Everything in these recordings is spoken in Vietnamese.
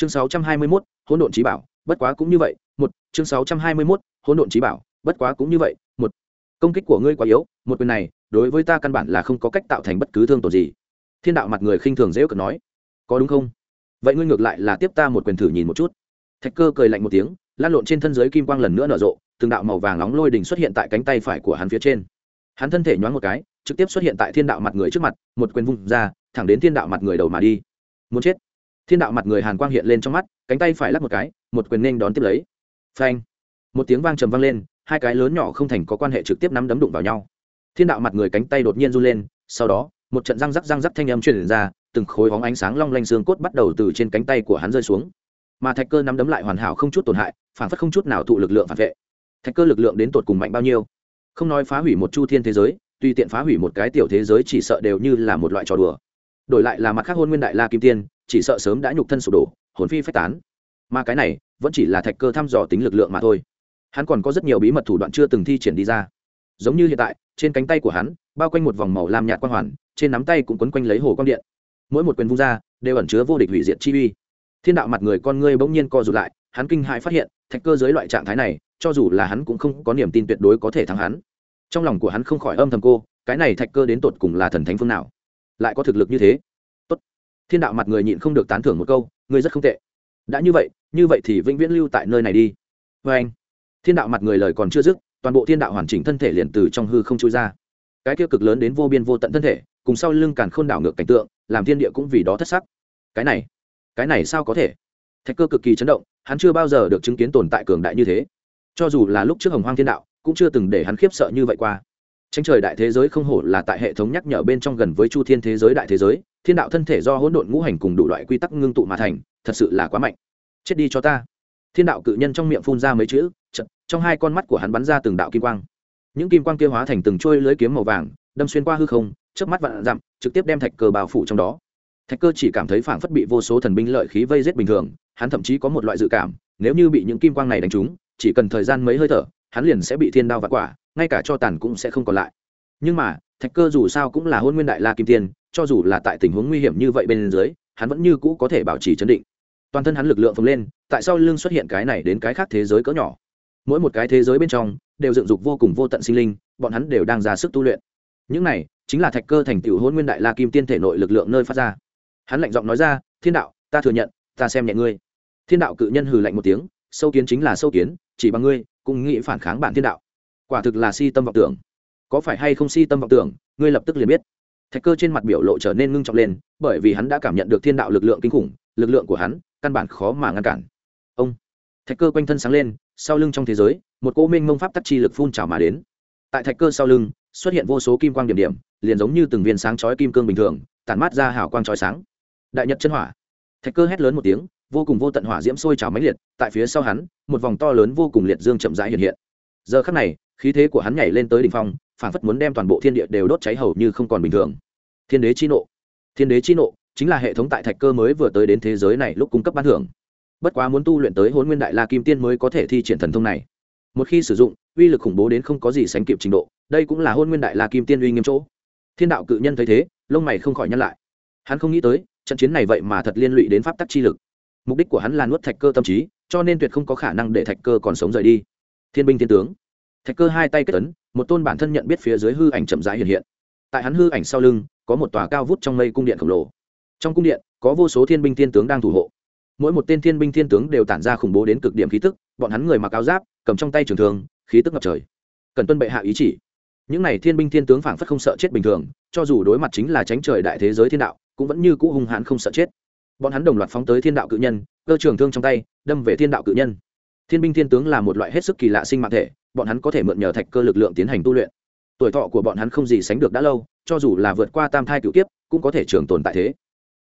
chương 621, hỗn độn trí bảo bất quá cũng như vậy một chương 621, hỗn độn trí bảo bất quá cũng như vậy một. Công kích của ngươi quá yếu một quyền này đối với ta căn bản là không có cách tạo thành bất cứ thương tổn gì. Thiên đạo mặt người khinh thường dễ cợt nói. Có đúng không? Vậy ngươi ngược lại là tiếp ta một quyền thử nhìn một chút. Thạch cơ cười lạnh một tiếng lan lộn trên thân giới kim quang lần nữa nở rộ từng đạo màu vàng nóng lôi đình xuất hiện tại cánh tay phải của hắn phía trên. Hắn thân thể nhoáng một cái trực tiếp xuất hiện tại thiên đạo mặt người trước mặt một quyền vung ra thẳng đến thiên đạo mặt người đầu mà đi. Muốn chết thiên đạo mặt người hàn quang hiện lên trong mắt, cánh tay phải lắc một cái, một quyền nên đón tiếp lấy. Phanh! Một tiếng vang trầm vang lên, hai cái lớn nhỏ không thành có quan hệ trực tiếp nắm đấm đụng vào nhau. Thiên đạo mặt người cánh tay đột nhiên run lên, sau đó, một trận răng rắc răng rắc thanh âm truyền ra, từng khối hóng ánh sáng long lanh xương cốt bắt đầu từ trên cánh tay của hắn rơi xuống. Mà thạch cơ nắm đấm lại hoàn hảo không chút tổn hại, phản phất không chút nào thụ lực lượng phản vệ. Thạch cơ lực lượng đến tột cùng mạnh bao nhiêu? Không nói phá hủy một chu thiên thế giới, tuy tiện phá hủy một cái tiểu thế giới chỉ sợ đều như là một loại trò đùa. Đổi lại là mặt khác hôn nguyên đại la kim tiên chỉ sợ sớm đã nhục thân sụp đổ, hồn phi phách tán. Mà cái này, vẫn chỉ là thạch cơ thăm dò tính lực lượng mà thôi. Hắn còn có rất nhiều bí mật thủ đoạn chưa từng thi triển đi ra. Giống như hiện tại, trên cánh tay của hắn, bao quanh một vòng màu lam nhạt quang hoàn, trên nắm tay cũng quấn quanh lấy hồ quang điện. Mỗi một quyền vung ra, đều ẩn chứa vô địch hủy diệt chi uy. Thiên đạo mặt người con ngươi bỗng nhiên co rụt lại, hắn kinh hãi phát hiện, thạch cơ dưới loại trạng thái này, cho dù là hắn cũng không có niềm tin tuyệt đối có thể thắng hắn. Trong lòng của hắn không khỏi âm thầm cô, cái này thạch cơ đến tột cùng là thần thánh phương nào? Lại có thực lực như thế? Thiên đạo mặt người nhịn không được tán thưởng một câu, ngươi rất không tệ. Đã như vậy như vậy thì vĩnh viễn lưu tại nơi này đi. Vê anh. Thiên đạo mặt người lời còn chưa dứt, toàn bộ thiên đạo hoàn chỉnh thân thể liền từ trong hư không trôi ra. Cái kia cực lớn đến vô biên vô tận thân thể, cùng sau lưng càn khôn đảo ngược cảnh tượng, làm thiên địa cũng vì đó thất sắc. Cái này cái này sao có thể? Thạch cơ cực kỳ chấn động, hắn chưa bao giờ được chứng kiến tồn tại cường đại như thế. Cho dù là lúc trước hồng hoang thiên đạo, cũng chưa từng để hắn khiếp sợ như vậy qua tranh trời đại thế giới không hổ là tại hệ thống nhắc nhở bên trong gần với chu thiên thế giới đại thế giới thiên đạo thân thể do hỗn độn ngũ hành cùng đủ loại quy tắc ngưng tụ mà thành thật sự là quá mạnh. Chết đi cho ta. Thiên đạo cự nhân trong miệng phun ra mấy chữ chật, trong hai con mắt của hắn bắn ra từng đạo kim quang. Những kim quang kia hóa thành từng trôi lưới kiếm màu vàng đâm xuyên qua hư không trước mắt vạn dặm trực tiếp đem thạch cơ bao phủ trong đó. Thạch cơ chỉ cảm thấy phảng phất bị vô số thần binh lợi khí vây giết bình thường hắn thậm chí có một loại dự cảm nếu như bị những kim quang này đánh trúng chỉ cần thời gian mấy hơi thở hắn liền sẽ bị thiên đao vặt quả ngay cả cho tàn cũng sẽ không còn lại. Nhưng mà, thạch cơ dù sao cũng là hôn nguyên đại la kim tiên, cho dù là tại tình huống nguy hiểm như vậy bên dưới, hắn vẫn như cũ có thể bảo trì chấn định. Toàn thân hắn lực lượng phồng lên, tại sao lưng xuất hiện cái này đến cái khác thế giới cỡ nhỏ. Mỗi một cái thế giới bên trong, đều dựng dục vô cùng vô tận sinh linh, bọn hắn đều đang ra sức tu luyện. Những này, chính là thạch cơ thành tựu hôn nguyên đại la kim tiên thể nội lực lượng nơi phát ra. Hắn lạnh giọng nói ra, thiên đạo, ta thừa nhận, ta xem nhẹ ngươi. Thiên đạo cự nhân hừ lạnh một tiếng, sâu kiến chính là sâu kiến, chỉ bằng ngươi, cũng nghĩ phản kháng bản thiên đạo quả thực là si tâm vọng tưởng. Có phải hay không si tâm vọng tưởng, ngươi lập tức liền biết. Thạch cơ trên mặt biểu lộ trở nên ngưng trọng lên, bởi vì hắn đã cảm nhận được thiên đạo lực lượng kinh khủng, lực lượng của hắn, căn bản khó mà ngăn cản. Ông! Thạch cơ quanh thân sáng lên, sau lưng trong thế giới, một cỗ minh mông pháp tắc chi lực phun trào mà đến. Tại thạch cơ sau lưng, xuất hiện vô số kim quang điểm điểm, liền giống như từng viên sáng chói kim cương bình thường, tản mát ra hào quang chói sáng. Đại nhật chân hỏa. Thạch cơ hét lớn một tiếng, vô cùng vô tận hỏa diễm sôi trào mãnh liệt, tại phía sau hắn, một vòng to lớn vô cùng liệt dương chậm rãi hiện hiện. Giờ khắc này khí thế của hắn nhảy lên tới đỉnh phong phản phất muốn đem toàn bộ thiên địa đều đốt cháy hầu như không còn bình thường. Thiên đế chi nộ. Thiên đế chi nộ chính là hệ thống tại thạch cơ mới vừa tới đến thế giới này lúc cung cấp ban thưởng. Bất quá muốn tu luyện tới Hỗn nguyên đại la kim tiên mới có thể thi triển thần thông này. Một khi sử dụng, uy lực khủng bố đến không có gì sánh kịp trình độ, đây cũng là Hỗn nguyên đại la kim tiên uy nghiêm chỗ. Thiên đạo cự nhân thấy thế, lông mày không khỏi nhăn lại. Hắn không nghĩ tới, trận chiến này vậy mà thật liên lụy đến pháp tắc chi lực. Mục đích của hắn là nuốt thạch cơ tâm trí, cho nên tuyệt không có khả năng để thạch cơ còn sống rời đi. Thiên binh thiên tướng thạch cơ hai tay kết tấn một tôn bản thân nhận biết phía dưới hư ảnh chậm rãi hiện hiện. Tại hắn hư ảnh sau lưng, có một tòa cao vút trong mây cung điện khổng lồ. Trong cung điện, có vô số thiên binh thiên tướng đang thủ hộ. Mỗi một tên thiên binh thiên tướng đều tản ra khủng bố đến cực điểm khí tức, bọn hắn người mặc áo giáp, cầm trong tay trường thường khí tức ngập trời. Cần tuân bệ hạ ý chỉ. Những n à y thiên binh thiên tướng phảng phất không sợ chết bình thường, cho dù đối mặt chính là tránh trời đại thế giới thiên đạo, cũng vẫn như cũ hung hãn không sợ chết. Bọn hắn đồng loạt phóng tới thiên đạo cự nhân, cơ trường thương trong tay, đâm về thiên đạo cự nhân thiên binh thiên tướng là một loại hết sức kỳ lạ sinh mạng thể, bọn hắn có thể mượn nhờ thạch cơ lực lượng tiến hành tu luyện. Tuổi thọ của bọn hắn không gì sánh được đã lâu, cho dù là vượt qua tam thai cựu kiếp, cũng có thể trường tồn tại thế.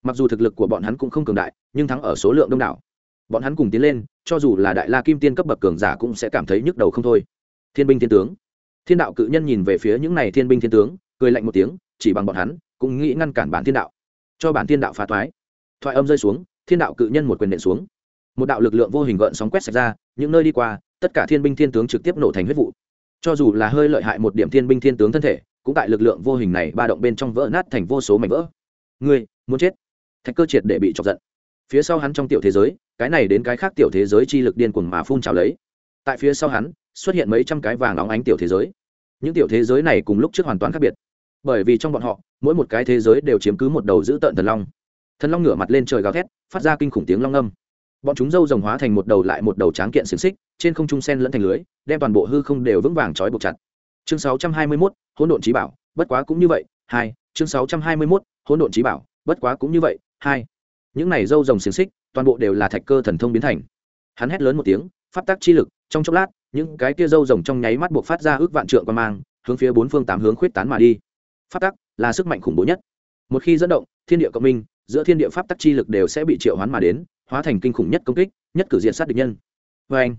Mặc dù thực lực của bọn hắn cũng không cường đại, nhưng thắng ở số lượng đông đảo. Bọn hắn cùng tiến lên, cho dù là đại la kim tiên cấp bậc cường giả cũng sẽ cảm thấy nhức đầu không thôi. Thiên binh thiên tướng. Thiên đạo cự nhân nhìn về phía những này thiên binh thiên tướng, cười lạnh một tiếng, chỉ bằng bọn hắn, cũng nghĩ ngăn cản bản thiên đạo. Cho bản thiên đạo phá thoái. Thoại âm rơi xuống, thiên đạo cự nhân một quyền nện xuống một đạo lực lượng vô hình gợn sóng quét sạch ra, những nơi đi qua, tất cả thiên binh thiên tướng trực tiếp nổ thành huyết vụ. Cho dù là hơi lợi hại một điểm thiên binh thiên tướng thân thể, cũng tại lực lượng vô hình này ba động bên trong vỡ nát thành vô số mảnh vỡ. Ngươi, muốn chết? Thạch cơ triệt để bị chọc giận. Phía sau hắn trong tiểu thế giới, cái này đến cái khác tiểu thế giới chi lực điên cuồng mà phun trào lấy. Tại phía sau hắn, xuất hiện mấy trăm cái vàng óng ánh tiểu thế giới. Những tiểu thế giới này cùng lúc trước hoàn toàn khác biệt. Bởi vì trong bọn họ, mỗi một cái thế giới đều chiếm cứ một đầu giữ tợn thần long. Thần long ngửa mặt lên trời gào thét, phát ra kinh khủng tiếng long âm bọn chúng dâu rồng hóa thành một đầu lại một đầu tráng kiện xiềng xích trên không trung sen lẫn thành lưới đem toàn bộ hư không đều vững vàng trói buộc chặt. Chương 621, hỗn độn trí bảo bất quá cũng như vậy hai chương 621, hỗn độn trí bảo bất quá cũng như vậy hai. Những này dâu rồng xiềng xích toàn bộ đều là thạch cơ thần thông biến thành. Hắn hét lớn một tiếng pháp tác chi lực trong chốc lát những cái kia dâu rồng trong nháy mắt buộc phát ra ước vạn trượng quan mang hướng phía bốn phương tám hướng khuyết tán mà đi. Pháp tắc là sức mạnh khủng bố nhất. Một khi dẫn động thiên địa cộng minh giữa thiên địa pháp tắc chi lực đều sẽ bị triệu hoán mà đến hóa thành kinh khủng nhất công kích, nhất cử diện sát địch nhân. Vê anh,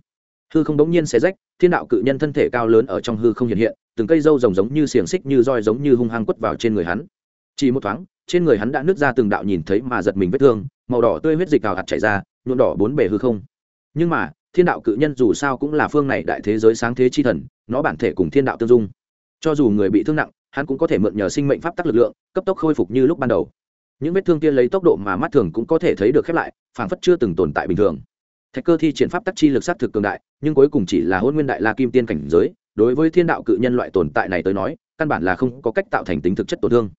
hư không đống nhiên xé rách, thiên đạo cự nhân thân thể cao lớn ở trong hư không hiện hiện, từng cây râu rồng giống như xiềng xích như roi giống như hung hăng quất vào trên người hắn. Chỉ một thoáng, trên người hắn đã nứt ra từng đạo nhìn thấy mà giật mình vết thương, màu đỏ tươi huyết dịch cào hạt chảy ra, nhuộm đỏ bốn bề hư không. Nhưng mà, thiên đạo cự nhân dù sao cũng là phương này đại thế giới sáng thế chi thần, nó bản thể cùng thiên đạo tương dung. Cho dù người bị thương nặng, hắn cũng có thể mượn nhờ sinh mệnh pháp tắc lực lượng, cấp tốc khôi phục như lúc ban đầu những vết thương kia lấy tốc độ mà mắt thường cũng có thể thấy được khép lại, phảng phất chưa từng tồn tại bình thường. Thạch cơ thi triển pháp tắc chi lực sát thực cường đại, nhưng cuối cùng chỉ là hôn nguyên đại la kim tiên cảnh giới, đối với thiên đạo cự nhân loại tồn tại này tới nói, căn bản là không có cách tạo thành tính thực chất tổn thương.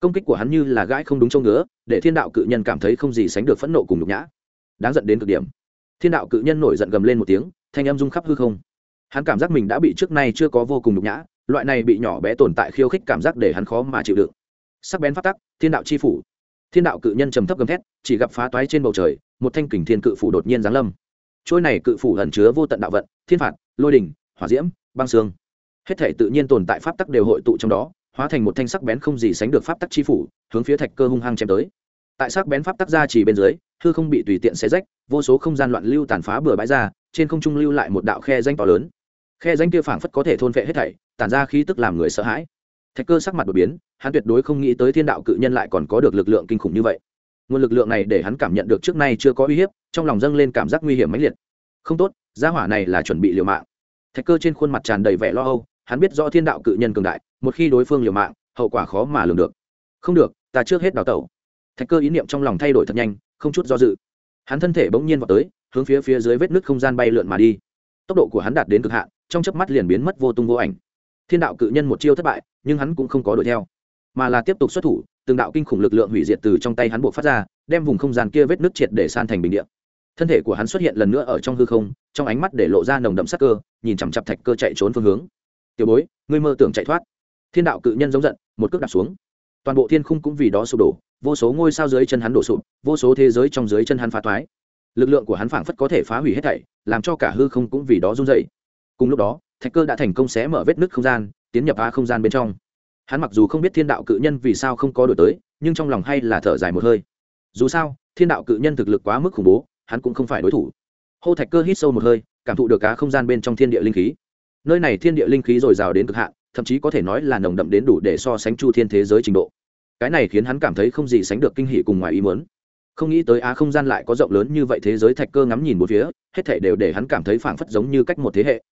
Công kích của hắn như là gãi không đúng chỗ ngứa, để thiên đạo cự nhân cảm thấy không gì sánh được phẫn nộ cùng nhục nhã. Đáng giận đến cực điểm. Thiên đạo cự nhân nổi giận gầm lên một tiếng, thanh âm rung khắp hư không. Hắn cảm giác mình đã bị trước nay chưa có vô cùng nhục nhã, loại này bị nhỏ bé tồn tại khiêu khích cảm giác để hắn khó mà chịu đựng. Sắc bén phát tắc, thiên đạo chi phủ thiên đạo cự nhân trầm thấp gầm thét, chỉ gặp phá toái trên bầu trời, một thanh kình thiên cự phủ đột nhiên giáng lâm. Trôi này cự phủ ẩn chứa vô tận đạo vận, thiên phạt, lôi đình, hỏa diễm, băng xương. Hết thể tự nhiên tồn tại pháp tắc đều hội tụ trong đó, hóa thành một thanh sắc bén không gì sánh được pháp tắc chi phủ, hướng phía thạch cơ hung hăng chém tới. Tại sắc bén pháp tắc ra chỉ bên dưới, hư không bị tùy tiện xé rách, vô số không gian loạn lưu tàn phá bừa bãi ra, trên không trung lưu lại một đạo khe danh to lớn. Khe danh kia phảng phất có thể thôn vệ hết thảy, tản ra khí tức làm người sợ hãi thạch cơ sắc mặt đột biến, hắn tuyệt đối không nghĩ tới thiên đạo cự nhân lại còn có được lực lượng kinh khủng như vậy. Nguồn lực lượng này để hắn cảm nhận được trước nay chưa có uy hiếp, trong lòng dâng lên cảm giác nguy hiểm mãnh liệt. Không tốt, gia hỏa này là chuẩn bị liều mạng. Thạch cơ trên khuôn mặt tràn đầy vẻ lo âu, hắn biết rõ thiên đạo cự nhân cường đại, một khi đối phương liều mạng, hậu quả khó mà lường được. Không được, ta trước hết đào tẩu. Thạch cơ ý niệm trong lòng thay đổi thật nhanh, không chút do dự. Hắn thân thể bỗng nhiên vào tới, hướng phía phía dưới vết nứt không gian bay lượn mà đi. Tốc độ của hắn đạt đến cực hạn, trong chớp mắt liền biến mất vô tung vô ảnh thiên đạo cự nhân một chiêu thất bại, nhưng hắn cũng không có đuổi theo, mà là tiếp tục xuất thủ, từng đạo kinh khủng lực lượng hủy diệt từ trong tay hắn buộc phát ra, đem vùng không gian kia vết nước triệt để san thành bình địa. thân thể của hắn xuất hiện lần nữa ở trong hư không, trong ánh mắt để lộ ra nồng đậm sắc cơ, nhìn chằm chặp thạch cơ chạy trốn phương hướng. Tiểu bối, ngươi mơ tưởng chạy thoát. Thiên đạo cự nhân giống giận, một cước đạp xuống. Toàn bộ thiên khung cũng vì đó sụp đổ, vô số ngôi sao dưới chân hắn đổ sụp, vô số thế giới trong dưới chân hắn phá thoái lực lượng của hắn phảng phất có thể phá hủy hết thảy, làm cho cả hư không cũng vì đó run dậy cùng lúc đó thạch cơ đã thành công xé mở vết nứt không gian, tiến nhập a không gian bên trong. Hắn mặc dù không biết thiên đạo cự nhân vì sao không có đổi tới, nhưng trong lòng hay là thở dài một hơi. Dù sao, thiên đạo cự nhân thực lực quá mức khủng bố, hắn cũng không phải đối thủ. Hô thạch cơ hít sâu một hơi, cảm thụ được cá không gian bên trong thiên địa linh khí. Nơi này thiên địa linh khí dồi dào đến cực hạn, thậm chí có thể nói là nồng đậm đến đủ để so sánh chu thiên thế giới trình độ. Cái này khiến hắn cảm thấy không gì sánh được kinh hỷ cùng ngoài ý muốn. Không nghĩ tới á không gian lại có rộng lớn như vậy thế giới thạch cơ ngắm nhìn một phía, hết thể đều để hắn cảm thấy phảng phất giống như cách một thế hệ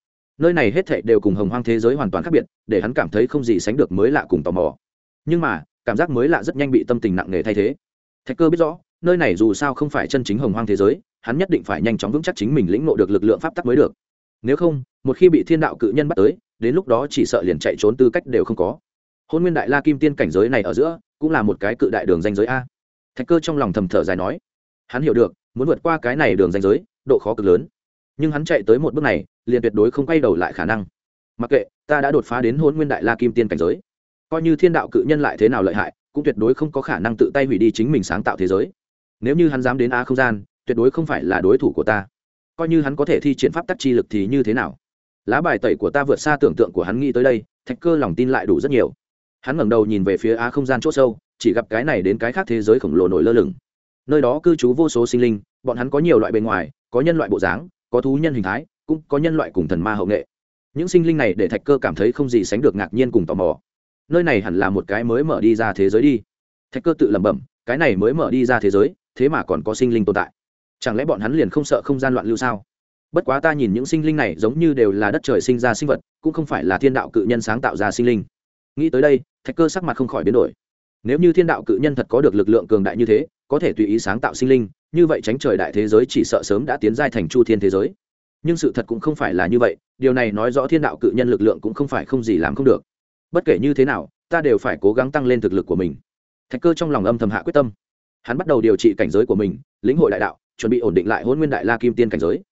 nơi này hết thảy đều cùng hồng hoang thế giới hoàn toàn khác biệt, để hắn cảm thấy không gì sánh được mới lạ cùng tò mò. Nhưng mà, cảm giác mới lạ rất nhanh bị tâm tình nặng nề thay thế. Thạch cơ biết rõ, nơi này dù sao không phải chân chính hồng hoang thế giới, hắn nhất định phải nhanh chóng vững chắc chính mình lĩnh nộ được lực lượng pháp tắc mới được. Nếu không, một khi bị thiên đạo cự nhân bắt tới, đến lúc đó chỉ sợ liền chạy trốn tư cách đều không có. Hôn nguyên đại la kim tiên cảnh giới này ở giữa, cũng là một cái cự đại đường danh giới a. Thạch cơ trong lòng thầm thở dài nói, hắn hiểu được, muốn vượt qua cái này đường danh giới, độ khó cực lớn nhưng hắn chạy tới một bước này, liền tuyệt đối không quay đầu lại khả năng. Mặc kệ, ta đã đột phá đến hôn nguyên đại la kim tiên cảnh giới. Coi như thiên đạo cự nhân lại thế nào lợi hại, cũng tuyệt đối không có khả năng tự tay hủy đi chính mình sáng tạo thế giới. Nếu như hắn dám đến a không gian, tuyệt đối không phải là đối thủ của ta. Coi như hắn có thể thi triển pháp tắc chi lực thì như thế nào? Lá bài tẩy của ta vượt xa tưởng tượng của hắn nghĩ tới đây, thạch cơ lòng tin lại đủ rất nhiều. Hắn ngẩng đầu nhìn về phía á không gian c h ỗ sâu, chỉ gặp cái này đến cái khác thế giới khổng lồ nổi lơ lửng. Nơi đó cư trú vô số sinh linh, bọn hắn có nhiều loại bề ngoài, có nhân loại bộ dáng có thú nhân hình thái, cũng có nhân loại cùng thần ma hậu nghệ. Những sinh linh này để thạch cơ cảm thấy không gì sánh được ngạc nhiên cùng tò mò. Nơi này hẳn là một cái mới mở đi ra thế giới đi. Thạch cơ tự lẩm bẩm, cái này mới mở đi ra thế giới, thế mà còn có sinh linh tồn tại. Chẳng lẽ bọn hắn liền không sợ không gian loạn lưu sao? Bất quá ta nhìn những sinh linh này giống như đều là đất trời sinh ra sinh vật, cũng không phải là thiên đạo cự nhân sáng tạo ra sinh linh. Nghĩ tới đây, thạch cơ sắc mặt không khỏi biến đổi. Nếu như thiên đạo cự nhân thật có được lực lượng cường đại như thế có thể tùy ý sáng tạo sinh linh, như vậy tránh trời đại thế giới chỉ sợ sớm đã tiến giai thành chu thiên thế giới. Nhưng sự thật cũng không phải là như vậy, điều này nói rõ thiên đạo cự nhân lực lượng cũng không phải không gì làm không được. Bất kể như thế nào, ta đều phải cố gắng tăng lên thực lực của mình. Thạch cơ trong lòng âm thầm hạ quyết tâm. Hắn bắt đầu điều trị cảnh giới của mình, lĩnh hội đại đạo, chuẩn bị ổn định lại hôn nguyên đại la kim tiên cảnh giới.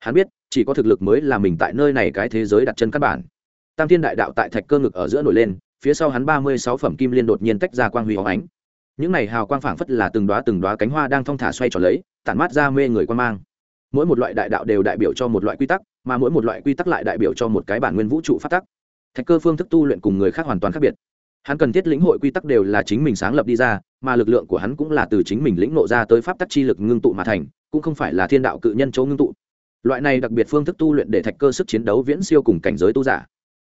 Hắn biết, chỉ có thực lực mới là mình tại nơi này cái thế giới đặt chân căn bản. Tam thiên đại đạo tại thạch cơ ngực ở giữa nổi lên, phía sau hắn ba mươi sáu phẩm kim liên đột nhiên tách ra quang huy hóng ánh những này hào quang phảng phất là từng đóa từng đóa cánh hoa đang thong thả xoay tròn lấy, tản mát ra mê người quan mang. Mỗi một loại đại đạo đều đại biểu cho một loại quy tắc, mà mỗi một loại quy tắc lại đại biểu cho một cái bản nguyên vũ trụ phát tắc. Thạch cơ phương thức tu luyện cùng người khác hoàn toàn khác biệt. Hắn cần thiết lĩnh hội quy tắc đều là chính mình sáng lập đi ra, mà lực lượng của hắn cũng là từ chính mình lĩnh nộ ra tới pháp tắc chi lực ngưng tụ mà thành, cũng không phải là thiên đạo cự nhân chỗ ngưng tụ. Loại này đặc biệt phương thức tu luyện để thạch cơ sức chiến đấu viễn siêu cùng cảnh giới tu giả.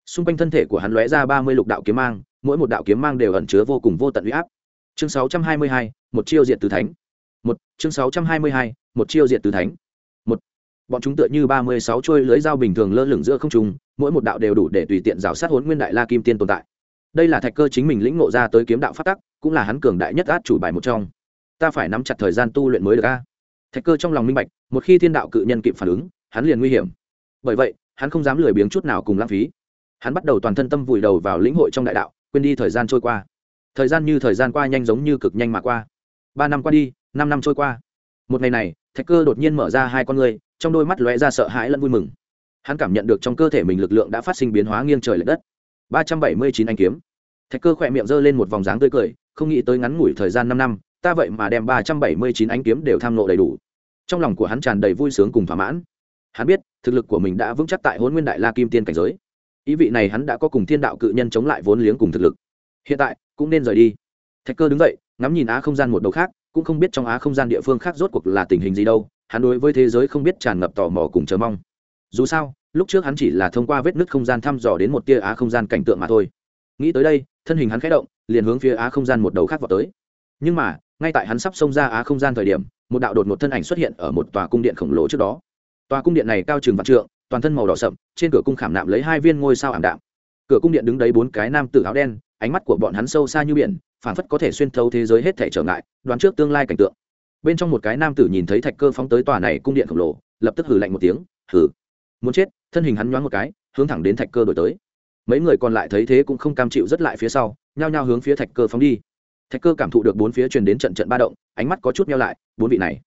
Xung quanh thân thể của hắn lóe ra ba mươi lục đạo kiếm mang, mỗi một đạo kiếm mang đều ẩn chứa vô cùng vô tận uy áp chương sáu trăm hai mươi hai, một chiêu diện tứ thánh. Một, chương sáu trăm hai mươi hai, một chiêu diện tứ thánh. Một, bọn chúng tựa như ba mươi sáu trôi lưới dao bình thường lơ lửng giữa không trung, mỗi một đạo đều đủ để tùy tiện rào sát hốn nguyên đại la kim tiên tồn tại. Đây là thạch cơ chính mình lĩnh ngộ ra tới kiếm đạo phát tắc, cũng là hắn cường đại nhất át chủ bài một trong. Ta phải nắm chặt thời gian tu luyện mới được a. Thạch cơ trong lòng minh bạch, một khi thiên đạo cự nhân kịp phản ứng, hắn liền nguy hiểm. Bởi vậy, hắn không dám lười biếng chút nào cùng lãng phí. Hắn bắt đầu toàn thân tâm vùi đầu vào lĩnh hội trong đại đạo, quên đi thời gian trôi qua thời gian như thời gian qua nhanh giống như cực nhanh mà qua. Ba năm qua đi, năm năm trôi qua. Một ngày này, thạch cơ đột nhiên mở ra hai con người trong đôi mắt lóe ra sợ hãi lẫn vui mừng. Hắn cảm nhận được trong cơ thể mình lực lượng đã phát sinh biến hóa nghiêng trời l ệ đất. Ba trăm bảy mươi chín anh kiếm. Thạch cơ khỏe miệng g lên một vòng dáng tươi cười, không nghĩ tới ngắn ngủi thời gian năm năm, ta vậy mà đem ba trăm bảy mươi chín anh kiếm đều tham lộ đầy đủ. Trong lòng của hắn tràn đầy vui sướng cùng thỏa mãn. Hắn biết, thực lực của mình đã vững chắc tại hôn nguyên đại la kim tiên cảnh giới. Ý vị này hắn đã có cùng thiên đạo cự nhân chống lại vốn liếng cùng thực lực. Hiện tại cũng nên rời đi. Thạch cơ đứng dậy, ngắm nhìn á không gian một đầu khác, cũng không biết trong á không gian địa phương khác rốt cuộc là tình hình gì đâu, hắn đối với thế giới không biết tràn ngập tò mò cùng chờ mong. Dù sao, lúc trước hắn chỉ là thông qua vết nứt không gian thăm dò đến một tia á không gian cảnh tượng mà thôi. Nghĩ tới đây, thân hình hắn khẽ động, liền hướng phía á không gian một đầu khác vào tới. Nhưng mà, ngay tại hắn sắp xông ra á không gian thời điểm, một đạo đột một thân ảnh xuất hiện ở một tòa cung điện khổng lồ trước đó. Tòa cung điện này cao chừng vạn trượng, toàn thân màu đỏ sậm, trên cửa cung khảm nạm lấy hai viên ngôi sao ảm đạm. Cửa cung điện đứng đấy bốn cái nam tử áo đen ánh mắt của bọn hắn sâu xa như biển, phảng phất có thể xuyên thấu thế giới hết thể trở ngại, đoán trước tương lai cảnh tượng. Bên trong một cái nam tử nhìn thấy thạch cơ phóng tới tòa này cung điện khổng lồ, lập tức hử lạnh một tiếng hử muốn chết. Thân hình hắn nhoáng một cái, hướng thẳng đến thạch cơ đổi tới. Mấy người còn lại thấy thế cũng không cam chịu rất lại phía sau, nhao nhao hướng phía thạch cơ phóng đi. Thạch cơ cảm thụ được bốn phía truyền đến trận trận ba động, ánh mắt có chút meo lại, bốn vị này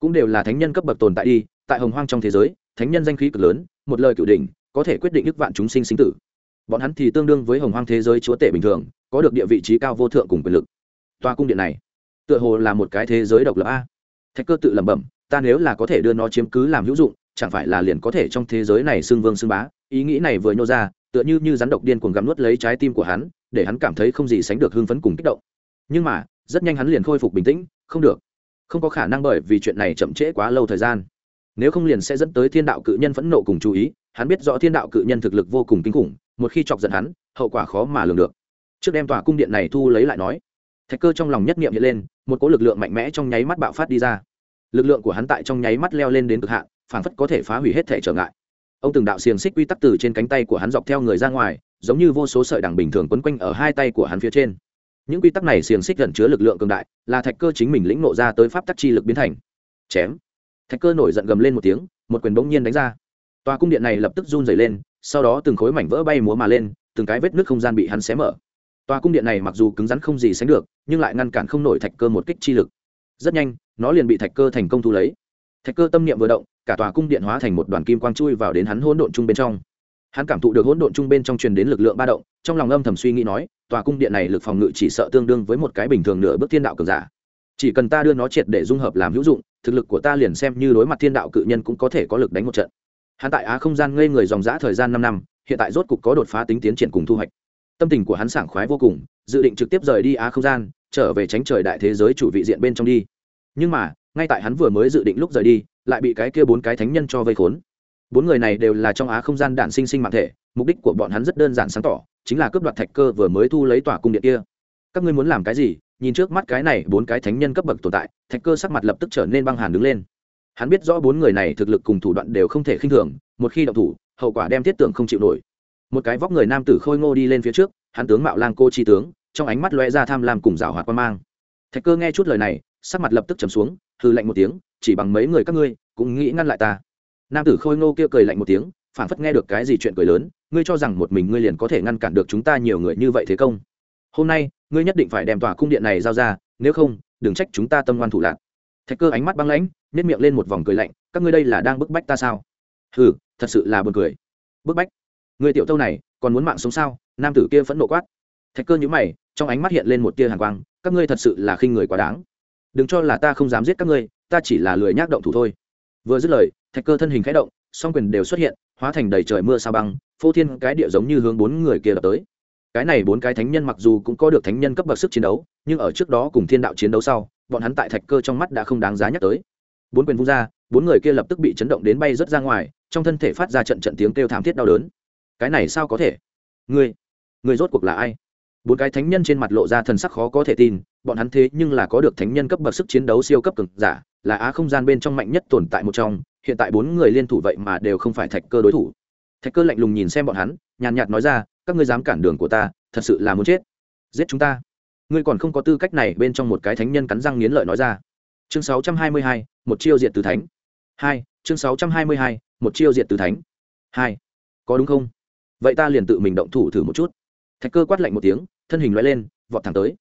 cũng đều là thánh nhân cấp bậc tồn tại đi, tại hồng hoang trong thế giới, thánh nhân danh khí cực lớn, một lời cửu đỉnh, có thể quyết định ức vạn chúng sinh sinh tử bọn hắn thì tương đương với hồng hoang thế giới chúa tể bình thường, có được địa vị trí cao vô thượng cùng quyền lực. Toa cung điện này, tựa hồ là một cái thế giới độc lập a. Thạch cơ tự lẩm bẩm, ta nếu là có thể đưa nó chiếm cứ làm hữu dụng, chẳng phải là liền có thể trong thế giới này xưng vương xưng bá. Ý nghĩ này vừa nhô ra, tựa như như rắn độc điên cuồng gặm nuốt lấy trái tim của hắn, để hắn cảm thấy không gì sánh được hưng phấn cùng kích động. Nhưng mà, rất nhanh hắn liền khôi phục bình tĩnh, không được. Không có khả năng bởi vì chuyện này chậm trễ quá lâu thời gian. Nếu không liền sẽ dẫn tới thiên đạo cự nhân phẫn nộ cùng chú ý, hắn biết rõ thiên đạo cự nhân thực lực vô cùng kinh khủng một khi chọc giận hắn, hậu quả khó mà lường được. Trước đem tòa cung điện này thu lấy lại nói, thạch cơ trong lòng nhất nghiệm hiện lên, một cỗ lực lượng mạnh mẽ trong nháy mắt bạo phát đi ra. Lực lượng của hắn tại trong nháy mắt leo lên đến cực hạn phản phất có thể phá hủy hết thể trở ngại. Ông từng đạo xiềng xích quy tắc từ trên cánh tay của hắn dọc theo người ra ngoài, giống như vô số sợi đằng bình thường quấn quanh ở hai tay của hắn phía trên. Những quy tắc này xiềng xích gần chứa lực lượng cường đại, là thạch cơ chính mình lĩnh nộ ra tới pháp tắc chi lực biến thành. Chém. Thạch cơ nổi giận gầm lên một tiếng, một quyền bỗng nhiên đánh ra. Tòa cung điện này lập tức run dày lên sau đó từng khối mảnh vỡ bay múa mà lên, từng cái vết nước không gian bị hắn xé mở. Tòa cung điện này mặc dù cứng rắn không gì sánh được, nhưng lại ngăn cản không nổi thạch cơ một kích chi lực. Rất nhanh, nó liền bị thạch cơ thành công thu lấy. Thạch cơ tâm niệm vừa động, cả tòa cung điện hóa thành một đoàn kim quang chui vào đến hắn hỗn độn chung bên trong. Hắn cảm thụ được hỗn độn chung bên trong truyền đến lực lượng ba động, trong lòng âm thầm suy nghĩ nói, tòa cung điện này lực phòng ngự chỉ sợ tương đương với một cái bình thường nửa bước thiên đạo cường giả. Chỉ cần ta đưa nó triệt để dung hợp làm hữu dụng, thực lực của ta liền xem như đối mặt thiên đạo cự nhân cũng có thể có lực đánh một trận hắn tại á không gian ngây người dòng dã thời gian năm năm, hiện tại rốt cục có đột phá tính tiến triển cùng thu hoạch. Tâm tình của hắn sảng khoái vô cùng, dự định trực tiếp rời đi á không gian, trở về tránh trời đại thế giới chủ vị diện bên trong đi. Nhưng mà, ngay tại hắn vừa mới dự định lúc rời đi, lại bị cái kia bốn cái thánh nhân cho vây khốn. Bốn người này đều là trong á không gian đản sinh sinh mạng thể, mục đích của bọn hắn rất đơn giản sáng tỏ, chính là cướp đoạt thạch cơ vừa mới thu lấy tòa cung điện kia. Các ngươi muốn làm cái gì? Nhìn trước mắt cái này bốn cái thánh nhân cấp bậc tồn tại, thạch cơ sắc mặt lập tức trở nên băng hàn đứng lên hắn biết rõ bốn người này thực lực cùng thủ đoạn đều không thể khinh thường, một khi động thủ, hậu quả đem thiết tưởng không chịu nổi. Một cái vóc người nam tử khôi ngô đi lên phía trước, hắn tướng mạo lang cô chi tướng, trong ánh mắt loe ra tham lam cùng rào hoạt quan mang. Thạch cơ nghe chút lời này, sắc mặt lập tức chầm xuống hư lạnh một tiếng, chỉ bằng mấy người các ngươi, cũng nghĩ ngăn lại ta. Nam tử khôi ngô kia cười lạnh một tiếng phản phất nghe được cái gì chuyện cười lớn, ngươi cho rằng một mình ngươi liền có thể ngăn cản được chúng ta nhiều người như vậy thế công? Hôm nay, ngươi nhất định phải đem tòa cung điện này giao ra, nếu không, đừng trách chúng ta tâm ngoan thủ lạc thạch cơ ánh mắt băng lãnh nếp miệng lên một vòng cười lạnh, các ngươi đây là đang bức bách ta sao? Hừ, thật sự là buồn cười. Bức bách? Người tiểu tâu này còn muốn mạng sống sao? Nam tử kia phẫn nộ quát. Thạch cơ nhíu mày, trong ánh mắt hiện lên một tia hàn quang, các ngươi thật sự là khinh người quá đáng. Đừng cho là ta không dám giết các ngươi, ta chỉ là lười nhác động thủ thôi. Vừa dứt lời, thạch cơ thân hình khẽ động, song quyền đều xuất hiện, hóa thành đầy trời mưa sao băng, phô thiên cái địa giống như hướng bốn người kia đập tới. Cái này bốn cái thánh nhân mặc dù cũng có được thánh nhân cấp bậc sức chiến đấu, nhưng ở trước đó cùng thiên đạo chiến đấu sau bọn hắn tại thạch cơ trong mắt đã không đáng giá nhắc tới. Bốn quyền vung ra, bốn người kia lập tức bị chấn động đến bay rớt ra ngoài, trong thân thể phát ra trận trận tiếng kêu thảm thiết đau đớn. Cái này sao có thể? Ngươi ngươi rốt cuộc là ai? Bốn cái thánh nhân trên mặt lộ ra thần sắc khó có thể tin, bọn hắn thế nhưng là có được thánh nhân cấp bậc sức chiến đấu siêu cấp cực giả, là á không gian bên trong mạnh nhất tồn tại một trong, hiện tại bốn người liên thủ vậy mà đều không phải thạch cơ đối thủ. Thạch cơ lạnh lùng nhìn xem bọn hắn, nhàn nhạt nói ra, các ngươi dám cản đường của ta, thật sự là muốn chết. Giết chúng ta ngươi còn không có tư cách này bên trong một cái thánh nhân cắn răng nghiến lợi nói ra. Chương 622, một chiêu diệt từ thánh. Hai chương 622, một chiêu diệt từ thánh. Hai có đúng không? Vậy ta liền tự mình động thủ thử một chút. Thạch cơ quát lạnh một tiếng thân hình loại lên vọt thẳng tới.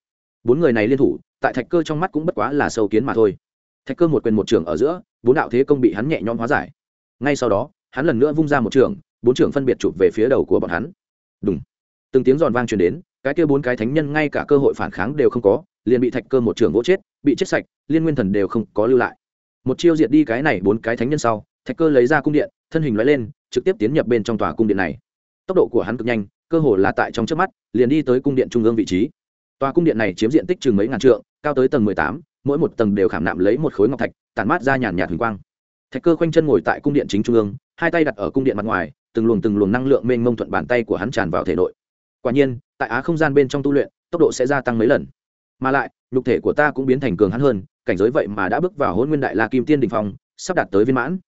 Bốn người này liên thủ tại thạch cơ trong mắt cũng bất quá là sâu kiến mà thôi. Thạch cơ một quyền một trường ở giữa bốn đạo thế công bị hắn nhẹ nhõm hóa giải. Ngay sau đó hắn lần nữa vung ra một trường bốn trường phân biệt chụp về phía đầu của bọn hắn. Đúng từng tiếng giòn vang truyền đến cái kia bốn cái thánh nhân ngay cả cơ hội phản kháng đều không có, liền bị thạch cơ một trường vỗ chết, bị chết sạch, liên nguyên thần đều không có lưu lại. Một chiêu diệt đi cái này bốn cái thánh nhân sau, thạch cơ lấy ra cung điện, thân hình loại lên, trực tiếp tiến nhập bên trong tòa cung điện này. Tốc độ của hắn cực nhanh, cơ hồ là tại trong trước mắt, liền đi tới cung điện trung ương vị trí. Tòa cung điện này chiếm diện tích chừng mấy ngàn trượng, cao tới tầng mười tám, mỗi một tầng đều khảm nạm lấy một khối ngọc thạch, tản mát ra nhàn nhạt huỳnh quang. Thạch cơ khoanh chân ngồi tại cung điện chính trung ương, hai tay đặt ở cung điện mặt ngoài, từng luồng từng luồng năng lượng mênh mông thuận bàn tay của hắn tràn vào thể nội. Quả nhiên tại á không gian bên trong tu luyện, tốc độ sẽ gia tăng mấy lần. Mà lại, nhục thể của ta cũng biến thành cường hắn hơn, cảnh giới vậy mà đã bước vào hôn nguyên đại la kim tiên đình phong, sắp đạt tới viên mãn.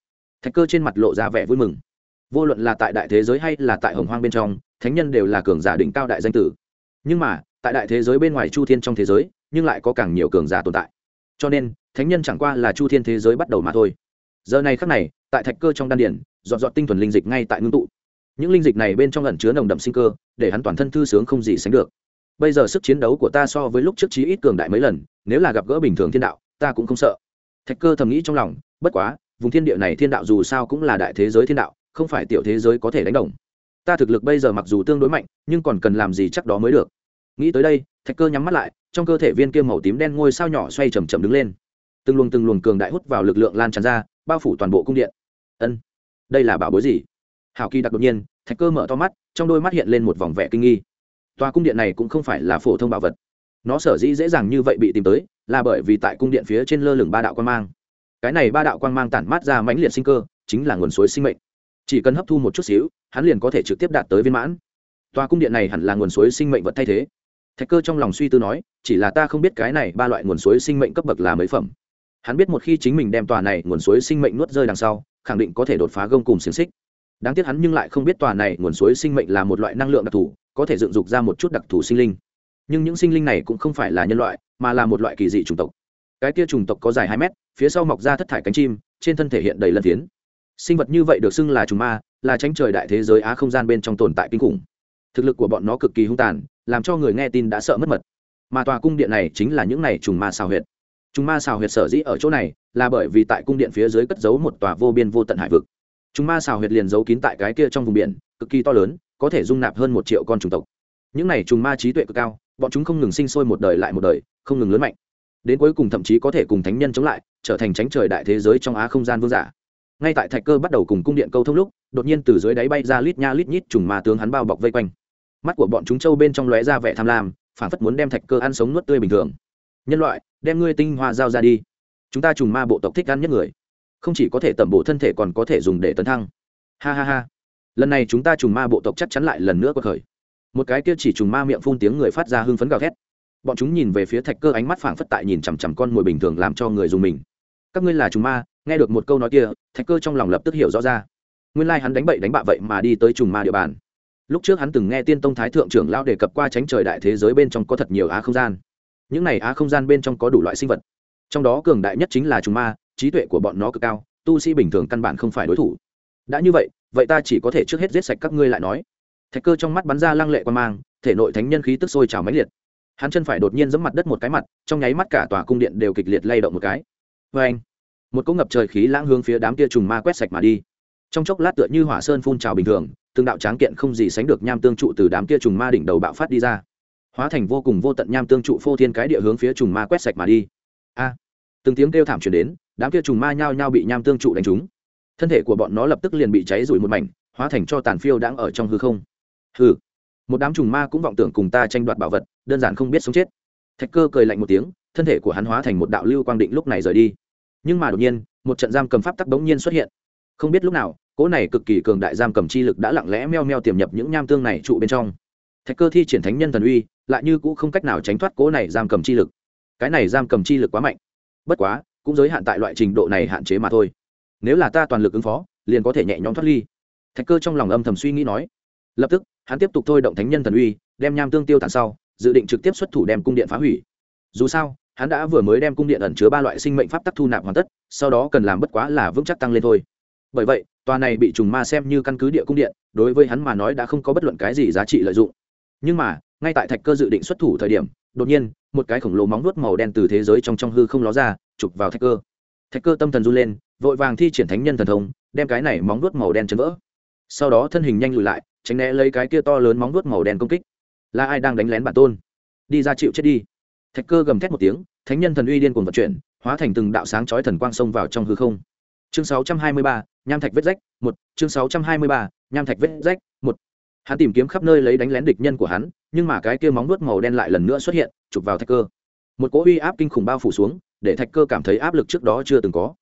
Thạch cơ trên mặt lộ ra vẻ vui mừng. Vô luận là tại đại thế giới hay là tại hồng hoang bên trong, thánh nhân đều là cường giả đỉnh cao đại danh tử. Nhưng mà, tại đại thế giới bên ngoài chu thiên trong thế giới, nhưng lại có càng nhiều cường giả tồn tại. Cho nên, thánh nhân chẳng qua là chu thiên thế giới bắt đầu mà thôi. Giờ này khắc này, tại thạch cơ trong đan điển dọn dọn tinh thuần linh dịch ngay tại ngưng tụ những linh dịch này bên trong ẩn chứa nồng đậm sinh cơ, để hắn toàn thân thư sướng không gì sánh được. Bây giờ sức chiến đấu của ta so với lúc trước chí ít cường đại mấy lần, nếu là gặp gỡ bình thường thiên đạo, ta cũng không sợ. Thạch cơ thầm nghĩ trong lòng, bất quá, vùng thiên địa này thiên đạo dù sao cũng là đại thế giới thiên đạo, không phải tiểu thế giới có thể đánh đồng. Ta thực lực bây giờ mặc dù tương đối mạnh, nhưng còn cần làm gì chắc đó mới được. Nghĩ tới đây, thạch cơ nhắm mắt lại, trong cơ thể viên kia màu tím đen ngôi sao nhỏ xoay chầm chậm đứng lên. Từng luồng từng luồng cường đại hút vào lực lượng lan tràn ra, bao phủ toàn bộ cung điện. Ân, đây là bảo bối gì? Hào kỳ đặc đột nhiên, thạch cơ mở to mắt, trong đôi mắt hiện lên một vòng vẻ kinh nghi. Tòa cung điện này cũng không phải là phổ thông bảo vật. Nó sở dĩ dễ dàng như vậy bị tìm tới, là bởi vì tại cung điện phía trên lơ lửng ba đạo quan mang. Cái này ba đạo quan mang tản mát ra mãnh liệt sinh cơ, chính là nguồn suối sinh mệnh. Chỉ cần hấp thu một chút xíu, hắn liền có thể trực tiếp đạt tới viên mãn. Tòa cung điện này hẳn là nguồn suối sinh mệnh vật thay thế. Thạch cơ trong lòng suy tư nói, chỉ là ta không biết cái này ba loại nguồn suối sinh mệnh cấp bậc là mấy phẩm. Hắn biết một khi chính mình đem tòa này nguồn suối sinh mệnh nuốt rơi đằng sau, khẳng định có thể đột phá gông cùng xiềng xích đáng tiếc hắn nhưng lại không biết tòa này nguồn suối sinh mệnh là một loại năng lượng đặc thù, có thể dựng dục ra một chút đặc thù sinh linh. Nhưng những sinh linh này cũng không phải là nhân loại, mà là một loại kỳ dị chủng tộc. Cái kia chủng tộc có dài hai mét, phía sau mọc ra thất thải cánh chim, trên thân thể hiện đầy lân phiến. Sinh vật như vậy được xưng là trùng ma, là tránh trời đại thế giới á không gian bên trong tồn tại kinh khủng. Thực lực của bọn nó cực kỳ hung tàn, làm cho người nghe tin đã sợ mất mật. Mà tòa cung điện này chính là những này trùng ma xào huyệt. Trùng ma xào huyệt sở dĩ ở chỗ này, là bởi vì tại cung điện phía dưới cất giấu một tòa vô biên vô tận hải vực. Chúng ma xào huyệt liền giấu kín tại cái kia trong vùng biển, cực kỳ to lớn, có thể dung nạp hơn một triệu con trùng tộc. Những này trùng ma trí tuệ cực cao, bọn chúng không ngừng sinh sôi một đời lại một đời, không ngừng lớn mạnh. Đến cuối cùng thậm chí có thể cùng thánh nhân chống lại, trở thành tránh trời đại thế giới trong á không gian vương giả. Ngay tại thạch cơ bắt đầu cùng cung điện câu thông lúc, đột nhiên từ dưới đáy bay ra lít nha lít nhít trùng ma tướng hắn bao bọc vây quanh. Mắt của bọn chúng trâu bên trong lóe ra vẻ tham lam phản phất muốn đem thạch cơ ăn sống nuốt tươi bình thường. Nhân loại, đem ngươi tinh hoa giao ra đi. Chúng ta trùng ma bộ tộc thích ăn nhất người không chỉ có thể tẩm bổ thân thể còn có thể dùng để tấn thăng. Ha ha ha. Lần này chúng ta trùng ma bộ tộc chắc chắn lại lần nữa có khởi. Một cái kia chỉ trùng ma miệng phun tiếng người phát ra hưng phấn gào thét. Bọn chúng nhìn về phía thạch cơ ánh mắt phảng phất tại nhìn chằm chằm con mồi bình thường làm cho người dùng mình. Các ngươi là trùng ma, nghe được một câu nói kia, thạch cơ trong lòng lập tức hiểu rõ ra. Nguyên lai、like、hắn đánh bậy đánh bạ vậy mà đi tới trùng ma địa bàn. Lúc trước hắn từng nghe tiên tông thái thượng trưởng lao đề cập qua tránh trời đại thế giới bên trong có thật nhiều á không gian. Những này á không gian bên trong có đủ loại sinh vật. Trong đó cường đại nhất chính là trùng ma trí tuệ của bọn nó cực cao, tu sĩ bình thường căn bản không phải đối thủ. Đã như vậy vậy ta chỉ có thể trước hết giết sạch các ngươi lại nói. Thạch cơ trong mắt bắn ra lăng lệ quan mang, thể nội thánh nhân khí tức sôi trào mãnh liệt. Hắn chân phải đột nhiên giẫm mặt đất một cái mặt, trong nháy mắt cả tòa cung điện đều kịch liệt lay động một cái. Vê anh một cỗ ngập trời khí lãng hướng phía đám kia trùng ma quét sạch mà đi. Trong chốc lát tựa như hỏa sơn phun trào bình thường, từng đạo tráng kiện không gì sánh được nham tương trụ từ đám kia trùng ma đỉnh đầu bạo phát đi ra. Hóa thành vô cùng vô tận nham tương trụ phô thiên cái địa hướng phía trùng ma quét sạch mà đi. A! Từng tiếng kêu thảm truyền đến đám kia trùng ma nhao nhao bị nham tương trụ đánh trúng. Thân thể của bọn nó lập tức liền bị cháy rụi một mảnh, hóa thành cho tàn phiêu đang ở trong hư không. Hư một đám trùng ma cũng vọng tưởng cùng ta tranh đoạt bảo vật, đơn giản không biết sống chết. Thạch cơ cười lạnh một tiếng, thân thể của hắn hóa thành một đạo lưu quang định lúc này rời đi. Nhưng mà đột nhiên, một trận giam cầm pháp tắc bỗng nhiên xuất hiện. Không biết lúc nào, cỗ này cực kỳ cường đại giam cầm chi lực đã lặng lẽ meo meo tiềm nhập những nham tương này trụ bên trong. Thạch cơ thi triển thánh nhân thần uy, lại như cũng không cách nào tránh thoát cỗ này giam cầm chi lực. Cái này giam cầm chi lực quá mạnh. Bất quá cũng giới hạn tại loại trình độ này hạn chế mà thôi. Nếu là ta toàn lực ứng phó, liền có thể nhẹ nhõm thoát ly. Thạch cơ trong lòng âm thầm suy nghĩ nói. Lập tức, hắn tiếp tục thôi động thánh nhân thần uy, đem nham tương tiêu tàn sau, dự định trực tiếp xuất thủ đem cung điện phá hủy. Dù sao, hắn đã vừa mới đem cung điện ẩn chứa ba loại sinh mệnh pháp tắc thu nạp hoàn tất, sau đó cần làm bất quá là vững chắc tăng lên thôi. Bởi vậy, tòa này bị trùng ma xem như căn cứ địa cung điện, đối với hắn mà nói đã không có bất luận cái gì giá trị lợi dụng. Nhưng mà, ngay tại thạch cơ dự định xuất thủ thời điểm, đột nhiên, một cái khổng lồ móng nuốt màu đen từ thế giới trong trong hư không ló ra chụp vào thạch cơ. Thạch cơ tâm thần run lên vội vàng thi triển thánh nhân thần thông đem cái này móng vuốt màu đen chấn vỡ. Sau đó thân hình nhanh lùi lại tránh né lấy cái kia to lớn móng vuốt màu đen công kích. Là ai đang đánh lén bản tôn? Đi ra chịu chết đi. Thạch cơ gầm thét một tiếng thánh nhân thần uy điên cuồng vận chuyển hóa thành từng đạo sáng chói thần quang xông vào trong hư không. Chương 623, nham thạch vết rách một. Chương 623, nham thạch vết rách một. Hắn tìm kiếm khắp nơi lấy đánh lén địch nhân của hắn nhưng mà cái kia móng vuốt màu đen lại lần nữa xuất hiện chụp vào thạch cơ. Một cỗ uy áp kinh khủng bao phủ xuống để thạch cơ cảm thấy áp lực trước đó chưa từng có.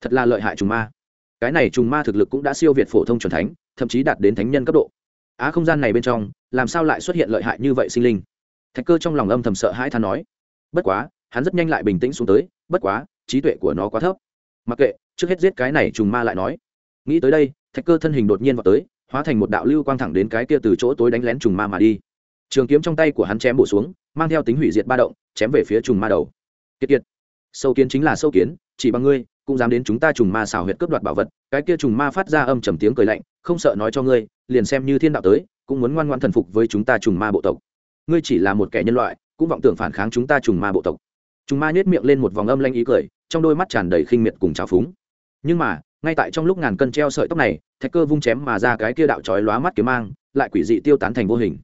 Thật là lợi hại trùng ma. Cái này trùng ma thực lực cũng đã siêu việt phổ thông c thánh, thậm chí đạt đến thánh nhân cấp độ. Á không gian này bên trong, làm sao lại xuất hiện lợi hại như vậy sinh linh? Thạch cơ trong lòng âm thầm sợ hãi than nói. Bất quá, hắn rất nhanh lại bình tĩnh xuống tới, bất quá, trí tuệ của nó quá thấp. Mặc kệ, trước hết giết cái này trùng ma lại nói. Nghĩ tới đây, thạch cơ thân hình đột nhiên vào tới, hóa thành một đạo lưu quang thẳng đến cái kia từ chỗ tối đánh lén trùng ma mà đi. Trường kiếm trong tay của hắn chém bổ xuống, mang theo tính hủy diệt ba động, chém về phía trùng ma đầu. Kiệt kiệt sâu kiến chính là sâu kiến, chỉ bằng ngươi, cũng dám đến chúng ta trùng ma xảo huyệt cướp đoạt bảo vật. Cái kia trùng ma phát ra âm trầm tiếng cười lạnh, không sợ nói cho ngươi, liền xem như thiên đạo tới, cũng muốn ngoan ngoan thần phục với chúng ta trùng ma bộ tộc. Ngươi chỉ là một kẻ nhân loại, cũng vọng tưởng phản kháng chúng ta trùng ma bộ tộc. Trùng ma nhếch miệng lên một vòng âm lanh ý cười, trong đôi mắt tràn đầy khinh miệt cùng trào phúng. Nhưng mà, ngay tại trong lúc ngàn cân treo sợi tóc này, thạch cơ vung chém mà ra cái kia đạo chói lóa mắt kiếm mang, lại quỷ dị tiêu tán thành vô hình.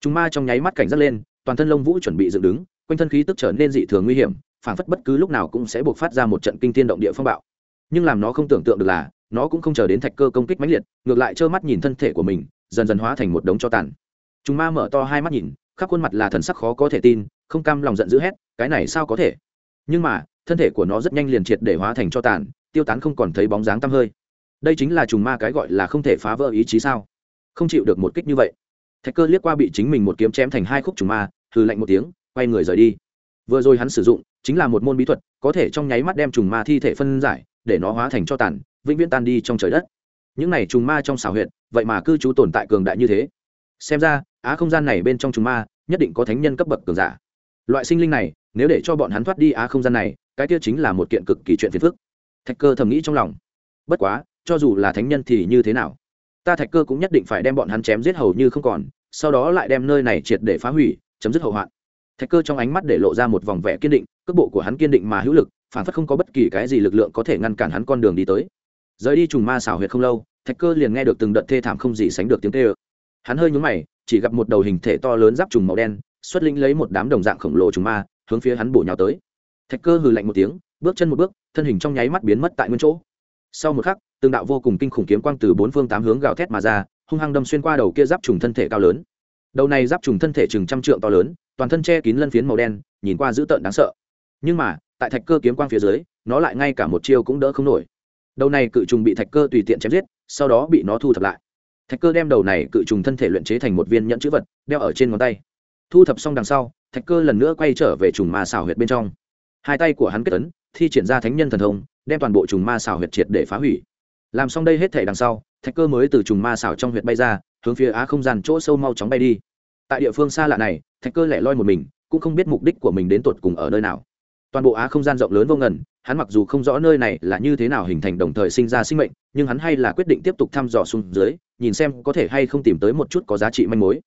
Trùng ma trong nháy mắt cảnh giác lên, toàn thân lông vũ chuẩn bị dựng đứng, quanh thân khí tức trở nên dị thường nguy hiểm phảng phất bất cứ lúc nào cũng sẽ buộc phát ra một trận kinh thiên động địa phong bạo. Nhưng làm nó không tưởng tượng được là, nó cũng không chờ đến thạch cơ công kích mãnh liệt, ngược lại trơ mắt nhìn thân thể của mình, dần dần hóa thành một đống cho tàn. Chúng ma mở to hai mắt nhìn, khắp khuôn mặt là thần sắc khó có thể tin, không cam lòng giận dữ hét, cái này sao có thể? Nhưng mà, thân thể của nó rất nhanh liền triệt để hóa thành cho tàn, tiêu tán không còn thấy bóng dáng tăm hơi. Đây chính là trùng ma cái gọi là không thể phá vỡ ý chí sao? Không chịu được một kích như vậy. Thạch cơ liếc qua bị chính mình một kiếm chém thành hai khúc trùng ma, hừ lạnh một tiếng, quay người rời đi vừa rồi hắn sử dụng chính là một môn bí thuật, có thể trong nháy mắt đem trùng ma thi thể phân giải, để nó hóa thành cho tàn, vĩnh viễn tan đi trong trời đất. Những này trùng ma trong xảo huyện vậy mà cư trú tồn tại cường đại như thế. Xem ra, á không gian này bên trong trùng ma, nhất định có thánh nhân cấp bậc cường giả. Loại sinh linh này, nếu để cho bọn hắn thoát đi á không gian này, cái kia chính là một kiện cực kỳ chuyện phiền phức. Thạch cơ thầm nghĩ trong lòng. Bất quá, cho dù là thánh nhân thì như thế nào? Ta thạch cơ cũng nhất định phải đem bọn hắn chém giết hầu như không còn, sau đó lại đem nơi này triệt để phá hủy, chấm dứt hậu hoạn thạch cơ trong ánh mắt để lộ ra một vòng vẻ kiên định, cước bộ của hắn kiên định mà hữu lực, phản phất không có bất kỳ cái gì lực lượng có thể ngăn cản hắn con đường đi tới. Rời đi trùng ma xảo huyệt không lâu, thạch cơ liền nghe được từng đợt thê thảm không gì sánh được tiếng tê ơ hắn hơi nhúng mày, chỉ gặp một đầu hình thể to lớn giáp trùng màu đen, xuất lĩnh lấy một đám đồng dạng khổng lồ trùng ma, hướng phía hắn bổ nhào tới. Thạch cơ hừ lạnh một tiếng, bước chân một bước, thân hình trong nháy mắt biến mất tại nguyên chỗ. Sau một khắc, từng đạo vô cùng kinh khủng kiếm quang từ bốn phương tám hướng gào thét mà ra, hung hăng đâm xuyên qua đầu kia giáp trùng thân thể cao lớn. Đầu này giáp trùng thân thể chừng trăm trượng to lớn toàn thân che kín lân phiến màu đen, nhìn qua dữ tợn đáng sợ. Nhưng mà, tại thạch cơ kiếm quang phía dưới, nó lại ngay cả một chiêu cũng đỡ không nổi. Đầu này cự trùng bị thạch cơ tùy tiện chém giết, sau đó bị nó thu thập lại. Thạch cơ đem đầu này cự trùng thân thể luyện chế thành một viên nhẫn chữ vật, đeo ở trên ngón tay. Thu thập xong đằng sau, thạch cơ lần nữa quay trở về trùng ma xào huyệt bên trong. Hai tay của hắn kết ấn, thi triển ra thánh nhân thần thông, đem toàn bộ trùng ma xào huyệt triệt để phá hủy. Làm xong đây hết thể đằng sau, thạch cơ mới từ trùng ma xào trong huyệt bay ra, hướng phía á không gian chỗ sâu mau chóng bay đi. Tại địa phương xa lạ này thạch cơ lẻ loi một mình, cũng không biết mục đích của mình đến tột cùng ở nơi nào. Toàn bộ á không gian rộng lớn vô ngần, hắn mặc dù không rõ nơi này là như thế nào hình thành đồng thời sinh ra sinh mệnh, nhưng hắn hay là quyết định tiếp tục thăm dò xuống dưới, nhìn xem có thể hay không tìm tới một chút có giá trị manh mối.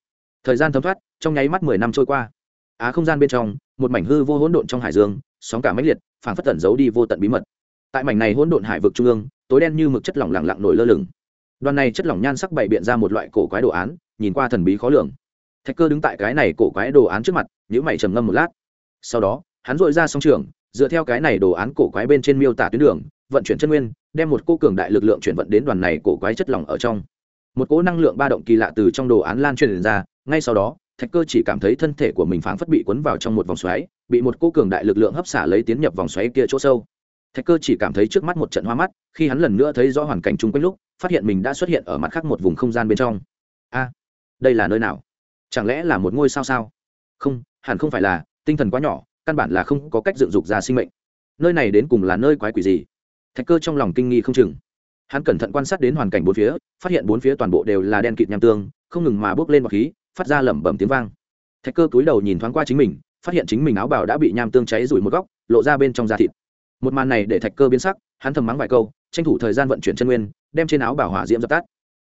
Thời gian thấm thoát, trong nháy mắt mười năm trôi qua. Á không gian bên trong, một mảnh hư vô hỗn độn trong hải dương, sóng cả máy liệt, phảng phất tẩn giấu đi vô tận bí mật. Tại mảnh này hỗn độn hải vực trung ương, tối đen như mực chất lỏng lặng lặng nổi lơ lửng. Đoàn này chất lỏng nhan sắc bày biện ra một loại cổ quái đồ án, nhìn qua thần bí khó lường thạch cơ đứng tại cái này cổ quái đồ án trước mặt nhữ mày trầm ngâm một lát. Sau đó, hắn dội ra song trường, dựa theo cái này đồ án cổ quái bên trên miêu tả tuyến đường, vận chuyển chân nguyên, đem một cô cường đại lực lượng chuyển vận đến đoàn này cổ quái chất lỏng ở trong. Một cỗ năng lượng ba động kỳ lạ từ trong đồ án lan truyền ra, ngay sau đó, thạch cơ chỉ cảm thấy thân thể của mình phảng phất bị cuốn vào trong một vòng xoáy, bị một cô cường đại lực lượng hấp xả lấy tiến nhập vòng xoáy kia chỗ sâu. Thạch cơ chỉ cảm thấy trước mắt một trận hoa mắt, khi hắn lần nữa thấy rõ hoàn cảnh chung quanh lúc, phát hiện mình đã xuất hiện ở mặt khác một vùng không gian bên trong. A, đây là nơi nào? Chẳng lẽ là một ngôi sao sao? Không, hẳn không phải là, tinh thần quá nhỏ, căn bản là không có cách dựng dục ra sinh mệnh. Nơi này đến cùng là nơi quái quỷ gì? Thạch cơ trong lòng kinh nghi không chừng. Hắn cẩn thận quan sát đến hoàn cảnh bốn phía, phát hiện bốn phía toàn bộ đều là đen kịt nham tương, không ngừng mà bốc lên bọc khí, phát ra lẩm bẩm tiếng vang. Thạch cơ túi đầu nhìn thoáng qua chính mình, phát hiện chính mình áo bào đã bị nham tương cháy rủi một góc, lộ ra bên trong da thịt. Một màn này để thạch cơ biến sắc, hắn thầm mắng vài câu, tranh thủ thời gian vận chuyển chân nguyên, đem trên áo bảo hỏa diễm dập tắt.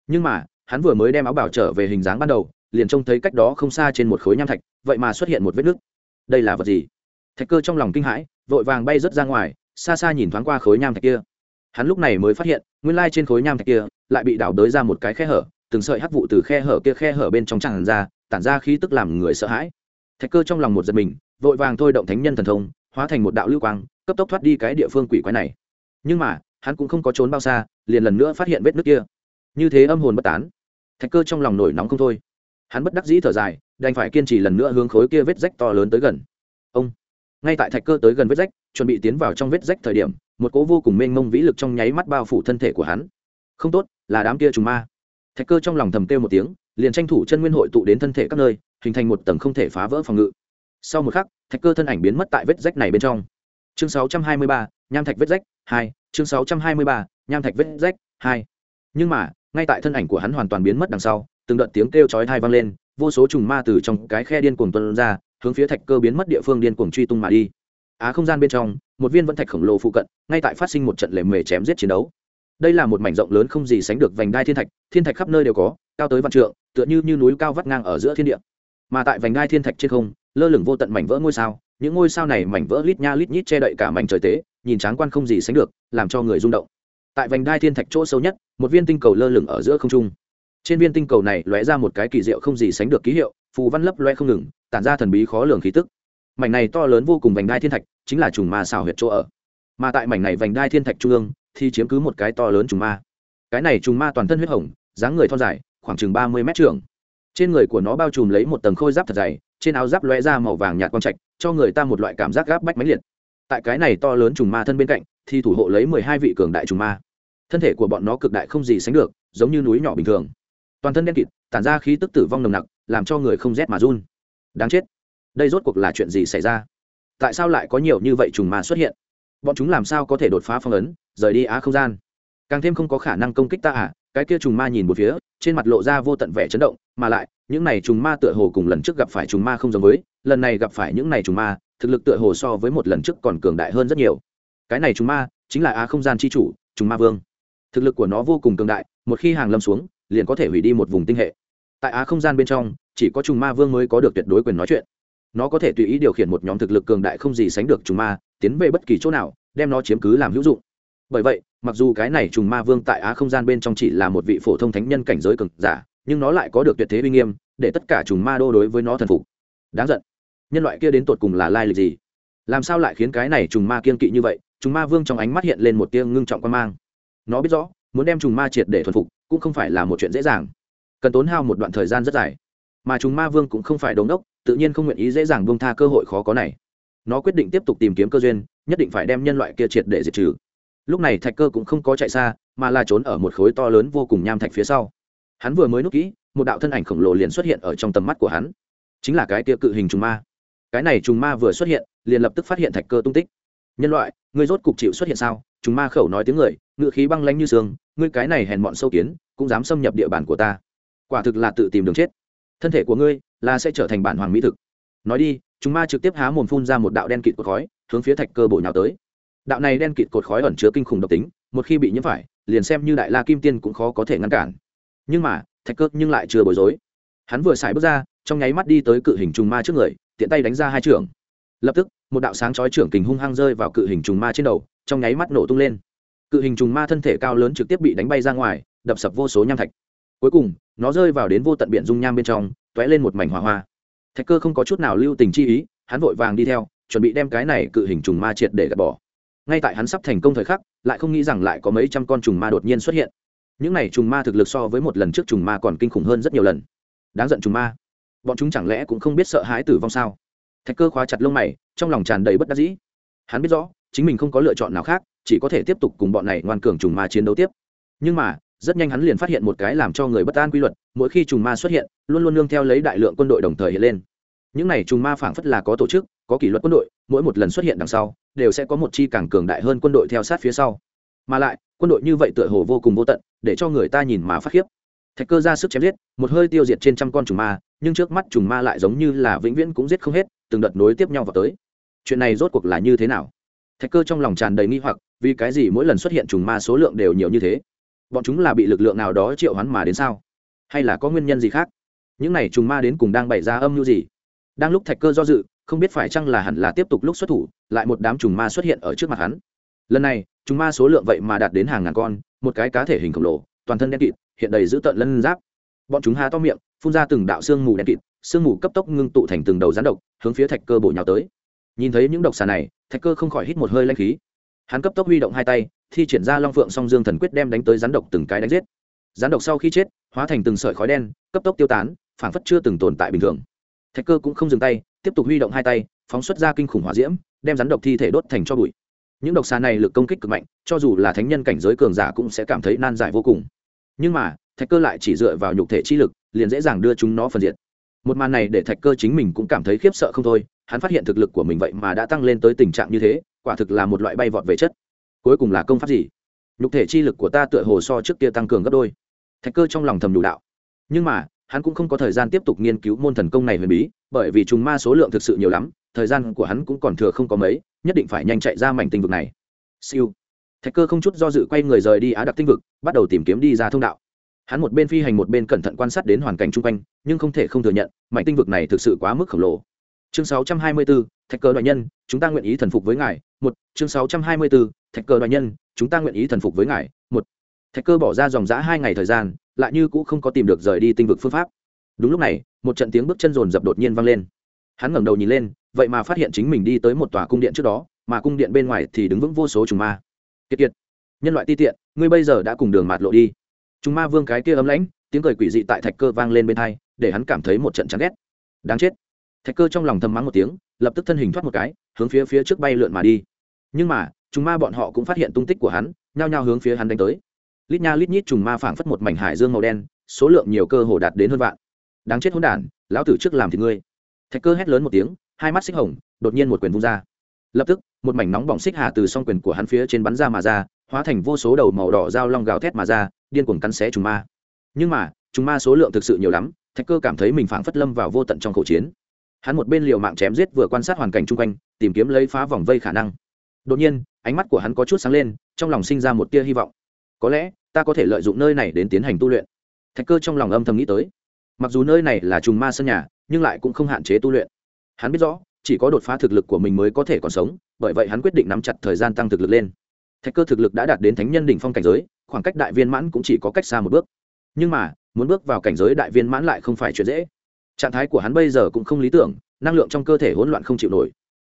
Nhưng mà, hắn vừa mới đem áo bảo trở về hình dáng ban đầu liền trông thấy cách đó không xa trên một khối nham thạch, vậy mà xuất hiện một vết nứt. Đây là vật gì? Thạch cơ trong lòng kinh hãi, vội vàng bay rớt ra ngoài, xa xa nhìn thoáng qua khối nham thạch kia. Hắn lúc này mới phát hiện, nguyên lai trên khối nham thạch kia lại bị đảo đới ra một cái khe hở, từng sợi hắc vụ từ khe hở kia khe hở bên trong tràn ra, tản ra khí tức làm người sợ hãi. Thạch cơ trong lòng một giật mình, vội vàng thôi động thánh nhân thần thông, hóa thành một đạo lưu quang, cấp tốc thoát đi cái địa phương quỷ quái này. Nhưng mà, hắn cũng không có trốn bao xa, liền lần nữa phát hiện vết nước kia. Như thế âm hồn bất tán. Thạch cơ trong lòng nổi nóng không thôi hắn bất đắc dĩ thở dài đành phải kiên trì lần nữa hướng khối kia vết rách to lớn tới gần. Ông ngay tại thạch cơ tới gần vết rách chuẩn bị tiến vào trong vết rách thời điểm một cỗ vô cùng mênh mông vĩ lực trong nháy mắt bao phủ thân thể của hắn. Không tốt là đám kia trùng ma. Thạch cơ trong lòng thầm kêu một tiếng liền tranh thủ chân nguyên hội tụ đến thân thể các nơi hình thành một tầng không thể phá vỡ phòng ngự. Sau một khắc thạch cơ thân ảnh biến mất tại vết rách này bên trong. Chương 623, nham thạch vết rách hai chương 623, nham thạch vết rách hai. Nhưng mà ngay tại thân ảnh của hắn hoàn toàn biến mất đằng sau từng đợt tiếng kêu chói tai vang lên vô số trùng ma từ trong cái khe điên cuồng tuôn ra hướng phía thạch cơ biến mất địa phương điên cuồng truy tung mà đi. Á không gian bên trong một viên vẫn thạch khổng lồ phụ cận ngay tại phát sinh một trận lề mề chém giết chiến đấu. Đây là một mảnh rộng lớn không gì sánh được vành đai thiên thạch thiên thạch khắp nơi đều có cao tới vạn trượng tựa như, như núi cao vắt ngang ở giữa thiên địa. Mà tại vành đai thiên thạch trên không lơ lửng vô tận mảnh vỡ ngôi sao những ngôi sao này mảnh vỡ lít nha lít nhít che đậy cả mảnh trời tế nhìn tráng quan không gì sánh được làm cho người rung động. Tại vành đai thiên thạch chỗ sâu nhất một viên tinh cầu lơ lửng ở giữa không trung trên viên tinh cầu này lóe ra một cái kỳ diệu không gì sánh được ký hiệu, phù văn lấp loe không ngừng, tản ra thần bí khó lường khí tức. Mảnh này to lớn vô cùng vành đai thiên thạch chính là trùng ma xào huyệt chỗ ở. Mà tại mảnh này vành đai thiên thạch trung ương thì chiếm cứ một cái to lớn trùng ma. Cái này trùng ma toàn thân huyết hồng, dáng người thon dài, khoảng chừng ba mươi mét trường. Trên người của nó bao trùm lấy một tầng khôi giáp thật dày, trên áo giáp lóe ra màu vàng nhạt quang trạch, cho người ta một loại cảm giác gáp bách mãnh liệt. Tại cái này to lớn trùng ma thân bên cạnh thì thủ hộ lấy mười hai vị cường đại trùng ma. Thân thể của bọn nó cực đại không gì sánh được, giống như núi nhỏ bình thường toàn thân đen kịt, tản ra khí tức tử vong nồng nặc, làm cho người không rét mà run. Đáng chết, đây rốt cuộc là chuyện gì xảy ra? Tại sao lại có nhiều như vậy trùng ma xuất hiện? Bọn chúng làm sao có thể đột phá phong ấn, rời đi á không gian? Càng thêm không có khả năng công kích ta à? Cái kia trùng ma nhìn một phía, trên mặt lộ ra vô tận vẻ chấn động, mà lại, những này trùng ma tựa hồ cùng lần trước gặp phải trùng ma không giống với, lần này gặp phải những này trùng ma, thực lực tựa hồ so với một lần trước còn cường đại hơn rất nhiều. Cái này trùng ma, chính là á không gian c h i chủ, trùng ma vương. Thực lực của nó vô cùng cường đại, một khi hàng lâm xuống liền có thể hủy đi một vùng tinh hệ. Tại á không gian bên trong, chỉ có trùng ma vương mới có được tuyệt đối quyền nói chuyện. Nó có thể tùy ý điều khiển một nhóm thực lực cường đại không gì sánh được trùng ma, tiến về bất kỳ chỗ nào, đem nó chiếm cứ làm hữu dụng. Bởi vậy, mặc dù cái này trùng ma vương tại á không gian bên trong chỉ là một vị phổ thông thánh nhân cảnh giới cực giả, nhưng nó lại có được tuyệt thế uy nghiêm, để tất cả trùng ma đô đối với nó thần phục. Đáng giận. Nhân loại kia đến tột cùng là lai lịch gì? Làm sao lại khiến cái này trùng ma kiên kỵ như vậy? Trùng ma vương trong ánh mắt hiện lên một tia ngưng trọng quan mang. Nó biết rõ muốn đem trùng ma triệt để thuần phục, cũng không phải là một chuyện dễ dàng. Cần tốn hao một đoạn thời gian rất dài. Mà trùng ma vương cũng không phải đống đốc, tự nhiên không nguyện ý dễ dàng buông tha cơ hội khó có này. Nó quyết định tiếp tục tìm kiếm cơ duyên, nhất định phải đem nhân loại kia triệt để diệt trừ. Lúc này thạch cơ cũng không có chạy xa, mà là trốn ở một khối to lớn vô cùng nham thạch phía sau. Hắn vừa mới núp kỹ, một đạo thân ảnh khổng lồ liền xuất hiện ở trong tầm mắt của hắn. Chính là cái kia cự hình trùng ma. Cái này trùng ma vừa xuất hiện, liền lập tức phát hiện thạch cơ tung tích. Nhân loại, ngươi rốt cục chịu xuất hiện sao? Trùng ma khẩu nói tiếng người ngự khí băng lanh như sương ngươi cái này hèn mọn sâu kiến, cũng dám xâm nhập địa bàn của ta. Quả thực là tự tìm đường chết. Thân thể của ngươi là sẽ trở thành bản hoàng mỹ thực. Nói đi, chúng ma trực tiếp há mồm phun ra một đạo đen kịt cột khói, hướng phía thạch cơ bổ nhào tới. Đạo này đen kịt cột khói ẩn chứa kinh khủng độc tính, một khi bị nhiễm phải, liền xem như đại la kim tiên cũng khó có thể ngăn cản. Nhưng mà, thạch cơ nhưng lại chưa bối rối. Hắn vừa xài bước ra, trong nháy mắt đi tới cự hình trùng ma trước người, tiện tay đánh ra hai trưởng. Lập tức, một đạo sáng chói trưởng kình hung hăng rơi vào cự hình trùng ma trên đầu, trong nháy mắt nổ tung lên cự hình trùng ma thân thể cao lớn trực tiếp bị đánh bay ra ngoài, đập sập vô số nham thạch. Cuối cùng, nó rơi vào đến vô tận biển dung nham bên trong t ó é lên một mảnh hỏa hoa. Thạch cơ không có chút nào lưu tình chi ý, hắn vội vàng đi theo, chuẩn bị đem cái này cự hình trùng ma triệt để gạt bỏ. Ngay tại hắn sắp thành công thời khắc, lại không nghĩ rằng lại có mấy trăm con trùng ma đột nhiên xuất hiện. Những này trùng ma thực lực so với một lần trước trùng ma còn kinh khủng hơn rất nhiều lần. Đáng giận trùng ma. Bọn chúng chẳng lẽ cũng không biết sợ hãi tử vong sao? Thạch cơ khóa chặt lông mày, trong lòng tràn đầy bất đắc dĩ. Hắn biết rõ, chính mình không có lựa chọn nào khác chỉ có thể tiếp tục cùng bọn này ngoan cường trùng ma chiến đấu tiếp. Nhưng mà, rất nhanh hắn liền phát hiện một cái làm cho người bất an quy luật, mỗi khi trùng ma xuất hiện, luôn luôn nương theo lấy đại lượng quân đội đồng thời hiện lên. Những này trùng ma phảng phất là có tổ chức, có kỷ luật quân đội, mỗi một lần xuất hiện đằng sau, đều sẽ có một chi càng cường đại hơn quân đội theo sát phía sau. Mà lại, quân đội như vậy tựa hồ vô cùng vô tận, để cho người ta nhìn mà phát khiếp. Thạch cơ ra sức chém giết, một hơi tiêu diệt trên trăm con trùng ma, nhưng trước mắt trùng ma lại giống như là vĩnh viễn cũng giết không hết, từng đợt nối tiếp nhau vào tới. Chuyện này rốt cuộc là như thế nào? Thạch cơ trong lòng tràn đầy nghi hoặc vì cái gì mỗi lần xuất hiện trùng ma số lượng đều nhiều như thế? Bọn chúng là bị lực lượng nào đó triệu hoán mà đến sao? Hay là có nguyên nhân gì khác? Những này trùng ma đến cùng đang bày ra âm mưu gì? Đang lúc thạch cơ do dự, không biết phải chăng là hẳn là tiếp tục lúc xuất thủ, lại một đám trùng ma xuất hiện ở trước mặt hắn. Lần này, trùng ma số lượng vậy mà đạt đến hàng ngàn con, một cái cá thể hình khổng lồ, toàn thân đen kịt, hiện đầy dữ tợn lân giáp. Bọn chúng há to miệng, phun ra từng đạo xương mù đen kịt, sương mù cấp tốc ngưng tụ thành từng đầu rắn độc, hướng phía thạch cơ bổ nhào tới. Nhìn thấy những độc xà này, thạch cơ không khỏi hít một hơi lanh khí hắn cấp tốc huy động hai tay, thi triển ra long phượng song dương thần quyết đem đánh tới rắn độc từng cái đánh giết. Rắn độc sau khi chết, hóa thành từng sợi khói đen, cấp tốc tiêu tán, phảng phất chưa từng tồn tại bình thường. Thạch cơ cũng không dừng tay, tiếp tục huy động hai tay, phóng xuất ra kinh khủng hỏa diễm, đem rắn độc thi thể đốt thành cho bụi. Những độc xà này lực công kích cực mạnh, cho dù là thánh nhân cảnh giới cường giả cũng sẽ cảm thấy nan giải vô cùng. Nhưng mà, thạch cơ lại chỉ dựa vào nhục thể chi lực, liền dễ dàng đưa chúng nó phân diệt. Một màn này để thạch cơ chính mình cũng cảm thấy khiếp sợ không thôi, hắn phát hiện thực lực của mình vậy mà đã tăng lên tới tình trạng như thế quả thực là một loại bay vọt về chất. Cuối cùng là công pháp gì? Nhục thể chi lực của ta tựa hồ so trước kia tăng cường gấp đôi. Thạch cơ trong lòng thầm đủ đạo. Nhưng mà, hắn cũng không có thời gian tiếp tục nghiên cứu môn thần công này huyền bí, bởi vì trùng ma số lượng thực sự nhiều lắm, thời gian của hắn cũng còn thừa không có mấy, nhất định phải nhanh chạy ra mảnh tinh vực này. Siêu. Thạch cơ không chút do dự quay người rời đi á đặc tinh vực, bắt đầu tìm kiếm đi ra thông đạo. Hắn một bên phi hành một bên cẩn thận quan sát đến hoàn cảnh chung quanh, nhưng không thể không thừa nhận, mảnh tinh vực này thực sự quá mức khổng lồ chương 624, thạch cơ đại nhân chúng ta nguyện ý thần phục với ngài. Một chương 624, thạch cơ đại nhân chúng ta nguyện ý thần phục với ngài. Một thạch cơ bỏ ra dòng giã hai ngày thời gian lại như cũng không có tìm được rời đi tinh vực phương pháp. Đúng lúc này một trận tiếng bước chân rồn rập đột nhiên vang lên. Hắn ngẩng đầu nhìn lên vậy mà phát hiện chính mình đi tới một tòa cung điện trước đó mà cung điện bên ngoài thì đứng vững vô số trùng ma. Kiệt kiệt nhân loại ti tiện ngươi bây giờ đã cùng đường mạt lộ đi. Trùng ma vương cái kia ấm lãnh tiếng cười quỷ dị tại thạch cơ vang lên bên thai để hắn cảm thấy một trận chán ghét. Đáng chết thạch cơ trong lòng thầm mắng một tiếng, lập tức thân hình thoát một cái, hướng phía phía trước bay lượn mà đi. Nhưng mà, chúng ma bọn họ cũng phát hiện tung tích của hắn, nhao nhao hướng phía hắn đánh tới. Lít nha lít nhít trùng ma phảng phất một mảnh hải dương màu đen, số lượng nhiều cơ hồ đạt đến hơn vạn. Đáng chết hỗn đản, lão tử trước làm thì ngươi. Thạch cơ hét lớn một tiếng, hai mắt xích hồng, đột nhiên một quyền vung ra. Lập tức, một mảnh nóng bỏng xích hà từ song quyền của hắn phía trên bắn ra mà ra, hóa thành vô số đầu màu đỏ dao long gào thét mà ra, điên cuồng cắn xé trùng ma. Nhưng mà trùng ma số lượng thực sự nhiều lắm, thạch cơ cảm thấy mình phảng phất lâm vào vô tận trong khẩu chiến hắn một bên liều mạng chém giết vừa quan sát hoàn cảnh chung quanh, tìm kiếm lấy phá vòng vây khả năng. Đột nhiên, ánh mắt của hắn có chút sáng lên, trong lòng sinh ra một tia hy vọng. Có lẽ, ta có thể lợi dụng nơi này đến tiến hành tu luyện. Thạch cơ trong lòng âm thầm nghĩ tới. Mặc dù nơi này là trùng ma sân nhà, nhưng lại cũng không hạn chế tu luyện. Hắn biết rõ, chỉ có đột phá thực lực của mình mới có thể còn sống, bởi vậy hắn quyết định nắm chặt thời gian tăng thực lực lên. Thạch cơ thực lực đã đạt đến thánh nhân đỉnh phong cảnh giới, khoảng cách đại viên mãn cũng chỉ có cách xa một bước. Nhưng mà, muốn bước vào cảnh giới đại viên mãn lại không phải chuyện dễ trạng thái của hắn bây giờ cũng không lý tưởng, năng lượng trong cơ thể hỗn loạn không chịu nổi.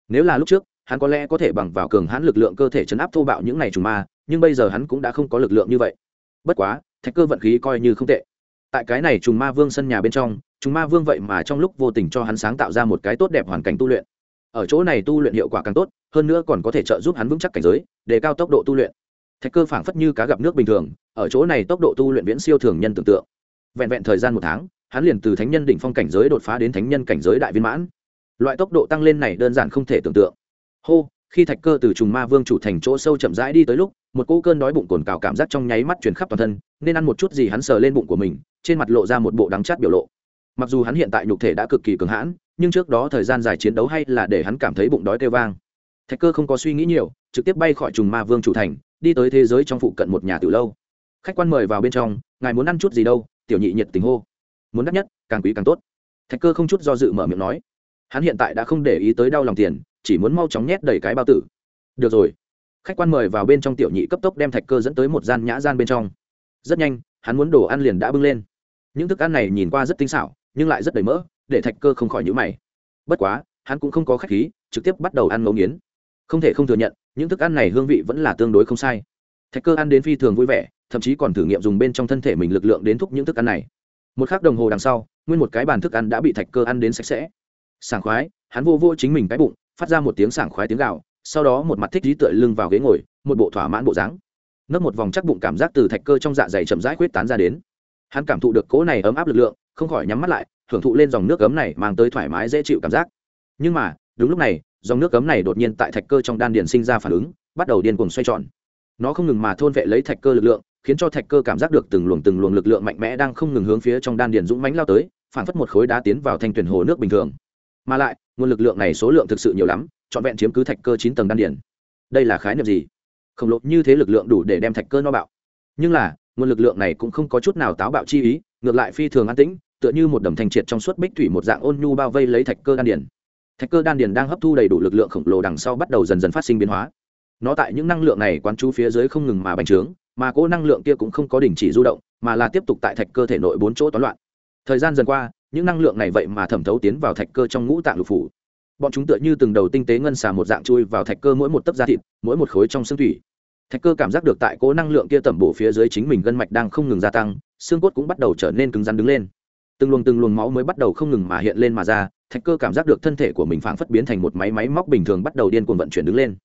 Nếu là lúc trước, hắn có lẽ có thể bằng vào cường hãn lực lượng cơ thể chấn áp thô bạo những n à y trùng ma, nhưng bây giờ hắn cũng đã không có lực lượng như vậy. Bất quá, thạch cơ vận khí coi như không tệ. Tại cái này trùng ma vương sân nhà bên trong, trùng ma vương vậy mà trong lúc vô tình cho hắn sáng tạo ra một cái tốt đẹp hoàn cảnh tu luyện. Ở chỗ này tu luyện hiệu quả càng tốt, hơn nữa còn có thể trợ giúp hắn vững chắc cảnh giới để cao tốc độ tu luyện. Thạch cơ phảng phất như cá gặp nước bình thường, ở chỗ này tốc độ tu luyện viễn siêu thường nhân tưởng tượng. Vẹn vẹn thời gian một tháng hắn liền từ thánh nhân đỉnh phong cảnh giới đột phá đến thánh nhân cảnh giới đại viên mãn. Loại tốc độ tăng lên này đơn giản không thể tưởng tượng. Hô, khi thạch cơ từ trùng ma vương chủ thành chỗ sâu chậm rãi đi tới lúc, một cỗ cơn đói bụng cồn cào cảm giác trong nháy mắt truyền khắp toàn thân, nên ăn một chút gì hắn sờ lên bụng của mình, trên mặt lộ ra một bộ đắng chát biểu lộ. Mặc dù hắn hiện tại nhục thể đã cực kỳ cường hãn, nhưng trước đó thời gian dài chiến đấu hay là để hắn cảm thấy bụng đói kêu vang. Thạch cơ không có suy nghĩ nhiều, trực tiếp bay khỏi trùng ma vương chủ thành, đi tới thế giới trong phụ cận một nhà từ lâu. Khách quan mời vào bên trong, ngài muốn ăn chút gì đâu? Tiểu nhị nhiệt tình hô muốn đắt nhất, càng quý càng tốt. Thạch cơ không chút do dự mở miệng nói. Hắn hiện tại đã không để ý tới đau lòng tiền, chỉ muốn mau chóng nhét đầy cái bao tử. Được rồi. Khách quan mời vào bên trong tiểu nhị cấp tốc đem thạch cơ dẫn tới một gian nhã gian bên trong. Rất nhanh, hắn muốn đồ ăn liền đã bưng lên. Những thức ăn này nhìn qua rất tinh xảo, nhưng lại rất đầy mỡ, để thạch cơ không khỏi nhữ mày. Bất quá, hắn cũng không có khách khí, trực tiếp bắt đầu ăn ngấu nghiến. Không thể không thừa nhận, những thức ăn này hương vị vẫn là tương đối không sai. Thạch cơ ăn đến phi thường vui vẻ, thậm chí còn thử nghiệm dùng bên trong thân thể mình lực lượng đến thúc những thức ăn này một k h ắ c đồng hồ đằng sau, nguyên một cái bàn thức ăn đã bị thạch cơ ăn đến sạch sẽ. Sảng khoái, hắn vô vô chính mình cái bụng, phát ra một tiếng sảng khoái tiếng gạo sau đó một mặt thích dí tựa lưng vào ghế ngồi, một bộ thỏa mãn bộ dáng. Nấc một vòng chắc bụng cảm giác từ thạch cơ trong dạ dày chậm rãi khuyết tán ra đến. Hắn cảm thụ được cỗ này ấm áp lực lượng, không khỏi nhắm mắt lại hưởng thụ lên dòng nước cấm này mang tới thoải mái dễ chịu cảm giác. Nhưng mà, đúng lúc này, dòng nước cấm này đột nhiên tại thạch cơ trong đan điền sinh ra phản ứng, bắt đầu điên cuồng xoay tròn. Nó không ngừng mà thôn vệ lấy thạch cơ lực lượng khiến cho thạch cơ cảm giác được từng luồng từng luồng lực lượng mạnh mẽ đang không ngừng hướng phía trong đan điền dũng mãnh lao tới, phản phất một khối đá tiến vào thanh tuyển hồ nước bình thường. Mà lại, nguồn lực lượng này số lượng thực sự nhiều lắm, trọn vẹn chiếm cứ thạch cơ chín tầng đan điền. Đây là khái niệm gì? Không lột như thế lực lượng đủ để đem thạch cơ no bạo. Nhưng là, nguồn lực lượng này cũng không có chút nào táo bạo chi ý, ngược lại phi thường an tĩnh, tựa như một đầm thanh triệt trong suốt bích thủy một dạng ôn nhu bao vây lấy thạch cơ đan điền. Thạch cơ đan điền đang hấp thu đầy đủ lực lượng khổng lồ đằng sau bắt đầu dần dần phát sinh biến hóa. Nó tại những năng lượng này quán chú phía dưới không ngừng mà bành trướng mà cỗ năng lượng kia cũng không có đình chỉ du động, mà là tiếp tục tại thạch cơ thể nội bốn chỗ toán loạn. Thời gian dần qua, những năng lượng này vậy mà thẩm thấu tiến vào thạch cơ trong ngũ tạng lục phủ. Bọn chúng tựa như từng đầu tinh tế ngân xà một dạng chui vào thạch cơ mỗi một tấc da thịt, mỗi một khối trong xương thủy. Thạch cơ cảm giác được tại cỗ năng lượng kia tẩm bổ phía dưới chính mình gân mạch đang không ngừng gia tăng, xương cốt cũng bắt đầu trở nên cứng rắn đứng lên. Từng luồng từng luồng máu mới bắt đầu không ngừng mà hiện lên mà ra, thạch cơ cảm giác được thân thể của mình phảng phất biến thành một máy máy móc bình thường bắt đầu điên cuồng vận chuyển đứng lên.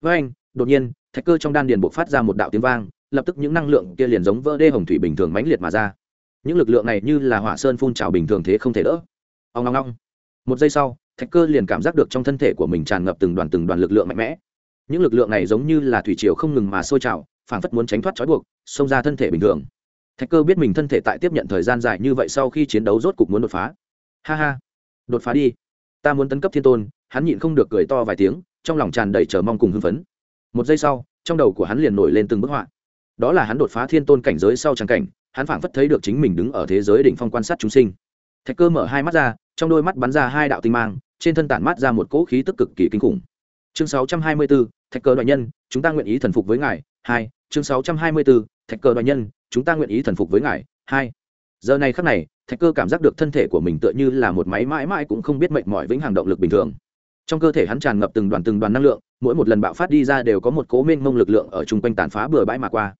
Với anh, đột nhiên, thạch cơ trong đan điền bộc phát ra một đạo tiếng vang lập tức những năng lượng kia liền giống vỡ đê hồng thủy bình thường mãnh liệt mà ra. Những lực lượng này như là hỏa sơn phun trào bình thường thế không thể đỡ. Ông long long một giây sau, thạch cơ liền cảm giác được trong thân thể của mình tràn ngập từng đoàn từng đoàn lực lượng mạnh mẽ. Những lực lượng này giống như là thủy triều không ngừng mà sôi trào, phảng phất muốn tránh thoát trói buộc, xông ra thân thể bình thường. Thạch cơ biết mình thân thể tại tiếp nhận thời gian dài như vậy sau khi chiến đấu rốt cục muốn đột phá. Ha ha. Đột phá đi. Ta muốn tấn cấp thiên tôn, hắn nhịn không được cười to vài tiếng, trong lòng tràn đầy chờ mong cùng hưng phấn. Một giây sau, trong đầu của hắn liền nổi lên từng bức họa đó là hắn đột phá thiên tôn cảnh giới sau tràng cảnh hắn phảng phất thấy được chính mình đứng ở thế giới đỉnh phong quan sát chúng sinh. Thạch cơ mở hai mắt ra trong đôi mắt bắn ra hai đạo tinh mang trên thân tản mát ra một cỗ khí tức cực kỳ kinh khủng. Chương 624, thạch cơ đại nhân chúng ta nguyện ý thần phục với ngài. Hai chương 624, thạch cơ đại nhân chúng ta nguyện ý thần phục với ngài. Hai giờ này khắc này thạch cơ cảm giác được thân thể của mình tựa như là một máy mãi mãi cũng không biết mệnh mọi vĩnh hằng động lực bình thường. Trong cơ thể hắn tràn ngập từng đoàn từng đoàn năng lượng mỗi một lần bạo phát đi ra đều có một cố mênh mông lực lượng ở chung quanh tàn phá bừa bãi mà qua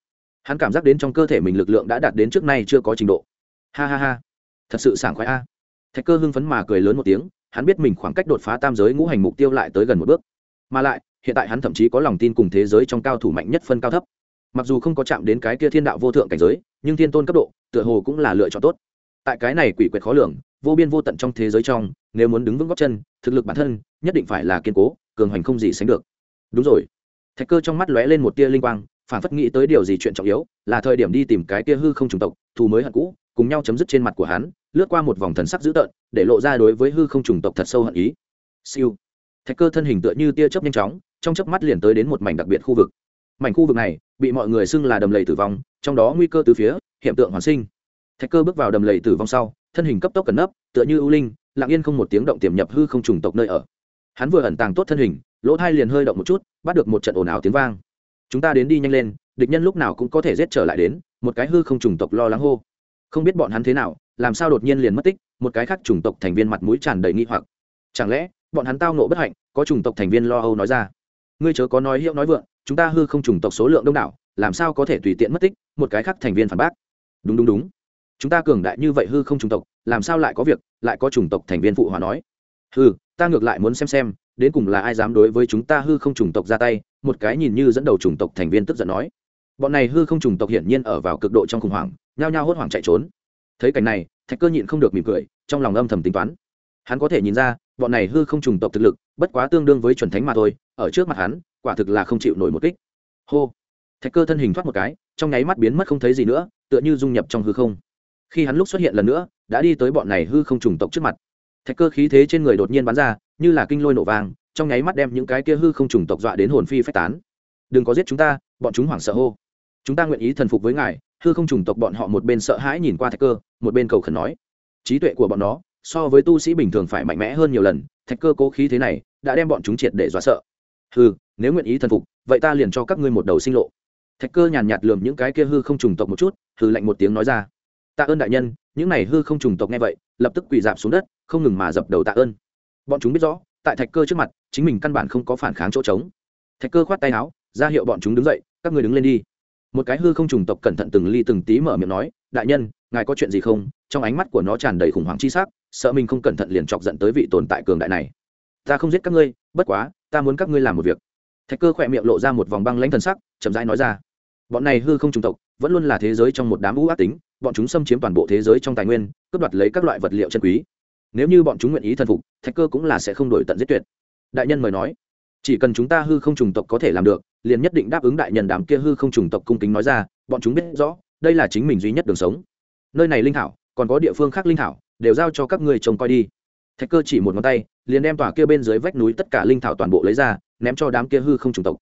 hắn cảm giác đến trong cơ thể mình lực lượng đã đạt đến trước nay chưa có trình độ. Ha ha ha. Thật sự sảng khoái a. Thạch cơ hưng phấn mà cười lớn một tiếng, hắn biết mình khoảng cách đột phá tam giới ngũ hành mục tiêu lại tới gần một bước. Mà lại, hiện tại hắn thậm chí có lòng tin cùng thế giới trong cao thủ mạnh nhất phân cao thấp. Mặc dù không có chạm đến cái kia thiên đạo vô thượng cảnh giới, nhưng thiên tôn cấp độ, tựa hồ cũng là lựa chọn tốt. Tại cái này quỷ quyệt khó lường, vô biên vô tận trong thế giới trong, nếu muốn đứng vững góc chân, thực lực bản thân, nhất định phải là kiên cố, cường hoành không gì sánh được. Đúng rồi. Thạch cơ trong mắt lóe lên một tia linh quang phản phất nghĩ tới điều gì chuyện trọng yếu, là thời điểm đi tìm cái kia hư không trùng tộc, thù mới hận cũ, cùng nhau chấm dứt trên mặt của hắn, lướt qua một vòng thần sắc dữ tợn, để lộ ra đối với hư không trùng tộc thật sâu hận ý. Siêu. Thạch cơ thân hình tựa như tia chớp nhanh chóng, trong chớp mắt liền tới đến một mảnh đặc biệt khu vực. Mảnh khu vực này, bị mọi người xưng là đầm lầy tử vong, trong đó nguy cơ từ phía, hiện tượng hoàn sinh. Thạch cơ bước vào đầm lầy tử vong sau, thân hình cấp tốc cẩn nấp, tựa như ưu linh, lặng yên không một tiếng động tiềm nhập hư không trùng tộc nơi ở. Hắn vừa ẩn tàng tốt thân hình, lỗ thai liền hơi động một chút, bắt được một trận ồn ào tiếng vang chúng ta đến đi nhanh lên, địch nhân lúc nào cũng có thể giết trở lại đến, một cái hư không trùng tộc lo lắng hô. Không biết bọn hắn thế nào, làm sao đột nhiên liền mất tích, một cái khác chủng tộc thành viên mặt mũi tràn đầy nghi hoặc. Chẳng lẽ, bọn hắn tao nộ bất hạnh, có chủng tộc thành viên lo âu nói ra. Ngươi chớ có nói hiệu nói vượng, chúng ta hư không chủng tộc số lượng đông đảo, làm sao có thể tùy tiện mất tích, một cái khác thành viên phản bác. Đúng đúng đúng. Chúng ta cường đại như vậy hư không chủng tộc, làm sao lại có việc, lại có chủng tộc thành viên phụ hòa nói. Hư ta ngược lại muốn xem xem đến cùng là ai dám đối với chúng ta hư không chủng tộc ra tay, một cái nhìn như dẫn đầu chủng tộc thành viên tức giận nói. Bọn này hư không chủng tộc hiển nhiên ở vào cực độ trong khủng hoảng, nhao nhao hốt hoảng chạy trốn. Thấy cảnh này, thạch cơ nhịn không được mỉm cười, trong lòng âm thầm tính toán. Hắn có thể nhìn ra, bọn này hư không trùng tộc thực lực, bất quá tương đương với chuẩn thánh mà thôi, ở trước mặt hắn, quả thực là không chịu nổi một kích. Hô! Thạch cơ thân hình thoát một cái, trong nháy mắt biến mất không thấy gì nữa, tựa như dung nhập trong hư không. Khi hắn lúc xuất hiện lần nữa, đã đi tới bọn này hư không trùng tộc trước mặt. Thạch cơ khí thế trên người đột nhiên bắn ra như là kinh lôi nổ vàng trong nháy mắt đem những cái kia hư không trùng tộc dọa đến hồn phi phách tán. Đừng có giết chúng ta, bọn chúng hoảng sợ hô. Chúng ta nguyện ý thần phục với ngài, hư không trùng tộc bọn họ một bên sợ hãi nhìn qua thạch cơ, một bên cầu khẩn nói. Trí tuệ của bọn nó, so với tu sĩ bình thường phải mạnh mẽ hơn nhiều lần, thạch cơ cố khí thế này, đã đem bọn chúng triệt để dọa sợ. Hư nếu nguyện ý thần phục, vậy ta liền cho các ngươi một đầu sinh lộ. Thạch cơ nhàn nhạt lườm những cái kia hư không trùng tộc một chút hư lạnh một tiếng nói ra. Tạ ơn đại nhân, những này hư không trùng tộc nghe vậy, lập tức quỳ dạp xuống đất, không ngừng mà dập đầu tạ ơn bọn chúng biết rõ, tại thạch cơ trước mặt, chính mình căn bản không có phản kháng chỗ trống. Thạch cơ khoát tay áo, ra hiệu bọn chúng đứng dậy, các người đứng lên đi. Một cái hư không trùng tộc cẩn thận từng ly từng tí mở miệng nói, đại nhân, ngài có chuyện gì không? Trong ánh mắt của nó tràn đầy khủng hoảng chi sắc, sợ mình không cẩn thận liền chọc giận tới vị tồn tại cường đại này. Ta không giết các ngươi, bất quá, ta muốn các ngươi làm một việc. Thạch cơ khỏe miệng lộ ra một vòng băng lãnh thần sắc, chậm rãi nói ra, bọn này hư không trùng tộc, vẫn luôn là thế giới trong một đám ưu ác tính, bọn chúng xâm chiếm toàn bộ thế giới trong tài nguyên, cướp đoạt lấy các loại vật liệu chân quý nếu như bọn chúng nguyện ý thần phục, thạch cơ cũng là sẽ không đổi tận giết tuyệt. Đại nhân mời nói. Chỉ cần chúng ta hư không trùng tộc có thể làm được, liền nhất định đáp ứng đại nhân đám kia hư không trùng tộc cung kính nói ra, bọn chúng biết rõ, đây là chính mình duy nhất đường sống. Nơi này linh thảo còn có địa phương khác linh thảo đều giao cho các người trông coi đi. Thạch cơ chỉ một ngón tay, liền đem tòa kia bên dưới vách núi tất cả linh thảo toàn bộ lấy ra, ném cho đám kia hư không trùng tộc.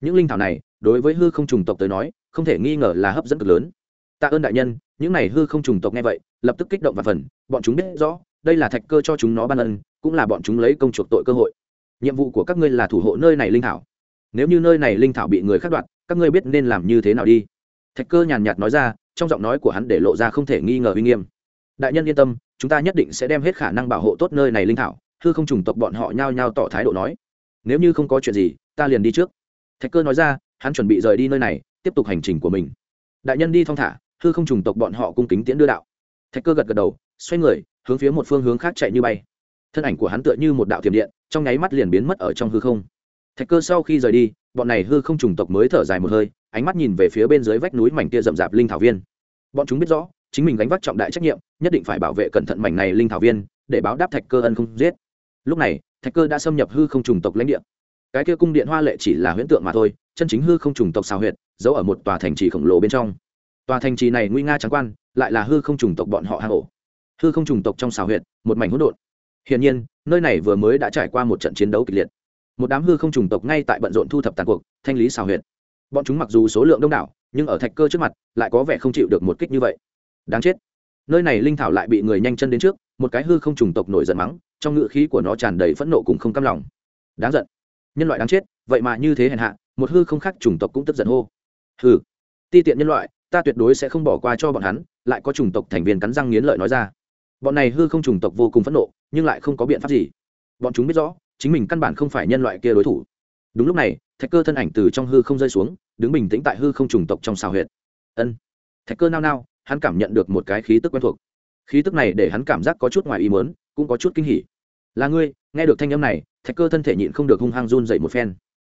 Những linh thảo này, đối với hư không trùng tộc tới nói, không thể nghi ngờ là hấp dẫn cực lớn. Tạ ơn đại nhân, những này hư không trùng tộc nghe vậy, lập tức kích động và phần, bọn chúng biết rõ đây là thạch cơ cho chúng nó ban ân, cũng là bọn chúng lấy công chuộc tội cơ hội. Nhiệm vụ của các ngươi là thủ hộ nơi này linh thảo. Nếu như nơi này linh thảo bị người khác đoạt, các ngươi biết nên làm như thế nào đi. Thạch cơ nhàn nhạt nói ra, trong giọng nói của hắn để lộ ra không thể nghi ngờ uy nghiêm. Đại nhân yên tâm, chúng ta nhất định sẽ đem hết khả năng bảo hộ tốt nơi này linh thảo. Hư không trùng tộc bọn họ nhao nhao tỏ thái độ nói. Nếu như không có chuyện gì, ta liền đi trước. Thạch cơ nói ra, hắn chuẩn bị rời đi nơi này, tiếp tục hành trình của mình. Đại nhân đi thong thả, hư không trùng tộc bọn họ cung kính tiễn đưa đạo. Thạch cơ gật gật đầu, xoay người hướng phía một phương hướng khác chạy như bay. Thân ảnh của hắn tựa như một đạo thiểm điện, trong nháy mắt liền biến mất ở trong hư không. Thạch cơ sau khi rời đi, bọn này hư không trùng tộc mới thở dài một hơi, ánh mắt nhìn về phía bên dưới vách núi mảnh kia rậm rạp linh thảo viên. Bọn chúng biết rõ, chính mình gánh vác trọng đại trách nhiệm, nhất định phải bảo vệ cẩn thận mảnh này linh thảo viên, để báo đáp thạch cơ ân không giết. Lúc này, thạch cơ đã xâm nhập hư không trùng tộc lãnh địa. Cái kia cung điện hoa lệ chỉ là huyễn tượng mà thôi, chân chính hư không trùng tộc xào huyệt, giấu ở một tòa thành trì khổng lồ bên trong. Tòa thành trì này nguy nga trắng quan, lại là hư không trùng tộc bọn họ hang ổ hư không trùng tộc trong xào huyệt, một mảnh hỗn độn. Hiển nhiên, nơi này vừa mới đã trải qua một trận chiến đấu kịch liệt. Một đám hư không trùng tộc ngay tại bận rộn thu thập tàn cuộc, thanh lý xào huyệt. Bọn chúng mặc dù số lượng đông đảo, nhưng ở thạch cơ trước mặt, lại có vẻ không chịu được một kích như vậy. Đáng chết. Nơi này linh thảo lại bị người nhanh chân đến trước, một cái hư không trùng tộc nổi giận mắng, trong ngự khí của nó tràn đầy phẫn nộ cùng không cam lòng. Đáng giận. Nhân loại đáng chết, vậy mà như thế hèn hạ, một hư không khác chủng tộc cũng tức giận hô. Hư ti tiện nhân loại, ta tuyệt đối sẽ không bỏ qua cho bọn hắn, lại có chủng tộc thành viên cắn răng nghiến lợi nói ra bọn này hư không trùng tộc vô cùng phẫn nộ nhưng lại không có biện pháp gì. Bọn chúng biết rõ chính mình căn bản không phải nhân loại kia đối thủ. Đúng lúc này thạch cơ thân ảnh từ trong hư không rơi xuống đứng bình tĩnh tại hư không trùng tộc trong xào huyệt. Ân. Thạch cơ nao nao hắn cảm nhận được một cái khí tức quen thuộc. Khí tức này để hắn cảm giác có chút ngoài ý mớn cũng có chút kinh hỉ. Là ngươi nghe được thanh âm này thạch cơ thân thể nhịn không được hung hăng run dậy một phen.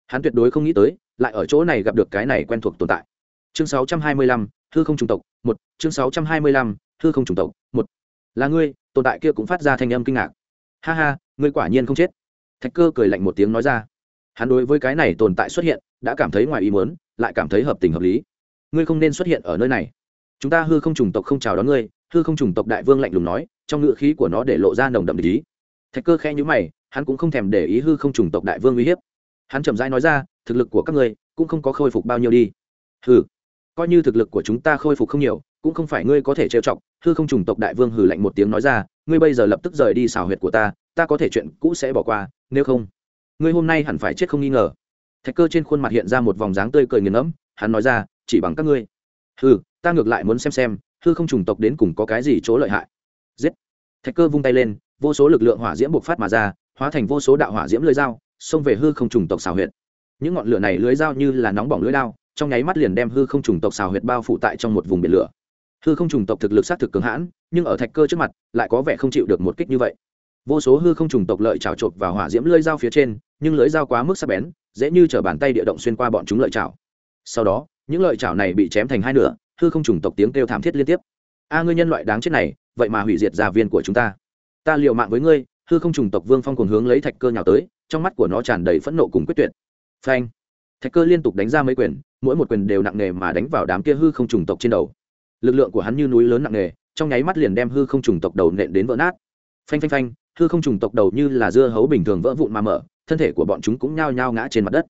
Hắn tuyệt đối không nghĩ tới lại ở chỗ này gặp được cái này quen thuộc tồn tại. Chương 625, hư không trùng tộc một. Chương 625, hư không trùng tộc một là ngươi, tồn tại kia cũng phát ra thanh âm kinh ngạc. Ha ha, ngươi quả nhiên không chết. Thạch cơ cười lạnh một tiếng nói ra. Hắn đối với cái này tồn tại xuất hiện, đã cảm thấy ngoài ý muốn, lại cảm thấy hợp tình hợp lý. Ngươi không nên xuất hiện ở nơi này. Chúng ta hư không trùng tộc không chào đón ngươi, hư không trùng tộc đại vương lạnh lùng nói, trong ngựa khí của nó để lộ ra nồng đậm lý thạch cơ khe nhữ mày, hắn cũng không thèm để ý hư không trùng tộc đại vương uy hiếp. Hắn chậm rãi nói ra, thực lực của các ngươi cũng không có khôi phục bao nhiêu đi. Hừ coi như thực lực của chúng ta khôi phục không nhiều, cũng không phải ngươi có thể trêu chọc, hư không trùng tộc đại vương hừ lạnh một tiếng nói ra, ngươi bây giờ lập tức rời đi xào huyệt của ta ta có thể chuyện cũ sẽ bỏ qua, nếu không, ngươi hôm nay hẳn phải chết không nghi ngờ. Thạch cơ trên khuôn mặt hiện ra một vòng dáng tươi cười nghiền ngẫm, hắn nói ra, chỉ bằng các ngươi. Hừ, ta ngược lại muốn xem xem, hư không trùng tộc đến cùng có cái gì chỗ lợi hại. Giết. Thạch cơ vung tay lên, vô số lực lượng hỏa diễm bộc phát mà ra, hóa thành vô số đạo hỏa diễm lưới dao, xông về hư không trùng tộc xào huyệt. Những ngọn lửa này lưới dao như là nóng bỏng lưới lao trong nháy mắt liền đem hư không trùng tộc xào huyệt bao phủ tại trong một vùng biển lửa. Hư không trùng tộc thực lực sát thực cường hãn, nhưng ở thạch cơ trước mặt, lại có vẻ không chịu được một kích như vậy. Vô số hư không trùng tộc lợi trào trộp vào hỏa diễm lưỡi dao phía trên, nhưng lưới dao quá mức sắc bén, dễ như t bàn tay địa động xuyên qua bọn chúng lợi trào sau đó, những lợi trào này bị chém thành hai nửa, hư không trùng tộc tiếng kêu thảm thiết liên tiếp. A, ngươi nhân loại đáng chết này, vậy mà hủy diệt gia viên của chúng ta. Ta liều mạng với ngươi. Hư không trùng tộc vương phong cùng hướng lấy thạch cơ nhào tới, trong mắt của nó tràn đầy phẫn nộ cùng quyết tuyệt. Phanh! Thạch cơ liên tục đánh ra mấy quyền mỗi một quyền đều nặng nề mà đánh vào đám kia hư không trùng tộc trên đầu. Lực lượng của hắn như núi lớn nặng nề, trong nháy mắt liền đem hư không trùng tộc đầu nện đến vỡ nát. Phanh phanh phanh, hư không trùng tộc đầu như là dưa hấu bình thường vỡ vụn mà mở, thân thể của bọn chúng cũng nhao nhao ngã trên mặt đất.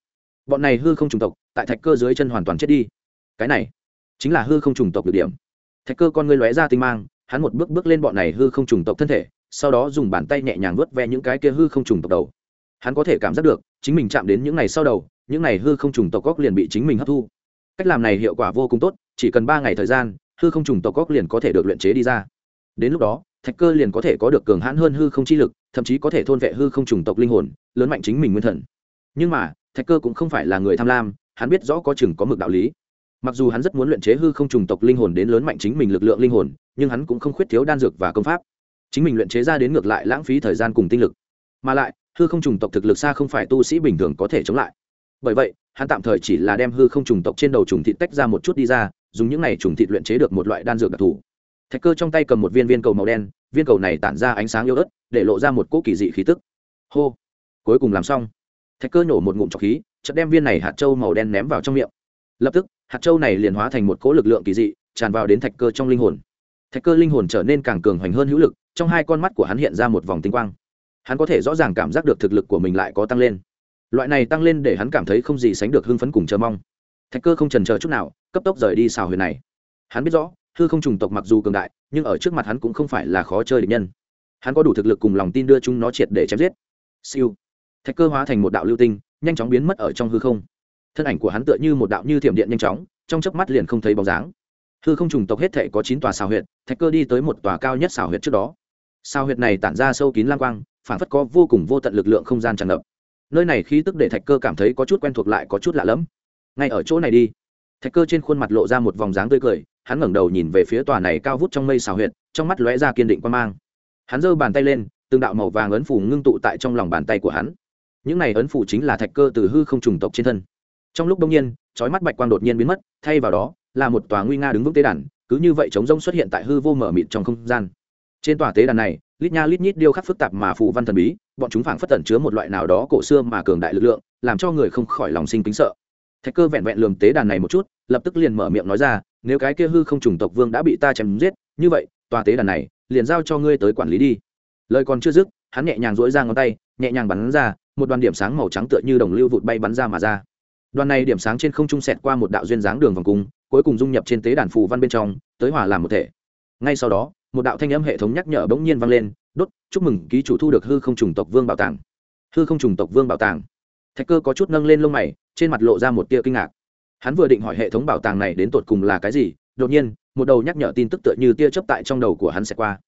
Bọn này hư không trùng tộc, tại thạch cơ dưới chân hoàn toàn chết đi. Cái này, chính là hư không trùng tộc được điểm. Thạch cơ con ngươi lóe ra tinh mang, hắn một bước bước lên bọn này hư không trùng tộc thân thể, sau đó dùng bàn tay nhẹ nhàng vớt ve những cái kia hư không trùng tộc đầu. Hắn có thể cảm giác được, chính mình chạm đến những này sau đầu những này hư không trùng tộc góc liền bị chính mình hấp thu. Cách làm này hiệu quả vô cùng tốt, chỉ cần ba ngày thời gian, hư không trùng tộc góc liền có thể được luyện chế đi ra. Đến lúc đó, thạch cơ liền có thể có được cường hãn hơn hư không chi lực, thậm chí có thể thôn vệ hư không trùng tộc linh hồn, lớn mạnh chính mình nguyên thần. Nhưng mà, thạch cơ cũng không phải là người tham lam, hắn biết rõ có chừng có mực đạo lý. Mặc dù hắn rất muốn luyện chế hư không trùng tộc linh hồn đến lớn mạnh chính mình lực lượng linh hồn, nhưng hắn cũng không khuyết thiếu đan dược và công pháp. Chính mình luyện chế ra đến ngược lại lãng phí thời gian cùng tinh lực. Mà lại, hư không trùng tộc thực lực xa không phải tu sĩ bình thường có thể chống lại bởi vậy, hắn tạm thời chỉ là đem hư không trùng tộc trên đầu trùng thịt tách ra một chút đi ra, dùng những này trùng thịt luyện chế được một loại đan dược đặc thù. Thạch cơ trong tay cầm một viên viên cầu màu đen, viên cầu này tản ra ánh sáng yếu ớt, để lộ ra một cỗ kỳ dị khí tức. Hô! Cuối cùng làm xong. Thạch cơ nhổ một ngụm trọc khí, chợt đem viên này hạt trâu màu đen ném vào trong miệng. Lập tức, hạt trâu này liền hóa thành một cỗ lực lượng kỳ dị, tràn vào đến thạch cơ trong linh hồn. Thạch cơ linh hồn trở nên càng cường hoành hơn hữu lực, trong hai con mắt của hắn hiện ra một vòng tinh quang. Hắn có thể rõ ràng cảm giác được thực lực của mình lại có tăng lên loại này tăng lên để hắn cảm thấy không gì sánh được hưng phấn cùng chờ mong. Thạch cơ không trần chờ chút nào, cấp tốc rời đi xào huyền này. Hắn biết rõ, hư không trùng tộc mặc dù cường đại, nhưng ở trước mặt hắn cũng không phải là khó chơi địch nhân. Hắn có đủ thực lực cùng lòng tin đưa chúng nó triệt để chém giết. Siêu. Thạch cơ hóa thành một đạo lưu tinh, nhanh chóng biến mất ở trong hư không. Thân ảnh của hắn tựa như một đạo như thiểm điện nhanh chóng, trong chớp mắt liền không thấy bóng dáng. Hư không trùng tộc hết thể có chín tòa xào huyệt, thạch cơ đi tới một tòa cao nhất xào huyệt trước đó. Xào huyệt này tản ra sâu kín lang quang, phản phất có vô cùng vô tận lực lượng không gian tràn ngập nơi này khí tức để thạch cơ cảm thấy có chút quen thuộc lại có chút lạ lẫm. Ngay ở chỗ này đi. Thạch cơ trên khuôn mặt lộ ra một vòng dáng tươi cười, hắn ngẩng đầu nhìn về phía tòa này cao vút trong mây xào huyệt, trong mắt lóe ra kiên định quan mang. Hắn giơ bàn tay lên, từng đạo màu vàng ấn phủ ngưng tụ tại trong lòng bàn tay của hắn. Những này ấn phủ chính là thạch cơ từ hư không trùng tộc trên thân. Trong lúc đông nhiên, chói mắt bạch quang đột nhiên biến mất, thay vào đó, là một tòa nguy nga đứng vững tế đàn, cứ như vậy chống rông xuất hiện tại hư vô mở mịt trong không gian trên tòa tế đàn này, lít nha lít nhít điêu khắc phức tạp mà phụ văn thần bí, bọn chúng phảng phất tẩn chứa một loại nào đó cổ xưa mà cường đại lực lượng, làm cho người không khỏi lòng sinh kính sợ. Thạch cơ vẹn vẹn lường tế đàn này một chút, lập tức liền mở miệng nói ra, nếu cái kia hư không trùng tộc vương đã bị ta chém giết, như vậy, tòa tế đàn này, liền giao cho ngươi tới quản lý đi. Lời còn chưa dứt, hắn nhẹ nhàng dỗi ra ngón tay, nhẹ nhàng bắn ra, một đoàn điểm sáng màu trắng tựa như đồng lưu vụt bay bắn ra mà ra. Đoàn này điểm sáng trên không trung sẹt qua một đạo duyên dáng đường vòng cung, cuối cùng dung nhập trên tế đàn phù văn bên trong, tới hòa làm một thể. Ngay sau đó một đạo thanh âm hệ thống nhắc nhở bỗng nhiên vang lên, đốt, chúc mừng, ký chủ thu được hư không trùng tộc vương bảo tàng. Hư không trùng tộc vương bảo tàng. Thạch cơ có chút nâng lên lông mày, trên mặt lộ ra một tia kinh ngạc. Hắn vừa định hỏi hệ thống bảo tàng này đến tột cùng là cái gì, đột nhiên, một đầu nhắc nhở tin tức tựa như tia chấp tại trong đầu của hắn sẽ qua.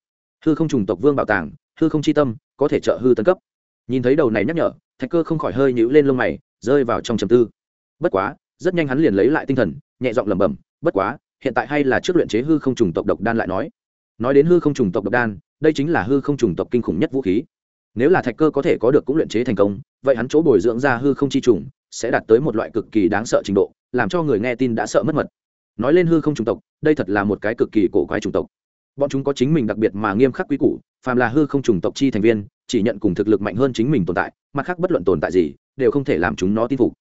Hư không trùng tộc vương bảo tàng, hư không chi tâm, có thể trợ hư tân cấp. Nhìn thấy đầu này nhắc nhở, thạch cơ không khỏi hơi nhíu lên lông mày, rơi vào trong trầm tư. Bất quá, rất nhanh hắn liền lấy lại tinh thần, nhẹ giọng lẩm bẩm, bất quá, hiện tại hay là trước luyện chế hư không trùng tộc độc đan lại nói nói đến hư không trùng tộc độc đan đây chính là hư không trùng tộc kinh khủng nhất vũ khí. Nếu là thạch cơ có thể có được cũng luyện chế thành công vậy hắn chỗ bồi dưỡng ra hư không chi trùng sẽ đạt tới một loại cực kỳ đáng sợ trình độ làm cho người nghe tin đã sợ mất mật. Nói lên hư không trùng tộc đây thật là một cái cực kỳ cổ quái trùng tộc. Bọn chúng có chính mình đặc biệt mà nghiêm khắc quý củ phàm là hư không trùng tộc chi thành viên chỉ nhận cùng thực lực mạnh hơn chính mình tồn tại mặt khác bất luận tồn tại gì đều không thể làm chúng nó tin phục.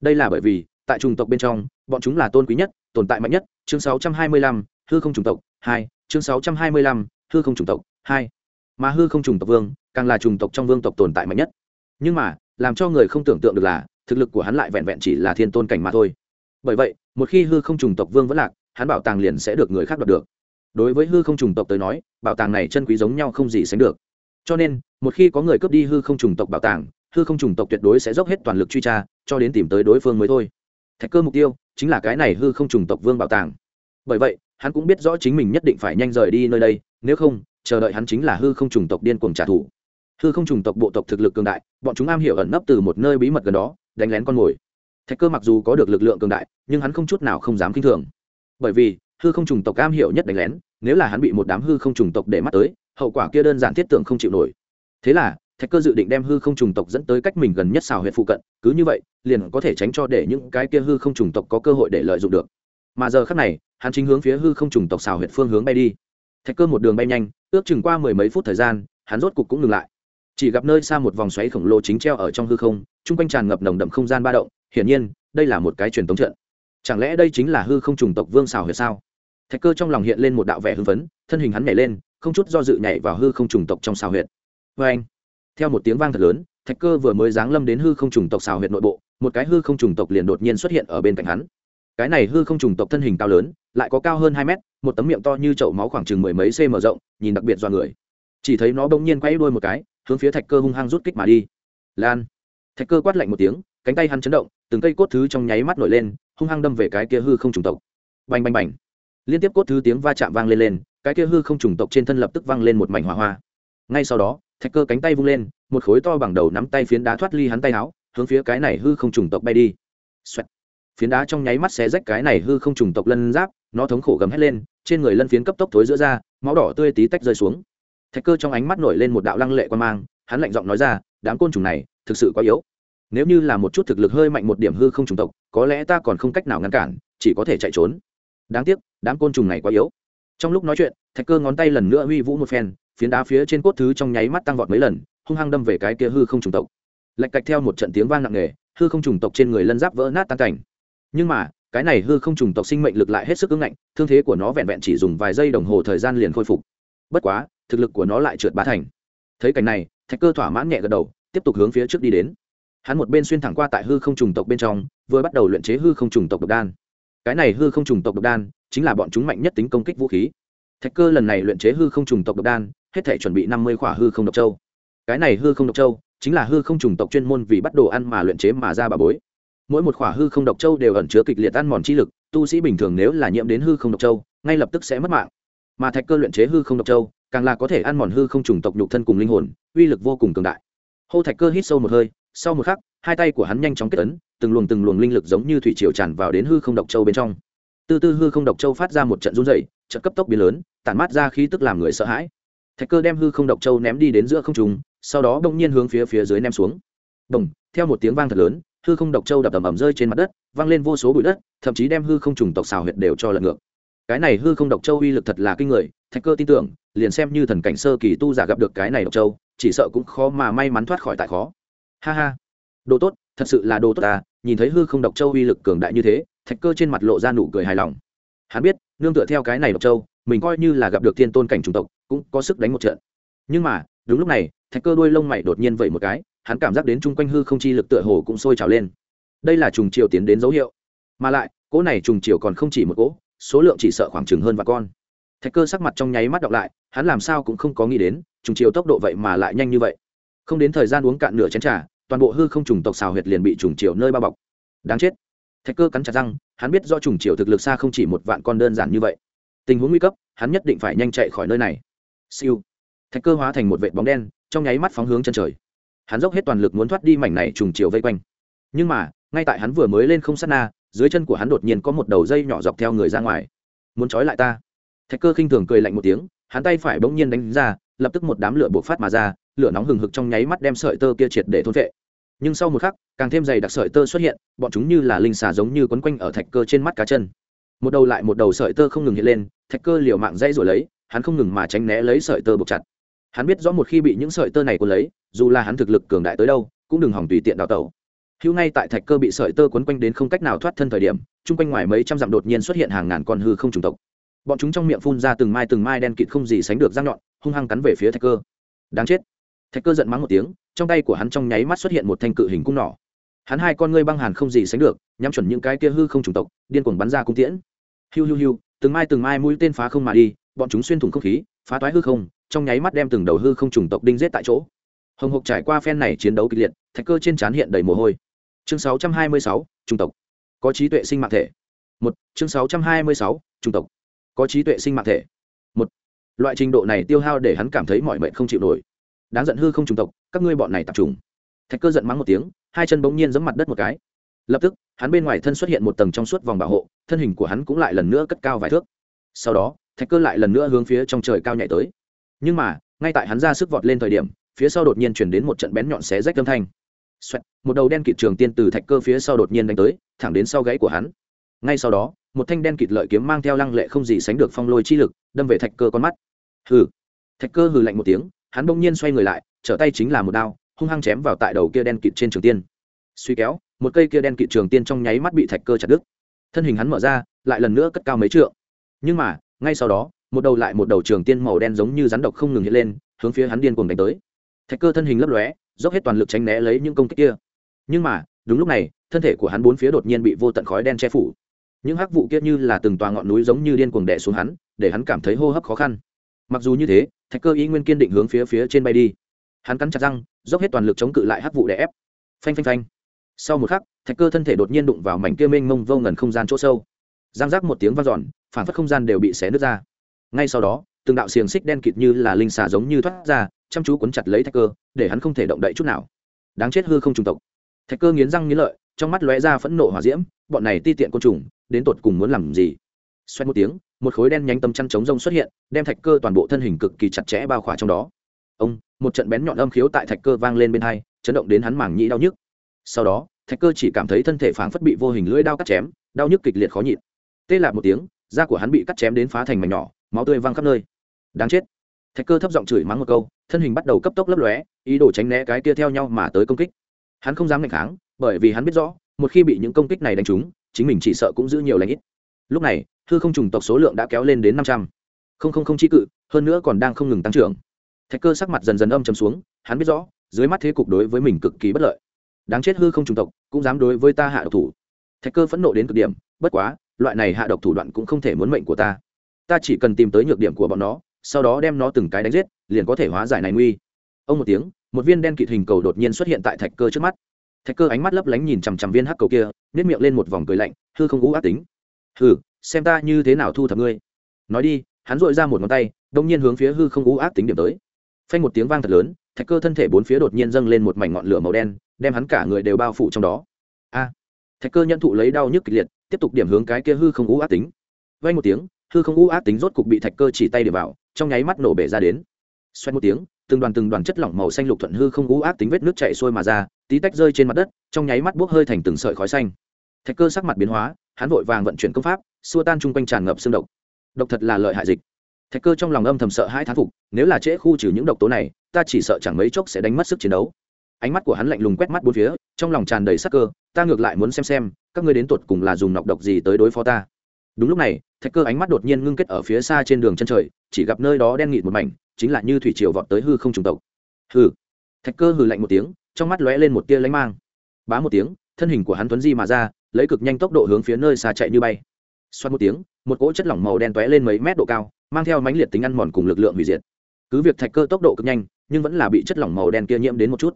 Đây là bởi vì tại trùng tộc bên trong bọn chúng là tôn quý nhất tồn tại mạnh nhất. Chương 625, hư không trùng tộc hai chương 625, hư không trùng tộc hai. Mà hư không trùng tộc vương càng là trùng tộc trong vương tộc tồn tại mạnh nhất. Nhưng mà làm cho người không tưởng tượng được là thực lực của hắn lại vẹn vẹn chỉ là thiên tôn cảnh mà thôi. Bởi vậy một khi hư không trùng tộc vương vẫn lạc hắn bảo tàng liền sẽ được người khác đoạt được. Đối với hư không trùng tộc tới nói bảo tàng này chân quý giống nhau không gì sánh được. Cho nên một khi có người cướp đi hư không trùng tộc bảo tàng hư không trùng tộc tuyệt đối sẽ dốc hết toàn lực truy tra cho đến tìm tới đối phương mới thôi. Thạch cơ mục tiêu chính là cái này hư không trùng tộc vương bảo tàng. Bởi vậy hắn cũng biết rõ chính mình nhất định phải nhanh rời đi nơi đây, nếu không, chờ đợi hắn chính là hư không trùng tộc điên cuồng trả thù. Hư không trùng tộc bộ tộc thực lực cường đại, bọn chúng am hiểu ẩn nấp từ một nơi bí mật gần đó, đánh lén con mồi. Thạch cơ mặc dù có được lực lượng cường đại, nhưng hắn không chút nào không dám k i n h thường. Bởi vì, hư không trùng tộc am hiểu nhất đánh lén, nếu là hắn bị một đám hư không trùng tộc để mắt tới, hậu quả kia đơn giản thiết tưởng không chịu nổi. Thế là, thạch cơ dự định đem hư không trùng tộc dẫn tới cách mình gần nhất xào huyện phụ cận, cứ như vậy, liền có thể tránh cho để những cái kia hư không trùng tộc có cơ hội để lợi dụng được mà giờ khắc này, hắn chính hướng phía hư không trùng tộc xào huyện phương hướng bay đi. Thạch cơ một đường bay nhanh, ước chừng qua mười mấy phút thời gian, hắn rốt cục cũng ngừng lại. Chỉ gặp nơi xa một vòng xoáy khổng lồ chính treo ở trong hư không, chung quanh tràn ngập nồng đậm không gian ba động, hiển nhiên, đây là một cái truyền thống trận. Chẳng lẽ đây chính là hư không trùng tộc vương xào huyệt sao? Thạch cơ trong lòng hiện lên một đạo vẻ hưng phấn, thân hình hắn nhảy lên, không chút do dự nhảy vào hư không trùng tộc trong xào huyệt. Vê anh, theo một tiếng vang thật lớn, thạch cơ vừa mới giáng lâm đến hư không trùng tộc xào huyệt nội bộ, một cái hư không trùng tộc liền đột nhiên xuất hiện ở bên cạnh hắn cái này hư không trùng tộc thân hình cao lớn, lại có cao hơn hai mét, một tấm miệng to như chậu máu khoảng chừng mười mấy cm rộng, nhìn đặc biệt do người. Chỉ thấy nó bỗng nhiên quay đuôi một cái, hướng phía thạch cơ hung hăng rút kích mà đi. Lan. Thạch cơ quát lạnh một tiếng, cánh tay hắn chấn động, từng cây cốt thứ trong nháy mắt nổi lên, hung hăng đâm về cái kia hư không trùng tộc. Bành bành bành. Liên tiếp cốt thứ tiếng va chạm vang lên lên, cái kia hư không trùng tộc trên thân lập tức vang lên một mảnh hỏa hoa. Ngay sau đó, thạch cơ cánh tay vung lên, một khối to bằng đầu nắm tay phiến đá thoát ly hắn tay áo, hướng phía cái này hư không trùng tộc bay đi. Xoẹt phiến đá trong nháy mắt xé rách cái này hư không trùng tộc lân giáp, nó thống khổ gầm hét lên, trên người lân phiến cấp tốc thối giữa ra, máu đỏ tươi tí tách rơi xuống. Thạch cơ trong ánh mắt nổi lên một đạo lăng lệ quan mang, hắn lạnh giọng nói ra, đám côn trùng này, thực sự quá yếu. Nếu như là một chút thực lực hơi mạnh một điểm hư không trùng tộc, có lẽ ta còn không cách nào ngăn cản, chỉ có thể chạy trốn. Đáng tiếc, đám côn trùng này quá yếu. Trong lúc nói chuyện, thạch cơ ngón tay lần nữa huy vũ một phen, phiến đá phía trên cốt thứ trong nháy mắt tăng vọt mấy lần, hung hăng đâm về cái kia hư không trùng tộc. Lạch cạch theo một trận tiếng vang nặng nề, hư không trùng tộc trên người lân giáp vỡ nát tan cảnh nhưng mà, cái này hư không trùng tộc sinh mệnh lực lại hết sức ứng ngạnh, thương thế của nó vẹn vẹn chỉ dùng vài giây đồng hồ thời gian liền khôi phục. Bất quá, thực lực của nó lại trượt bá thành. Thấy cảnh này, thạch cơ thỏa mãn nhẹ gật đầu, tiếp tục hướng phía trước đi đến. Hắn một bên xuyên thẳng qua tại hư không trùng tộc bên trong, vừa bắt đầu luyện chế hư không trùng tộc độc đan. Cái này hư không trùng tộc độc đan, chính là bọn chúng mạnh nhất tính công kích vũ khí. Thạch cơ lần này luyện chế hư không trùng tộc độc đan, hết thể chuẩn bị năm mươi khỏa hư không độc châu. Cái này hư không độc châu, chính là hư không trùng tộc chuyên môn vì bắt đồ ăn mà luyện chế mà ra bà bối mỗi một khỏa hư không độc châu đều ẩn chứa kịch liệt ăn mòn chi lực, tu sĩ bình thường nếu là nhiễm đến hư không độc châu, ngay lập tức sẽ mất mạng. Mà thạch cơ luyện chế hư không độc châu, càng là có thể ăn mòn hư không trùng tộc nhục thân cùng linh hồn, uy lực vô cùng cường đại. Hô thạch cơ hít sâu một hơi, sau một khắc, hai tay của hắn nhanh chóng kết ấn, từng luồng từng luồng linh lực giống như thủy triều tràn vào đến hư không độc châu bên trong. Từ từ hư không độc châu phát ra một trận run dày trận cấp tốc biến lớn, tản mát ra khí tức làm người sợ hãi. Thạch cơ đem hư không độc châu ném đi đến giữa không trùng sau đó bỗng nhiên hướng phía phía dưới ném xuống. Bồng theo một tiếng vang thật lớn hư không độc châu đập ầm ầm rơi trên mặt đất, vang lên vô số bụi đất, thậm chí đem hư không trùng tộc xào huyệt đều cho lật ngược. Cái này hư không độc châu uy lực thật là kinh người, thạch cơ tin tưởng, liền xem như thần cảnh sơ kỳ tu giả gặp được cái này độc châu, chỉ sợ cũng khó mà may mắn thoát khỏi tại khó. Ha ha. Đồ tốt, thật sự là đồ tốt ta, nhìn thấy hư không độc châu uy lực cường đại như thế, thạch cơ trên mặt lộ ra nụ cười hài lòng. Hắn biết, nương tựa theo cái này độc châu, mình coi như là gặp được thiên tôn cảnh chủng tộc, cũng có sức đánh một trận. Nhưng mà, đúng lúc này, thạch cơ đuôi lông mày đột nhiên vẩy một cái hắn cảm giác đến chung quanh hư không chi lực tựa hồ cũng sôi trào lên. Đây là trùng chiều tiến đến dấu hiệu. Mà lại, cỗ này trùng chiều còn không chỉ một cỗ, số lượng chỉ sợ khoảng chừng hơn và con. Thạch cơ sắc mặt trong nháy mắt đọc lại, hắn làm sao cũng không có nghĩ đến, trùng chiều tốc độ vậy mà lại nhanh như vậy. Không đến thời gian uống cạn nửa chén trà, toàn bộ hư không trùng tộc xào huyệt liền bị trùng chiều nơi bao bọc. Đáng chết. Thạch cơ cắn chặt răng, hắn biết do trùng chiều thực lực xa không chỉ một vạn con đơn giản như vậy. Tình huống nguy cấp, hắn nhất định phải nhanh chạy khỏi nơi này. Siêu. Thạch cơ hóa thành một vệ bóng đen, trong nháy mắt phóng hướng chân trời hắn dốc hết toàn lực muốn thoát đi mảnh này trùng chiều vây quanh. Nhưng mà, ngay tại hắn vừa mới lên không sát na, dưới chân của hắn đột nhiên có một đầu dây nhỏ dọc theo người ra ngoài. Muốn trói lại ta? Thạch cơ khinh thường cười lạnh một tiếng, hắn tay phải bỗng nhiên đánh ra, lập tức một đám lửa buộc phát mà ra, lửa nóng hừng hực trong nháy mắt đem sợi tơ kia triệt để thôn vệ nhưng sau một khắc, càng thêm dày đặc sợi tơ xuất hiện, bọn chúng như là linh xà giống như quấn quanh ở thạch cơ trên mắt cá chân. Một đầu lại một đầu sợi tơ không ngừng hiện lên, thạch cơ liều mạng dây rồi lấy, hắn không ngừng mà tránh né lấy sợi tơ buộc chặt hắn biết rõ một khi bị những sợi tơ này cuốn lấy, dù là hắn thực lực cường đại tới đâu, cũng đừng hỏng tùy tiện đào tẩu. Hữu ngay tại thạch cơ bị sợi tơ quấn quanh đến không cách nào thoát thân thời điểm, chung quanh ngoài mấy trăm dặm đột nhiên xuất hiện hàng ngàn con hư không trùng tộc. Bọn chúng trong miệng phun ra từng mai từng mai đen kịt không gì sánh được răng nhọn, hung hăng cắn về phía thạch cơ. Đáng chết. Thạch cơ giận mắng một tiếng, trong tay của hắn trong nháy mắt xuất hiện một thanh cự hình cung nỏ. Hắn hai con ngươi băng hàn không gì sánh được, nhắm chuẩn những cái kia hư không trùng tộc, điên cuồng bắn ra cung tiễn. Hiu hiu hiu, từng mai từng mai mũi tên phá không mà đi, bọn chúng xuyên thủng không khí, phá toái hư không trong nháy mắt đem từng đầu hư không trùng tộc đinh giết tại chỗ. Hồng hộc trải qua phen này chiến đấu kịch liệt thạch cơ trên trán hiện đầy mồ hôi. Chương 626, trùng tộc. Có trí tuệ sinh mạng thể. Một chương 626, trùng tộc. Có trí tuệ sinh mạng thể. Một loại trình độ này tiêu hao để hắn cảm thấy mọi mệnh không chịu nổi. Đáng giận hư không trùng tộc các ngươi bọn này tập trung. Thạch cơ giận mắng một tiếng hai chân bỗng nhiên giẫm mặt đất một cái. Lập tức hắn bên ngoài thân xuất hiện một tầng trong suốt vòng bảo hộ thân hình của hắn cũng lại lần nữa cất cao vài thước. Sau đó thạch cơ lại lần nữa hướng phía trong trời cao nhảy tới nhưng mà ngay tại hắn ra sức vọt lên thời điểm phía sau đột nhiên chuyển đến một trận bén nhọn xé rách âm thanh. Xoẹt, một đầu đen kịt trường tiên từ thạch cơ phía sau đột nhiên đánh tới thẳng đến sau gáy của hắn. Ngay sau đó một thanh đen kịt lợi kiếm mang theo lăng lệ không gì sánh được phong lôi chi lực đâm về thạch cơ con mắt. Hừ. Thạch cơ hừ lạnh một tiếng hắn bỗng nhiên xoay người lại trở tay chính là một đao hung hăng chém vào tại đầu kia đen kịt trên trường tiên. Suy kéo một cây kia đen kịt trường tiên trong nháy mắt bị thạch cơ chặt đứt. Thân hình hắn mở ra lại lần nữa cất cao mấy trượng. Nhưng mà ngay sau đó một đầu lại một đầu trường tiên màu đen giống như rắn độc không ngừng hiện lên, hướng phía hắn điên cuồng đánh tới. Thạch cơ thân hình lấp lóe, dốc hết toàn lực tránh né lấy những công kích kia. Nhưng mà, đúng lúc này, thân thể của hắn bốn phía đột nhiên bị vô tận khói đen che phủ. Những hắc vụ kia như là từng tòa ngọn núi giống như điên cuồng đè xuống hắn, để hắn cảm thấy hô hấp khó khăn. Mặc dù như thế, thạch cơ ý nguyên kiên định hướng phía phía trên bay đi. Hắn cắn chặt răng, dốc hết toàn lực chống cự lại hắc vụ đè ép. Phanh phanh phanh. Sau một khắc, thạch cơ thân thể đột nhiên đụng vào mảnh kia mênh mông vô ngần không gian chỗ sâu. Giang giác một tiếng vang dọn, phản phất không gian đều bị xé nứt ra ngay sau đó, từng đạo xiềng xích đen kịt như là linh xà giống như thoát ra, chăm chú cuốn chặt lấy thạch cơ, để hắn không thể động đậy chút nào. Đáng chết hư không trùng tộc. Thạch cơ nghiến răng nghiến lợi, trong mắt lóe ra phẫn nộ hỏa diễm, bọn này ti tiện côn trùng, đến tột cùng muốn làm gì? Xoay một tiếng, một khối đen nhánh tấm chăn chống rông xuất hiện, đem thạch cơ toàn bộ thân hình cực kỳ chặt chẽ bao khỏa trong đó. Ông, một trận bén nhọn âm khiếu tại thạch cơ vang lên bên hai, chấn động đến hắn mảng nhĩ đau nhức. Sau đó, thạch cơ chỉ cảm thấy thân thể phảng phất bị vô hình lưỡi đao cắt chém, đau nhức kịch liệt khó nhịn. Tê lạc một tiếng, da của hắn bị cắt chém đến phá thành mảnh nhỏ máu tươi văng khắp nơi. Đáng chết. Thạch cơ thấp giọng chửi mắng một câu, thân hình bắt đầu cấp tốc lấp lóe, ý đồ tránh né cái kia theo nhau mà tới công kích. Hắn không dám ngạch kháng, bởi vì hắn biết rõ, một khi bị những công kích này đánh trúng, chính mình chỉ sợ cũng giữ nhiều lãnh ít. Lúc này, hư không trùng tộc số lượng đã kéo lên đến năm trăm. Không không không chi cự, hơn nữa còn đang không ngừng tăng trưởng. Thạch cơ sắc mặt dần dần âm chầm xuống, hắn biết rõ, dưới mắt thế cục đối với mình cực kỳ bất lợi. Đáng chết hư không trùng tộc, cũng dám đối với ta hạ độc thủ. Thạch cơ phẫn nộ đến cực điểm, bất quá, loại này hạ độc thủ đoạn cũng không thể muốn mệnh của ta ta chỉ cần tìm tới nhược điểm của bọn nó, sau đó đem nó từng cái đánh giết, liền có thể hóa giải này nguy. Ông một tiếng, một viên đen kịt hình cầu đột nhiên xuất hiện tại thạch cơ trước mắt. Thạch cơ ánh mắt lấp lánh nhìn chằm chằm viên hắc cầu kia nếp miệng lên một vòng cười lạnh, hư không ngũ ác tính. Hư xem ta như thế nào thu thập ngươi. Nói đi, hắn dội ra một ngón tay, đông nhiên hướng phía hư không ngũ ác tính điểm tới. Phanh một tiếng vang thật lớn, thạch cơ thân thể bốn phía đột nhiên dâng lên một mảnh ngọn lửa màu đen, đem hắn cả người đều bao phủ trong đó. A! Thạch cơ nhận thụ lấy đau nhức kịch liệt, tiếp tục điểm hướng cái kia hư không ngũ ác tính. Vay một tiếng hư không u ác tính rốt cục bị thạch cơ chỉ tay điểm vào, trong nháy mắt nổ bể ra đến. Xoay một tiếng, từng đoàn từng đoàn chất lỏng màu xanh lục thuận hư không u ác tính vết nước chạy xuôi mà ra, tí tách rơi trên mặt đất, trong nháy mắt bốc hơi thành từng sợi khói xanh. Thạch cơ sắc mặt biến hóa, hắn vội vàng vận chuyển công pháp, xua tan chung quanh tràn ngập xương độc. Độc thật là lợi hại dịch. Thạch cơ trong lòng âm thầm sợ hai thán phục, nếu là trễ khu trừ những độc tố này, ta chỉ sợ chẳng mấy chốc sẽ đánh mất sức chiến đấu. Ánh mắt của hắn lạnh lùng quét mắt bốn phía, trong lòng tràn đầy sắc cơ, ta ngược lại muốn xem xem, các ngươi đến tột cùng là dùng nọc độc gì tới đối phó ta đúng lúc này, thạch cơ ánh mắt đột nhiên ngưng kết ở phía xa trên đường chân trời, chỉ gặp nơi đó đen nghịt một mảnh, chính là như thủy triều vọt tới hư không trùng tộc. Hư thạch cơ hừ lạnh một tiếng, trong mắt lóe lên một tia lánh mang. Bá một tiếng, thân hình của hắn tuấn di mà ra, lấy cực nhanh tốc độ hướng phía nơi xa chạy như bay. Xoát một tiếng, một cỗ chất lỏng màu đen tóe lên mấy mét độ cao, mang theo mãnh liệt tính ăn mòn cùng lực lượng hủy diệt. Cứ việc thạch cơ tốc độ cực nhanh, nhưng vẫn là bị chất lỏng màu đen kia nhiễm đến một chút.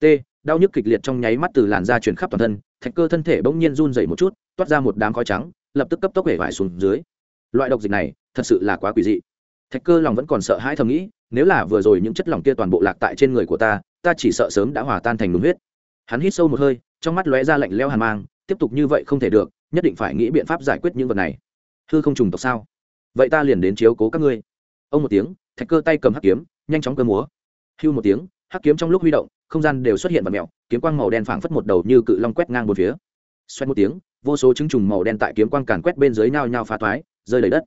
T, đau nhức kịch liệt trong nháy mắt từ làn da truyền khắp toàn thân, thạch cơ thân thể bỗng nhiên run dậy một chút, toát ra một đám khói trắng lập tức cấp tốc hể vải xuống dưới. Loại độc dịch này, thật sự là quá quỷ dị. Thạch cơ lòng vẫn còn sợ hãi thầm nghĩ, nếu là vừa rồi những chất lỏng kia toàn bộ lạc tại trên người của ta ta chỉ sợ sớm đã hòa tan thành đúng huyết. Hắn hít sâu một hơi, trong mắt lóe ra lạnh leo hàn mang, tiếp tục như vậy không thể được, nhất định phải nghĩ biện pháp giải quyết những vật này. Hư không trùng tộc sao? Vậy ta liền đến chiếu cố các ngươi. Ông một tiếng, thạch cơ tay cầm hắc kiếm, nhanh chóng cơ múa. Hưu một tiếng, hắc kiếm trong lúc huy động, không gian đều xuất hiện vật mẹo, kiếm quang màu đen phảng phất một đầu như cự long quét ngang một phía. Xoay một tiếng vô số trứng trùng màu đen tại kiếm quang càn quét bên dưới nhao nhao phá toái rơi đầy đất.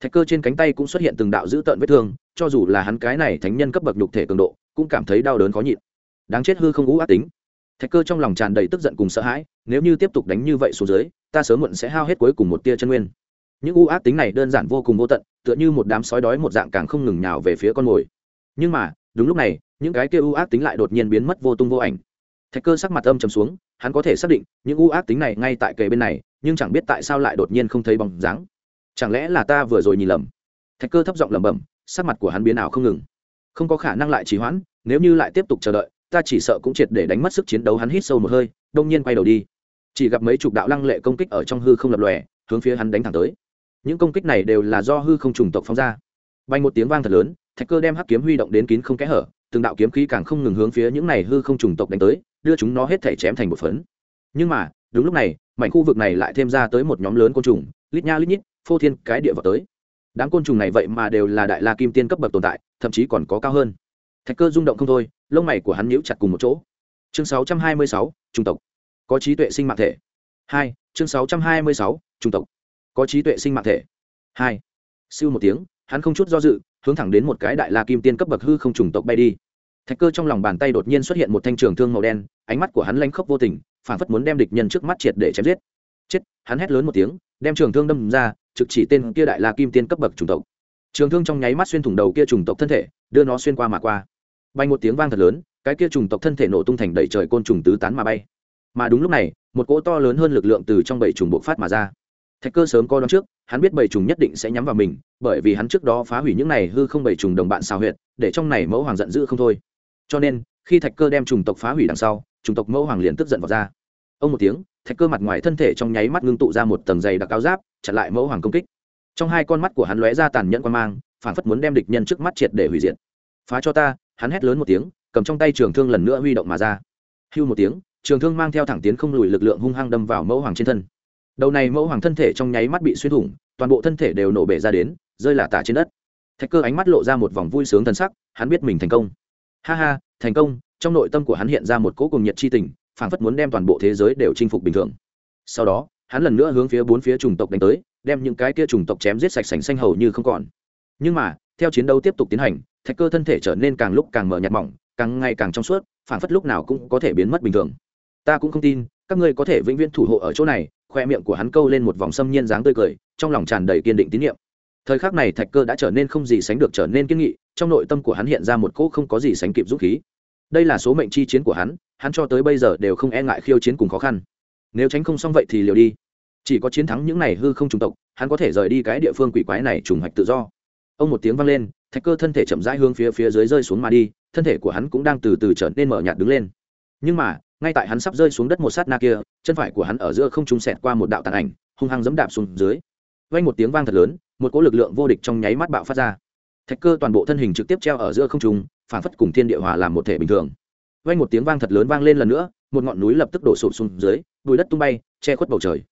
Thạch cơ trên cánh tay cũng xuất hiện từng đạo dữ tợn vết thương, cho dù là hắn cái này thánh nhân cấp bậc nhục thể cường độ, cũng cảm thấy đau đớn khó nhịn. Đáng chết hư không ngũ ác tính. Thạch cơ trong lòng tràn đầy tức giận cùng sợ hãi, nếu như tiếp tục đánh như vậy xuống dưới, ta sớm muộn sẽ hao hết cuối cùng một tia chân nguyên. Những u ác tính này đơn giản vô cùng vô tận, tựa như một đám sói đói một dạng càng không ngừng nhào về phía con mồi. Nhưng mà, đúng lúc này, những cái kia u ác tính lại đột nhiên biến mất vô tung vô ảnh. Thạch cơ sắc mặt âm trầm xuống hắn có thể xác định những u ác tính này ngay tại kề bên này, nhưng chẳng biết tại sao lại đột nhiên không thấy bóng dáng. Chẳng lẽ là ta vừa rồi nhìn lầm? Thạch cơ thấp giọng lẩm bẩm, sắc mặt của hắn biến ảo không ngừng. Không có khả năng lại trì hoãn, nếu như lại tiếp tục chờ đợi, ta chỉ sợ cũng triệt để đánh mất sức chiến đấu hắn hít sâu một hơi, đông nhiên quay đầu đi. Chỉ gặp mấy chục đạo lăng lệ công kích ở trong hư không lập lòe, hướng phía hắn đánh thẳng tới. Những công kích này đều là do hư không trùng tộc phóng ra. Bay một tiếng vang thật lớn, thạch cơ đem hắc kiếm huy động đến kín không kẽ hở, từng đạo kiếm khí càng không ngừng hướng phía những này hư không trùng tộc đánh tới đưa chúng nó hết thể chém thành một phấn. Nhưng mà đúng lúc này mảnh khu vực này lại thêm ra tới một nhóm lớn côn trùng lít nha lít nhít phô thiên cái địa vào tới. Đám côn trùng này vậy mà đều là đại la kim tiên cấp bậc tồn tại thậm chí còn có cao hơn. Thạch cơ rung động không thôi lông mày của hắn nhíu chặt cùng một chỗ. Chương 626, trung tộc. Có trí tuệ sinh mạng thể. Hai chương 626, trung tộc. Có trí tuệ sinh mạng thể. Hai. Siêu một tiếng hắn không chút do dự hướng thẳng đến một cái đại la kim tiên cấp bậc hư không trùng tộc bay đi thạch cơ trong lòng bàn tay đột nhiên xuất hiện một thanh trường thương màu đen, ánh mắt của hắn lanh khốc vô tình, phản phất muốn đem địch nhân trước mắt triệt để chém giết. Chết, hắn hét lớn một tiếng, đem trường thương đâm ra, trực chỉ tên kia đại la kim tiên cấp bậc trùng tộc. Trường thương trong nháy mắt xuyên thủng đầu kia trùng tộc thân thể, đưa nó xuyên qua mà qua. Bay một tiếng vang thật lớn, cái kia trùng tộc thân thể nổ tung thành đầy trời côn trùng tứ tán mà bay. Mà đúng lúc này, một cỗ to lớn hơn lực lượng từ trong bảy trùng bộc phát mà ra. Thạch cơ sớm coi đón trước, hắn biết bảy trùng nhất định sẽ nhắm vào mình, bởi vì hắn trước đó phá hủy những này hư không bảy trùng đồng bạn xào huyệt, để trong này mẫu hoàng giận dữ không thôi cho nên, khi thạch cơ đem chủng tộc phá hủy đằng sau, chủng tộc mẫu hoàng liền tức giận vào ra. Ông một tiếng, thạch cơ mặt ngoài thân thể trong nháy mắt ngưng tụ ra một tầng dày đặc áo giáp, chặn lại mẫu hoàng công kích. Trong hai con mắt của hắn lóe ra tàn nhẫn quan mang, phản phất muốn đem địch nhân trước mắt triệt để hủy diệt. Phá cho ta! hắn hét lớn một tiếng, cầm trong tay trường thương lần nữa huy động mà ra. Hưu một tiếng, trường thương mang theo thẳng tiến không lùi lực lượng hung hăng đâm vào mẫu hoàng trên thân. Đầu này mẫu hoàng thân thể trong nháy mắt bị xuyên thủng, toàn bộ thân thể đều nổ bể ra đến, rơi lả tả trên đất. Thạch cơ ánh mắt lộ ra một vòng vui sướng thân sắc, hắn biết mình thành công ha ha, thành công, trong nội tâm của hắn hiện ra một cỗ cùng nhiệt chi tình, phảng phất muốn đem toàn bộ thế giới đều chinh phục bình thường. Sau đó, hắn lần nữa hướng phía bốn phía chủng tộc đánh tới, đem những cái kia chủng tộc chém giết sạch sành xanh hầu như không còn. Nhưng mà, theo chiến đấu tiếp tục tiến hành, thạch cơ thân thể trở nên càng lúc càng mở nhạt mỏng, càng ngày càng trong suốt, phảng phất lúc nào cũng có thể biến mất bình thường. Ta cũng không tin, các ngươi có thể vĩnh viễn thủ hộ ở chỗ này, khoe miệng của hắn câu lên một vòng xâm nhiên dáng tươi cười, trong lòng tràn đầy kiên định tín nhiệm. Thời khắc này thạch cơ đã trở nên không gì sánh được trở nên kiên nghị trong nội tâm của hắn hiện ra một cỗ không có gì sánh kịp dũng khí. Đây là số mệnh chi chiến của hắn hắn cho tới bây giờ đều không e ngại khiêu chiến cùng khó khăn. Nếu tránh không xong vậy thì liều đi. Chỉ có chiến thắng những này hư không trùng tộc, hắn có thể rời đi cái địa phương quỷ quái này trùng hoạch tự do. Ông một tiếng vang lên, thạch cơ thân thể chậm rãi hướng phía phía dưới rơi xuống mà đi, thân thể của hắn cũng đang từ từ trở nên mở nhạt đứng lên. Nhưng mà, ngay tại hắn sắp rơi xuống đất một sát na kia, chân phải của hắn ở giữa không trung sẹt qua một đạo tàn ảnh, hung hăng dẫm đạp xuống dưới. Vang một tiếng vang thật lớn, một cỗ lực lượng vô địch trong nháy mắt bạo phát ra thạch cơ toàn bộ thân hình trực tiếp treo ở giữa không trung phản phất cùng thiên địa hòa làm một thể bình thường. Vang một tiếng vang thật lớn vang lên lần nữa, một ngọn núi lập tức đổ sụp xuống dưới bùi đất tung bay, che khuất bầu trời.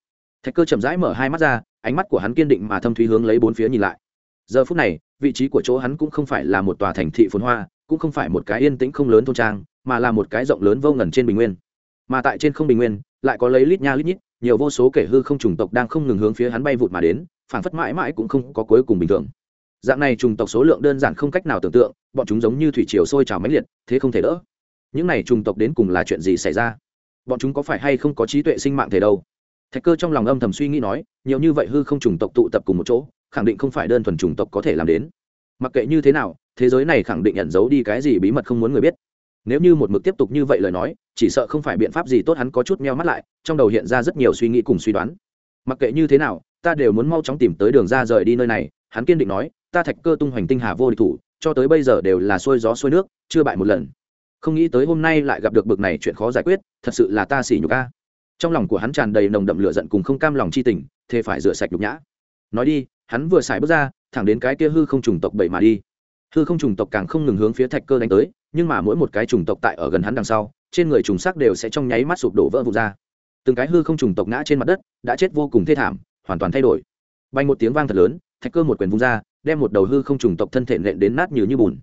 Thạch cơ chậm rãi mở hai mắt ra, ánh mắt của hắn kiên định mà thâm thúy hướng lấy bốn phía nhìn lại. Giờ phút này, vị trí của chỗ hắn cũng không phải là một tòa thành thị phồn hoa, cũng không phải một cái yên tĩnh không lớn thôn trang, mà là một cái rộng lớn vô ngần trên bình nguyên. Mà tại trên không bình nguyên, lại có lấy lít nha lít nhít, nhiều vô số kẻ hư không trùng tộc đang không ngừng hướng phía hắn bay vụt mà đến phản phất mãi mãi cũng không có cuối cùng bình thường dạng này trùng tộc số lượng đơn giản không cách nào tưởng tượng, bọn chúng giống như thủy triều sôi trào mãnh liệt, thế không thể đỡ. Những này trùng tộc đến cùng là chuyện gì xảy ra? Bọn chúng có phải hay không có trí tuệ sinh mạng thể đâu? Thạch cơ trong lòng âm thầm suy nghĩ nói, nhiều như vậy hư không trùng tộc tụ tập cùng một chỗ, khẳng định không phải đơn thuần trùng tộc có thể làm đến. Mặc kệ như thế nào, thế giới này khẳng định ẩn giấu đi cái gì bí mật không muốn người biết. Nếu như một mực tiếp tục như vậy lời nói, chỉ sợ không phải biện pháp gì tốt hắn có chút meo mắt lại, trong đầu hiện ra rất nhiều suy nghĩ cùng suy đoán. Mặc kệ như thế nào, ta đều muốn mau chóng tìm tới đường ra rời đi nơi này, hắn kiên định nói ta thạch cơ tung hoành tinh hà vô địch thủ, cho tới bây giờ đều là xuôi gió xuôi nước, chưa bại một lần. Không nghĩ tới hôm nay lại gặp được bực này chuyện khó giải quyết, thật sự là ta xỉ nhục a. Trong lòng của hắn tràn đầy nồng đậm lửa giận cùng không cam lòng chi tình, thế phải rửa sạch nhục nhã. Nói đi, hắn vừa xài bước ra, thẳng đến cái kia hư không trùng tộc bảy mà đi. Hư không trùng tộc càng không ngừng hướng phía thạch cơ đánh tới, nhưng mà mỗi một cái trùng tộc tại ở gần hắn đằng sau, trên người trùng sắc đều sẽ trong nháy mắt sụp đổ vỡ vụt ra. Từng cái hư không trùng tộc ngã trên mặt đất, đã chết vô cùng thê thảm, hoàn toàn thay đổi. Bay một tiếng vang thật lớn, thạch cơ một quyền vung ra đem một đầu hư không trùng tộc thân thể nện đến nát như như bùn.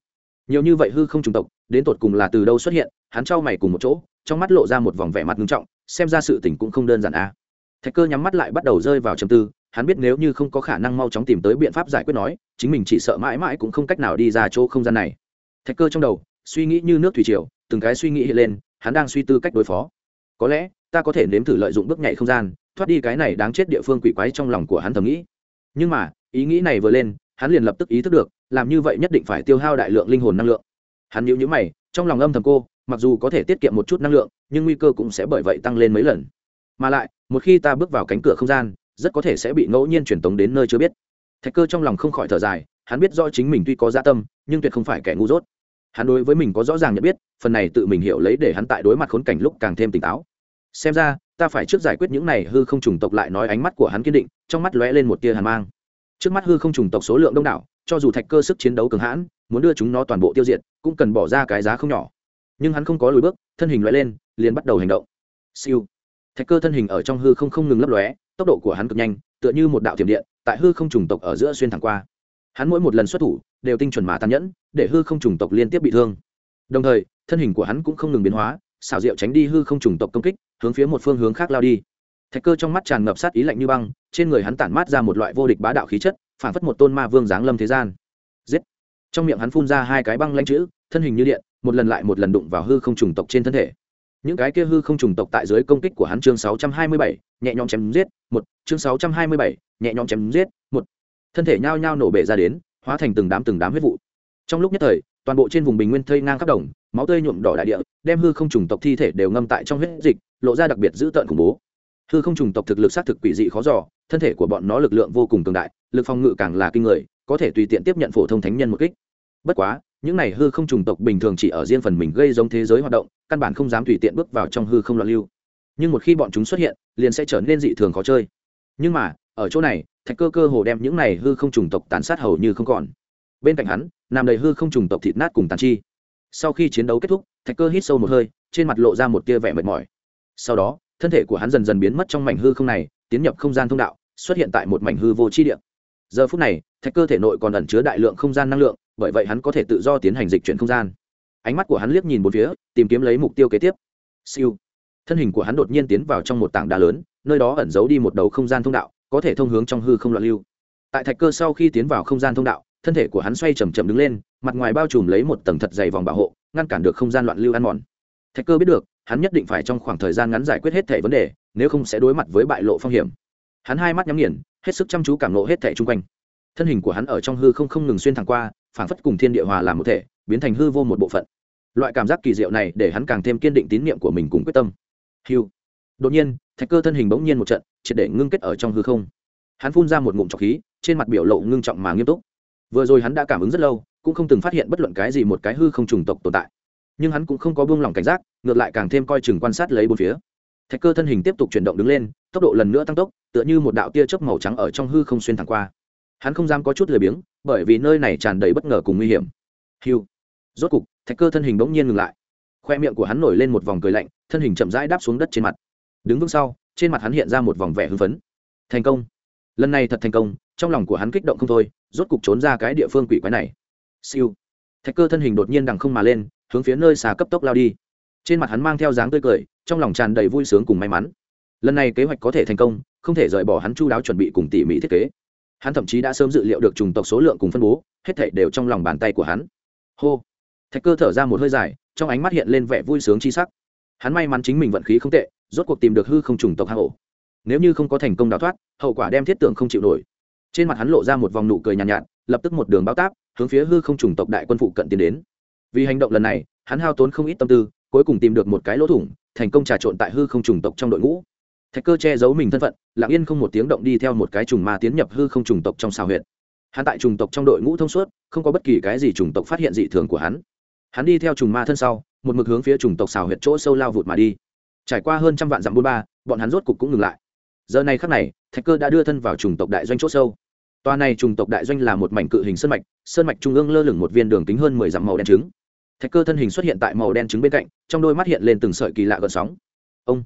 Nhiều như vậy hư không trùng tộc, đến tột cùng là từ đâu xuất hiện, hắn trao mày cùng một chỗ, trong mắt lộ ra một vòng vẻ mặt nghiêm trọng, xem ra sự tình cũng không đơn giản a à. thạch cơ nhắm mắt lại bắt đầu rơi vào trầm tư, hắn biết nếu như không có khả năng mau chóng tìm tới biện pháp giải quyết nói, chính mình chỉ sợ mãi mãi cũng không cách nào đi ra chỗ không gian này. Thạch cơ trong đầu, suy nghĩ như nước thủy triều, từng cái suy nghĩ hiện lên, hắn đang suy tư cách đối phó. Có lẽ, ta có thể nếm thử lợi dụng bước nhảy không gian, thoát đi cái này đáng chết địa phương quỷ quái trong lòng của hắn thầm nghĩ. Nhưng mà, ý nghĩ này vừa lên hắn liền lập tức ý thức được, làm như vậy nhất định phải tiêu hao đại lượng linh hồn năng lượng. Hắn nhíu nhíu mày, trong lòng âm thầm cô, mặc dù có thể tiết kiệm một chút năng lượng, nhưng nguy cơ cũng sẽ bởi vậy tăng lên mấy lần. Mà lại, một khi ta bước vào cánh cửa không gian, rất có thể sẽ bị ngẫu nhiên truyền tống đến nơi chưa biết. Thạch cơ trong lòng không khỏi thở dài, hắn biết rõ chính mình tuy có gia dạ tâm, nhưng tuyệt không phải kẻ ngu dốt. Hắn đối với mình có rõ ràng nhận biết, phần này tự mình hiểu lấy để hắn tại đối mặt khốn cảnh lúc càng thêm tỉnh táo. Xem ra, ta phải trước giải quyết những này hư không trùng tộc lại nói ánh mắt của hắn kiên định, trong mắt lóe lên một tia hàn mang trước mắt hư không trùng tộc số lượng đông đảo, cho dù thạch cơ sức chiến đấu cường hãn, muốn đưa chúng nó toàn bộ tiêu diệt, cũng cần bỏ ra cái giá không nhỏ. Nhưng hắn không có lùi bước, thân hình lóe lên, liền bắt đầu hành động. Siêu. Thạch cơ thân hình ở trong hư không không ngừng lấp lóe, tốc độ của hắn cực nhanh, tựa như một đạo tiềm điện, tại hư không trùng tộc ở giữa xuyên thẳng qua. Hắn mỗi một lần xuất thủ, đều tinh chuẩn mà tàn nhẫn, để hư không trùng tộc liên tiếp bị thương. Đồng thời, thân hình của hắn cũng không ngừng biến hóa, xảo diệu tránh đi hư không trùng tộc công kích, hướng phía một phương hướng khác lao đi thạch cơ trong mắt tràn ngập sát ý lạnh như băng trên người hắn tản mát ra một loại vô địch bá đạo khí chất phản phất một tôn ma vương giáng lâm thế gian. Giết! Trong miệng hắn phun ra hai cái băng lanh chữ thân hình như điện một lần lại một lần đụng vào hư không trùng tộc trên thân thể. Những cái kia hư không trùng tộc tại dưới công kích của hắn chương 627, nhẹ nhõm chém giết một chương 627, nhẹ nhõm chém giết một. Thân thể nhao nhao nổ bể ra đến hóa thành từng đám từng đám huyết vụ. Trong lúc nhất thời toàn bộ trên vùng bình nguyên thây ngang khắp đồng máu tươi nhuộm đỏ đại địa đem hư không trùng tộc thi thể đều ngâm tại trong huyết dịch lộ ra đặc biệt dữ tợn khủng bố hư không trùng tộc thực lực xác thực quỷ dị khó dò, thân thể của bọn nó lực lượng vô cùng cường đại, lực phòng ngự càng là kinh người, có thể tùy tiện tiếp nhận phổ thông thánh nhân một kích. Bất quá, những này hư không trùng tộc bình thường chỉ ở riêng phần mình gây giống thế giới hoạt động, căn bản không dám tùy tiện bước vào trong hư không loạn lưu. Nhưng một khi bọn chúng xuất hiện, liền sẽ trở nên dị thường khó chơi. Nhưng mà, ở chỗ này, thạch cơ cơ hồ đem những này hư không trùng tộc tàn sát hầu như không còn. Bên cạnh hắn, nằm đầy hư không trùng tộc thịt nát cùng tàn chi. Sau khi chiến đấu kết thúc, thạch cơ hít sâu một hơi, trên mặt lộ ra một tia vẻ mệt mỏi. Sau đó thân thể của hắn dần dần biến mất trong mảnh hư không này, tiến nhập không gian thông đạo, xuất hiện tại một mảnh hư vô chi địa. Giờ phút này, thạch cơ thể nội còn ẩn chứa đại lượng không gian năng lượng, bởi vậy hắn có thể tự do tiến hành dịch chuyển không gian. Ánh mắt của hắn liếc nhìn một phía, tìm kiếm lấy mục tiêu kế tiếp. Siêu. Thân hình của hắn đột nhiên tiến vào trong một tảng đá lớn, nơi đó ẩn giấu đi một đầu không gian thông đạo, có thể thông hướng trong hư không loạn lưu. Tại thạch cơ sau khi tiến vào không gian thông đạo, thân thể của hắn xoay chầm chậm đứng lên, mặt ngoài bao trùm lấy một tầng thật dày vòng bảo hộ, ngăn cản được không gian loạn lưu ăn mòn. Thạch cơ biết được hắn nhất định phải trong khoảng thời gian ngắn giải quyết hết thẻ vấn đề, nếu không sẽ đối mặt với bại lộ phong hiểm. Hắn hai mắt nhắm nghiền, hết sức chăm chú cảm nộ hết thẻ chung quanh. Thân hình của hắn ở trong hư không không ngừng xuyên thẳng qua, phảng phất cùng thiên địa hòa làm một thể, biến thành hư vô một bộ phận. Loại cảm giác kỳ diệu này để hắn càng thêm kiên định tín nhiệm của mình cùng quyết tâm. Hiu đột nhiên, thạch cơ thân hình bỗng nhiên một trận, triệt để ngưng kết ở trong hư không. Hắn phun ra một ngụm trọc khí, trên mặt biểu lộ ngưng trọng mà nghiêm túc. Vừa rồi hắn đã cảm ứng rất lâu, cũng không từng phát hiện bất luận cái gì một cái hư không trùng tộc tồn tại. Nhưng hắn cũng không có buông lỏng cảnh giác ngược lại càng thêm coi chừng quan sát lấy bốn phía. Thạch cơ thân hình tiếp tục chuyển động đứng lên, tốc độ lần nữa tăng tốc, tựa như một đạo tia chớp màu trắng ở trong hư không xuyên thẳng qua. Hắn không dám có chút lười biếng, bởi vì nơi này tràn đầy bất ngờ cùng nguy hiểm. Hiu rốt cục, thạch cơ thân hình bỗng nhiên ngừng lại. Khoe miệng của hắn nổi lên một vòng cười lạnh, thân hình chậm rãi đáp xuống đất trên mặt. Đứng vững sau, trên mặt hắn hiện ra một vòng vẻ hưng phấn. Thành công. Lần này thật thành công, trong lòng của hắn kích động không thôi, rốt cục trốn ra cái địa phương quỷ quái này. Siêu. Thạch cơ thân hình đột nhiên đằng không mà lên, hướng phía nơi xà cấp tốc lao đi trên mặt hắn mang theo dáng tươi cười trong lòng tràn đầy vui sướng cùng may mắn. Lần này kế hoạch có thể thành công không thể rời bỏ hắn chu đáo chuẩn bị cùng tỉ mỉ thiết kế. Hắn thậm chí đã sớm dự liệu được trùng tộc số lượng cùng phân bố hết thảy đều trong lòng bàn tay của hắn. Hô. Thạch cơ thở ra một hơi dài trong ánh mắt hiện lên vẻ vui sướng chi sắc. Hắn may mắn chính mình vận khí không tệ rốt cuộc tìm được hư không trùng tộc hạ hổ nếu như không có thành công đào thoát hậu quả đem thiết tưởng không chịu nổi. Trên mặt hắn lộ ra một vòng nụ cười nhàn nhạt, nhạt lập tức một đường bao táp hướng phía hư không trùng tộc đại quân phụ cận tiến đến. Vì hành động lần này hắn hao tốn không ít tâm tư cuối cùng tìm được một cái lỗ thủng, thành công trà trộn tại hư không trùng tộc trong đội ngũ. Thạch cơ che giấu mình thân phận, lặng yên không một tiếng động đi theo một cái trùng ma tiến nhập hư không trùng tộc trong xào huyện hắn tại trùng tộc trong đội ngũ thông suốt, không có bất kỳ cái gì trùng tộc phát hiện dị thường của hắn. Hắn đi theo trùng ma thân sau, một mực hướng phía trùng tộc xào huyện chỗ sâu lao vụt mà đi. Trải qua hơn trăm vạn dặm bôn ba, bọn hắn rốt cục cũng ngừng lại. Giờ này khắc này, thạch cơ đã đưa thân vào trùng tộc đại doanh chỗ sâu. Toa này trùng tộc đại doanh là một mảnh cự hình sơn mạch sơn mạch trung ương lơ lửng một viên đường kính hơn mười dặm màu đen trứng thạch cơ thân hình xuất hiện tại màu đen trứng bên cạnh, trong đôi mắt hiện lên từng sợi kỳ lạ gợn sóng. Ông!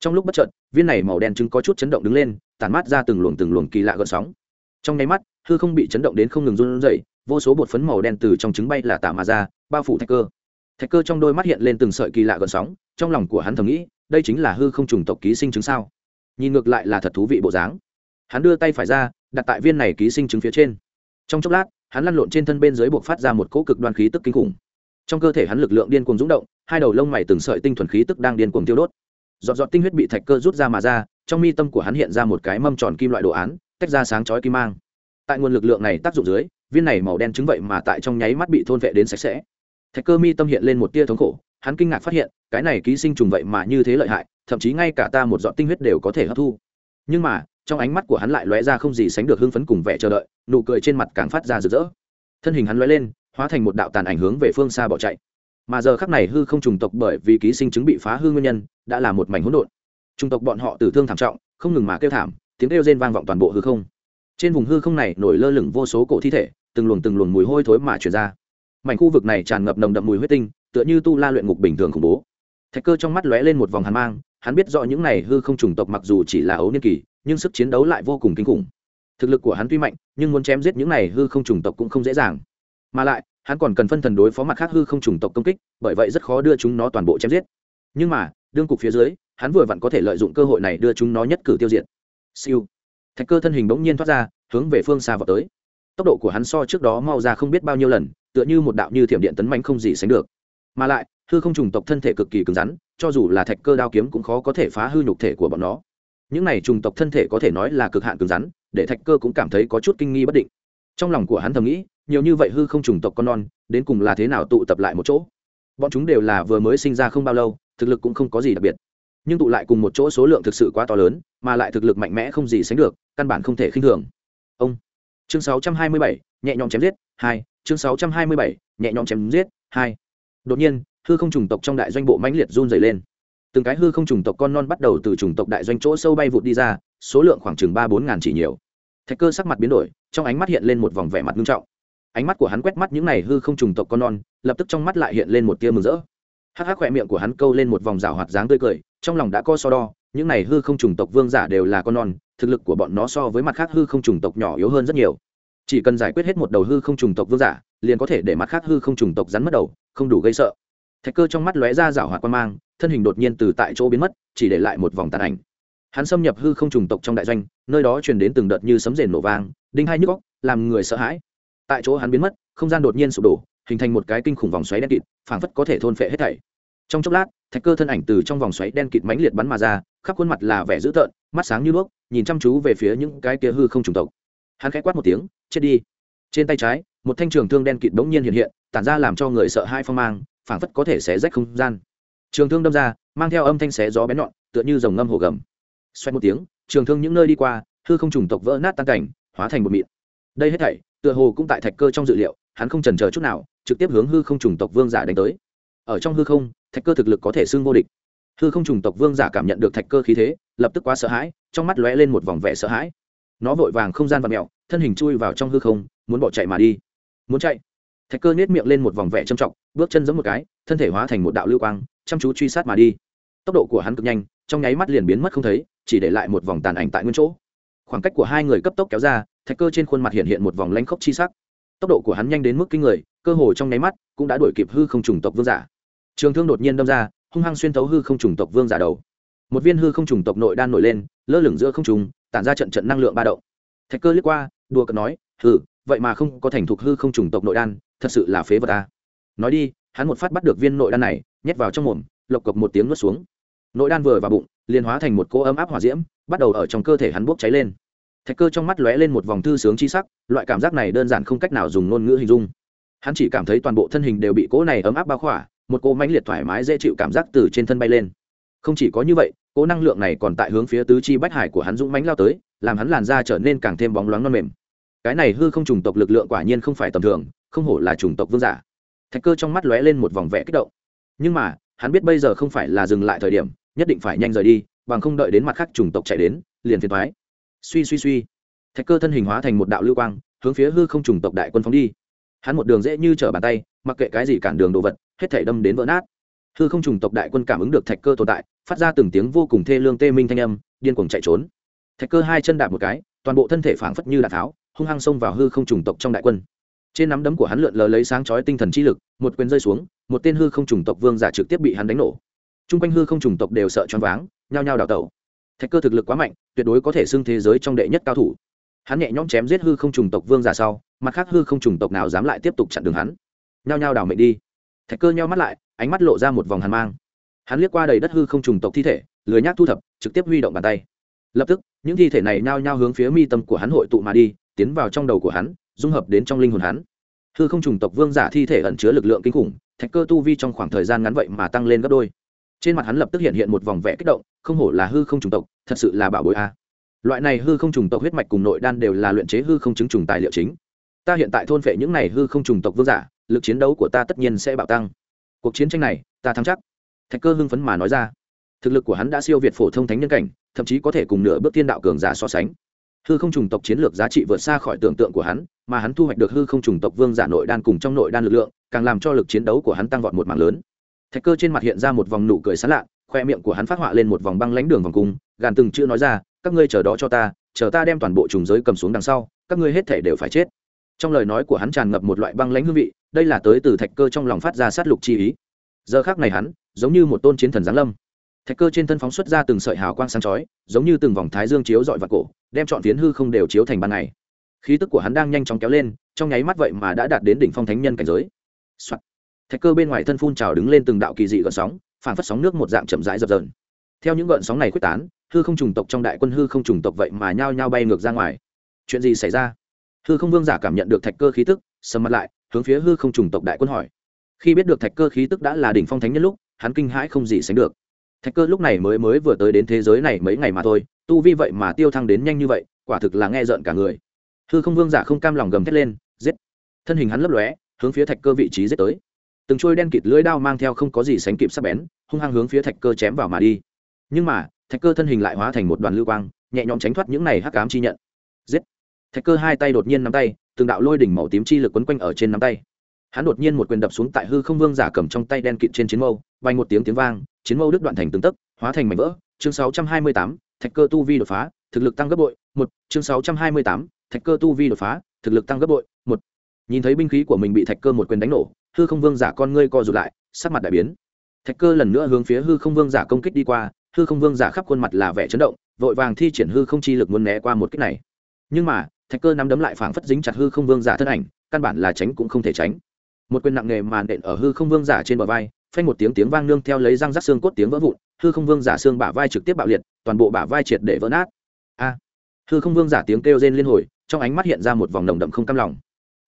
Trong lúc bất chợt, viên này màu đen trứng có chút chấn động đứng lên, tản mát ra từng luồng từng luồng kỳ lạ gợn sóng. Trong nháy mắt, hư không bị chấn động đến không ngừng run rẩy, vô số bột phấn màu đen từ trong trứng bay là tả mà ra, bao phủ thạch cơ. Thạch cơ trong đôi mắt hiện lên từng sợi kỳ lạ gợn sóng, trong lòng của hắn thầm nghĩ, đây chính là hư không trùng tộc ký sinh trứng sao? Nhìn ngược lại là thật thú vị bộ dáng. Hắn đưa tay phải ra, đặt tại viên này ký sinh trứng phía trên. Trong chốc lát, hắn lăn lộn trên thân bên dưới buộc phát ra một cỗ cực đoan khí tức kinh khủng trong cơ thể hắn lực lượng điên cuồng rúng động, hai đầu lông mày từng sợi tinh thuần khí tức đang điên cuồng tiêu đốt. Giọt giọt tinh huyết bị thạch cơ rút ra mà ra, trong mi tâm của hắn hiện ra một cái mâm tròn kim loại đồ án, tách ra sáng chói kim mang. Tại nguồn lực lượng này tác dụng dưới, viên này màu đen trứng vậy mà tại trong nháy mắt bị thôn vệ đến sạch sẽ. Thạch cơ mi tâm hiện lên một tia thống khổ, hắn kinh ngạc phát hiện, cái này ký sinh trùng vậy mà như thế lợi hại, thậm chí ngay cả ta một giọt tinh huyết đều có thể hấp thu. Nhưng mà, trong ánh mắt của hắn lại lóe ra không gì sánh được hưng phấn cùng vẻ chờ đợi, nụ cười trên mặt càng phát ra rực rỡ. Thân hình hắn lóe lên hóa thành một đạo tàn ảnh hướng về phương xa bỏ chạy. Mà giờ khắc này hư không trùng tộc bởi vì ký sinh chứng bị phá hư nguyên nhân, đã là một mảnh hỗn độn. Trùng tộc bọn họ tử thương thảm trọng, không ngừng mà kêu thảm, tiếng kêu rên vang vọng toàn bộ hư không. Trên vùng hư không này nổi lơ lửng vô số cổ thi thể, từng luồng từng luồng mùi hôi thối mà chuyển ra. Mảnh khu vực này tràn ngập nồng đậm mùi huyết tinh, tựa như tu la luyện ngục bình thường khủng bố. Thạch cơ trong mắt lóe lên một vòng hàn mang, hắn biết rõ những này hư không trùng tộc mặc dù chỉ là ấu niên kỳ, nhưng sức chiến đấu lại vô cùng kinh khủng. Thực lực của hắn tuy mạnh, nhưng muốn chém giết những này hư không trùng tộc cũng không dễ dàng mà lại, hắn còn cần phân thần đối phó mặt khác hư không trùng tộc công kích, bởi vậy rất khó đưa chúng nó toàn bộ chém giết. Nhưng mà, đương cục phía dưới, hắn vừa vặn có thể lợi dụng cơ hội này đưa chúng nó nhất cử tiêu diệt. Siêu. Thạch cơ thân hình bỗng nhiên thoát ra, hướng về phương xa vào tới. Tốc độ của hắn so trước đó mau ra không biết bao nhiêu lần, tựa như một đạo như thiểm điện tấn mạnh không gì sánh được. Mà lại, hư không trùng tộc thân thể cực kỳ cứng rắn, cho dù là thạch cơ đao kiếm cũng khó có thể phá hư nhục thể của bọn nó. Những này trùng tộc thân thể có thể nói là cực hạn cứng rắn, để thạch cơ cũng cảm thấy có chút kinh nghi bất định. Trong lòng của hắn thầm nghĩ nhiều như vậy hư không trùng tộc con non đến cùng là thế nào tụ tập lại một chỗ? Bọn chúng đều là vừa mới sinh ra không bao lâu thực lực cũng không có gì đặc biệt. Nhưng tụ lại cùng một chỗ số lượng thực sự quá to lớn mà lại thực lực mạnh mẽ không gì sánh được căn bản không thể khinh thường. Ông chương 627, nhẹ nhõm chém giết hai chương 627, nhẹ nhõm chém giết hai. Đột nhiên hư không trùng tộc trong đại doanh bộ mãnh liệt run dày lên. Từng cái hư không trùng tộc con non bắt đầu từ trùng tộc đại doanh chỗ sâu bay vụt đi ra số lượng khoảng chừng ba bốn ngàn chỉ nhiều. Thạch cơ sắc mặt biến đổi trong ánh mắt hiện lên một vòng vẻ mặt nghiêm trọng ánh mắt của hắn quét mắt những này hư không trùng tộc con non, lập tức trong mắt lại hiện lên một tia mừng rỡ. Hắc hắc khỏe miệng của hắn câu lên một vòng rào hoạt dáng tươi cười, trong lòng đã co so đo, những này hư không trùng tộc vương giả đều là con non, thực lực của bọn nó so với mặt khác hư không trùng tộc nhỏ yếu hơn rất nhiều. Chỉ cần giải quyết hết một đầu hư không trùng tộc vương giả, liền có thể để mặt khác hư không trùng tộc rắn mất đầu, không đủ gây sợ. Thạch cơ trong mắt lóe ra rảo hoạt quan mang, thân hình đột nhiên từ tại chỗ biến mất, chỉ để lại một vòng tàn ảnh. Hắn xâm nhập hư không trùng tộc trong đại doanh, nơi đó truyền đến từng đợt như sấm rền nổ vang, đinh hai nhức góc làm người sợ hãi tại chỗ hắn biến mất, không gian đột nhiên sụp đổ, hình thành một cái kinh khủng vòng xoáy đen kịt, phảng phất có thể thôn phệ hết thảy. Trong chốc lát, thạch cơ thân ảnh từ trong vòng xoáy đen kịt mãnh liệt bắn mà ra, khắp khuôn mặt là vẻ dữ tợn, mắt sáng như đuốc, nhìn chăm chú về phía những cái kia hư không trùng tộc. Hắn khẽ quát một tiếng, chết đi. Trên tay trái, một thanh trường thương đen kịt bỗng nhiên hiện hiện, tản ra làm cho người sợ hai phong mang, phảng phất có thể xé rách không gian. Trường thương đâm ra, mang theo âm thanh xé gió bén nhọn, tựa như dòng ngâm hồ gầm. Xoay một tiếng, trường thương những nơi đi qua, hư không trùng tộc vỡ nát tan cảnh, hóa thành một mịn. Đây hết thảy tựa hồ cũng tại thạch cơ trong dự liệu, hắn không trần chờ chút nào, trực tiếp hướng hư không trùng tộc vương giả đánh tới. Ở trong hư không, thạch cơ thực lực có thể xưng vô địch. Hư không trùng tộc vương giả cảm nhận được thạch cơ khí thế, lập tức quá sợ hãi, trong mắt lóe lên một vòng vẻ sợ hãi. Nó vội vàng không gian và mẹo thân hình chui vào trong hư không, muốn bỏ chạy mà đi. Muốn chạy. Thạch cơ nhét miệng lên một vòng vẻ trầm trọng, bước chân giống một cái, thân thể hóa thành một đạo lưu quang, chăm chú truy sát mà đi. Tốc độ của hắn cực nhanh, trong nháy mắt liền biến mất không thấy, chỉ để lại một vòng tàn ảnh tại nguyên chỗ khoảng cách của hai người cấp tốc kéo ra, thạch cơ trên khuôn mặt hiện hiện một vòng lanh khốc chi sắc. Tốc độ của hắn nhanh đến mức kinh người, cơ hồ trong nháy mắt cũng đã đuổi kịp hư không trùng tộc vương giả. Trường thương đột nhiên đâm ra, hung hăng xuyên thấu hư không trùng tộc vương giả đầu. Một viên hư không trùng tộc nội đan nổi lên, lơ lửng giữa không trùng tản ra trận trận năng lượng ba động. Thạch cơ liếc qua, đùa cợt nói, hừ, vậy mà không có thành thục hư không trùng tộc nội đan, thật sự là phế vật ta nói đi, hắn một phát bắt được viên nội đan này, nhét vào trong mồm, lộc cộc một tiếng nuốt xuống nội đan vừa vào bụng, liền hóa thành một cỗ ấm áp hỏa diễm, bắt đầu ở trong cơ thể hắn bốc cháy lên. Thạch cơ trong mắt lóe lên một vòng thư sướng chi sắc, loại cảm giác này đơn giản không cách nào dùng ngôn ngữ hình dung. Hắn chỉ cảm thấy toàn bộ thân hình đều bị cỗ này ấm áp bao khỏa, một cỗ mãnh liệt thoải mái dễ chịu cảm giác từ trên thân bay lên. Không chỉ có như vậy, cỗ năng lượng này còn tại hướng phía tứ chi bách hải của hắn dũng mãnh lao tới, làm hắn làn da trở nên càng thêm bóng loáng non mềm. Cái này hư không trùng tộc lực lượng quả nhiên không phải tầm thường, không hổ là chủng tộc vương giả. Thạch cơ trong mắt lóe lên một vòng vẽ kích động. Nhưng mà, hắn biết bây giờ không phải là dừng lại thời điểm nhất định phải nhanh rời đi, bằng không đợi đến mặt khác chủng tộc chạy đến, liền phiền thoái suy suy suy. Thạch cơ thân hình hóa thành một đạo lưu quang, hướng phía hư không chủng tộc đại quân phóng đi. Hắn một đường dễ như trở bàn tay, mặc kệ cái gì cản đường đồ vật, hết thể đâm đến vỡ nát. Hư không chủng tộc đại quân cảm ứng được thạch cơ tồn tại, phát ra từng tiếng vô cùng thê lương tê minh thanh âm, điên cuồng chạy trốn. Thạch cơ hai chân đạp một cái, toàn bộ thân thể phảng phất như đạn tháo, hung hăng xông vào hư không chủng tộc trong đại quân. Trên nắm đấm của hắn lượn lờ lấy sáng chói tinh thần chi lực, một quyền rơi xuống, một tên hư không chủng tộc vương giả trực tiếp bị hắn đánh nổ chung quanh hư không chủng tộc đều sợ choáng váng, nhao nhao đào tẩu. Thạch cơ thực lực quá mạnh, tuyệt đối có thể xưng thế giới trong đệ nhất cao thủ. Hắn nhẹ nhõm chém giết hư không chủng tộc vương giả sau, mặt khác hư không chủng tộc nào dám lại tiếp tục chặn đường hắn? Nhao nhao đảo mệnh đi. Thạch cơ nheo mắt lại, ánh mắt lộ ra một vòng hàn mang. Hắn liếc qua đầy đất hư không trùng tộc thi thể, lười nhác thu thập, trực tiếp huy động bàn tay. Lập tức, những thi thể này nhao nhao hướng phía mi tâm của hắn hội tụ mà đi, tiến vào trong đầu của hắn, dung hợp đến trong linh hồn hắn. Hư không trùng tộc vương giả thi thể ẩn chứa lực lượng kinh khủng, thạch cơ tu vi trong khoảng thời gian ngắn vậy mà tăng lên gấp đôi trên mặt hắn lập tức hiện hiện một vòng vẽ kích động, không hổ là hư không trùng tộc, thật sự là bảo bối a. Loại này hư không trùng tộc huyết mạch cùng nội đan đều là luyện chế hư không chứng trùng tài liệu chính. Ta hiện tại thôn phệ những này hư không trùng tộc vương giả, lực chiến đấu của ta tất nhiên sẽ bạo tăng. Cuộc chiến tranh này, ta thắng chắc. Thạch cơ hưng phấn mà nói ra. Thực lực của hắn đã siêu việt phổ thông thánh nhân cảnh, thậm chí có thể cùng nửa bước thiên đạo cường giả so sánh. Hư không trùng tộc chiến lược giá trị vượt xa khỏi tưởng tượng của hắn, mà hắn thu hoạch được hư không trùng tộc vương giả nội đan cùng trong nội đan lực lượng, càng làm cho lực chiến đấu của hắn tăng vọt một mạng lớn thạch cơ trên mặt hiện ra một vòng nụ cười sán lạ, khoe miệng của hắn phát họa lên một vòng băng lánh đường vòng cung, gàn từng chữ nói ra, các ngươi chờ đó cho ta, chờ ta đem toàn bộ trùng giới cầm xuống đằng sau, các ngươi hết thể đều phải chết. Trong lời nói của hắn tràn ngập một loại băng lãnh hương vị, đây là tới từ thạch cơ trong lòng phát ra sát lục chi ý. Giờ khác này hắn, giống như một tôn chiến thần giáng lâm. Thạch cơ trên thân phóng xuất ra từng sợi hào quang sáng chói, giống như từng vòng thái dương chiếu dọi vào cổ, đem chọn phiến hư không đều chiếu thành ban ngày. Khí tức của hắn đang nhanh chóng kéo lên, trong nháy mắt vậy mà đã đạt đến đỉnh phong thánh nhân cảnh giới、Soạn thạch cơ bên ngoài thân phun trào đứng lên từng đạo kỳ dị gợn sóng phản phất sóng nước một dạng chậm rãi dập dờn. Theo những gợn sóng này quyết tán, hư không trùng tộc trong đại quân hư không trùng tộc vậy mà nhao nhao bay ngược ra ngoài. Chuyện gì xảy ra? Hư không vương giả cảm nhận được thạch cơ khí tức, sầm mặt lại, hướng phía hư không trùng tộc đại quân hỏi. Khi biết được thạch cơ khí tức đã là đỉnh phong thánh nhân lúc, hắn kinh hãi không gì sánh được. Thạch cơ lúc này mới mới vừa tới đến thế giới này mấy ngày mà thôi, tu vi vậy mà tiêu thăng đến nhanh như vậy, quả thực là nghe rợn cả người. Hư không vương giả không cam lòng gầm thét lên, giết. Thân hình hắn lấp lóe, hướng phía thạch cơ vị trí giết tới từng trôi đen kịt lưỡi đao mang theo không có gì sánh kịp sắc bén hung hăng hướng phía thạch cơ chém vào mà đi. Nhưng mà thạch cơ thân hình lại hóa thành một đoàn lưu quang nhẹ nhõm tránh thoát những này hắc cám chi nhận. Giết! Thạch cơ hai tay đột nhiên nắm tay từng đạo lôi đỉnh màu tím chi lực quấn quanh ở trên nắm tay. Hắn đột nhiên một quyền đập xuống tại hư không vương giả cầm trong tay đen kịt trên chiến mâu bay một tiếng tiếng vang chiến mâu đứt đoạn thành từng tấc hóa thành mảnh vỡ. Chương 628, thạch cơ tu vi đột phá thực lực tăng gấp bội một. Chương 628, thạch cơ tu vi đột phá thực lực tăng gấp bội một nhìn thấy binh khí của mình bị thạch cơ một quyền đánh nổ, hư không vương giả con ngươi co rụt lại, sắc mặt đại biến. Thạch cơ lần nữa hướng phía hư không vương giả công kích đi qua, hư không vương giả khắp khuôn mặt là vẻ chấn động, vội vàng thi triển hư không chi lực muốn né qua một kích này. Nhưng mà, thạch cơ nắm đấm lại phảng phất dính chặt hư không vương giả thân ảnh, căn bản là tránh cũng không thể tránh. Một quyền nặng nề màn đện ở hư không vương giả trên bờ vai, phanh một tiếng tiếng vang nương theo lấy răng rắc xương cốt tiếng vỡ vụn, hư không vương giả xương bả vai trực tiếp bạo liệt, toàn bộ bả vai triệt để vỡ nát. A! Hư không vương giả tiếng kêu rên liên hồi, trong ánh mắt hiện ra một vòng nồng đậm không cam lòng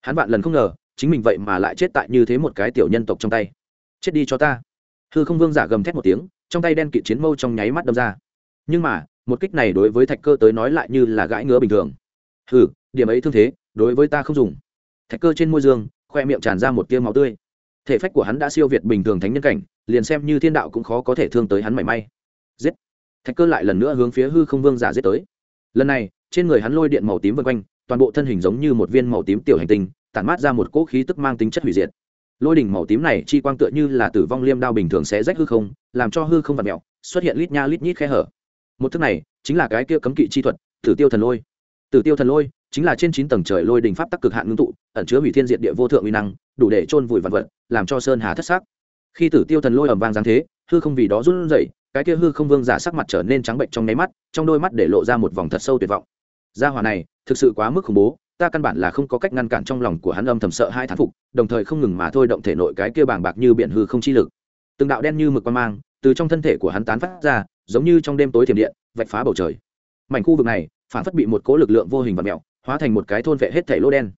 hắn vạn lần không ngờ, chính mình vậy mà lại chết tại như thế một cái tiểu nhân tộc trong tay. Chết đi cho ta. Hư không vương giả gầm thét một tiếng, trong tay đen kịt chiến mâu trong nháy mắt đâm ra. Nhưng mà, một kích này đối với thạch cơ tới nói lại như là gãi ngứa bình thường. Hừ, điểm ấy thương thế, đối với ta không dùng. Thạch cơ trên môi dương, khoe miệng tràn ra một tia máu tươi. Thể phách của hắn đã siêu việt bình thường thánh nhân cảnh, liền xem như thiên đạo cũng khó có thể thương tới hắn mảy may. Giết! Thạch cơ lại lần nữa hướng phía hư không vương giả giết tới. Lần này, trên người hắn lôi điện màu tím vân quanh toàn bộ thân hình giống như một viên màu tím tiểu hành tinh, tản mát ra một cỗ khí tức mang tính chất hủy diệt. Lôi đỉnh màu tím này chi quang tựa như là tử vong liêm đao bình thường sẽ rách hư không, làm cho hư không vặt mẹo xuất hiện lít nha lít nhít khe hở. Một thức này chính là cái kia cấm kỵ chi thuật, tử tiêu thần lôi. Tử tiêu thần lôi chính là trên chín tầng trời lôi đỉnh pháp tắc cực hạn ngưng tụ, ẩn chứa hủy thiên diệt địa vô thượng uy năng, đủ để chôn vùi vạn vật, làm cho sơn hà thất sắc khi tử tiêu thần lôi ầm vang giáng thế, hư không vì đó run rẩy, cái kia hư không vương giả sắc mặt trở nên trắng bệnh trong nháy mắt, trong đôi mắt để lộ ra một vòng thật sâu tuyệt vọng gia hỏa này, thực sự quá mức khủng bố, ta căn bản là không có cách ngăn cản trong lòng của hắn âm thầm sợ hai thán phục, đồng thời không ngừng mà thôi động thể nội cái kia bàng bạc như biển hư không chi lực. Từng đạo đen như mực quan mang, từ trong thân thể của hắn tán phát ra, giống như trong đêm tối thiểm điện, vạch phá bầu trời. Mảnh khu vực này, phản phất bị một cỗ lực lượng vô hình và mẹo hóa thành một cái thôn vệ hết thể lô đen.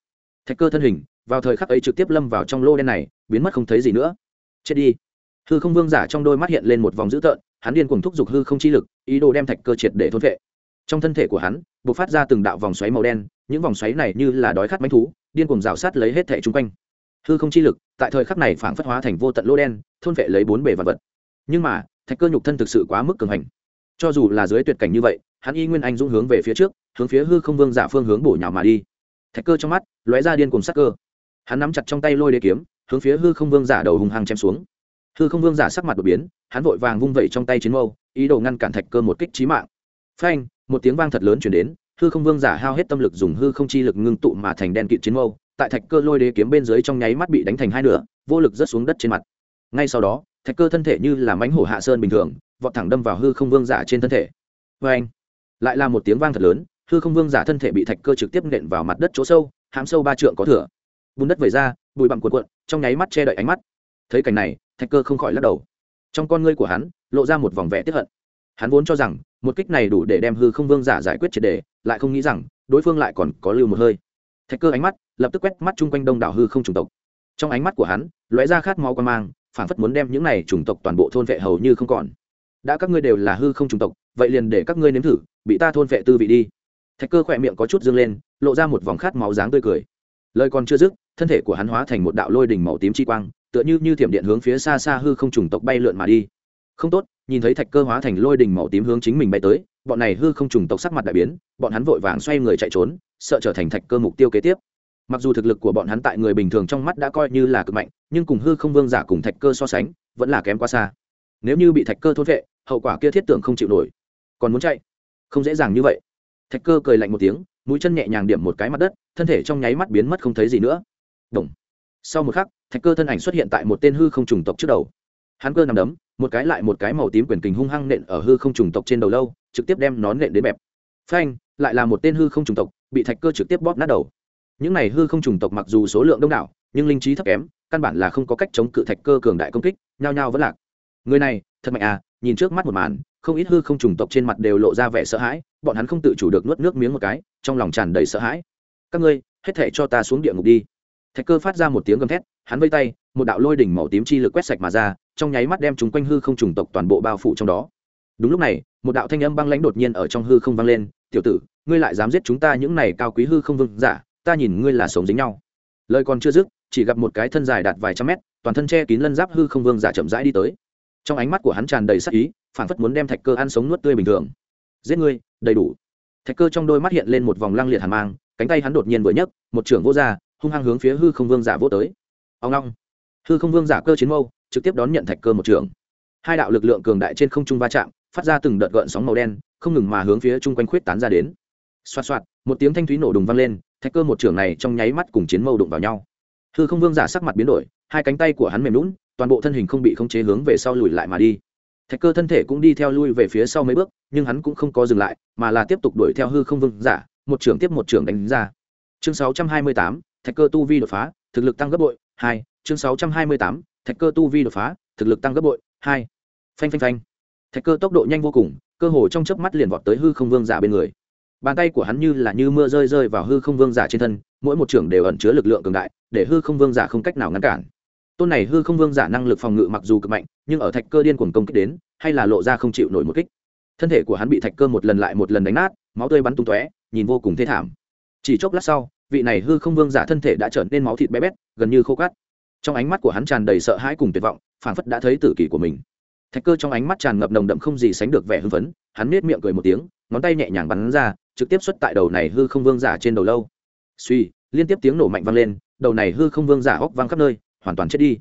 Thạch cơ thân hình, vào thời khắc ấy trực tiếp lâm vào trong lô đen này, biến mất không thấy gì nữa. Chết đi. Hư không vương giả trong đôi mắt hiện lên một vòng dữ tợn, hắn điên cùng thúc giục hư không chi lực, ý đồ đem thạch cơ triệt để thôn vệ trong thân thể của hắn b ộ c phát ra từng đạo vòng xoáy màu đen, những vòng xoáy này như là đói khát bánh thú, điên cùng rào sát lấy hết thẻ chung quanh. Hư không chi lực, tại thời khắc này phảng phất hóa thành vô tận lô đen, thôn vệ lấy bốn bề vật vật. Nhưng mà, thạch cơ nhục thân thực sự quá mức cường hành. Cho dù là dưới tuyệt cảnh như vậy, hắn y nguyên anh dũng hướng về phía trước, hướng phía hư không vương giả phương hướng bổ nhào mà đi. Thạch cơ trong mắt, lóe ra điên cùng sắc cơ. Hắn nắm chặt trong tay lôi đế kiếm, hướng phía hư không vương giả đầu hùng hăng chém xuống. Hư không vương giả sắc mặt đột biến, hắn vội vàng vung vẩy trong tay chiến mâu, ý đồ ngăn cản thạch cơ một kích trí mạng phanh, một tiếng vang thật lớn chuyển đến, hư không vương giả hao hết tâm lực dùng hư không chi lực ngưng tụ mà thành đen kịt chiến mâu, tại thạch cơ lôi đế kiếm bên dưới trong nháy mắt bị đánh thành hai nửa, vô lực rớt xuống đất trên mặt. Ngay sau đó, thạch cơ thân thể như là mánh hổ hạ sơn bình thường, vọt thẳng đâm vào hư không vương giả trên thân thể. Vê anh lại là một tiếng vang thật lớn, hư không vương giả thân thể bị thạch cơ trực tiếp nện vào mặt đất chỗ sâu hám sâu ba trượng có thửa bùn đất vẩy ra, bụi bặm cuộn cuộn, trong nháy mắt che đậy ánh mắt. Thấy cảnh này, thạch cơ không khỏi lắc đầu. Trong con ngươi của hắn, lộ ra một vòng vẽ tiếp hận hắn vốn cho rằng, một kích này đủ để đem hư không vương giả giải quyết triệt đề, lại không nghĩ rằng, đối phương lại còn có lưu một hơi. Thạch cơ ánh mắt lập tức quét mắt chung quanh đông đảo hư không chủng tộc. Trong ánh mắt của hắn, lóe ra khát máu quan mang phản phất muốn đem những này chủng tộc toàn bộ thôn vệ hầu như không còn. Đã các ngươi đều là hư không chủng tộc, vậy liền để các ngươi nếm thử, bị ta thôn vệ tư vị đi. Thạch cơ khỏe miệng có chút dương lên, lộ ra một vòng khát máu dáng tươi cười. Lời còn chưa dứt, thân thể của hắn hóa thành một đạo lôi đỉnh màu tím chi quang, tựa như như thiểm điện hướng phía xa xa hư không trùng tộc bay lượn mà đi không tốt, nhìn thấy thạch cơ hóa thành lôi đình màu tím hướng chính mình bay tới, bọn này hư không trùng tộc sắc mặt đại biến, bọn hắn vội vàng xoay người chạy trốn, sợ trở thành thạch cơ mục tiêu kế tiếp. Mặc dù thực lực của bọn hắn tại người bình thường trong mắt đã coi như là cực mạnh, nhưng cùng hư không vương giả cùng thạch cơ so sánh, vẫn là kém quá xa. Nếu như bị thạch cơ thốt vệ, hậu quả kia thiết tưởng không chịu nổi. Còn muốn chạy? Không dễ dàng như vậy. Thạch cơ cười lạnh một tiếng, mũi chân nhẹ nhàng điểm một cái mặt đất, thân thể trong nháy mắt biến mất không thấy gì nữa. Đồng. sau một khắc, thạch cơ thân ảnh xuất hiện tại một tên hư không trùng tộc trước đầu. Hắn cơ nằm đấm một cái lại một cái màu tím quyền kình hung hăng nện ở hư không trùng tộc trên đầu lâu, trực tiếp đem nón nện đến bẹp. Phanh, lại là một tên hư không trùng tộc, bị thạch cơ trực tiếp bóp nát đầu. Những này hư không trùng tộc mặc dù số lượng đông đảo, nhưng linh trí thấp kém, căn bản là không có cách chống cự thạch cơ cường đại công kích, nhao nhao vẫn lạc. Người này, thật mạnh à nhìn trước mắt một màn, không ít hư không trùng tộc trên mặt đều lộ ra vẻ sợ hãi, bọn hắn không tự chủ được nuốt nước miếng một cái, trong lòng tràn đầy sợ hãi. Các ngươi, hết thể cho ta xuống địa ngục đi. Thạch cơ phát ra một tiếng gầm thét, hắn vây tay, một đạo lôi đỉnh màu tím chi lực quét sạch mà ra trong nháy mắt đem chúng quanh hư không trùng tộc toàn bộ bao phủ trong đó. Đúng lúc này, một đạo thanh âm băng lãnh đột nhiên ở trong hư không vang lên, tiểu tử, ngươi lại dám giết chúng ta những này cao quý hư không vương giả, ta nhìn ngươi là sống dính nhau. Lời còn chưa dứt, chỉ gặp một cái thân dài đạt vài trăm mét, toàn thân che kín lân giáp hư không vương giả chậm rãi đi tới. Trong ánh mắt của hắn tràn đầy sắc ý, phản phất muốn đem thạch cơ ăn sống nuốt tươi bình thường. Giết ngươi, đầy đủ. Thạch cơ trong đôi mắt hiện lên một vòng lăng liệt hàn mang, cánh tay hắn đột nhiên vừa nhấc, một trưởng vô r hung hăng hướng phía hư không vương giả vô tới. Ông long. Hư không vương giả cơ chiến mâu trực tiếp đón nhận thạch cơ một trưởng hai đạo lực lượng cường đại trên không trung va chạm phát ra từng đợt gợn sóng màu đen không ngừng mà hướng phía chung quanh khuyết tán ra đến. Xoạt xoạt một tiếng thanh thúy nổ đùng vang lên thạch cơ một trưởng này trong nháy mắt cùng chiến mâu đụng vào nhau. Hư không vương giả sắc mặt biến đổi hai cánh tay của hắn mềm lún toàn bộ thân hình không bị khống chế hướng về sau lùi lại mà đi. Thạch cơ thân thể cũng đi theo lui về phía sau mấy bước nhưng hắn cũng không có dừng lại mà là tiếp tục đuổi theo hư không vương giả một trưởng tiếp một trưởng đánh ra. Chương 628, thạch cơ tu vi đột phá thực lực tăng gấp bội hai chương 628, thạch cơ tu vi đột phá, thực lực tăng gấp bội, hai, phanh phanh phanh. Thạch cơ tốc độ nhanh vô cùng, cơ hồ trong chớp mắt liền vọt tới hư không vương giả bên người. Bàn tay của hắn như là như mưa rơi rơi vào hư không vương giả trên thân, mỗi một trưởng đều ẩn chứa lực lượng cường đại, để hư không vương giả không cách nào ngăn cản. Tôn này hư không vương giả năng lực phòng ngự mặc dù cực mạnh, nhưng ở thạch cơ điên cuồng công kích đến, hay là lộ ra không chịu nổi một kích. Thân thể của hắn bị thạch cơ một lần lại một lần đánh nát, máu tươi bắn tung tóe, nhìn vô cùng thê thảm. Chỉ chốc lát sau, vị này hư không vương giả thân thể đã trở nên máu thịt bé bét, gần như khô cát trong ánh mắt của hắn tràn đầy sợ hãi cùng tuyệt vọng, phảng phất đã thấy tử kỳ của mình. Thạch cơ trong ánh mắt tràn ngập nồng đậm không gì sánh được vẻ hưng phấn, hắn nết miệng cười một tiếng, ngón tay nhẹ nhàng bắn ra, trực tiếp xuất tại đầu này hư không vương giả trên đầu lâu. Suy, liên tiếp tiếng nổ mạnh vang lên, đầu này hư không vương giả hóc vang khắp nơi, hoàn toàn chết đi.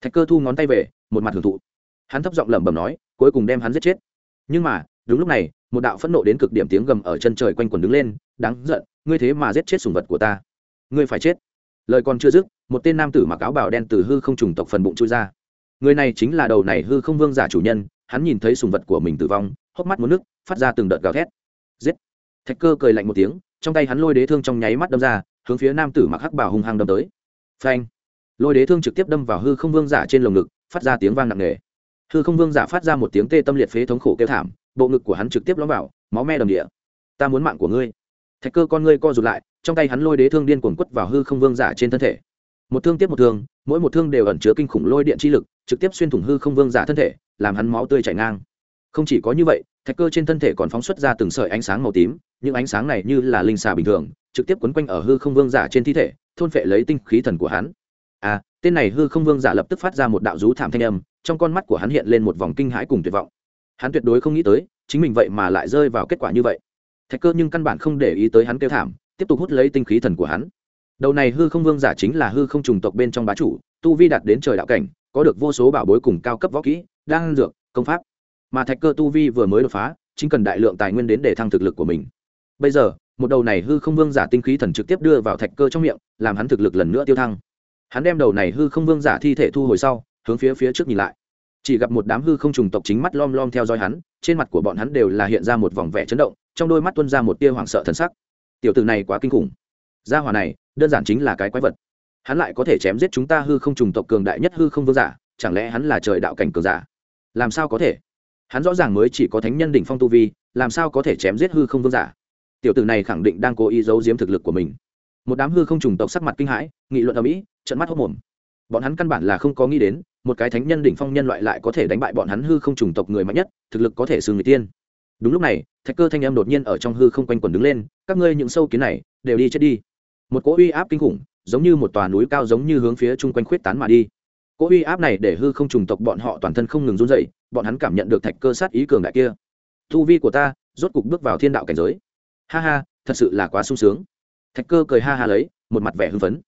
Thạch cơ thu ngón tay về, một mặt hưởng thụ. Hắn thấp giọng lẩm bẩm nói, cuối cùng đem hắn giết chết. Nhưng mà, đúng lúc này, một đạo phẫn nộ đến cực điểm tiếng gầm ở chân trời quanh quần đứng lên, đáng giận, ngươi thế mà giết chết sùng vật của ta. Ngươi phải chết lời còn chưa dứt, một tên nam tử mặc áo bào đen từ hư không trùng tộc phần bụng chui ra. Người này chính là đầu này hư không vương giả chủ nhân, hắn nhìn thấy sùng vật của mình tử vong, hốc mắt muốn nước, phát ra từng đợt gào thét. Giết! Thạch cơ cười lạnh một tiếng, trong tay hắn lôi đế thương trong nháy mắt đâm ra, hướng phía nam tử mặc hắc bảo hung hăng đâm tới. Phanh! Lôi đế thương trực tiếp đâm vào hư không vương giả trên lồng ngực, phát ra tiếng vang nặng nề. Hư không vương giả phát ra một tiếng tê tâm liệt phế thống khổ kêu thảm, bộ ngực của hắn trực tiếp lõm vào, máu me đầm địa. Ta muốn mạng của ngươi thạch cơ con ngươi co rụt lại, trong tay hắn lôi đế thương điên cuồng quất vào hư không vương giả trên thân thể. Một thương tiếp một thương, mỗi một thương đều ẩn chứa kinh khủng lôi điện chi lực, trực tiếp xuyên thủng hư không vương giả thân thể, làm hắn máu tươi chảy ngang. Không chỉ có như vậy, thạch cơ trên thân thể còn phóng xuất ra từng sợi ánh sáng màu tím, những ánh sáng này như là linh xà bình thường, trực tiếp quấn quanh ở hư không vương giả trên thi thể, thôn phệ lấy tinh khí thần của hắn. À tên này hư không vương giả lập tức phát ra một đạo rú thảm thanh âm, trong con mắt của hắn hiện lên một vòng kinh hãi cùng tuyệt vọng. Hắn tuyệt đối không nghĩ tới, chính mình vậy mà lại rơi vào kết quả như vậy thạch cơ nhưng căn bản không để ý tới hắn kêu thảm, tiếp tục hút lấy tinh khí thần của hắn. Đầu này hư không vương giả chính là hư không trùng tộc bên trong bá chủ, tu vi đạt đến trời đạo cảnh, có được vô số bảo bối cùng cao cấp võ kỹ đang dược, công pháp. Mà thạch cơ tu vi vừa mới đột phá, chính cần đại lượng tài nguyên đến để thăng thực lực của mình. Bây giờ, một đầu này hư không vương giả tinh khí thần trực tiếp đưa vào thạch cơ trong miệng, làm hắn thực lực lần nữa tiêu thăng. Hắn đem đầu này hư không vương giả thi thể thu hồi sau, hướng phía phía trước nhìn lại. Chỉ gặp một đám hư không trùng tộc chính mắt lom lom theo dõi hắn, trên mặt của bọn hắn đều là hiện ra một vòng vẻ chấn động trong đôi mắt tuân ra một tia hoảng sợ thần sắc. Tiểu tử này quá kinh khủng. Gia hỏa này, đơn giản chính là cái quái vật. Hắn lại có thể chém giết chúng ta hư không trùng tộc cường đại nhất hư không vương giả, chẳng lẽ hắn là trời đạo cảnh cường giả? Làm sao có thể? Hắn rõ ràng mới chỉ có thánh nhân đỉnh phong tu vi, làm sao có thể chém giết hư không vương giả? Tiểu tử này khẳng định đang cố ý giấu giếm thực lực của mình. Một đám hư không trùng tộc sắc mặt kinh hãi, nghị luận ở mỹ trận mắt hốc mồm. Bọn hắn căn bản là không có nghĩ đến, một cái thánh nhân đỉnh phong nhân loại lại có thể đánh bại bọn hắn hư không trùng tộc người mạnh nhất, thực lực có thể xưng người tiên đúng lúc này, thạch cơ thanh em đột nhiên ở trong hư không quanh quẩn đứng lên, các ngươi những sâu kiến này, đều đi chết đi. Một cỗ uy áp kinh khủng, giống như một tòa núi cao giống như hướng phía chung quanh khuyết tán mà đi. Cỗ uy áp này để hư không trùng tộc bọn họ toàn thân không ngừng run dậy bọn hắn cảm nhận được thạch cơ sát ý cường đại kia. Thu vi của ta, rốt cục bước vào thiên đạo cảnh giới. Ha ha, thật sự là quá sung sướng. Thạch cơ cười ha ha lấy, một mặt vẻ hưng phấn.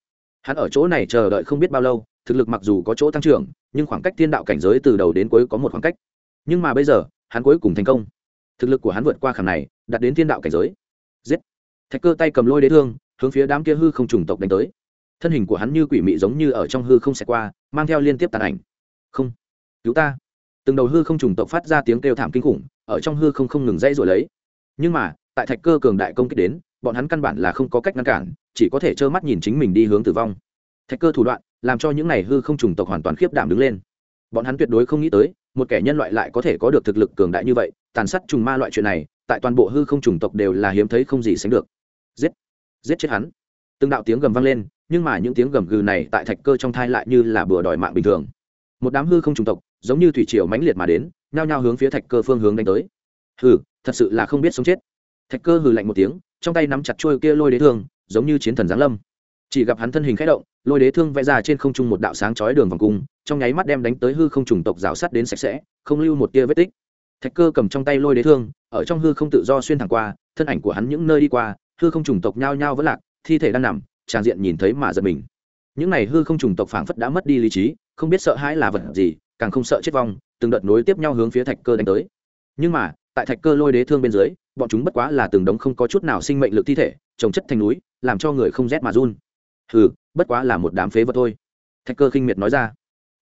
Hắn ở chỗ này chờ đợi không biết bao lâu, thực lực mặc dù có chỗ tăng trưởng, nhưng khoảng cách thiên đạo cảnh giới từ đầu đến cuối có một khoảng cách. Nhưng mà bây giờ, hắn cuối cùng thành công thực lực của hắn vượt qua khảm này đặt đến thiên đạo cảnh giới. Giết! Thạch cơ tay cầm lôi đế thương, hướng phía đám kia hư không trùng tộc đánh tới. Thân hình của hắn như quỷ mị giống như ở trong hư không xẹt qua, mang theo liên tiếp tàn ảnh. Không! Cứu ta! Từng đầu hư không trùng tộc phát ra tiếng kêu thảm kinh khủng, ở trong hư không không ngừng dãy rồi lấy. Nhưng mà, tại thạch cơ cường đại công kích đến, bọn hắn căn bản là không có cách ngăn cản, chỉ có thể trơ mắt nhìn chính mình đi hướng tử vong. Thạch cơ thủ đoạn, làm cho những này hư không trùng tộc hoàn toàn khiếp đảm đứng lên. Bọn hắn tuyệt đối không nghĩ tới, một kẻ nhân loại lại có thể có được thực lực cường đại như vậy tàn sát trùng ma loại chuyện này, tại toàn bộ hư không trùng tộc đều là hiếm thấy không gì sánh được. Giết! Giết chết hắn! Từng đạo tiếng gầm vang lên, nhưng mà những tiếng gầm gừ này tại thạch cơ trong thai lại như là bừa đòi mạng bình thường. Một đám hư không trùng tộc, giống như thủy triều mãnh liệt mà đến, nhao nhao hướng phía thạch cơ phương hướng đánh tới. Hừ, thật sự là không biết sống chết. Thạch cơ hừ lạnh một tiếng, trong tay nắm chặt trôi kia lôi đế thương, giống như chiến thần giáng lâm. Chỉ gặp hắn thân hình khẽ động, lôi đế thương vẽ ra trên không trung một đạo sáng chói đường vòng cung, trong nháy mắt đem đánh tới hư không trùng tộc rào sắt đến sạch sẽ, không lưu một tia vết tích thạch cơ cầm trong tay lôi đế thương, ở trong hư không tự do xuyên thẳng qua, thân ảnh của hắn những nơi đi qua, hư không trùng tộc nhao nhao vẫn lạc, thi thể đang nằm, tràn diện nhìn thấy mà giật mình. Những này hư không trùng tộc phảng phất đã mất đi lý trí, không biết sợ hãi là vật gì, càng không sợ chết vong, từng đợt nối tiếp nhau hướng phía thạch cơ đánh tới. Nhưng mà, tại thạch cơ lôi đế thương bên dưới, bọn chúng bất quá là từng đống không có chút nào sinh mệnh lực thi thể, trồng chất thành núi, làm cho người không rét mà run. Hừ, bất quá là một đám phế vật thôi. Thạch cơ khinh miệt nói ra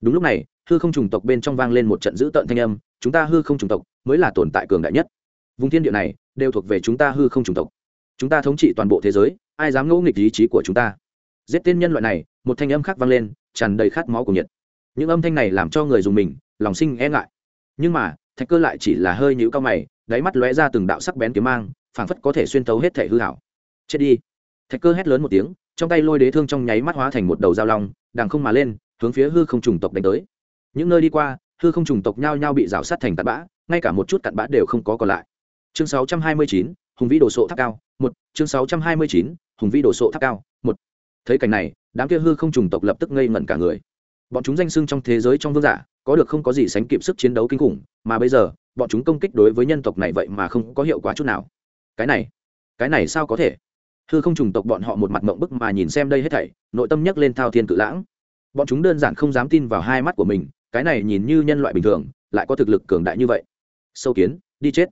đúng lúc này, hư không trùng tộc bên trong vang lên một trận dữ tợn thanh âm, chúng ta hư không trùng tộc mới là tồn tại cường đại nhất. Vùng thiên địa này đều thuộc về chúng ta hư không trùng tộc. Chúng ta thống trị toàn bộ thế giới, ai dám ngẫu nghịch ý chí của chúng ta? Giết tên nhân loại này, một thanh âm khác vang lên, tràn đầy khát máu của nhiệt. Những âm thanh này làm cho người dùng mình, lòng sinh e ngại. Nhưng mà, thạch cơ lại chỉ là hơi nhũ cao mày, đáy mắt lóe ra từng đạo sắc bén kiếm mang, phảng phất có thể xuyên tấu hết thể hư hảo chết đi. Thạch cơ hét lớn một tiếng, trong tay lôi đế thương trong nháy mắt hóa thành một đầu dao long, đằng không mà lên hướng phía hư không trùng tộc đánh tới. Những nơi đi qua hư không trùng tộc nhao nhao bị rào sát thành tạt bã ngay cả một chút cặn bã đều không có còn lại. Chương 629, hùng vĩ đồ sộ tháp cao một. Chương 629, hùng vĩ đồ sộ tháp cao một. Thấy cảnh này đám kia hư không trùng tộc lập tức ngây ngẩn cả người. Bọn chúng danh sưng trong thế giới trong vương giả có được không có gì sánh kịp sức chiến đấu kinh khủng mà bây giờ bọn chúng công kích đối với nhân tộc này vậy mà không có hiệu quả chút nào. Cái này cái này sao có thể? Hư không trùng tộc bọn họ một mặt mộng bức mà nhìn xem đây hết thảy nội tâm nhấc lên thao thiên cự lãng bọn chúng đơn giản không dám tin vào hai mắt của mình, cái này nhìn như nhân loại bình thường, lại có thực lực cường đại như vậy. Sâu kiến, đi chết.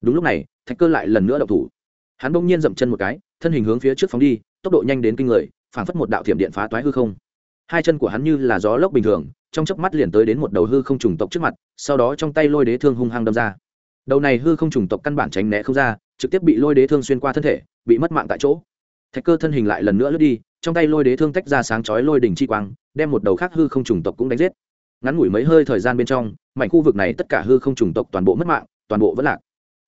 Đúng lúc này, thạch cơ lại lần nữa đậu thủ. Hắn bỗng nhiên dậm chân một cái, thân hình hướng phía trước phóng đi, tốc độ nhanh đến kinh người phảng phất một đạo thiểm điện phá toái hư không. Hai chân của hắn như là gió lốc bình thường, trong chớp mắt liền tới đến một đầu hư không trùng tộc trước mặt, sau đó trong tay lôi đế thương hung hăng đâm ra. Đầu này hư không trùng tộc căn bản tránh né không ra, trực tiếp bị lôi đế thương xuyên qua thân thể, bị mất mạng tại chỗ. Thạch cơ thân hình lại lần nữa lướt đi trong tay lôi đế thương tách ra sáng chói lôi đỉnh chi quang, đem một đầu khác hư không trùng tộc cũng đánh giết. Ngắn ngủi mấy hơi thời gian bên trong, mảnh khu vực này tất cả hư không trùng tộc toàn bộ mất mạng, toàn bộ vẫn lạc.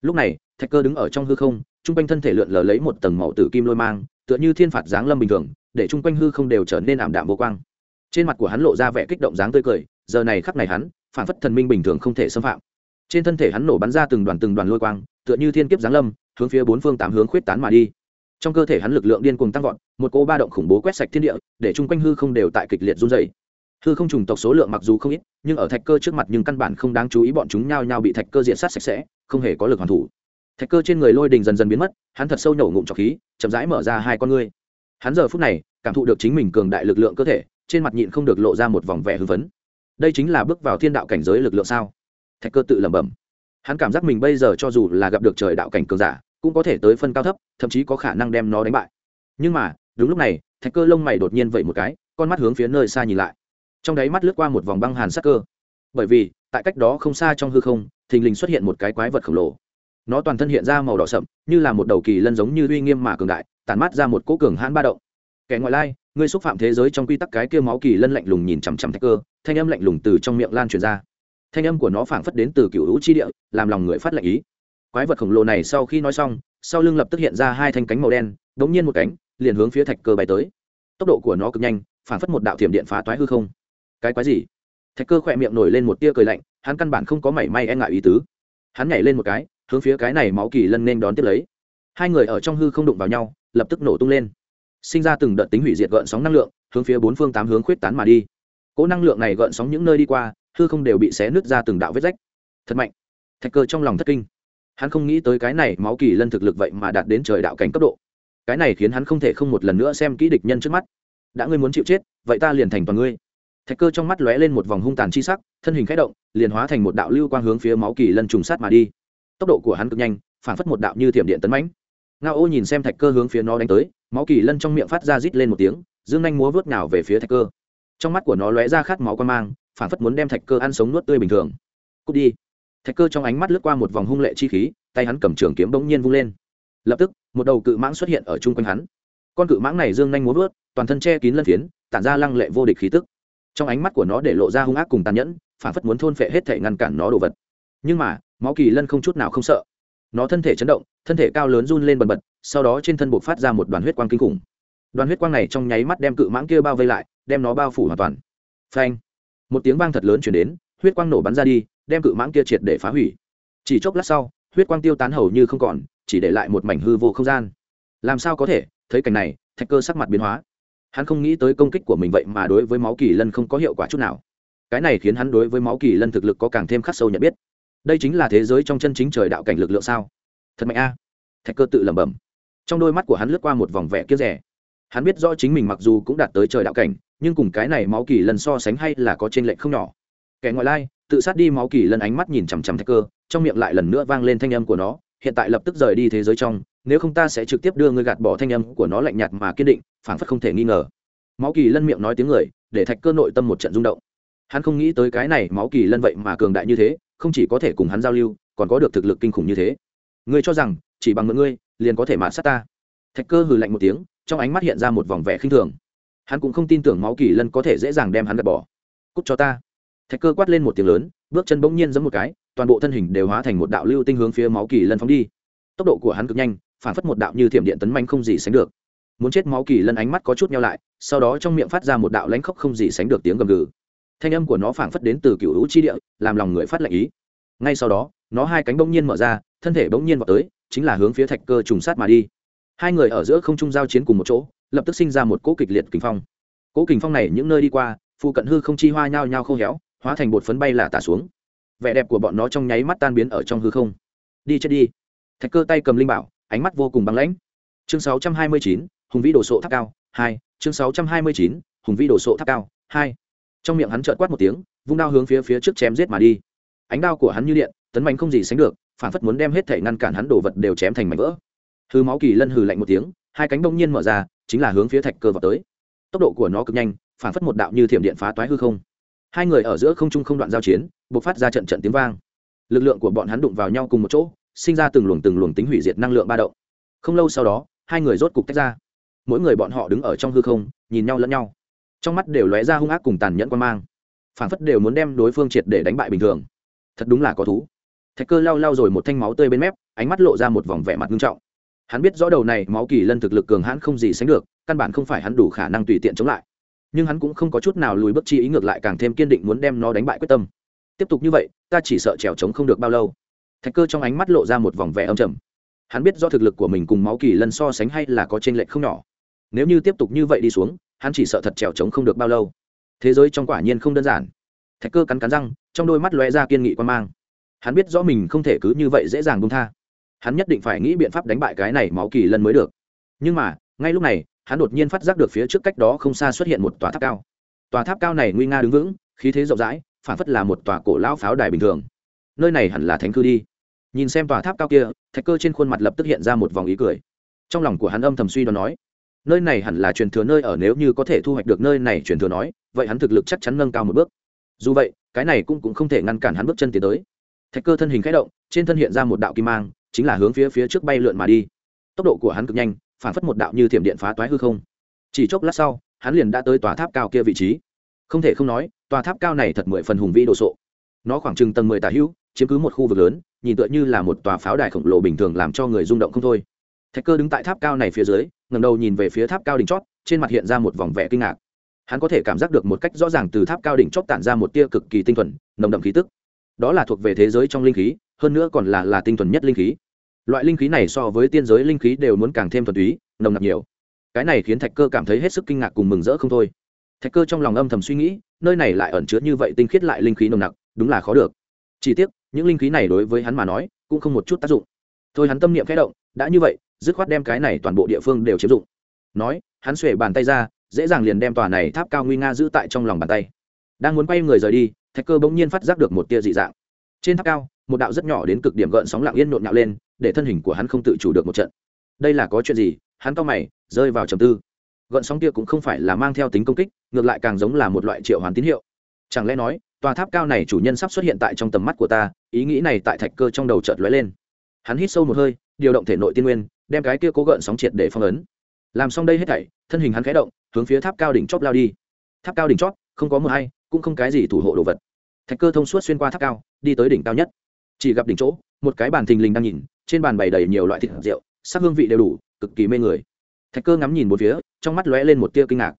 Lúc này, thạch cơ đứng ở trong hư không, chung quanh thân thể lượn lờ lấy một tầng màu tử kim lôi mang, tựa như thiên phạt giáng lâm bình thường, để chung quanh hư không đều trở nên ảm đạm vô quang. Trên mặt của hắn lộ ra vẻ kích động dáng tươi cười, giờ này khắc này hắn, phản phất thần minh bình thường không thể xâm phạm. Trên thân thể hắn nổ bắn ra từng đoàn từng đoàn lôi quang, tựa như thiên kiếp giáng lâm, hướng phía bốn phương tám hướng khuyết tán mà đi. Trong cơ thể hắn lực lượng điên cuồng tăng vọt một cô ba động khủng bố quét sạch thiên địa, để chung quanh hư không đều tại kịch liệt run dày hư không trùng tộc số lượng mặc dù không ít, nhưng ở thạch cơ trước mặt nhưng căn bản không đáng chú ý bọn chúng nhao nhao bị thạch cơ diện sát sạch sẽ, không hề có lực hoàn thủ. Thạch cơ trên người lôi đình dần dần biến mất, hắn thật sâu nổ ngụm trọc khí, chậm rãi mở ra hai con ngươi. Hắn giờ phút này cảm thụ được chính mình cường đại lực lượng cơ thể, trên mặt nhịn không được lộ ra một vòng vẻ hưng phấn. Đây chính là bước vào thiên đạo cảnh giới lực lượng sao? Thạch cơ tự lẩm bẩm. Hắn cảm giác mình bây giờ cho dù là gặp được trời đạo cảnh cường giả, cũng có thể tới phân cao thấp, thậm chí có khả năng đem nó đánh bại. Nhưng mà đúng lúc này, thạch cơ lông mày đột nhiên vậy một cái, con mắt hướng phía nơi xa nhìn lại. Trong đáy mắt lướt qua một vòng băng hàn sắc cơ. Bởi vì, tại cách đó không xa trong hư không, thình lình xuất hiện một cái quái vật khổng lồ. Nó toàn thân hiện ra màu đỏ sậm, như là một đầu kỳ lân giống như uy nghiêm mà cường đại tàn mắt ra một cỗ cường hãn ba động. Kẻ ngoại lai, ngươi xúc phạm thế giới trong quy tắc cái kia máu kỳ lân lạnh lùng nhìn chằm chằm thạch cơ, thanh âm lạnh lùng từ trong miệng lan truyền ra. Thanh âm của nó phảng phất đến từ cựu hữu chi địa, làm lòng người phát lạnh ý. Quái vật khổng lồ này sau khi nói xong, sau lưng lập tức hiện ra hai thanh cánh màu đen đ ố n g nhiên một cánh liền hướng phía thạch cơ bay tới. Tốc độ của nó cực nhanh, phản phất một đạo thiểm điện phá toái hư không. Cái quái gì? Thạch cơ khỏe miệng nổi lên một tia cười lạnh, hắn căn bản không có mảy may e ngại ý tứ. Hắn nhảy lên một cái, hướng phía cái này máu kỳ lân nên đón tiếp lấy. Hai người ở trong hư không đụng vào nhau, lập tức nổ tung lên. Sinh ra từng đợt tính hủy diệt gợn sóng năng lượng, hướng phía bốn phương tám hướng khuyết tán mà đi. Cỗ năng lượng này gợn sóng những nơi đi qua, hư không đều bị xé nứt ra từng đạo vết rách. Thật mạnh. Thạch cơ trong lòng thất kinh. Hắn không nghĩ tới cái này máu kỳ lân thực lực vậy mà đạt đến trời đạo cảnh cấp độ cái này khiến hắn không thể không một lần nữa xem kỹ địch nhân trước mắt. Đã ngươi muốn chịu chết, vậy ta liền thành toàn ngươi. Thạch cơ trong mắt lóe lên một vòng hung tàn chi sắc, thân hình k h ẽ động, liền hóa thành một đạo lưu quang hướng phía máu kỳ lân trùng sát mà đi. Tốc độ của hắn cực nhanh, phản phất một đạo như thiểm điện tấn mãnh. Ngao ô nhìn xem thạch cơ hướng phía nó đánh tới, máu kỳ lân trong miệng phát ra rít lên một tiếng, dương nhanh múa vớt nào về phía thạch cơ. Trong mắt của nó lóe ra khát máu quan mang, phản phất muốn đem thạch cơ ăn sống nuốt tươi bình thường. Cút đi. Thạch cơ trong ánh mắt lướt qua một vòng hung lệ chi khí, tay hắn cầm trường kiếm bỗng nhiên vung lên lập tức, một đầu cự mãng xuất hiện ở chung quanh hắn. Con cự mãng này dương nhanh múa vớt, toàn thân che kín lân phiến, tản ra lăng lệ vô địch khí tức. Trong ánh mắt của nó để lộ ra hung ác cùng tàn nhẫn, phản phất muốn thôn phệ hết thể ngăn cản nó đồ vật. Nhưng mà, máu kỳ lân không chút nào không sợ. Nó thân thể chấn động, thân thể cao lớn run lên bần bật, sau đó trên thân buộc phát ra một đoàn huyết quang kinh khủng. Đoàn huyết quang này trong nháy mắt đem cự mãng kia bao vây lại, đem nó bao phủ hoàn toàn. Phanh! Một tiếng vang thật lớn chuyển đến, huyết quang nổ bắn ra đi, đem cự mãng kia triệt để phá hủy. Chỉ chốc lát sau, huyết quang tiêu tán hầu như không còn chỉ để lại một mảnh hư vô không gian. Làm sao có thể? Thấy cảnh này, thạch cơ sắc mặt biến hóa. Hắn không nghĩ tới công kích của mình vậy mà đối với máu kỳ lân không có hiệu quả chút nào. Cái này khiến hắn đối với máu kỳ lân thực lực có càng thêm khắc sâu nhận biết. Đây chính là thế giới trong chân chính trời đạo cảnh lực lượng sao? Thật mạnh a. Thạch cơ tự lẩm bẩm. Trong đôi mắt của hắn lướt qua một vòng vẻ kiếp rẻ. Hắn biết rõ chính mình mặc dù cũng đạt tới trời đạo cảnh, nhưng cùng cái này máu kỳ lân so sánh hay là có t r ê n lệch không nhỏ. Kẻ ngoại lai, tự sát đi máu kỳ lân ánh mắt nhìn chằm chằm thạch cơ, trong miệng lại lần nữa vang lên thanh âm của nó hiện tại lập tức rời đi thế giới trong, nếu không ta sẽ trực tiếp đưa ngươi gạt bỏ thanh âm của nó lạnh nhạt mà kiên định phản phất không thể nghi ngờ. Máu kỳ lân miệng nói tiếng người, để thạch cơ nội tâm một trận rung động. Hắn không nghĩ tới cái này máu kỳ lân vậy mà cường đại như thế, không chỉ có thể cùng hắn giao lưu, còn có được thực lực kinh khủng như thế. Ngươi cho rằng, chỉ bằng mượn ngươi, liền có thể mạt sát ta? Thạch cơ hừ lạnh một tiếng, trong ánh mắt hiện ra một vòng vẻ khinh thường. Hắn cũng không tin tưởng máu kỳ lân có thể dễ dàng đem hắn gạt bỏ. Cút cho ta thạch cơ quát lên một tiếng lớn, bước chân bỗng nhiên giẫm một cái, toàn bộ thân hình đều hóa thành một đạo lưu tinh hướng phía máu kỳ lân phóng đi. Tốc độ của hắn cực nhanh, phản phất một đạo như thiểm điện tấn manh không gì sánh được. Muốn chết máu kỳ lân ánh mắt có chút nhau lại, sau đó trong miệng phát ra một đạo lãnh khốc không gì sánh được tiếng gầm gừ. Thanh âm của nó phảng phất đến từ cựu hữu chi địa, làm lòng người phát lệnh ý. Ngay sau đó, nó hai cánh bỗng nhiên mở ra, thân thể bỗng nhiên vào tới, chính là hướng phía thạch cơ trùng sát mà đi. Hai người ở giữa không trung giao chiến cùng một chỗ, lập tức sinh ra một cỗ kịch liệt kình phong. Cỗ kình phong này những nơi đi qua phụ cận hư không chi hoa nhao nhao khô héo hóa thành bột phấn bay là tả xuống. Vẻ đẹp của bọn nó trong nháy mắt tan biến ở trong hư không. Đi chết đi. Thạch cơ tay cầm linh bảo ánh mắt vô cùng băng lãnh. Chương 629, hùng vĩ đồ sộ tháp cao hai chương 629, hùng vĩ đồ sộ tháp cao hai. Trong miệng hắn trợn quát một tiếng vung đao hướng phía phía trước chém giết mà đi. Ánh đao của hắn như điện tấn mạnh không gì sánh được phản phất muốn đem hết thể ngăn cản hắn đồ vật đều chém thành mảnh vỡ. Hư máu kỳ lân hừ lạnh một tiếng hai cánh đông nhiên mở ra chính là hướng phía thạch cơ vào tới. Tốc độ của nó cực nhanh phản phất một đạo như thiểm điện phá toái hư không hai người ở giữa không trung không đoạn giao chiến buộc phát ra trận trận tiếng vang. Lực lượng của bọn hắn đụng vào nhau cùng một chỗ, sinh ra từng luồng từng luồng tính hủy diệt năng lượng ba động. Không lâu sau đó, hai người rốt cục tách ra. Mỗi người bọn họ đứng ở trong hư không, nhìn nhau lẫn nhau. Trong mắt đều lóe ra hung ác cùng tàn nhẫn quan mang. Phản phất đều muốn đem đối phương triệt để đánh bại bình thường. Thật đúng là có thú. Thạch cơ lau lau rồi một thanh máu tươi bên mép, ánh mắt lộ ra một vòng vẻ mặt nghiêm trọng. Hắn biết rõ đầu này máu kỳ lân thực lực cường hãn không gì sánh được, căn bản không phải hắn đủ khả năng tùy tiện chống lại nhưng hắn cũng không có chút nào lùi bước chi ý, ngược lại càng thêm kiên định muốn đem nó đánh bại quyết tâm. Tiếp tục như vậy, ta chỉ sợ trèo trống không được bao lâu. Thạch cơ trong ánh mắt lộ ra một vòng vẻ âm trầm. Hắn biết do thực lực của mình cùng máu kỳ lân so sánh hay là có t r ê n lệch không nhỏ. Nếu như tiếp tục như vậy đi xuống, hắn chỉ sợ thật trèo trống không được bao lâu. Thế giới trong quả nhiên không đơn giản. Thạch cơ cắn cắn răng, trong đôi mắt lóe ra kiên nghị quan mang. Hắn biết rõ mình không thể cứ như vậy dễ dàng bung tha. Hắn nhất định phải nghĩ biện pháp đánh bại cái này máu kỳ lân mới được. Nhưng mà, ngay lúc này hắn đột nhiên phát giác được phía trước cách đó không xa xuất hiện một tòa tháp cao. Tòa tháp cao này nguy nga đứng vững khí thế rộng rãi phản phất là một tòa cổ lão pháo đài bình thường. Nơi này hẳn là thánh cư đi. Nhìn xem tòa tháp cao kia thạch cơ trên khuôn mặt lập tức hiện ra một vòng ý cười. Trong lòng của hắn âm thầm suy đoán nói nơi này hẳn là truyền thừa nơi ở nếu như có thể thu hoạch được nơi này truyền thừa nói vậy hắn thực lực chắc chắn nâng cao một bước. Dù vậy cái này cũng, cũng không thể ngăn cản hắn bước chân tiến tới. Thạch cơ thân hình k h ẽ động trên thân hiện ra một đạo kim mang chính là hướng phía phía trước bay lượn mà đi. Tốc độ của hắn cực nhanh phản phất một đạo như thiểm điện phá toái hư không. Chỉ chốc lát sau, hắn liền đã tới tòa tháp cao kia vị trí. Không thể không nói, tòa tháp cao này thật mười phần hùng vĩ đồ sộ. Nó khoảng chừng tầng mười tà hữu, chiếm cứ một khu vực lớn, nhìn tựa như là một tòa pháo đài khổng lồ bình thường làm cho người rung động không thôi. Thạch cơ đứng tại tháp cao này phía dưới, ngẩng đầu nhìn về phía tháp cao đỉnh chót, trên mặt hiện ra một vòng vẻ kinh ngạc. Hắn có thể cảm giác được một cách rõ ràng từ tháp cao đỉnh chót tản ra một tia cực kỳ tinh thuần, nồng đậm khí tức. Đó là thuộc về thế giới trong linh khí, hơn nữa còn là là tinh thuần nhất linh khí loại linh khí này so với tiên giới linh khí đều muốn càng thêm thuần túy, nồng nặc nhiều. Cái này khiến thạch cơ cảm thấy hết sức kinh ngạc cùng mừng rỡ không thôi. Thạch cơ trong lòng âm thầm suy nghĩ, nơi này lại ẩn chứa như vậy tinh khiết lại linh khí nồng nặc, đúng là khó được. Chỉ tiếc, những linh khí này đối với hắn mà nói, cũng không một chút tác dụng. Thôi hắn tâm niệm khẽ động, đã như vậy, dứt khoát đem cái này toàn bộ địa phương đều chiếm dụng. Nói, hắn xuể bàn tay ra, dễ dàng liền đem tòa này tháp cao nguy nga giữ tại trong lòng bàn tay. Đang muốn quay người rời đi, thạch cơ bỗng nhiên phát giác được một tia dị dạng. Trên tháp cao, một đạo rất nhỏ đến cực điểm gợn sóng lặng yên nhộn nhạo lên để thân hình của hắn không tự chủ được một trận. Đây là có chuyện gì? Hắn to mày, rơi vào trầm tư. Gợn sóng kia cũng không phải là mang theo tính công kích, ngược lại càng giống là một loại triệu hoán tín hiệu. Chẳng lẽ nói, tòa tháp cao này chủ nhân sắp xuất hiện tại trong tầm mắt của ta, ý nghĩ này tại thạch cơ trong đầu chợt lóe lên. Hắn hít sâu một hơi, điều động thể nội tiên nguyên, đem cái kia cố gợn sóng triệt để phong ấn. Làm xong đây hết thảy, thân hình hắn khẽ động, hướng phía tháp cao đỉnh chót lao đi. Tháp cao đỉnh chót không có mưa hay cũng không cái gì thủ hộ đồ vật. Thạch cơ thông suốt xuyên qua tháp cao, đi tới đỉnh cao nhất. Chỉ gặp đỉnh chỗ, một cái bàn thình lình đang nhìn trên bàn bày đầy nhiều loại thịt rượu sắc hương vị đều đủ cực kỳ mê người. Thạch cơ ngắm nhìn một phía trong mắt lóe lên một tia kinh ngạc.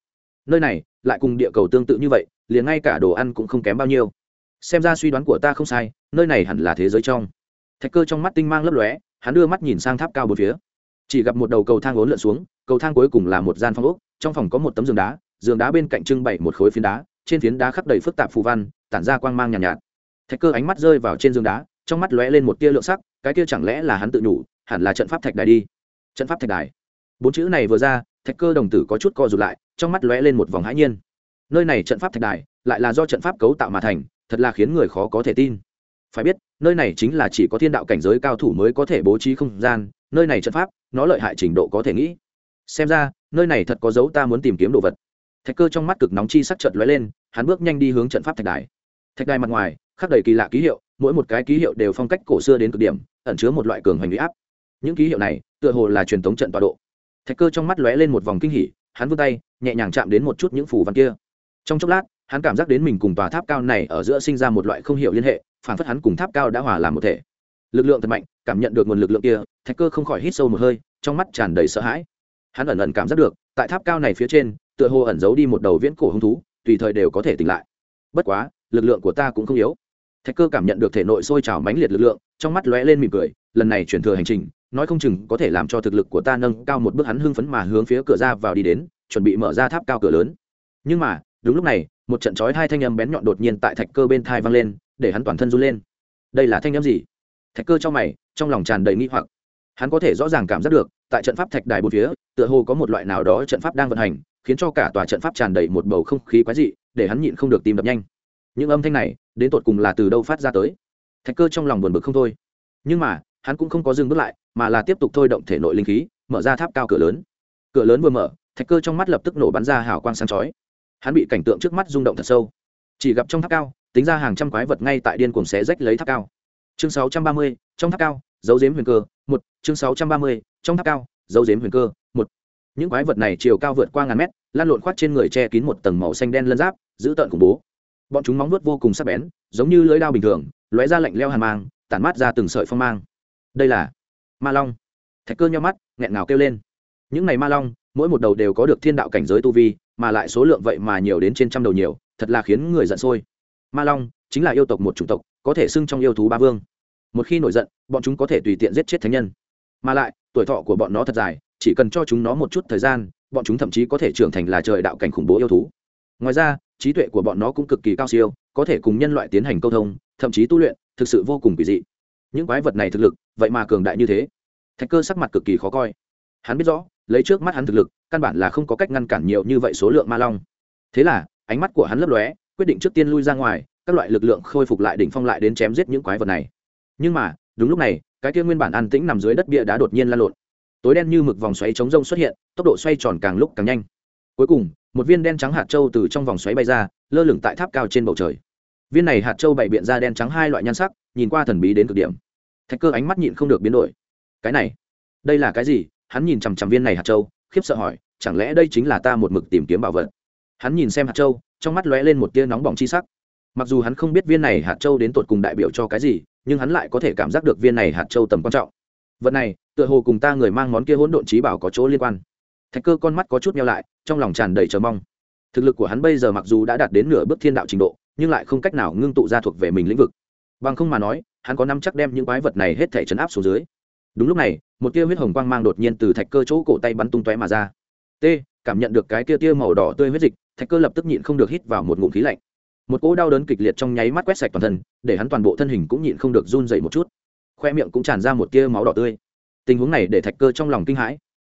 Nơi này lại cùng địa cầu tương tự như vậy liền ngay cả đồ ăn cũng không kém bao nhiêu. Xem ra suy đoán của ta không sai nơi này hẳn là thế giới trong. Thạch cơ trong mắt tinh mang lấp lóe hắn đưa mắt nhìn sang tháp cao bốn phía. Chỉ gặp một đầu cầu thang ốn lượn xuống cầu thang cuối cùng là một gian phòng ốc trong phòng có một tấm giường đá giường đá bên cạnh trưng bày một khối phiến đá trên phiến đá khắp đầy phức tạp phù văn tản ra quang mang nhàn nhạt, nhạt. Thạch cơ ánh mắt rơi vào trên giường đá trong mắt lóe lên một tia lượng sắc cái kia chẳng lẽ là hắn tự nhủ, hẳn là trận pháp thạch đài đi. Trận pháp thạch đài. Bốn chữ này vừa ra, thạch cơ đồng tử có chút co rụt lại, trong mắt lóe lên một vòng hãi nhiên. Nơi này trận pháp thạch đài, lại là do trận pháp cấu tạo mà thành, thật là khiến người khó có thể tin. Phải biết, nơi này chính là chỉ có thiên đạo cảnh giới cao thủ mới có thể bố trí không gian, nơi này trận pháp, nó lợi hại trình độ có thể nghĩ. Xem ra, nơi này thật có dấu ta muốn tìm kiếm đồ vật. Thạch cơ trong mắt cực nóng chi sắc chợt lóe lên, hắn bước nhanh đi hướng trận pháp thạch đài. Thạch đài mặt ngoài, khắc đầy kỳ lạ ký hiệu, mỗi một cái ký hiệu đều phong cách cổ xưa đến cực điểm ẩn chứa một loại cường hành huy áp. Những ký hiệu này, tựa hồ là truyền thống trận tọa độ. Thạch cơ trong mắt lóe lên một vòng kinh hỉ, hắn vươn tay, nhẹ nhàng chạm đến một chút những phù văn kia. Trong chốc lát, hắn cảm giác đến mình cùng tòa tháp cao này ở giữa sinh ra một loại không hiểu liên hệ, phản phất hắn cùng tháp cao đã hòa làm một thể. Lực lượng thật mạnh, cảm nhận được nguồn lực lượng kia, thạch cơ không khỏi hít sâu một hơi, trong mắt tràn đầy sợ hãi. Hắn ẩn ẩn cảm giác được, tại tháp cao này phía trên, tựa hồ ẩn giấu đi một đầu viễn cổ hung thú, tùy thời đều có thể tỉnh lại. Bất quá, lực lượng của ta cũng không yếu thạch cơ cảm nhận được thể nội sôi trào mãnh liệt lực lượng, trong mắt lóe lên mỉm cười, lần này chuyển thừa hành trình, nói không chừng có thể làm cho thực lực của ta nâng cao một bước hắn hưng phấn mà hướng phía cửa ra vào đi đến, chuẩn bị mở ra tháp cao cửa lớn. Nhưng mà, đúng lúc này, một trận chói hai thanh âm bén nhọn đột nhiên tại thạch cơ bên thai vang lên, để hắn toàn thân run lên. Đây là thanh âm gì? Thạch cơ trong mày, trong lòng tràn đầy nghi hoặc. Hắn có thể rõ ràng cảm giác được, tại trận pháp thạch đài bốn phía, tựa hồ có một loại nào đó trận pháp đang vận hành, khiến cho cả tòa trận pháp tràn đầy một bầu không khí quái dị, để hắn nhịn không được tìm đập nhanh những âm thanh này đến tột cùng là từ đâu phát ra tới? Thạch cơ trong lòng buồn bực không thôi. Nhưng mà hắn cũng không có dừng bước lại mà là tiếp tục thôi động thể nội linh khí mở ra tháp cao cửa lớn. Cửa lớn vừa mở thạch cơ trong mắt lập tức nổ bắn ra hào quang sáng chói. Hắn bị cảnh tượng trước mắt rung động thật sâu. Chỉ gặp trong tháp cao tính ra hàng trăm quái vật ngay tại điên cuồng xé rách lấy tháp cao. Chương 630, trong tháp cao dấu dếm huyền cơ một chương 630, trong tháp cao dấu dếm huyền cơ một. Những quái vật này chiều cao vượt qua ngàn mét lan lộn khoát trên người che kín một tầng màu xanh đen lân giáp giữ tợn khủng bố bọn chúng móng vuốt vô cùng sắc bén, giống như lưỡi đao bình thường, lóe ra lạnh leo hàn mang, tản mát ra từng sợi phong mang. Đây là ma long. Thạch cơ nhau mắt, nghẹn ngào kêu lên. Những này ma long, mỗi một đầu đều có được thiên đạo cảnh giới tu vi, mà lại số lượng vậy mà nhiều đến trên trăm đầu nhiều, thật là khiến người giận sôi. Ma long chính là yêu tộc một chủng tộc, có thể xưng trong yêu thú ba vương. Một khi nổi giận, bọn chúng có thể tùy tiện giết chết thánh nhân. Mà lại, tuổi thọ của bọn nó thật dài, chỉ cần cho chúng nó một chút thời gian, bọn chúng thậm chí có thể trưởng thành là trời đạo cảnh khủng bố yêu thú. Ngoài ra trí tuệ của bọn nó cũng cực kỳ cao siêu, có thể cùng nhân loại tiến hành câu thông, thậm chí tu luyện, thực sự vô cùng kỳ dị. Những quái vật này thực lực, vậy mà cường đại như thế. Thạch cơ sắc mặt cực kỳ khó coi. Hắn biết rõ, lấy trước mắt hắn thực lực, căn bản là không có cách ngăn cản nhiều như vậy số lượng ma long. Thế là, ánh mắt của hắn lấp lóe, quyết định trước tiên lui ra ngoài, các loại lực lượng khôi phục lại đỉnh phong lại đến chém giết những quái vật này. Nhưng mà, đúng lúc này, cái kia nguyên bản an tĩnh nằm dưới đất bia đá đột nhiên lan lộn. Tối đen như mực vòng xoáy chống rông xuất hiện, tốc độ xoay tròn càng lúc càng nhanh cuối cùng, một viên đen trắng hạt châu từ trong vòng xoáy bay ra, lơ lửng tại tháp cao trên bầu trời. Viên này hạt châu bày biện ra đen trắng hai loại nhan sắc, nhìn qua thần bí đến cực điểm. Thạch cơ ánh mắt nhịn không được biến đổi. Cái này, đây là cái gì? Hắn nhìn chằm chằm viên này hạt châu, khiếp sợ hỏi, chẳng lẽ đây chính là ta một mực tìm kiếm bảo vật? Hắn nhìn xem hạt châu, trong mắt lóe lên một tia nóng bỏng chi sắc. Mặc dù hắn không biết viên này hạt châu đến tột cùng đại biểu cho cái gì, nhưng hắn lại có thể cảm giác được viên này hạt châu tầm quan trọng. Vật này, tựa hồ cùng ta người mang món kia hỗn độn trí bảo có chỗ liên quan thạch cơ con mắt có chút meo lại, trong lòng tràn đầy chờ mong. Thực lực của hắn bây giờ mặc dù đã đạt đến nửa bước thiên đạo trình độ, nhưng lại không cách nào ngưng tụ ra thuộc về mình lĩnh vực. Bằng không mà nói, hắn có năm chắc đem những quái vật này hết thể chấn áp xuống dưới. Đúng lúc này, một tia huyết hồng quang mang đột nhiên từ thạch cơ chỗ cổ tay bắn tung tóe mà ra. T, cảm nhận được cái tia tia màu đỏ tươi huyết dịch, thạch cơ lập tức nhịn không được hít vào một ngụm khí lạnh. Một cỗ đau đớn kịch liệt trong nháy mắt quét sạch toàn thân, để hắn toàn bộ thân hình cũng nhịn không được run dậy một chút. Khoe miệng cũng tràn ra một tia máu đỏ tươi. Tình huống này để thạch cơ trong lòng kinh hãi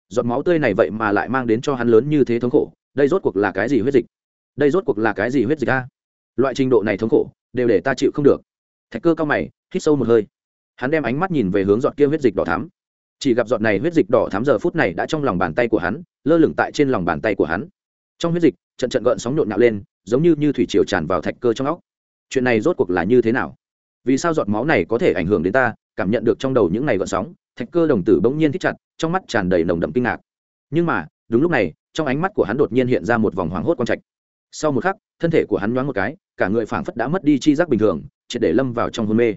giọt máu tươi này vậy mà lại mang đến cho hắn lớn như thế thống khổ, đây rốt cuộc là cái gì huyết dịch? Đây rốt cuộc là cái gì huyết dịch a? Loại trình độ này thống khổ, đều để ta chịu không được. Thạch cơ cao mày, hít sâu một hơi. Hắn đem ánh mắt nhìn về hướng giọt kia huyết dịch đỏ thắm. Chỉ gặp giọt này huyết dịch đỏ thắm giờ phút này đã trong lòng bàn tay của hắn, lơ lửng tại trên lòng bàn tay của hắn. Trong huyết dịch, trận trận gợn sóng nhộn nhạo lên, giống như như thủy triều tràn vào thạch cơ trong óc. Chuyện này rốt cuộc là như thế nào? Vì sao giọt máu này có thể ảnh hưởng đến ta, cảm nhận được trong đầu những ngày gợn sóng? Thạch cơ đồng tử bỗng nhiên thích chặt, trong mắt tràn đầy nồng đậm kinh ngạc. Nhưng mà, đúng lúc này, trong ánh mắt của hắn đột nhiên hiện ra một vòng hoảng hốt quang trạch. Sau một khắc, thân thể của hắn nhoáng một cái, cả người phảng phất đã mất đi chi giác bình thường, triệt để lâm vào trong hôn mê.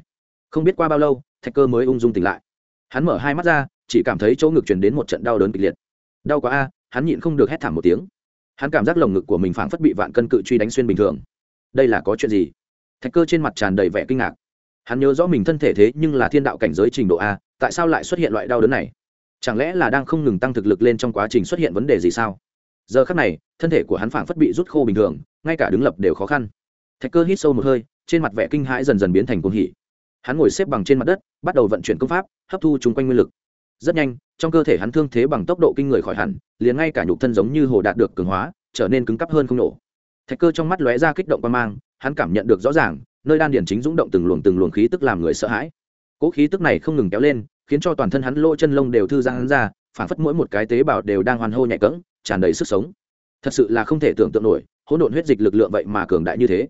Không biết qua bao lâu, thạch cơ mới ung dung tỉnh lại. Hắn mở hai mắt ra, chỉ cảm thấy chỗ ngực truyền đến một trận đau đớn kịch liệt. Đau quá a, hắn nhịn không được hét thảm một tiếng. Hắn cảm giác lồng ngực của mình phảng phất bị vạn cân cự truy đánh xuyên bình thường. Đây là có chuyện gì? Thạch cơ trên mặt tràn đầy vẻ kinh ngạc. Hắn nhớ rõ mình thân thể thế nhưng là thiên đạo cảnh giới trình độ a tại sao lại xuất hiện loại đau đớn này? Chẳng lẽ là đang không ngừng tăng thực lực lên trong quá trình xuất hiện vấn đề gì sao? Giờ khắc này, thân thể của hắn phảng phất bị rút khô bình thường, ngay cả đứng lập đều khó khăn. Thạch cơ hít sâu một hơi, trên mặt vẻ kinh hãi dần dần biến thành cuồng hỉ. Hắn ngồi xếp bằng trên mặt đất, bắt đầu vận chuyển công pháp, hấp thu chung quanh nguyên lực. Rất nhanh, trong cơ thể hắn thương thế bằng tốc độ kinh người khỏi hẳn, liền ngay cả nhục thân giống như hồ đạt được cường hóa, trở nên cứng cắp hơn không nổ. Thạch cơ trong mắt lóe ra kích động quan mang, hắn cảm nhận được rõ ràng, nơi đan điển chính dũng động từng luồng từng luồng khí tức làm người sợ hãi cỗ khí tức này không ngừng kéo lên, khiến cho toàn thân hắn lỗ chân lông đều thư giãn hắn ra phản phất mỗi một cái tế bào đều đang hoàn hô nhạy cẫng, tràn đầy sức sống. Thật sự là không thể tưởng tượng nổi, hỗn độn huyết dịch lực lượng vậy mà cường đại như thế.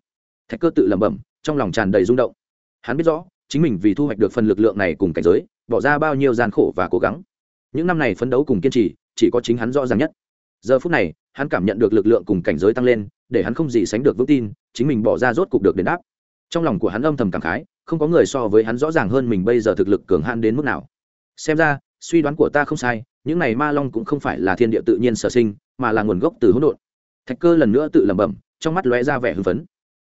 Thạch cơ tự lẩm bẩm, trong lòng tràn đầy rung động. Hắn biết rõ, chính mình vì thu hoạch được phần lực lượng này cùng cảnh giới, bỏ ra bao nhiêu gian khổ và cố gắng. Những năm này phấn đấu cùng kiên trì, chỉ có chính hắn rõ ràng nhất. Giờ phút này, hắn cảm nhận được lực lượng cùng cảnh giới tăng lên, để hắn không gì sánh được vững tin, chính mình bỏ ra rốt cục được đền đáp. Trong lòng của hắn âm thầm cảm khái không có người so với hắn rõ ràng hơn mình bây giờ thực lực cường hãn đến mức nào. Xem ra, suy đoán của ta không sai, những này ma long cũng không phải là thiên địa tự nhiên sở sinh, mà là nguồn gốc từ hỗn độn. Thạch cơ lần nữa tự lẩm bẩm, trong mắt lóe ra vẻ hưng phấn.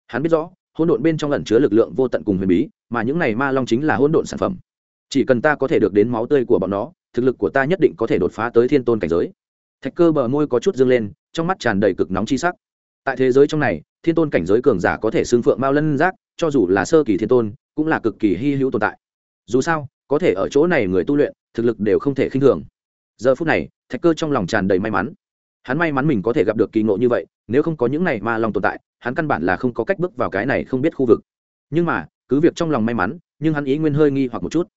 Hắn biết rõ, hỗn độn bên trong ẩn chứa lực lượng vô tận cùng huyền bí, mà những này ma long chính là hỗn độn sản phẩm. Chỉ cần ta có thể được đến máu tươi của bọn nó, thực lực của ta nhất định có thể đột phá tới thiên tôn cảnh giới. Thạch cơ bờ môi có chút dâng lên, trong mắt tràn đầy cực nóng chi sắc. Tại thế giới trong này, thiên tôn cảnh giới cường giả có thể xương phượng mao lân giác cho dù là sơ kỳ thiên tôn, cũng là cực kỳ hy hữu tồn tại. Dù sao, có thể ở chỗ này người tu luyện, thực lực đều không thể khinh thường. Giờ phút này, thạch cơ trong lòng tràn đầy may mắn. Hắn may mắn mình có thể gặp được kỳ ngộ như vậy, nếu không có những này ma long tồn tại, hắn căn bản là không có cách bước vào cái này không biết khu vực. Nhưng mà, cứ việc trong lòng may mắn, nhưng hắn ý nguyên hơi nghi hoặc một chút.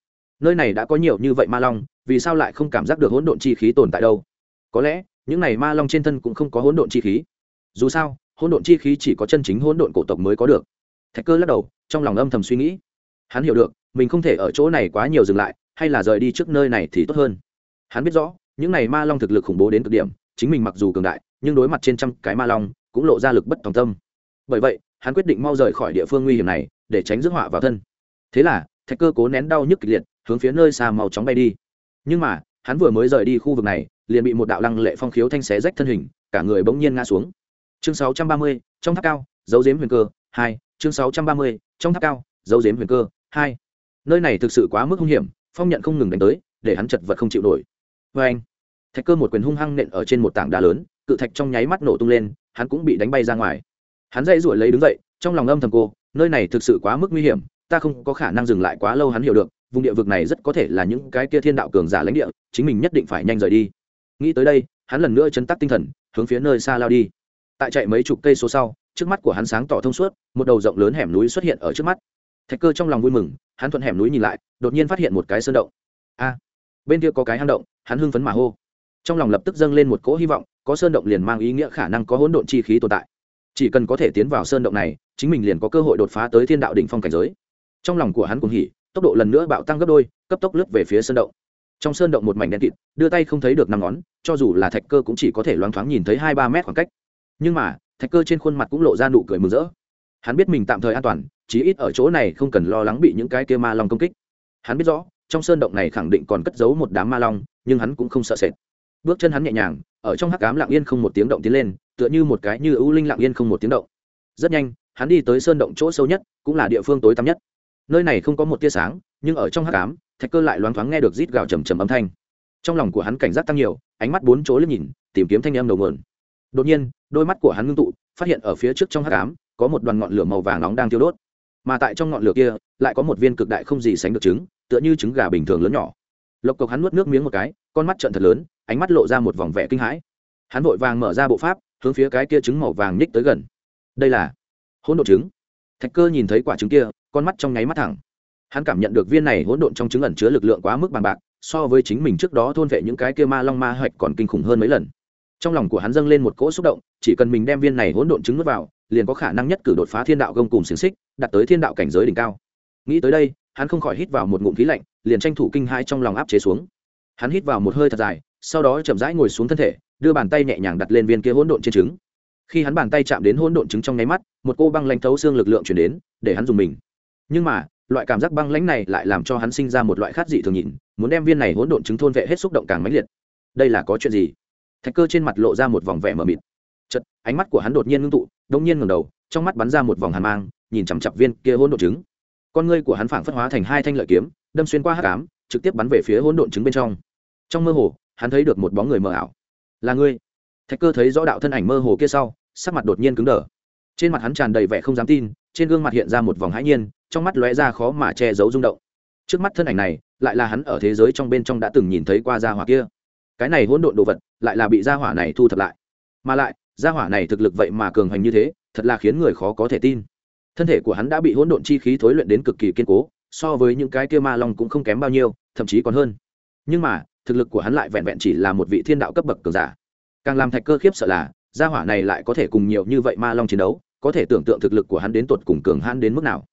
Nơi này đã có nhiều như vậy ma long, vì sao lại không cảm giác được hỗn độn chi khí tồn tại đâu? Có lẽ, những này ma long trên thân cũng không có hỗn độn chi khí. Dù sao, hỗn độn chi khí chỉ có chân chính hỗn độn cổ tộc mới có được thạch cơ lắc đầu trong lòng âm thầm suy nghĩ. Hắn hiểu được mình không thể ở chỗ này quá nhiều dừng lại hay là rời đi trước nơi này thì tốt hơn. Hắn biết rõ những này ma long thực lực khủng bố đến cực điểm chính mình mặc dù cường đại nhưng đối mặt trên trăm cái ma long cũng lộ ra lực bất tòng tâm. Bởi vậy hắn quyết định mau rời khỏi địa phương nguy hiểm này để tránh rước họa vào thân. Thế là thạch cơ cố nén đau nhức kịch liệt hướng phía nơi xa màu chóng bay đi. Nhưng mà hắn vừa mới rời đi khu vực này liền bị một đạo lăng lệ phong khiếu thanh xé rách thân hình cả người bỗng nhiên ngã xuống. Chương 630, trong tháp cao dấu dếm huyền cơ hai chương 630, trong tháp cao dấu dếm huyền cơ hai. Nơi này thực sự quá mức hung hiểm phong nhận không ngừng đánh tới để hắn chật vật không chịu nổi. Vê anh thạch cơ một quyền hung hăng nện ở trên một tảng đá lớn cự thạch trong nháy mắt nổ tung lên hắn cũng bị đánh bay ra ngoài. Hắn dãy ruổi lấy đứng dậy trong lòng âm thầm cô nơi này thực sự quá mức nguy hiểm ta không có khả năng dừng lại quá lâu hắn hiểu được vùng địa vực này rất có thể là những cái kia thiên đạo cường giả lãnh địa chính mình nhất định phải nhanh rời đi. Nghĩ tới đây hắn lần nữa chấn tắc tinh thần hướng phía nơi xa lao đi. Tại chạy mấy chục cây số sau trước mắt của hắn sáng tỏ thông suốt, một đầu rộng lớn hẻm núi xuất hiện ở trước mắt. Thạch cơ trong lòng vui mừng, hắn thuận hẻm núi nhìn lại, đột nhiên phát hiện một cái sơn động. A! Bên kia có cái hang động, hắn hưng phấn mà hô. Trong lòng lập tức dâng lên một cỗ hy vọng, có sơn động liền mang ý nghĩa khả năng có hỗn độn chi khí tồn tại. Chỉ cần có thể tiến vào sơn động này, chính mình liền có cơ hội đột phá tới thiên đạo đỉnh phong cảnh giới. Trong lòng của hắn cũng hỉ, tốc độ lần nữa bạo tăng gấp đôi, cấp tốc lướt về phía sơn động. Trong sơn động một mảnh đen kịt, đưa tay không thấy được năm ngón, cho dù là thạch cơ cũng chỉ có thể loáng thoáng nhìn thấy hai ba mét khoảng cách. Nhưng mà thạch cơ trên khuôn mặt cũng lộ ra nụ cười mừng rỡ. Hắn biết mình tạm thời an toàn, chí ít ở chỗ này không cần lo lắng bị những cái kia ma long công kích. Hắn biết rõ, trong sơn động này khẳng định còn cất giấu một đám ma long, nhưng hắn cũng không sợ sệt. Bước chân hắn nhẹ nhàng, ở trong hắc cám lặng yên không một tiếng động tiến lên, tựa như một cái như ưu linh lặng yên không một tiếng động. Rất nhanh, hắn đi tới sơn động chỗ sâu nhất, cũng là địa phương tối tăm nhất. Nơi này không có một tia sáng, nhưng ở trong hắc cám thạch cơ lại loáng thoáng nghe được rít gào trầm trầm âm thanh. Trong lòng của hắn cảnh giác tăng nhiều, ánh mắt bốn chỗ liếc nhìn, tìm kiếm thanh âm đầu nguồn đột nhiên, đôi mắt của hắn ngưng tụ, phát hiện ở phía trước trong hắc ám, có một đoàn ngọn lửa màu vàng nóng đang thiêu đốt. Mà tại trong ngọn lửa kia, lại có một viên cực đại không gì sánh được trứng, tựa như trứng gà bình thường lớn nhỏ. Lộc cộc hắn nuốt nước miếng một cái, con mắt trận thật lớn, ánh mắt lộ ra một vòng vẻ kinh hãi. Hắn vội vàng mở ra bộ pháp, hướng phía cái kia trứng màu vàng nhích tới gần. Đây là hỗn độn trứng. Thạch cơ nhìn thấy quả trứng kia, con mắt trong nháy mắt thẳng. Hắn cảm nhận được viên này hỗn độn trong trứng ẩn chứa lực lượng quá mức bằng bạc, so với chính mình trước đó thôn vệ những cái kia ma long ma hạch còn kinh khủng hơn mấy lần trong lòng của hắn dâng lên một cỗ xúc động, chỉ cần mình đem viên này hỗn độn trứng nuốt vào, liền có khả năng nhất cử đột phá thiên đạo gông cùng xiềng xích, đạt tới thiên đạo cảnh giới đỉnh cao. Nghĩ tới đây, hắn không khỏi hít vào một ngụm khí lạnh, liền tranh thủ kinh hai trong lòng áp chế xuống. Hắn hít vào một hơi thật dài, sau đó chậm rãi ngồi xuống thân thể, đưa bàn tay nhẹ nhàng đặt lên viên kia hỗn độn trên trứng. Khi hắn bàn tay chạm đến hỗn độn trứng trong nháy mắt, một cô băng lãnh thấu xương lực lượng chuyển đến, để hắn dùng mình. Nhưng mà, loại cảm giác băng lãnh này lại làm cho hắn sinh ra một loại khát dị thường nhịn muốn đem viên này hỗn độn trứng thôn vệ hết xúc động càng mãnh liệt. Đây là có chuyện gì? Thạch cơ trên mặt lộ ra một vòng vẻ mờ mịt. Chật ánh mắt của hắn đột nhiên ngưng tụ, đông nhiên ngầm đầu, trong mắt bắn ra một vòng hàn mang, nhìn chằm chặp viên kia hỗn độn trứng. Con ngươi của hắn phảng phất hóa thành hai thanh lợi kiếm, đâm xuyên qua hát cám trực tiếp bắn về phía hỗn độn trứng bên trong. Trong mơ hồ, hắn thấy được một bóng người mờ ảo. Là ngươi. Thạch cơ thấy rõ đạo thân ảnh mơ hồ kia sau, sắc mặt đột nhiên cứng đờ. Trên mặt hắn tràn đầy vẻ không dám tin, trên gương mặt hiện ra một vòng hãi nhiên, trong mắt lóe ra khó mà che giấu rung động. Trước mắt thân ảnh này, lại là hắn ở thế giới trong bên trong đã từng nhìn thấy qua Ra hỏa kia cái này hỗn độn đồ vật lại là bị gia hỏa này thu thập lại. Mà lại, gia hỏa này thực lực vậy mà cường hành như thế, thật là khiến người khó có thể tin. Thân thể của hắn đã bị hỗn độn chi khí thối luyện đến cực kỳ kiên cố, so với những cái kia ma long cũng không kém bao nhiêu, thậm chí còn hơn. Nhưng mà, thực lực của hắn lại vẹn vẹn chỉ là một vị thiên đạo cấp bậc cường giả. Càng làm thạch cơ khiếp sợ là, gia hỏa này lại có thể cùng nhiều như vậy ma long chiến đấu, có thể tưởng tượng thực lực của hắn đến tột cùng cường hãn đến mức nào.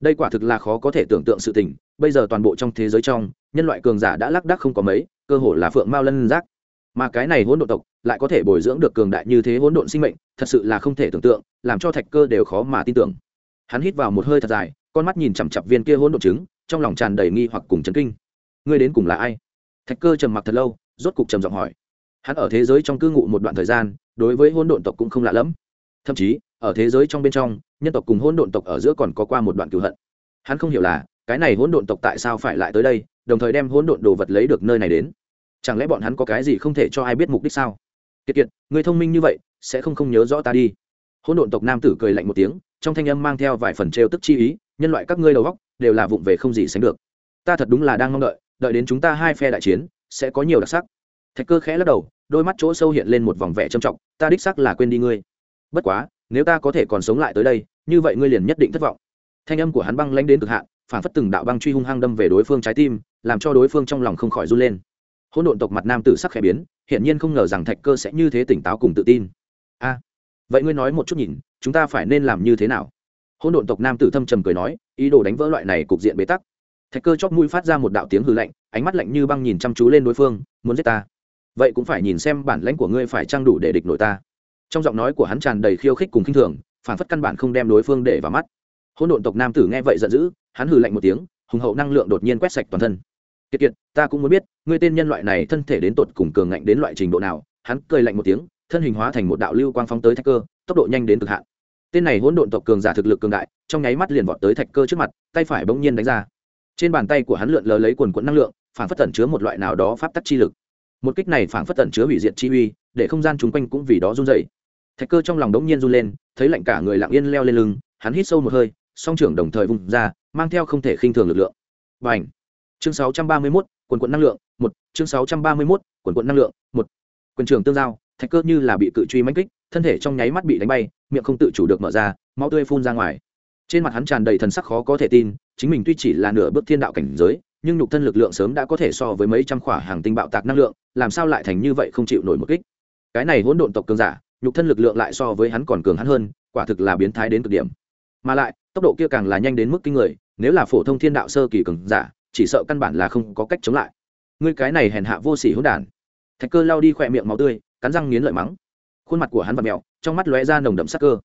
Đây quả thực là khó có thể tưởng tượng sự tình, bây giờ toàn bộ trong thế giới trong nhân loại cường giả đã lác đác không có mấy, cơ hội là phượng mao lân giác. Mà cái này hỗn độn tộc lại có thể bồi dưỡng được cường đại như thế hỗn độn sinh mệnh, thật sự là không thể tưởng tượng, làm cho thạch cơ đều khó mà tin tưởng. Hắn hít vào một hơi thật dài, con mắt nhìn chằm chặp viên kia hỗn độn trứng, trong lòng tràn đầy nghi hoặc cùng chấn kinh. Ngươi đến cùng là ai? Thạch cơ trầm mặc thật lâu, rốt cục trầm giọng hỏi. Hắn ở thế giới trong cư ngụ một đoạn thời gian, đối với hỗn độn tộc cũng không lạ lẫm. Thậm chí, ở thế giới trong bên trong, nhân tộc cùng hỗn độn tộc ở giữa còn có qua một đoạn cửu hận. Hắn không hiểu là, cái này hỗn độn tộc tại sao phải lại tới đây đồng thời đem hỗn độn đồ vật lấy được nơi này đến. Chẳng lẽ bọn hắn có cái gì không thể cho ai biết mục đích sao? Kiệt kiệt, người thông minh như vậy, sẽ không không nhớ rõ ta đi. Hỗn độn tộc nam tử cười lạnh một tiếng, trong thanh âm mang theo vài phần trêu tức chi ý, nhân loại các ngươi đầu góc đều là vụng về không gì sánh được. Ta thật đúng là đang mong đợi đợi đến chúng ta hai phe đại chiến, sẽ có nhiều đặc sắc. Thạch cơ khẽ lắc đầu, đôi mắt chỗ sâu hiện lên một vòng vẻ trầm trọng, ta đích sắc là quên đi ngươi. Bất quá, nếu ta có thể còn sống lại tới đây, như vậy ngươi liền nhất định thất vọng. Thanh âm của hắn băng lanh đến cực hạn phản phất từng đạo băng truy hung hăng đâm về đối phương trái tim, làm cho đối phương trong lòng không khỏi run lên. Hỗn độn tộc mặt nam tử sắc khẽ biến hiện nhiên không ngờ rằng thạch cơ sẽ như thế tỉnh táo cùng tự tin. A, vậy ngươi nói một chút nhìn, chúng ta phải nên làm như thế nào? Hỗn độn tộc nam tử thâm trầm cười nói, ý đồ đánh vỡ loại này cục diện bế tắc. Thạch cơ chóp mũi phát ra một đạo tiếng hư lạnh, ánh mắt lạnh như băng nhìn chăm chú lên đối phương, muốn giết ta? Vậy cũng phải nhìn xem bản lãnh của ngươi phải trang đủ để địch nổi ta. Trong giọng nói của hắn tràn đầy khiêu khích cùng khinh thường phản phất căn bản không đem đối phương để vào mắt. Hỗn độn tộc nam tử nghe vậy giận dữ hắn hừ lạnh một tiếng, hùng hậu năng lượng đột nhiên quét sạch toàn thân. Kiệt kiệt, ta cũng muốn biết, ngươi tên nhân loại này thân thể đến tột cùng cường ngạnh đến loại trình độ nào? Hắn cười lạnh một tiếng, thân hình hóa thành một đạo lưu quang phóng tới thạch cơ, tốc độ nhanh đến cực hạn. Tên này hỗn độn tộc cường giả thực lực cường đại, trong nháy mắt liền vọt tới thạch cơ trước mặt, tay phải bỗng nhiên đánh ra. Trên bàn tay của hắn lượn lờ lấy quần quẫn năng lượng, phản phất tẩn chứa một loại nào đó pháp tắc chi lực. Một kích này phản phất tẩn chứa hủy diệt chi uy, để không gian chung quanh cũng vì đó run dày thạch cơ trong lòng đống nhiên run lên, thấy lạnh cả người lặng yên leo lên lưng, hắn hít sâu một hơi, song trưởng đồng thời vùng ra mang theo không thể khinh thường lực lượng. Bảnh. chương 631, quần quận năng lượng một. Chương 631, quần quận năng lượng một. Quần trường tương giao thạch cơ như là bị cự truy mãnh kích thân thể trong nháy mắt bị đánh bay miệng không tự chủ được mở ra máu tươi phun ra ngoài. Trên mặt hắn tràn đầy thần sắc khó có thể tin chính mình tuy chỉ là nửa bước thiên đạo cảnh giới nhưng nhục thân lực lượng sớm đã có thể so với mấy trăm khỏa hàng tinh bạo tạc năng lượng làm sao lại thành như vậy không chịu nổi một kích. Cái này hỗn độn tộc cường giả nhục thân lực lượng lại so với hắn còn cường hắn hơn quả thực là biến thái đến cực điểm. Mà lại tốc độ kia càng là nhanh đến mức kinh người nếu là phổ thông thiên đạo sơ kỳ cường giả chỉ sợ căn bản là không có cách chống lại. Ngươi cái này hèn hạ vô sỉ hỗn đản. Thạch cơ lao đi khỏe miệng máu tươi cắn răng nghiến lợi mắng. Khuôn mặt của hắn và mẹo trong mắt lóe ra nồng đậm sắc cơ.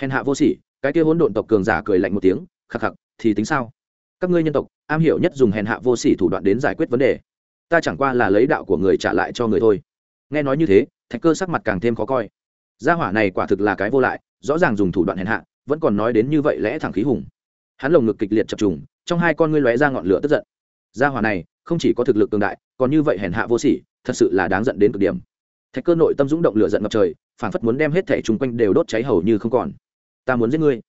Hèn hạ vô sỉ cái kia hỗn độn tộc cường giả cười lạnh một tiếng khạc khạc, thì tính sao? Các ngươi nhân tộc am hiểu nhất dùng hèn hạ vô sỉ thủ đoạn đến giải quyết vấn đề. Ta chẳng qua là lấy đạo của người trả lại cho người thôi. Nghe nói như thế thạch cơ sắc mặt càng thêm khó coi. Gia hỏa này quả thực là cái vô lại rõ ràng dùng thủ đoạn hèn hạ vẫn còn nói đến như vậy lẽ thẳng khí hùng. Hắn lồng ngực kịch liệt chập trùng, trong hai con ngươi lóe ra ngọn lửa tức giận. Gia hỏa này, không chỉ có thực lực cường đại, còn như vậy hèn hạ vô sỉ, thật sự là đáng giận đến cực điểm. Thạch cơ nội tâm dũng động lửa giận ngập trời phản phất muốn đem hết thẻ chung quanh đều đốt cháy hầu như không còn. Ta muốn giết ngươi.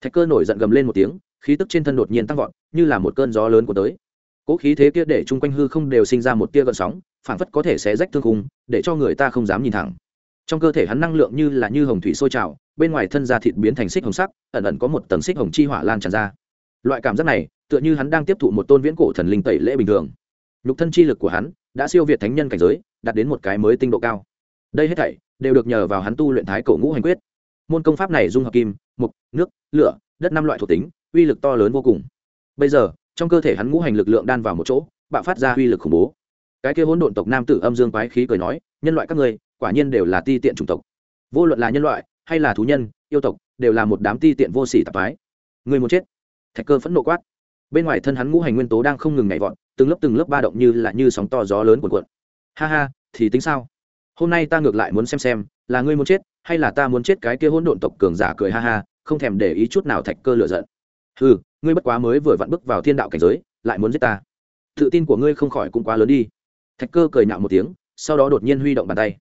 Thạch cơ nổi giận gầm lên một tiếng, khí tức trên thân đột nhiên tăng vọt, như là một cơn gió lớn của tới. Cỗ khí thế kia để chung quanh hư không đều sinh ra một tia gợn sóng phản phất có thể sẽ rách thương khung, để cho người ta không dám nhìn thẳng. Trong cơ thể hắn năng lượng như là như hồng thủy sôi trào bên ngoài thân da thịt biến thành xích hồng sắc, ẩn ẩn có một tầng xích hồng chi hỏa lan tràn ra. Loại cảm giác này, tựa như hắn đang tiếp thụ một tôn viễn cổ thần linh tẩy lễ bình thường. Nhục thân chi lực của hắn đã siêu việt thánh nhân cảnh giới, đạt đến một cái mới tinh độ cao. Đây hết thảy đều được nhờ vào hắn tu luyện thái cổ ngũ hành quyết. Môn công pháp này dung hợp kim, mục, nước, lửa, đất năm loại thuộc tính, uy lực to lớn vô cùng. Bây giờ, trong cơ thể hắn ngũ hành lực lượng đan vào một chỗ, bạo phát ra uy lực khủng bố. Cái kia hỗn độn tộc nam tử âm dương quái khí cười nói, nhân loại các ngươi, quả nhiên đều là ti tiện chủng tộc. Vô luận là nhân loại hay là thú nhân, yêu tộc, đều là một đám ti tiện vô sỉ tạp ái người muốn chết. Thạch cơ phẫn nộ quát. Bên ngoài thân hắn ngũ hành nguyên tố đang không ngừng nhảy vọt, từng lớp từng lớp ba động như là như sóng to gió lớn cuộn cuộn. Ha ha, thì tính sao? Hôm nay ta ngược lại muốn xem xem, là ngươi muốn chết, hay là ta muốn chết cái kia hỗn độn tộc cường giả cười ha ha, không thèm để ý chút nào thạch cơ lựa giận. Ừ ngươi bất quá mới vừa vặn bước vào thiên đạo cảnh giới, lại muốn giết ta. Tự tin của ngươi không khỏi cũng quá lớn đi. Thạch cơ cười nhạo một tiếng, sau đó đột nhiên huy động bàn tay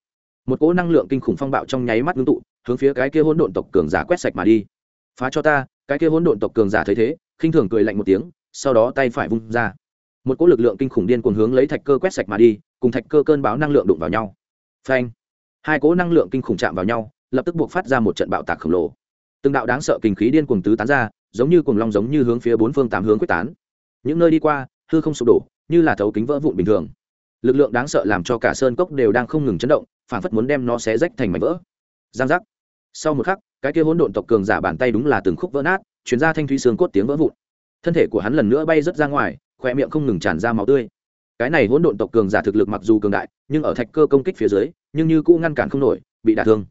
một cỗ năng lượng kinh khủng phong bạo trong nháy mắt ngưng tụ, hướng phía cái kia hỗn độn tộc cường giả quét sạch mà đi. Phá cho ta, cái kia hỗn độn tộc cường giả thấy thế, khinh thường cười lạnh một tiếng, sau đó tay phải vung ra. Một cỗ lực lượng kinh khủng điên cuồng hướng lấy thạch cơ quét sạch mà đi, cùng thạch cơ cơn báo năng lượng đụng vào nhau. Phanh! Hai cỗ năng lượng kinh khủng chạm vào nhau, lập tức buộc phát ra một trận bạo tạc khổng lồ. Từng đạo đáng sợ kinh khí điên cuồng tứ tán ra, giống như cuồng long giống như hướng phía bốn phương tám hướng quyết tán. Những nơi đi qua, hư không sụp đổ, như là thấu kính vỡ vụn bình thường. Lực lượng đáng sợ làm cho cả sơn cốc đều đang không ngừng chấn động phản phất muốn đem nó xé rách thành mảnh vỡ. Giang giác. Sau một khắc, cái kia hỗn độn tộc cường giả bàn tay đúng là từng khúc vỡ nát chuyển ra thanh thúy xương cốt tiếng vỡ vụn. Thân thể của hắn lần nữa bay rớt ra ngoài khoe miệng không ngừng tràn ra máu tươi. Cái này hỗn độn tộc cường giả thực lực mặc dù cường đại, nhưng ở thạch cơ công kích phía dưới, nhưng như cũ ngăn cản không nổi, bị đả thương.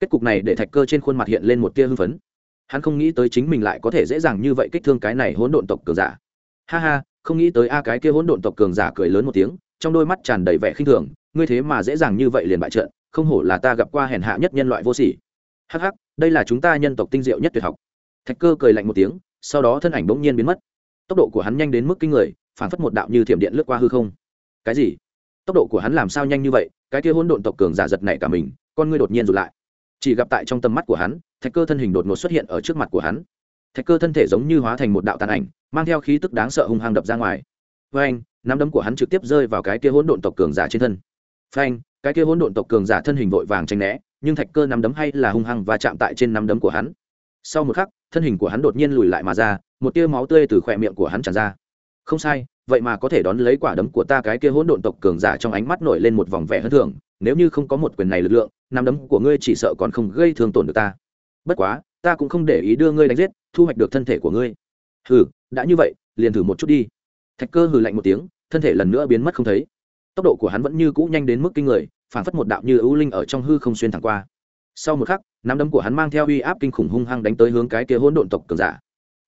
Kết cục này để thạch cơ trên khuôn mặt hiện lên một tia hưng phấn. Hắn không nghĩ tới chính mình lại có thể dễ dàng như vậy kích thương cái này hỗn độn tộc cường giả. Ha ha, không nghĩ tới a, cái kia hỗn độn tộc cường giả cười lớn một tiếng, trong đôi mắt tràn đầy vẻ khinh thường ngươi thế mà dễ dàng như vậy liền bại trận, không hổ là ta gặp qua hèn hạ nhất nhân loại vô sỉ. Hắc hắc, đây là chúng ta nhân tộc tinh diệu nhất tuyệt học. Thạch cơ cười lạnh một tiếng, sau đó thân ảnh bỗng nhiên biến mất. Tốc độ của hắn nhanh đến mức kinh người phản phất một đạo như thiểm điện lướt qua hư không. Cái gì? Tốc độ của hắn làm sao nhanh như vậy? Cái kia hỗn độn tộc cường giả giật này cả mình, con ngươi đột nhiên rụt lại. Chỉ gặp tại trong tầm mắt của hắn, thạch cơ thân hình đột ngột xuất hiện ở trước mặt của hắn. Thạch cơ thân thể giống như hóa thành một đạo tàn ảnh, mang theo khí tức đáng sợ hung hăng đập ra ngoài. Vê anh nắm đấm của hắn trực tiếp rơi vào cái kia hỗn độn tộc cường giả trên thân phanh, cái kia hỗn độn tộc cường giả thân hình vội vàng tranh né, nhưng thạch cơ nắm đấm hay là hung hăng và chạm tại trên nắm đấm của hắn. Sau một khắc, thân hình của hắn đột nhiên lùi lại mà ra, một tia máu tươi từ khỏe miệng của hắn tràn ra. Không sai, vậy mà có thể đón lấy quả đấm của ta cái kia hỗn độn tộc cường giả trong ánh mắt nổi lên một vòng vẻ hơn thường nếu như không có một quyền này lực lượng, nắm đấm của ngươi chỉ sợ còn không gây thương tổn được ta. Bất quá, ta cũng không để ý đưa ngươi đánh giết, thu hoạch được thân thể của ngươi. Hừ, đã như vậy, liền thử một chút đi. Thạch cơ hừ lạnh một tiếng, thân thể lần nữa biến mất không thấy tốc độ của hắn vẫn như cũ nhanh đến mức kinh người phản phất một đạo như ưu linh ở trong hư không xuyên thẳng qua. Sau một khắc, nắm đấm của hắn mang theo uy áp kinh khủng hung hăng đánh tới hướng cái kia hỗn độn tộc cường giả.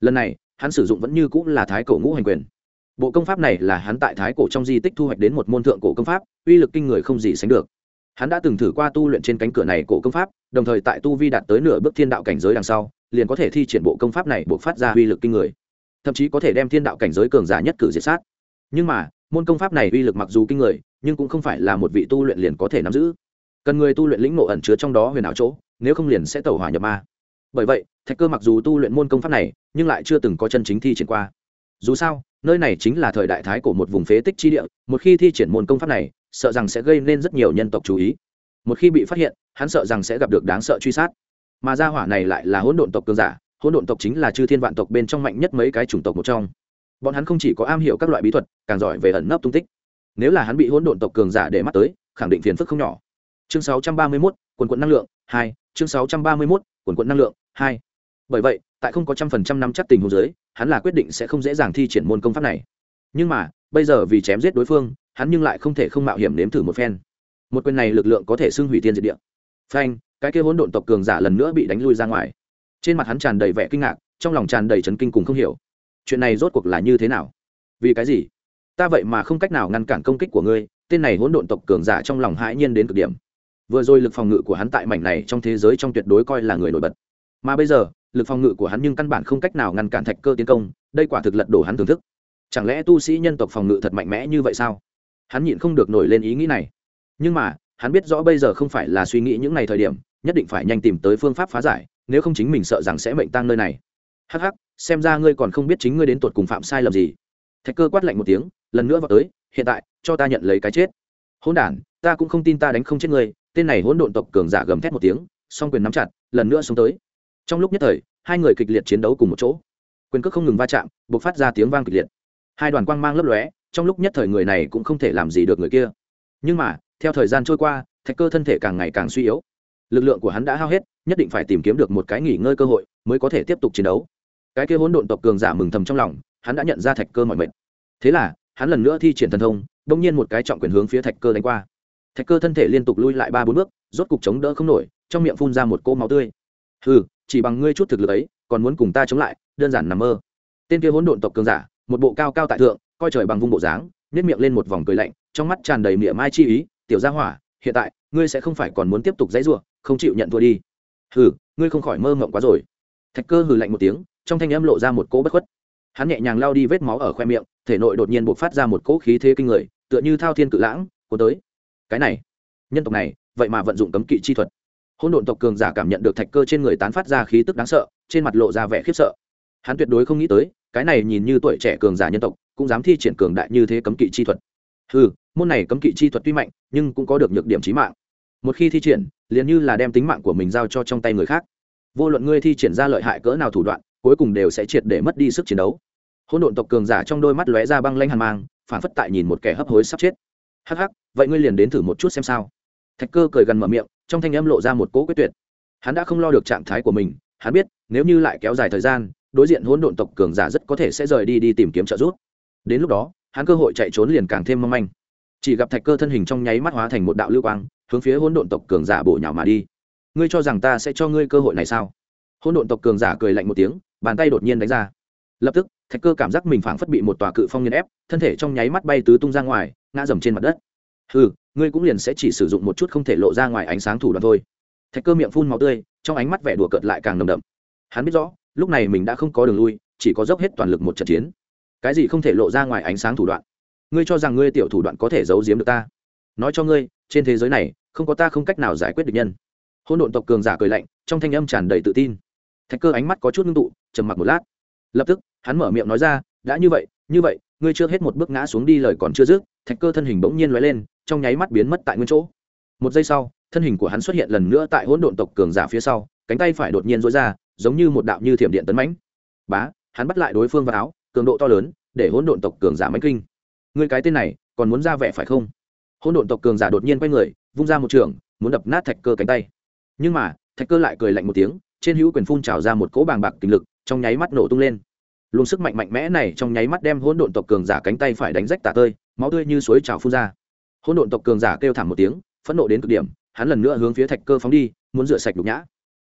Lần này, hắn sử dụng vẫn như cũ là thái cổ ngũ hành quyền. Bộ công pháp này là hắn tại thái cổ trong di tích thu hoạch đến một môn thượng cổ công pháp, uy lực kinh người không gì sánh được. Hắn đã từng thử qua tu luyện trên cánh cửa này cổ công pháp, đồng thời tại tu vi đạt tới nửa bước thiên đạo cảnh giới đằng sau, liền có thể thi triển bộ công pháp này buộc phát ra uy lực kinh người. Thậm chí có thể đem thiên đạo cảnh giới cường giả nhất cử diệt sát. Nhưng mà môn công pháp này uy lực mặc dù kinh người, nhưng cũng không phải là một vị tu luyện liền có thể nắm giữ. Cần người tu luyện lĩnh ngộ ẩn chứa trong đó huyền ảo chỗ, nếu không liền sẽ tẩu hỏa nhập ma. Bởi vậy, thạch cơ mặc dù tu luyện môn công pháp này, nhưng lại chưa từng có chân chính thi triển qua. Dù sao, nơi này chính là thời đại thái của một vùng phế tích chi địa, một khi thi triển môn công pháp này, sợ rằng sẽ gây nên rất nhiều nhân tộc chú ý. Một khi bị phát hiện, hắn sợ rằng sẽ gặp được đáng sợ truy sát. Mà gia hỏa này lại là hỗn độn tộc cường giả, hỗn độn tộc chính là chư thiên vạn tộc bên trong mạnh nhất mấy cái chủng tộc một trong bọn hắn không chỉ có am hiểu các loại bí thuật càng giỏi về ẩn nấp tung tích. Nếu là hắn bị hỗn độn tộc cường giả để mắt tới khẳng định phiền phức không nhỏ. Chương 631, quần quận năng lượng 2, chương 631, quần quận năng lượng 2. bởi vậy tại không có trăm phần trăm năm chắc tình huống giới hắn là quyết định sẽ không dễ dàng thi triển môn công pháp này. Nhưng mà bây giờ vì chém giết đối phương hắn nhưng lại không thể không mạo hiểm nếm thử một phen. Một quyền này lực lượng có thể xưng hủy tiên diệt địa. Phanh cái kia hỗn độn tộc cường giả lần nữa bị đánh lui ra ngoài. Trên mặt hắn tràn đầy vẻ kinh ngạc trong lòng tràn đầy chấn kinh cùng không hiểu chuyện này rốt cuộc là như thế nào? Vì cái gì? Ta vậy mà không cách nào ngăn cản công kích của ngươi, tên này hỗn độn tộc cường giả trong lòng hãi nhiên đến cực điểm. Vừa rồi lực phòng ngự của hắn tại mảnh này trong thế giới trong tuyệt đối coi là người nổi bật. Mà bây giờ, lực phòng ngự của hắn nhưng căn bản không cách nào ngăn cản thạch cơ tiến công, đây quả thực lật đổ hắn thưởng thức. Chẳng lẽ tu sĩ nhân tộc phòng ngự thật mạnh mẽ như vậy sao? Hắn nhịn không được nổi lên ý nghĩ này. Nhưng mà, hắn biết rõ bây giờ không phải là suy nghĩ những ngày thời điểm, nhất định phải nhanh tìm tới phương pháp phá giải, nếu không chính mình sợ rằng sẽ mệnh tăng nơi này hắc hắc, xem ra ngươi còn không biết chính ngươi đến tột cùng phạm sai lầm gì. Thạch cơ quát lạnh một tiếng, lần nữa vào tới, hiện tại, cho ta nhận lấy cái chết. Hỗn đản, ta cũng không tin ta đánh không chết ngươi, tên này hỗn độn tộc cường giả gầm thét một tiếng, song quyền nắm chặt, lần nữa xuống tới. Trong lúc nhất thời, hai người kịch liệt chiến đấu cùng một chỗ. Quyền cước không ngừng va chạm buộc phát ra tiếng vang kịch liệt. Hai đoàn quang mang lấp lóe, trong lúc nhất thời người này cũng không thể làm gì được người kia. Nhưng mà, theo thời gian trôi qua, thạch cơ thân thể càng ngày càng suy yếu. Lực lượng của hắn đã hao hết, nhất định phải tìm kiếm được một cái nghỉ ngơi cơ hội, mới có thể tiếp tục chiến đấu cái kia hỗn độn tộc cường giả mừng thầm trong lòng, hắn đã nhận ra thạch cơ mọi mệnh. Thế là, hắn lần nữa thi triển thần thông đông nhiên một cái trọng quyền hướng phía thạch cơ đánh qua. Thạch cơ thân thể liên tục lui lại ba bốn bước, rốt cục chống đỡ không nổi, trong miệng phun ra một cỗ máu tươi. Ừ chỉ bằng ngươi chút thực lực ấy, còn muốn cùng ta chống lại, đơn giản nằm mơ. Tên kia hỗn độn tộc cường giả, một bộ cao cao tại thượng, coi trời bằng vung bộ dáng nhét miệng lên một vòng cười lạnh, trong mắt tràn đầy mỉa mai chi ý, tiểu gia hỏa, hiện tại, ngươi sẽ không phải còn muốn tiếp tục dãy ruộng không chịu nhận thua đi. Hừ, ngươi không khỏi mơ mộng quá rồi. Thạch cơ hừ lạnh một tiếng trong thanh âm lộ ra một cỗ bất khuất. Hắn nhẹ nhàng lao đi vết máu ở khoe miệng, thể nội đột nhiên buộc phát ra một cỗ khí thế kinh người, tựa như thao thiên cự lãng, cuốn tới. Cái này, nhân tộc này, vậy mà vận dụng cấm kỵ chi thuật. Hôn độn tộc cường giả cảm nhận được thạch cơ trên người tán phát ra khí tức đáng sợ, trên mặt lộ ra vẻ khiếp sợ. Hắn tuyệt đối không nghĩ tới, cái này nhìn như tuổi trẻ cường giả nhân tộc, cũng dám thi triển cường đại như thế cấm kỵ chi thuật. Ừ môn này cấm kỵ chi thuật tuy mạnh, nhưng cũng có được nhược điểm trí mạng. Một khi thi triển, liền như là đem tính mạng của mình giao cho trong tay người khác. Vô luận ngươi thi triển ra lợi hại cỡ nào thủ đoạn cuối cùng đều sẽ triệt để mất đi sức chiến đấu. Hỗn độn tộc cường giả trong đôi mắt lóe ra băng lanh hàn mang, phản phất tại nhìn một kẻ hấp hối sắp chết. Hắc hắc, vậy ngươi liền đến thử một chút xem sao. Thạch cơ cười gần mở miệng, trong thanh âm lộ ra một cỗ quyết tuyệt. Hắn đã không lo được trạng thái của mình, hắn biết, nếu như lại kéo dài thời gian, đối diện hỗn độn tộc cường giả rất có thể sẽ rời đi đi tìm kiếm trợ giúp. Đến lúc đó, hắn cơ hội chạy trốn liền càng thêm mong manh. Chỉ gặp thạch cơ thân hình trong nháy mắt hóa thành một đạo lưu quang, hướng phía hỗn độn tộc cường giả bổ nhào mà đi. Ngươi cho rằng ta sẽ cho ngươi cơ hội này sao? Hôn độn tộc cường giả cười lạnh một tiếng, bàn tay đột nhiên đánh ra. Lập tức, thạch cơ cảm giác mình phảng phất bị một tòa cự phong nghiền ép, thân thể trong nháy mắt bay tứ tung ra ngoài, ngã dầm trên mặt đất. Ừ ngươi cũng liền sẽ chỉ sử dụng một chút không thể lộ ra ngoài ánh sáng thủ đoạn thôi. Thạch cơ miệng phun máu tươi, trong ánh mắt vẻ đùa cợt lại càng nồng đậm. Hắn biết rõ, lúc này mình đã không có đường lui, chỉ có dốc hết toàn lực một trận chiến. Cái gì không thể lộ ra ngoài ánh sáng thủ đoạn? Ngươi cho rằng ngươi tiểu thủ đoạn có thể giấu giếm được ta? Nói cho ngươi, trên thế giới này, không có ta không cách nào giải quyết được nhân. Hôn độn tộc cường giả cười lạnh, trong thanh âm tràn đầy tự tin thạch cơ ánh mắt có chút ngưng tụ, trầm mặc một lát. Lập tức, hắn mở miệng nói ra, đã như vậy như vậy, ngươi chưa hết một bước ngã xuống đi lời còn chưa dứt, thạch cơ thân hình bỗng nhiên lóe lên, trong nháy mắt biến mất tại nguyên chỗ. Một giây sau, thân hình của hắn xuất hiện lần nữa tại hỗn độn tộc cường giả phía sau, cánh tay phải đột nhiên dối ra, giống như một đạo như thiểm điện tấn mãnh. Bá, hắn bắt lại đối phương vào áo, cường độ to lớn, để hỗn độn tộc cường giả mãnh kinh. Ngươi cái tên này, còn muốn ra vẻ phải không? Hỗn độn tộc cường giả đột nhiên quay người, vung ra một trường, muốn đập nát thạch cơ cánh tay. Nhưng mà, thạch cơ lại cười lạnh một tiếng trên hữu quyền phun trào ra một cỗ bàng bạc kinh lực, trong nháy mắt nổ tung lên. Luồng sức mạnh mạnh mẽ này trong nháy mắt đem hỗn độn tộc cường giả cánh tay phải đánh rách tả tơi, máu tươi như suối trào phun ra. Hỗn độn tộc cường giả kêu thảm một tiếng, phẫn nộ đến cực điểm, hắn lần nữa hướng phía thạch cơ phóng đi, muốn rửa sạch đục nhã.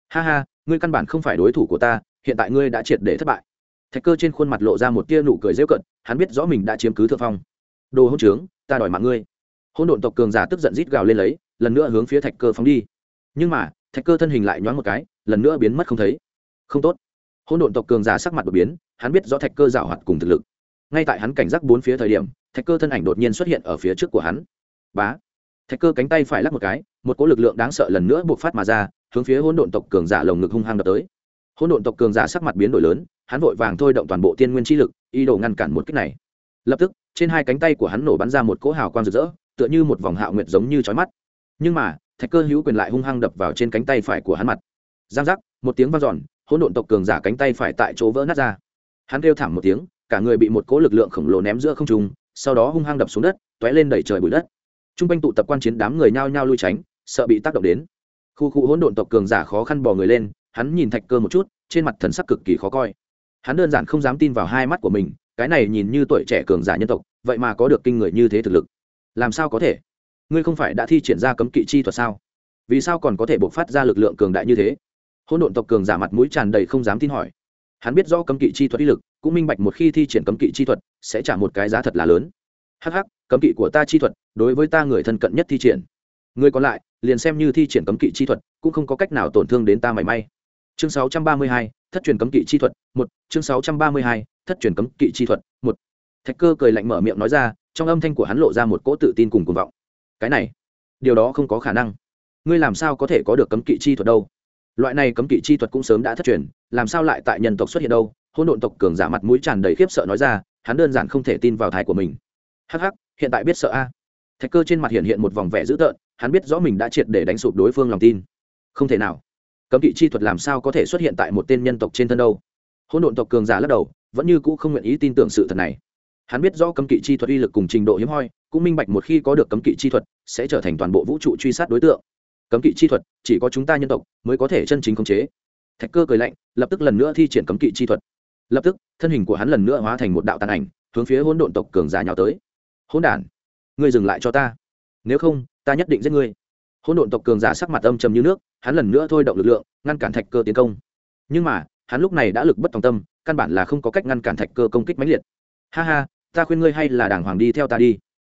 Ha ha, ngươi căn bản không phải đối thủ của ta, hiện tại ngươi đã triệt để thất bại. Thạch cơ trên khuôn mặt lộ ra một tia nụ cười rêu cận hắn biết rõ mình đã chiếm cứ thượng phong. Đồ hỗn trướng, ta đòi mạng ngươi. Hỗn độn tộc cường giả tức giận rít gào lên lấy, lần nữa hướng phía thạch cơ phóng đi. Nhưng mà, thạch cơ thân hình lại nhoáng một cái lần nữa biến mất không thấy. Không tốt. Hỗn độn tộc cường giả sắc mặt đột biến, hắn biết rõ thạch cơ giảo hoạt cùng thực lực. Ngay tại hắn cảnh giác bốn phía thời điểm, thạch cơ thân ảnh đột nhiên xuất hiện ở phía trước của hắn. Bá. Thạch cơ cánh tay phải lắc một cái, một cỗ lực lượng đáng sợ lần nữa buộc phát mà ra, hướng phía hỗn độn tộc cường giả lồng ngực hung hăng đập tới. Hỗn độn tộc cường giả sắc mặt biến đổi lớn, hắn vội vàng thôi động toàn bộ tiên nguyên chi lực, ý đồ ngăn cản một kích này. Lập tức, trên hai cánh tay của hắn nổ bắn ra một cỗ hào quang rực rỡ, tựa như một vòng hạo nguyệt giống như trói mắt. Nhưng mà, thạch cơ hữu quyền lại hung hăng đập vào trên cánh tay phải của hắn mặt giang giác, một tiếng vang dọn, hỗn độn tộc cường giả cánh tay phải tại chỗ vỡ nát ra. Hắn kêu thảm một tiếng, cả người bị một cỗ lực lượng khổng lồ ném giữa không trung, sau đó hung hăng đập xuống đất t lên đẩy trời bụi đất. T r u n g quanh tụ tập quan chiến đám người nhao nhao lui tránh, sợ bị tác động đến. Khu khu hỗn độn tộc cường giả khó khăn bò người lên, hắn nhìn thạch cơ một chút, trên mặt thần sắc cực kỳ khó coi. Hắn đơn giản không dám tin vào hai mắt của mình, cái này nhìn như tuổi trẻ cường giả nhân tộc, vậy mà có được kinh người như thế thực lực. Làm sao có thể? Ngươi không phải đã thi triển ra cấm kỵ chi thuật sao? Vì sao còn có thể bộc phát ra lực lượng cường đại như thế? Hỗn độn tộc cường giả mặt mũi tràn đầy không dám tin hỏi. Hắn biết do cấm kỵ chi thuật uy lực cũng minh bạch một khi thi triển cấm kỵ chi thuật sẽ trả một cái giá thật là lớn. Hh cấm kỵ của ta chi thuật đối với ta người thân cận nhất thi triển. Người còn lại liền xem như thi triển cấm kỵ chi thuật cũng không có cách nào tổn thương đến ta mảy may. Chương 632, thất truyền cấm kỵ chi thuật một. Chương 632, thất truyền cấm kỵ chi thuật một. Thạch cơ cười lạnh mở miệng nói ra trong âm thanh của hắn lộ ra một cỗ tự tin cùng cuồng vọng. Cái này điều đó không có khả năng. Ngươi làm sao có thể có được cấm kỵ chi thuật đâu? Loại này cấm kỵ chi thuật cũng sớm đã thất truyền, làm sao lại tại nhân tộc xuất hiện đâu? Hôn độn tộc cường giả mặt mũi tràn đầy khiếp sợ nói ra, hắn đơn giản không thể tin vào thái của mình. Hh hiện tại biết sợ a. Thạch cơ trên mặt hiện hiện một vòng vẻ dữ tợn, hắn biết rõ mình đã triệt để đánh sụp đối phương lòng tin. Không thể nào. Cấm kỵ chi thuật làm sao có thể xuất hiện tại một tên nhân tộc trên thân đâu? Hôn độn tộc cường giả lắc đầu, vẫn như cũ không nguyện ý tin tưởng sự thật này. Hắn biết rõ cấm kỵ chi thuật uy lực cùng trình độ hiếm hoi, cũng minh bạch một khi có được cấm kỵ chi thuật, sẽ trở thành toàn bộ vũ trụ truy sát đối tượng cấm kỵ chi thuật, chỉ có chúng ta nhân tộc mới có thể chân chính khống chế. Thạch cơ cười lạnh, lập tức lần nữa thi triển cấm kỵ chi thuật. Lập tức, thân hình của hắn lần nữa hóa thành một đạo tàn ảnh, hướng phía hỗn độn tộc cường giả nhào tới. Hỗn đản, ngươi dừng lại cho ta. Nếu không, ta nhất định giết ngươi. Hỗn độn tộc cường giả sắc mặt âm trầm như nước, hắn lần nữa thôi động lực lượng, ngăn cản thạch cơ tiến công. Nhưng mà, hắn lúc này đã lực bất tòng tâm, căn bản là không có cách ngăn cản thạch cơ công kích mãnh liệt. Ha ha, ta khuyên ngươi hay là đàng hoàng đi theo ta đi.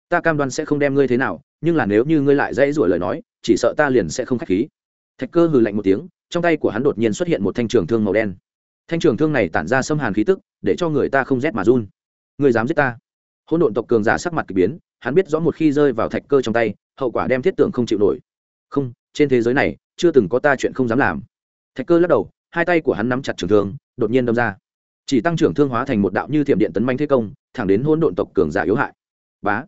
Ta cam đoan sẽ không đem ngươi thế nào, nhưng là nếu như ngươi lại dãy rủa lời nói chỉ sợ ta liền sẽ không khách khí. Thạch cơ hừ lạnh một tiếng, trong tay của hắn đột nhiên xuất hiện một thanh trường thương màu đen. Thanh trường thương này tản ra xâm hàn khí tức, để cho người ta không rét mà run. Người dám giết ta? Hôn độn tộc cường giả sắc mặt k ỳ biến, hắn biết rõ một khi rơi vào thạch cơ trong tay, hậu quả đem thiết tưởng không chịu nổi. Không, trên thế giới này, chưa từng có ta chuyện không dám làm. Thạch cơ lắc đầu, hai tay của hắn nắm chặt trường thương, đột nhiên đâm ra. Chỉ tăng trưởng thương hóa thành một đạo như thiểm điện tấn manh thế công, thẳng đến hôn độn tộc cường giả yếu hại. Bá!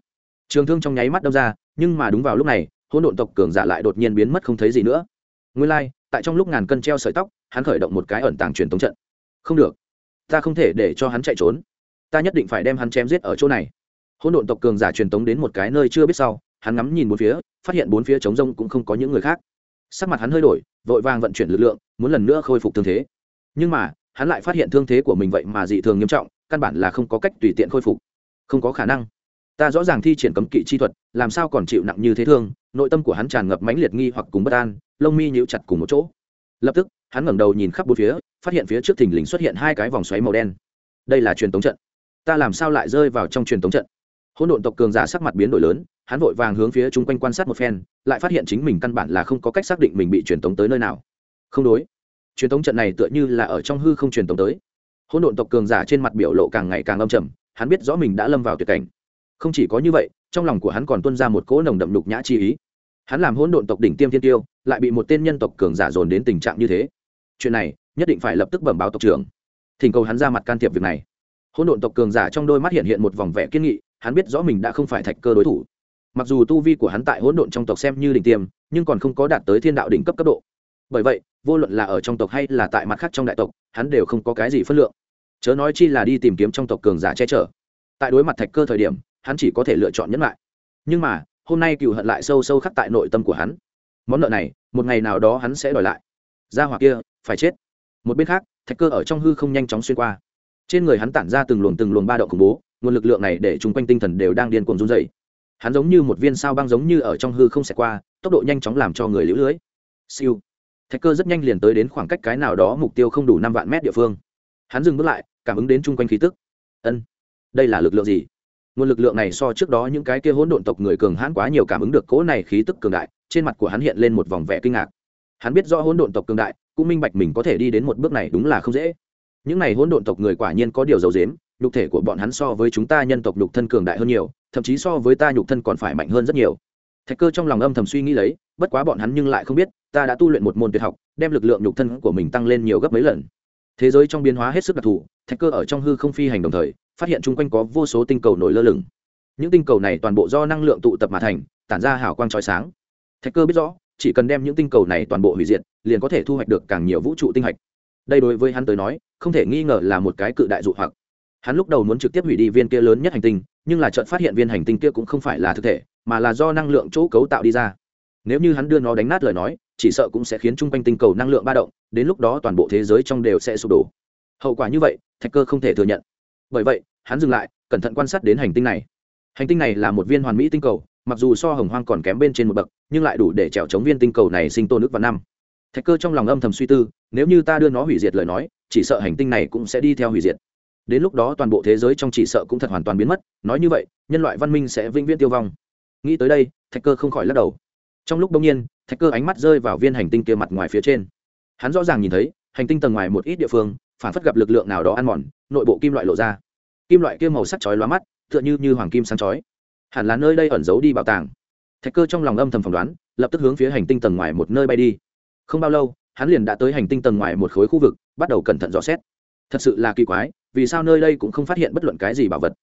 Trường thương trong nháy mắt đâm ra, nhưng mà đúng vào lúc này Hỗn độn tộc cường giả lại đột nhiên biến mất không thấy gì nữa. Nguyên lai、like, tại trong lúc ngàn cân treo sợi tóc hắn khởi động một cái ẩn tàng truyền tống trận. Không được. Ta không thể để cho hắn chạy trốn. Ta nhất định phải đem hắn chém giết ở chỗ này. Hỗn độn tộc cường giả truyền tống đến một cái nơi chưa biết sau hắn ngắm nhìn bốn phía phát hiện bốn phía trống rông cũng không có những người khác. Sắc mặt hắn hơi đổi vội vàng vận chuyển lực lượng muốn lần nữa khôi phục thương thế. Nhưng mà hắn lại phát hiện thương thế của mình vậy mà dị thường nghiêm trọng căn bản là không có cách tùy tiện khôi phục. Không có khả năng ta rõ ràng thi triển cấm kỵ chi thuật, làm sao còn chịu nặng như thế thương? Nội tâm của hắn tràn ngập mãnh liệt nghi hoặc cùng bất an, lông mi nhíu chặt cùng một chỗ. Lập tức, hắn ngẩng đầu nhìn khắp bốn phía, phát hiện phía trước thình lình xuất hiện hai cái vòng xoáy màu đen. Đây là truyền tống trận. Ta làm sao lại rơi vào trong truyền tống trận? Hỗn độn tộc cường giả sắc mặt biến đổi lớn, hắn vội vàng hướng phía chung quanh quan sát một phen, lại phát hiện chính mình căn bản là không có cách xác định mình bị truyền tống tới nơi nào. Không đối. Truyền tống trận này tựa như là ở trong hư không truyền tống tới. Hỗn độn tộc cường giả trên mặt biểu lộ càng ngày càng âm trầm, hắn biết rõ mình đã lâm vào tuyệt cảnh không chỉ có như vậy, trong lòng của hắn còn tuân ra một cỗ nồng đậm lục nhã chi ý. Hắn làm hỗn độn tộc đỉnh tiêm thiên tiêu, lại bị một tên nhân tộc cường giả dồn đến tình trạng như thế. Chuyện này, nhất định phải lập tức bẩm báo tộc trưởng. Thỉnh cầu hắn ra mặt can thiệp việc này. Hỗn độn tộc cường giả trong đôi mắt hiện hiện một vòng vẻ kiên nghị, hắn biết rõ mình đã không phải thạch cơ đối thủ. Mặc dù tu vi của hắn tại hỗn độn trong tộc xem như đỉnh tiêm, nhưng còn không có đạt tới thiên đạo đỉnh cấp cấp độ. Bởi vậy, vô luận là ở trong tộc hay là tại mặt khác trong đại tộc, hắn đều không có cái gì phân lượng. Chớ nói chi là đi tìm kiếm trong tộc cường giả che chở. Tại đối mặt thạch cơ thời điểm hắn chỉ có thể lựa chọn nhẫn lại. Nhưng mà, hôm nay cựu hận lại sâu sâu khắc tại nội tâm của hắn. Món nợ này, một ngày nào đó hắn sẽ đòi lại. Ra hoặc kia, phải chết. Một bên khác, thạch cơ ở trong hư không nhanh chóng xuyên qua. Trên người hắn tản ra từng luồng từng luồng ba động khủng bố, nguồn lực lượng này để chung quanh tinh thần đều đang điên cuồng run dày hắn giống như một viên sao băng giống như ở trong hư không xẹt qua, tốc độ nhanh chóng làm cho người lũ lưới. Siêu. Thạch cơ rất nhanh liền tới đến khoảng cách cái nào đó mục tiêu không đủ năm vạn mét địa phương. Hắn dừng bước lại, cảm ứng đến chung quanh khí tức. Ân, đây là lực lượng gì? Nguồn lực lượng này so trước đó những cái kia hỗn độn tộc người cường hãn quá nhiều cảm ứng được cỗ này khí tức cường đại, trên mặt của hắn hiện lên một vòng vẻ kinh ngạc. Hắn biết rõ hỗn độn tộc cường đại, cũng minh bạch mình có thể đi đến một bước này đúng là không dễ. Những này hỗn độn tộc người quả nhiên có điều dầu dếm nhục thể của bọn hắn so với chúng ta nhân tộc nhục thân cường đại hơn nhiều, thậm chí so với ta nhục thân còn phải mạnh hơn rất nhiều. Thạch cơ trong lòng âm thầm suy nghĩ lấy, bất quá bọn hắn nhưng lại không biết, ta đã tu luyện một môn tuyệt học, đem lực lượng nhục thân của mình tăng lên nhiều gấp mấy lần. Thế giới trong biến hóa hết sức đặc thù, thạch cơ ở trong hư không phi hành đồng thời phát hiện chung quanh có vô số tinh cầu nổi lơ lửng. Những tinh cầu này toàn bộ do năng lượng tụ tập mà thành, tản ra hào quang trói sáng. Thạch cơ biết rõ, chỉ cần đem những tinh cầu này toàn bộ hủy diệt, liền có thể thu hoạch được càng nhiều vũ trụ tinh hạch đây đối với hắn tới nói, không thể nghi ngờ là một cái cự đại dụ hoặc. Hắn lúc đầu muốn trực tiếp hủy đi viên kia lớn nhất hành tinh, nhưng là chợt phát hiện viên hành tinh kia cũng không phải là thực thể, mà là do năng lượng chỗ cấu tạo đi ra. Nếu như hắn đưa nó đánh nát lời nói, chỉ sợ cũng sẽ khiến chung quanh tinh cầu năng lượng ba động, đến lúc đó toàn bộ thế giới trong đều sẽ sụp đổ. Hậu quả như vậy, thạch cơ không thể thừa nhận bởi vậy, hắn dừng lại, cẩn thận quan sát đến hành tinh này. Hành tinh này là một viên hoàn mỹ tinh cầu, mặc dù so hồng hoang còn kém bên trên một bậc, nhưng lại đủ để trèo chống viên tinh cầu này sinh tồn nước vào năm. Thạch cơ trong lòng âm thầm suy tư, nếu như ta đưa nó hủy diệt lời nói, chỉ sợ hành tinh này cũng sẽ đi theo hủy diệt. Đến lúc đó toàn bộ thế giới trong chỉ sợ cũng thật hoàn toàn biến mất, nói như vậy, nhân loại văn minh sẽ vĩnh viễn tiêu vong. Nghĩ tới đây, thạch cơ không khỏi lắc đầu. Trong lúc đông nhiên, thạch cơ ánh mắt rơi vào viên hành tinh kia mặt ngoài phía trên. Hắn rõ ràng nhìn thấy, hành tinh tầng ngoài một ít địa phương phản phất gặp lực lượng nào đó ăn mòn nội bộ kim loại lộ ra. Kim loại kia màu sắc chói lóa mắt tựa như như hoàng kim sáng chói. Hẳn là nơi đây ẩn giấu đi bảo tàng. Thạch cơ trong lòng âm thầm phỏng đoán lập tức hướng phía hành tinh tầng ngoài một nơi bay đi. Không bao lâu hắn liền đã tới hành tinh tầng ngoài một khối khu vực bắt đầu cẩn thận dò xét. Thật sự là kỳ quái vì sao nơi đây cũng không phát hiện bất luận cái gì bảo vật?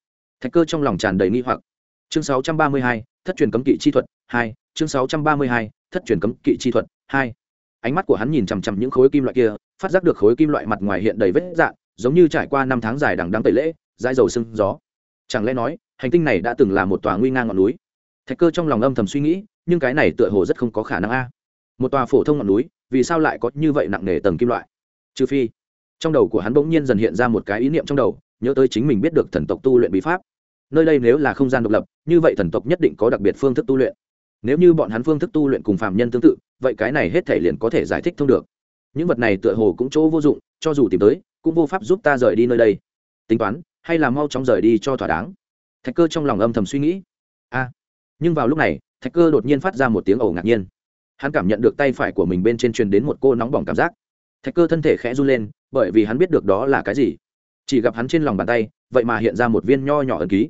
Thạch cơ trong lòng tràn đầy nghi hoặc. Chương 632, thất truyền cấm kỵ chi thuật hai. chương 632, thất truyền cấm kỵ chi thuật hai ánh mắt của hắn nhìn chằm chằm những khối kim loại kia, phát giác được khối kim loại mặt ngoài hiện đầy vết dạn, giống như trải qua năm tháng dài đằng đắng tẩy lễ, dãi dầu sưng gió. Chẳng lẽ nói, hành tinh này đã từng là một tòa nguy ngang ngọn núi? Thạch cơ trong lòng âm thầm suy nghĩ, nhưng cái này tựa hồ rất không có khả năng a. Một tòa phổ thông ngọn núi, vì sao lại có như vậy nặng nề tầng kim loại? Trừ phi, trong đầu của hắn bỗng nhiên dần hiện ra một cái ý niệm trong đầu, nhớ tới chính mình biết được thần tộc tu luyện bí pháp. Nơi đây nếu là không gian độc lập, như vậy thần tộc nhất định có đặc biệt phương thức tu luyện. Nếu như bọn hắn phương thức tu luyện cùng phạm nhân tương tự vậy cái này hết thể liền có thể giải thích thông được. Những vật này tựa hồ cũng chỗ vô dụng, cho dù tìm tới, cũng vô pháp giúp ta rời đi nơi đây. Tính toán, hay là mau chóng rời đi cho thỏa đáng. Thạch cơ trong lòng âm thầm suy nghĩ. A nhưng vào lúc này, thạch cơ đột nhiên phát ra một tiếng ẩu ngạc nhiên. Hắn cảm nhận được tay phải của mình bên trên truyền đến một cô nóng bỏng cảm giác. Thạch cơ thân thể khẽ run lên, bởi vì hắn biết được đó là cái gì. Chỉ gặp hắn trên lòng bàn tay, vậy mà hiện ra một viên nho nhỏ ẩn ký.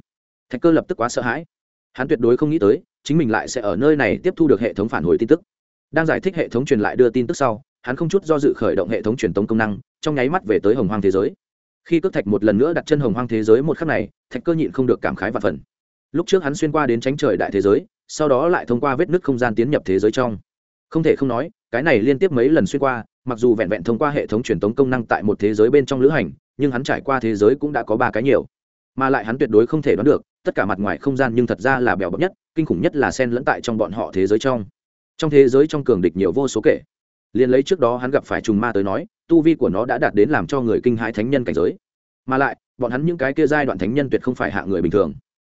Thạch cơ lập tức quá sợ hãi. Hắn tuyệt đối không nghĩ tới, chính mình lại sẽ ở nơi này tiếp thu được hệ thống phản hồi tin tức đang giải thích hệ thống truyền lại đưa tin tức sau, hắn không chút do dự khởi động hệ thống truyền tống công năng, trong nháy mắt về tới hồng hoang thế giới. Khi cước thạch một lần nữa đặt chân hồng hoang thế giới một khắc này, thạch cơ nhịn không được cảm khái và phần. Lúc trước hắn xuyên qua đến tránh trời đại thế giới, sau đó lại thông qua vết nứt không gian tiến nhập thế giới trong. Không thể không nói, cái này liên tiếp mấy lần xuyên qua, mặc dù vẹn vẹn thông qua hệ thống truyền tống công năng tại một thế giới bên trong lữ hành, nhưng hắn trải qua thế giới cũng đã có ba cái nhiều. Mà lại hắn tuyệt đối không thể đoán được, tất cả mặt ngoài không gian nhưng thật ra là bèo bậc nhất, kinh khủng nhất là sen lẫn tại trong bọn họ thế giới trong trong thế giới trong cường địch nhiều vô số kể. Liền lấy trước đó hắn gặp phải trùng ma tới nói, tu vi của nó đã đạt đến làm cho người kinh hãi thánh nhân cảnh giới. Mà lại, bọn hắn những cái kia giai đoạn thánh nhân tuyệt không phải hạ người bình thường.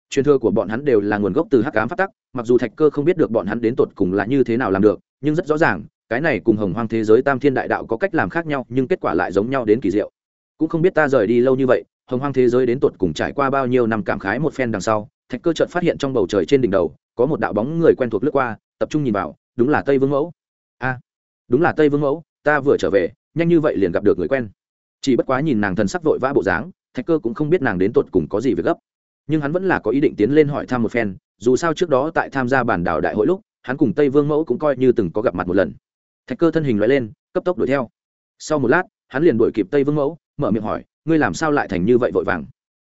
Truyền thừa của bọn hắn đều là nguồn gốc từ hắc ám phát tắc, mặc dù thạch cơ không biết được bọn hắn đến tột cùng là như thế nào làm được, nhưng rất rõ ràng, cái này cùng hồng hoang thế giới tam thiên đại đạo có cách làm khác nhau, nhưng kết quả lại giống nhau đến kỳ diệu. Cũng không biết ta rời đi lâu như vậy, hồng hoang thế giới đến tột cùng trải qua bao nhiêu năm cảm khái một phen đằng sau, thạch cơ chợt phát hiện trong bầu trời trên đỉnh đầu, có một đạo bóng người quen thuộc lướt qua, tập trung nhìn vào đúng là tây vương mẫu. A, đúng là tây vương mẫu, ta vừa trở về, nhanh như vậy liền gặp được người quen. Chỉ bất quá nhìn nàng thần sắc vội vã bộ dáng, thạch cơ cũng không biết nàng đến tột cùng có gì việc gấp. Nhưng hắn vẫn là có ý định tiến lên hỏi thăm một phen, dù sao trước đó tại tham gia bản đảo đại hội lúc, hắn cùng tây vương mẫu cũng coi như từng có gặp mặt một lần. Thạch cơ thân hình loại lên, cấp tốc đuổi theo. Sau một lát, hắn liền đuổi kịp tây vương mẫu, mở miệng hỏi, ngươi làm sao lại thành như vậy vội vàng?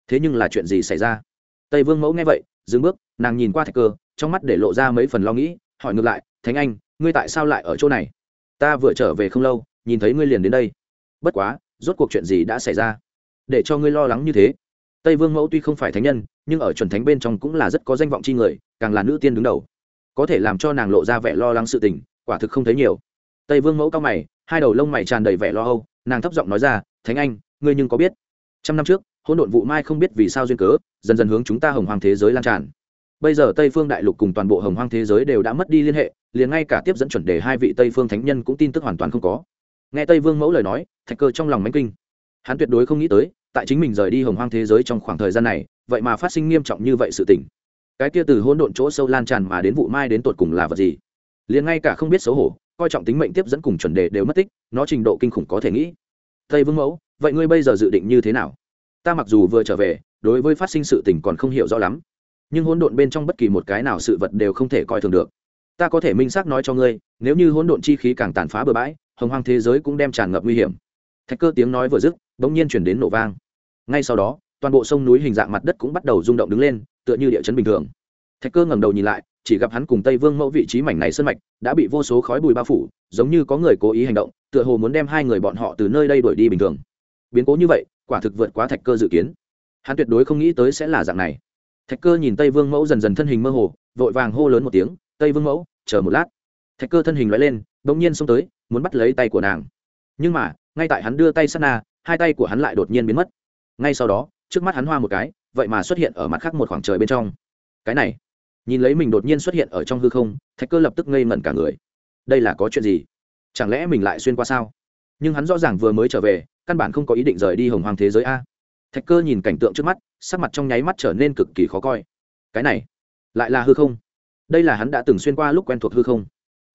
Thế nhưng là chuyện gì xảy ra? Tây vương mẫu nghe vậy, dừng bước, nàng nhìn qua thạch cơ, trong mắt để lộ ra mấy phần lo nghĩ, hỏi ngược lại thánh anh, ngươi tại sao lại ở chỗ này? Ta vừa trở về không lâu, nhìn thấy ngươi liền đến đây. Bất quá, rốt cuộc chuyện gì đã xảy ra? Để cho ngươi lo lắng như thế. Tây vương mẫu tuy không phải thánh nhân, nhưng ở chuẩn thánh bên trong cũng là rất có danh vọng chi người, càng là nữ tiên đứng đầu. Có thể làm cho nàng lộ ra vẻ lo lắng sự tình, quả thực không thấy nhiều. Tây vương mẫu cao mày, hai đầu lông mày tràn đầy vẻ lo âu, nàng thấp giọng nói ra, thánh anh, ngươi nhưng có biết, trăm năm trước, hỗn độn vụ mai không biết vì sao duyên cớ, dần dần hướng chúng ta hồng hoàng thế giới lan tràn. Bây giờ tây phương đại lục cùng toàn bộ hồng hoàng thế giới đều đã mất đi liên hệ liền ngay cả tiếp dẫn chuẩn đề hai vị tây phương thánh nhân cũng tin tức hoàn toàn không có. Nghe tây vương mẫu lời nói, thạch cơ trong lòng mánh kinh. Hắn tuyệt đối không nghĩ tới, tại chính mình rời đi hồng hoang thế giới trong khoảng thời gian này, vậy mà phát sinh nghiêm trọng như vậy sự tình. Cái kia từ hỗn độn chỗ sâu lan tràn mà đến vụ mai đến tột cùng là vật gì? Liền ngay cả không biết xấu hổ, coi trọng tính mệnh tiếp dẫn cùng chuẩn đề đều mất tích, nó trình độ kinh khủng có thể nghĩ. Tây vương mẫu, vậy ngươi bây giờ dự định như thế nào? Ta mặc dù vừa trở về, đối với phát sinh sự tình còn không hiểu rõ lắm, nhưng hỗn độn bên trong bất kỳ một cái nào sự vật đều không thể coi thường được ta có thể minh xác nói cho ngươi, nếu như hỗn độn chi khí càng tàn phá bừa bãi, hồng hoang thế giới cũng đem tràn ngập nguy hiểm. Thạch cơ tiếng nói vừa dứt, bỗng nhiên chuyển đến nổ vang. Ngay sau đó, toàn bộ sông núi hình dạng mặt đất cũng bắt đầu rung động đứng lên, tựa như địa chấn bình thường. Thạch cơ ngẩng đầu nhìn lại, chỉ gặp hắn cùng tây vương mẫu vị trí mảnh này sân mạch đã bị vô số khói bụi bao phủ, giống như có người cố ý hành động, tựa hồ muốn đem hai người bọn họ từ nơi đây đuổi đi bình thường. Biến cố như vậy, quả thực vượt quá thạch cơ dự kiến. Hắn tuyệt đối không nghĩ tới sẽ là dạng này. Thạch cơ nhìn tây vương mẫu dần dần thân hình mơ hồ, vội vàng hô lớn một tiếng tây vương mẫu, chờ một lát. Thạch cơ thân hình loại lên bỗng nhiên xông tới, muốn bắt lấy tay của nàng. Nhưng mà, ngay tại hắn đưa tay sát na, hai tay của hắn lại đột nhiên biến mất. Ngay sau đó, trước mắt hắn hoa một cái, vậy mà xuất hiện ở mặt khác một khoảng trời bên trong. Cái này, nhìn lấy mình đột nhiên xuất hiện ở trong hư không, thạch cơ lập tức ngây ngẩn cả người. Đây là có chuyện gì? Chẳng lẽ mình lại xuyên qua sao? Nhưng hắn rõ ràng vừa mới trở về, căn bản không có ý định rời đi hồng hoàng thế giới a. Thạch cơ nhìn cảnh tượng trước mắt, sắc mặt trong nháy mắt trở nên cực kỳ khó coi. Cái này, lại là hư không? Đây là hắn đã từng xuyên qua lúc quen thuộc hư không.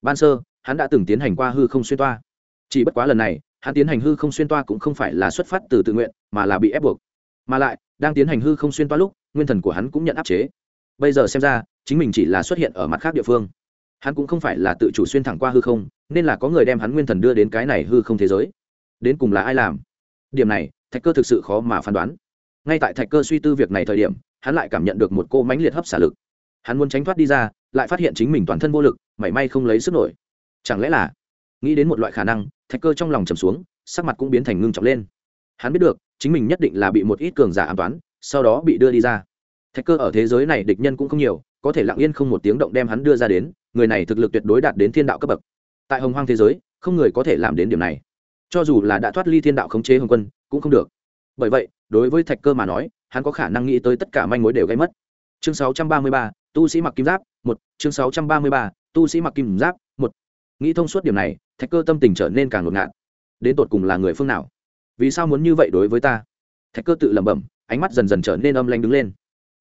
Ban sơ, hắn đã từng tiến hành qua hư không xuyên toa. Chỉ bất quá lần này, hắn tiến hành hư không xuyên toa cũng không phải là xuất phát từ tự nguyện, mà là bị ép buộc. Mà lại, đang tiến hành hư không xuyên toa lúc, nguyên thần của hắn cũng nhận áp chế. Bây giờ xem ra, chính mình chỉ là xuất hiện ở mặt khác địa phương. Hắn cũng không phải là tự chủ xuyên thẳng qua hư không, nên là có người đem hắn nguyên thần đưa đến cái này hư không thế giới. Đến cùng là ai làm? Điểm này, thạch cơ thực sự khó mà phán đoán. Ngay tại thạch cơ suy tư việc này thời điểm, hắn lại cảm nhận được một cô mãnh liệt hấp xả lực hắn muốn tránh thoát đi ra, lại phát hiện chính mình toàn thân vô lực, mảy may không lấy sức nổi. Chẳng lẽ là, nghĩ đến một loại khả năng, thạch cơ trong lòng trầm xuống, sắc mặt cũng biến thành ngưng trọng lên. Hắn biết được, chính mình nhất định là bị một ít cường giả an toán, sau đó bị đưa đi ra. Thạch cơ ở thế giới này địch nhân cũng không nhiều, có thể lặng yên không một tiếng động đem hắn đưa ra đến, người này thực lực tuyệt đối đạt đến thiên đạo cấp bậc. Tại hồng hoang thế giới, không người có thể làm đến điểm này. Cho dù là đã thoát ly thiên đạo khống chế hồng quân, cũng không được. Bởi vậy, đối với thạch cơ mà nói, hắn có khả năng nghĩ tới tất cả manh mối đều gây mất chương 633, tu sĩ mặc kim giáp một. Chương 633, tu sĩ mặc kim giáp một. Nghĩ thông suốt điểm này thạch cơ tâm tình trở nên càng ngột ngạt. Đến tột cùng là người phương nào? Vì sao muốn như vậy đối với ta? Thạch cơ tự lẩm bẩm ánh mắt dần dần trở nên âm lanh đứng lên.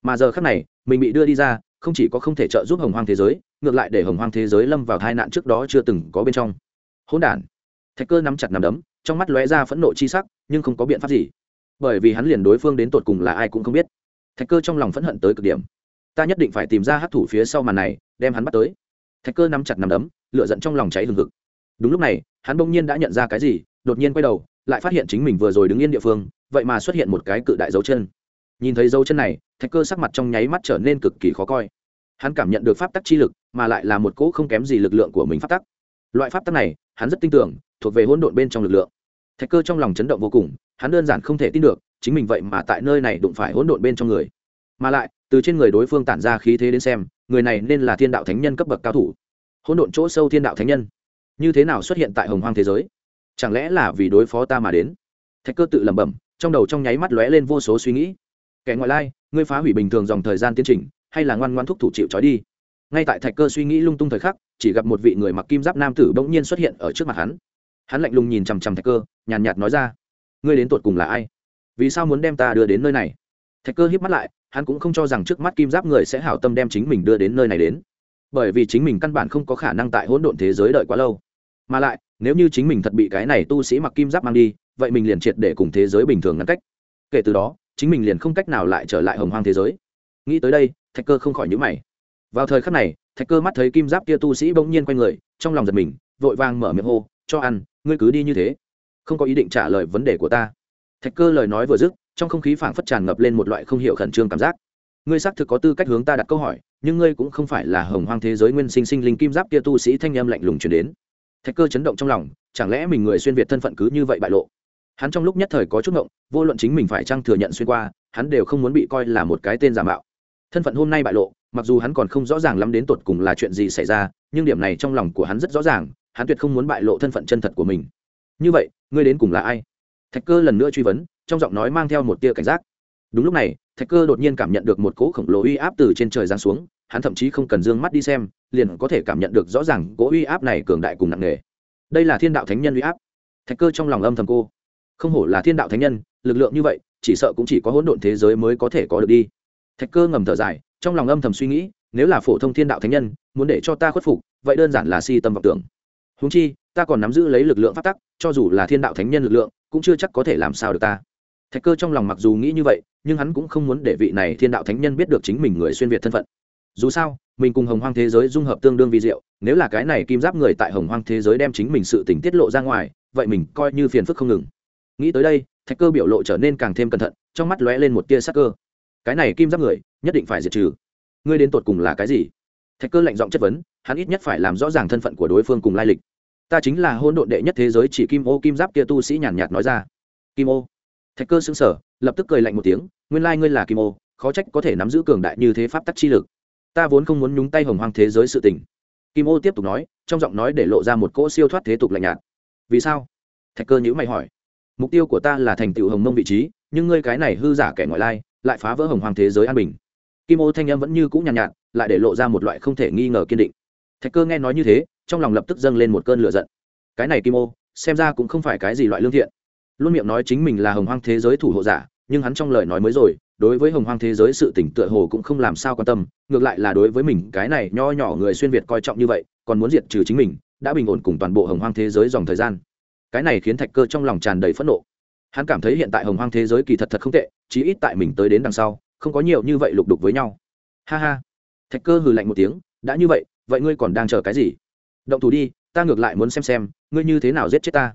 Mà giờ khác này mình bị đưa đi ra không chỉ có không thể trợ giúp hồng hoang thế giới ngược lại để hồng hoang thế giới lâm vào tai nạn trước đó chưa từng có bên trong. Hỗn đản. Thạch cơ nắm chặt nằm đấm trong mắt lóe ra phẫn nộ chi sắc nhưng không có biện pháp gì. Bởi vì hắn liền đối phương đến tột cùng là ai cũng không biết thạch cơ trong lòng phẫn hận tới cực điểm. Ta nhất định phải tìm ra hát thủ phía sau màn này, đem hắn bắt tới. Thạch cơ nắm chặt nằm đấm lựa giận trong lòng cháy hừng hực. Đúng lúc này, hắn bỗng nhiên đã nhận ra cái gì, đột nhiên quay đầu, lại phát hiện chính mình vừa rồi đứng yên địa phương, vậy mà xuất hiện một cái cự đại dấu chân. Nhìn thấy dấu chân này, thạch cơ sắc mặt trong nháy mắt trở nên cực kỳ khó coi. Hắn cảm nhận được pháp tắc chi lực, mà lại là một cỗ không kém gì lực lượng của mình pháp tắc. Loại pháp tắc này, hắn rất tin tưởng, thuộc về hỗn độn bên trong lực lượng. Thạch cơ trong lòng chấn động vô cùng hắn đơn giản không thể tin được, chính mình vậy mà tại nơi này đụng phải hỗn độn bên trong người. Mà lại, từ trên người đối phương tản ra khí thế đến xem, người này nên là thiên đạo thánh nhân cấp bậc cao thủ. Hỗn độn chỗ sâu thiên đạo thánh nhân. Như thế nào xuất hiện tại hồng hoang thế giới? Chẳng lẽ là vì đối phó ta mà đến? Thạch cơ tự lẩm bẩm, trong đầu trong nháy mắt lóe lên vô số suy nghĩ. Kẻ ngoại lai, ngươi phá hủy bình thường dòng thời gian tiến trình, hay là ngoan ngoan thúc thủ chịu trói đi? Ngay tại thạch cơ suy nghĩ lung tung thời khắc, chỉ gặp một vị người mặc kim giáp nam tử bỗng nhiên xuất hiện ở trước mặt hắn. Hắn lạnh lùng nhìn chằm chằm thạch cơ, nhàn nhạt nói ra ngươi đến tột cùng là ai? Vì sao muốn đem ta đưa đến nơi này? Thạch cơ híp mắt lại, hắn cũng không cho rằng trước mắt kim giáp người sẽ hảo tâm đem chính mình đưa đến nơi này đến. Bởi vì chính mình căn bản không có khả năng tại hỗn độn thế giới đợi quá lâu. Mà lại, nếu như chính mình thật bị cái này tu sĩ mặc kim giáp mang đi, vậy mình liền triệt để cùng thế giới bình thường ngăn cách. Kể từ đó, chính mình liền không cách nào lại trở lại hồng hoang thế giới. Nghĩ tới đây, thạch cơ không khỏi nhữ mày. Vào thời khắc này, thạch cơ mắt thấy kim giáp kia tu sĩ bỗng nhiên quay người, trong lòng giật mình, vội vàng mở miệng hô, cho ăn, ngươi cứ đi như thế không có ý định trả lời vấn đề của ta. Thạch cơ lời nói vừa dứt, trong không khí phảng phất tràn ngập lên một loại không hiểu khẩn trương cảm giác. Ngươi xác thực có tư cách hướng ta đặt câu hỏi, nhưng ngươi cũng không phải là hồng hoang thế giới nguyên sinh sinh linh kim giáp kia tu sĩ thanh em lạnh lùng chuyển đến. Thạch cơ chấn động trong lòng, chẳng lẽ mình người xuyên việt thân phận cứ như vậy bại lộ? Hắn trong lúc nhất thời có chút ngộng, vô luận chính mình phải chăng thừa nhận xuyên qua, hắn đều không muốn bị coi là một cái tên giả mạo. Thân phận hôm nay bại lộ, mặc dù hắn còn không rõ ràng lắm đến tột cùng là chuyện gì xảy ra, nhưng điểm này trong lòng của hắn rất rõ ràng, hắn tuyệt không muốn bại lộ thân phận chân thật của mình như vậy, ngươi đến cùng là ai? Thạch cơ lần nữa truy vấn, trong giọng nói mang theo một tia cảnh giác. Đúng lúc này, thạch cơ đột nhiên cảm nhận được một cỗ khổng lồ uy áp từ trên trời giáng xuống, hắn thậm chí không cần d ư ơ n g mắt đi xem, liền có thể cảm nhận được rõ ràng cỗ uy áp này cường đại cùng nặng nề. Đây là thiên đạo thánh nhân uy áp. Thạch cơ trong lòng âm thầm cô. Không hổ là thiên đạo thánh nhân, lực lượng như vậy, chỉ sợ cũng chỉ có hỗn độn thế giới mới có thể có được đi. Thạch cơ ngầm thở dài, trong lòng âm thầm suy nghĩ, nếu là phổ thông thiên đạo thánh nhân, muốn để cho ta khuất phục, vậy đơn giản là si tâm vọng tưởng húng chi, ta còn nắm giữ lấy lực lượng phát tắc, cho dù là thiên đạo thánh nhân lực lượng, cũng chưa chắc có thể làm sao được ta. Thạch cơ trong lòng mặc dù nghĩ như vậy, nhưng hắn cũng không muốn để vị này thiên đạo thánh nhân biết được chính mình người xuyên việt thân phận. Dù sao, mình cùng hồng hoang thế giới dung hợp tương đương vi diệu, nếu là cái này kim giáp người tại hồng hoang thế giới đem chính mình sự tình tiết lộ ra ngoài, vậy mình coi như phiền phức không ngừng. Nghĩ tới đây, thạch cơ biểu lộ trở nên càng thêm cẩn thận, trong mắt lóe lên một tia sắc cơ. Cái này kim giáp người, nhất định phải diệt trừ. Ngươi đến tột cùng là cái gì? Thạch cơ lạnh giọng chất vấn hắn ít nhất phải làm rõ ràng thân phận của đối phương cùng lai lịch. Ta chính là hôn độn đệ nhất thế giới chỉ kim ô kim giáp kia tu sĩ nhàn nhạt nói ra. Kim ô. Thạch cơ xứng sở lập tức cười lạnh một tiếng nguyên lai ngươi là kim ô khó trách có thể nắm giữ cường đại như thế pháp tắc chi lực. Ta vốn không muốn nhúng tay hồng hoang thế giới sự tình. Kim ô tiếp tục nói trong giọng nói để lộ ra một cỗ siêu thoát thế tục lạnh nhạt. Vì sao? Thạch cơ nhữ mày hỏi. Mục tiêu của ta là thành tựu hồng mông vị trí nhưng ngươi cái này hư giả kẻ ngoại lai lại phá vỡ hồng hoang thế giới an bình. Kim ô thanh âm vẫn như cũ nhàn nhạt, nhạt lại để lộ ra một loại không thể nghi ngờ kiên định thạch cơ nghe nói như thế, trong lòng lập tức dâng lên một cơn lửa giận. Cái này kim ô, xem ra cũng không phải cái gì loại lương thiện. Luôn miệng nói chính mình là hồng hoang thế giới thủ hộ giả, nhưng hắn trong lời nói mới rồi, đối với hồng hoang thế giới sự tỉnh tựa hồ cũng không làm sao quan tâm, ngược lại là đối với mình, cái này nho nhỏ người xuyên việt coi trọng như vậy, còn muốn diệt trừ chính mình, đã bình ổn cùng toàn bộ hồng hoang thế giới dòng thời gian. Cái này khiến thạch cơ trong lòng tràn đầy phẫn nộ. Hắn cảm thấy hiện tại hồng hoang thế giới kỳ thật thật không tệ, chí ít tại mình tới đến đằng sau, không có nhiều như vậy lục đục với nhau. Ha ha. Thạch cơ hừ lạnh một tiếng, đã như vậy vậy ngươi còn đang chờ cái gì? Động thủ đi, ta ngược lại muốn xem xem, ngươi như thế nào giết chết ta.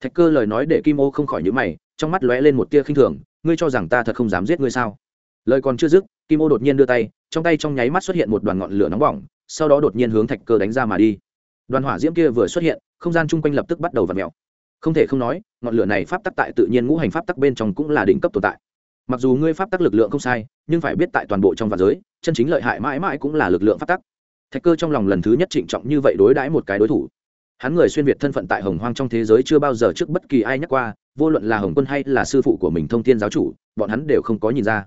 Thạch cơ lời nói để kim ô không khỏi nhữ mày, trong mắt lóe lên một tia khinh thường, ngươi cho rằng ta thật không dám giết ngươi sao? Lời còn chưa dứt, kim ô đột nhiên đưa tay, trong tay trong nháy mắt xuất hiện một đoàn ngọn lửa nóng bỏng, sau đó đột nhiên hướng thạch cơ đánh ra mà đi. Đoàn hỏa diễm kia vừa xuất hiện, không gian chung quanh lập tức bắt đầu v ặ mẹo không thể không nói, ngọn lửa này pháp tắc tại tự nhiên ngũ hành pháp tắc bên trong cũng là đỉnh cấp tồn tại. Mặc dù ngươi pháp tắc lực lượng không sai, nhưng phải biết tại toàn bộ trong vạn giới, chân chính lợi hại mãi mãi cũng là lực lượng pháp tắc thạch cơ trong lòng lần thứ nhất trịnh trọng như vậy đối đãi một cái đối thủ. Hắn người xuyên việt thân phận tại hồng hoang trong thế giới chưa bao giờ trước bất kỳ ai nhắc qua vô luận là hồng quân hay là sư phụ của mình thông thiên giáo chủ bọn hắn đều không có nhìn ra.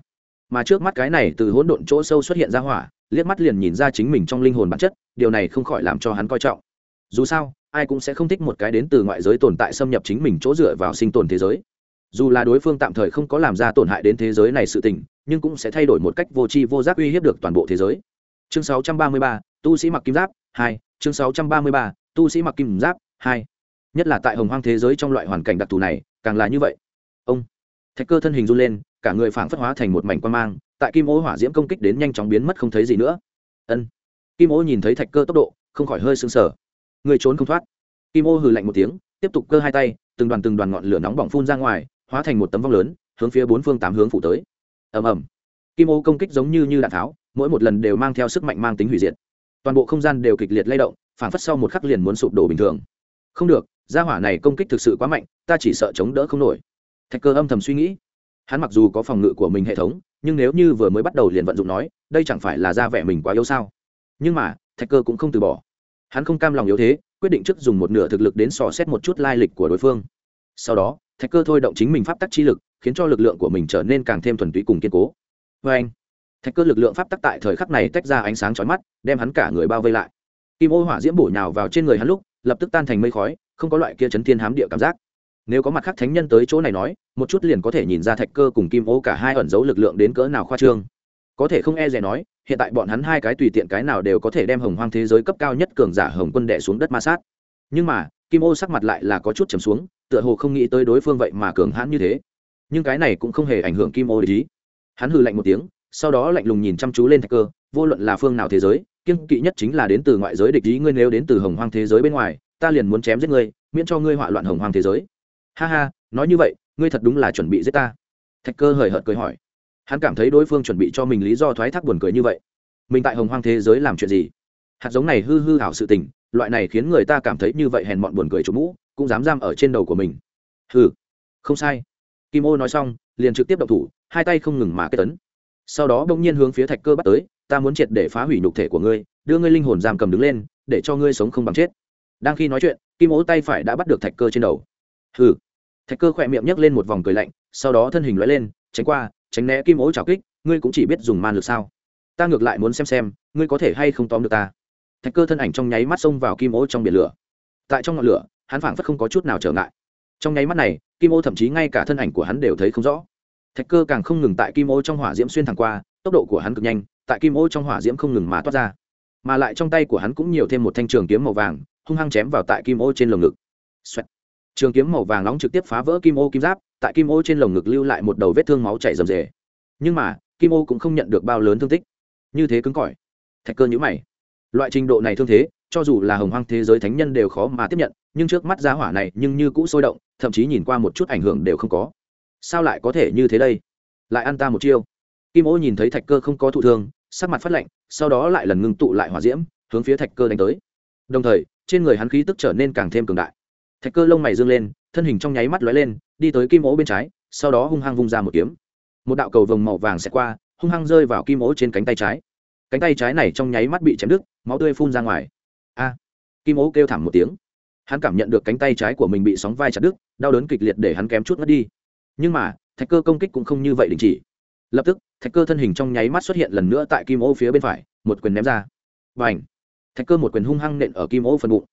Mà trước mắt cái này từ hỗn độn chỗ sâu xuất hiện ra hỏa liếc mắt liền nhìn ra chính mình trong linh hồn bản chất điều này không khỏi làm cho hắn coi trọng. Dù sao ai cũng sẽ không thích một cái đến từ ngoại giới tồn tại xâm nhập chính mình chỗ dựa vào sinh tồn thế giới. Dù là đối phương tạm thời không có làm ra tổn hại đến thế giới này sự tình nhưng cũng sẽ thay đổi một cách vô tri vô giác uy hiếp được toàn bộ thế giới. Chương 633, tu sĩ mặc kim giáp, hai, chương sáu trăm ba mươi ba, tu sĩ mặc kim giáp, hai. Nhất là tại hồng hoang thế giới trong loại hoàn cảnh đặc thù này, càng là như vậy. Ông. Thạch cơ thân hình run lên, cả người phảng phất hóa thành một mảnh quan mang, tại kim ô hỏa diễm công kích đến nhanh chóng biến mất không thấy gì nữa. Ân. Kim ô nhìn thấy thạch cơ tốc độ, không khỏi hơi sưng sờ. Người trốn không thoát. Kim ô hừ lạnh một tiếng, tiếp tục cơ hai tay, từng đoàn từng đoàn ngọn lửa nóng bỏng phun ra ngoài, hóa thành một tấm vong lớn, hướng phía bốn phương tám hướng phủ tới. Ầm ầm. Kim ô công kích giống như như đạn tháo, mỗi một lần đều mang theo sức mạnh mang tính hủy diệt toàn bộ không gian đều kịch liệt lay động phản phất sau một khắc liền muốn sụp đổ bình thường. Không được, gia hỏa này công kích thực sự quá mạnh, ta chỉ sợ chống đỡ không nổi. Thạch cơ âm thầm suy nghĩ. Hắn mặc dù có phòng ngự của mình hệ thống, nhưng nếu như vừa mới bắt đầu liền vận dụng nói, đây chẳng phải là ra vẻ mình quá yếu sao? Nhưng mà, thạch cơ cũng không từ bỏ. Hắn không cam lòng yếu thế, quyết định trước dùng một nửa thực lực đến sò xét một chút lai lịch của đối phương. Sau đó, thạch cơ thôi động chính mình pháp tắc chi lực, khiến cho lực lượng của mình trở nên càng thêm thuần túy cùng kiên cố. Vê anh thạch cơ lực lượng pháp tắc tại thời khắc này tách ra ánh sáng chói mắt, đem hắn cả người bao vây lại. Kim ô hỏa diễm bổ nhào vào trên người hắn lúc, lập tức tan thành mây khói, không có loại kia chấn thiên hám địa cảm giác. Nếu có mặt khác thánh nhân tới chỗ này nói, một chút liền có thể nhìn ra thạch cơ cùng kim ô cả hai ẩn giấu lực lượng đến cỡ nào khoa trương. Có thể không e dè nói, hiện tại bọn hắn hai cái tùy tiện cái nào đều có thể đem hồng hoang thế giới cấp cao nhất cường giả hồng quân đệ xuống đất ma sát. Nhưng mà, kim ô sắc mặt lại là có chút trầm xuống, tựa hồ không nghĩ tới đối phương vậy mà cường hãn như thế. Nhưng cái này cũng không hề ảnh hưởng kim ô để ý. Hắn hừ lạnh một tiếng sau đó lạnh lùng nhìn chăm chú lên thạch cơ, vô luận là phương nào thế giới kiên kỵ nhất chính là đến từ ngoại giới địch ý ngươi nếu đến từ hồng hoang thế giới bên ngoài, ta liền muốn chém giết ngươi, miễn cho ngươi họa loạn hồng hoang thế giới. Ha ha, nói như vậy, ngươi thật đúng là chuẩn bị giết ta. Thạch cơ hời hợt cười hỏi. Hắn cảm thấy đối phương chuẩn bị cho mình lý do thoái thác buồn cười như vậy. Mình tại hồng hoang thế giới làm chuyện gì? Hạt giống này hư hư hảo sự tình, loại này khiến người ta cảm thấy như vậy hèn mọn buồn cười chủ mũ, cũng dám giam ở trên đầu của mình. Hừ, không sai. Kim ô nói xong, liền trực tiếp động thủ, hai tay không ngừng mà kết tấn sau đó bỗng nhiên hướng phía thạch cơ bắt tới, ta muốn triệt để phá hủy nhục thể của ngươi, đưa ngươi linh hồn giam cầm đứng lên, để cho ngươi sống không bằng chết. Đang khi nói chuyện, kim ố tay phải đã bắt được thạch cơ trên đầu. Hừ. Thạch cơ khỏe miệng nhấc lên một vòng cười lạnh, sau đó thân hình loại lên, tránh qua, tránh né kim ố trào kích, ngươi cũng chỉ biết dùng man lực sao? Ta ngược lại muốn xem xem, ngươi có thể hay không tóm được ta. Thạch cơ thân ảnh trong nháy mắt xông vào kim ố trong biển lửa. Tại trong ngọn lửa, hắn phảng phất không có chút nào trở ngại. Trong nháy mắt này, kim ô thậm chí ngay cả thân ảnh của hắn đều thấy không rõ thạch cơ càng không ngừng tại kim ô trong hỏa diễm xuyên thẳng qua, tốc độ của hắn cực nhanh, tại kim ô trong hỏa diễm không ngừng mà toát ra. Mà lại trong tay của hắn cũng nhiều thêm một thanh trường kiếm màu vàng, hung hăng chém vào tại kim ô trên lồng ngực、Xoẹt. trường kiếm màu vàng nóng trực tiếp phá vỡ kim ô kim giáp, tại kim ô trên lồng ngực lưu lại một đầu vết thương máu chảy rầm rề. Nhưng mà, kim ô cũng không nhận được bao lớn thương tích. Như thế cứng cỏi. Thạch cơ nhữ mày. Loại trình độ này thương thế, cho dù là hồng hoang thế giới thánh nhân đều khó mà tiếp nhận, nhưng trước mắt giá hỏa này nhưng như cũ sôi động, thậm chí nhìn qua một chút ảnh hưởng đều không có sao lại có thể như thế đây? Lại ăn ta một chiêu. Kim ô nhìn thấy thạch cơ không có thụ thương, sắc mặt phát lạnh, sau đó lại lần ngưng tụ lại hỏa diễm, hướng phía thạch cơ đánh tới. Đồng thời, trên người hắn khí tức trở nên càng thêm cường đại. Thạch cơ lông mày dương lên, thân hình trong nháy mắt lóe lên, đi tới kim ố bên trái, sau đó hung hăng vung ra một kiếm. Một đạo cầu vồng màu vàng xẹt qua, hung hăng rơi vào kim ố trên cánh tay trái. Cánh tay trái này trong nháy mắt bị chém đứt, máu tươi phun ra ngoài. A! Kim ố kêu thảm một tiếng. Hắn cảm nhận được cánh tay trái của mình bị sóng vai chặt đứt, đau đớn kịch liệt để hắn kém chút mất đi nhưng mà, thạch cơ công kích cũng không như vậy đình chỉ. Lập tức, thạch cơ thân hình trong nháy mắt xuất hiện lần nữa tại kim ô phía bên phải, một quyền ném ra. Và h thạch cơ một quyền hung hăng nện ở kim ô phần bụng.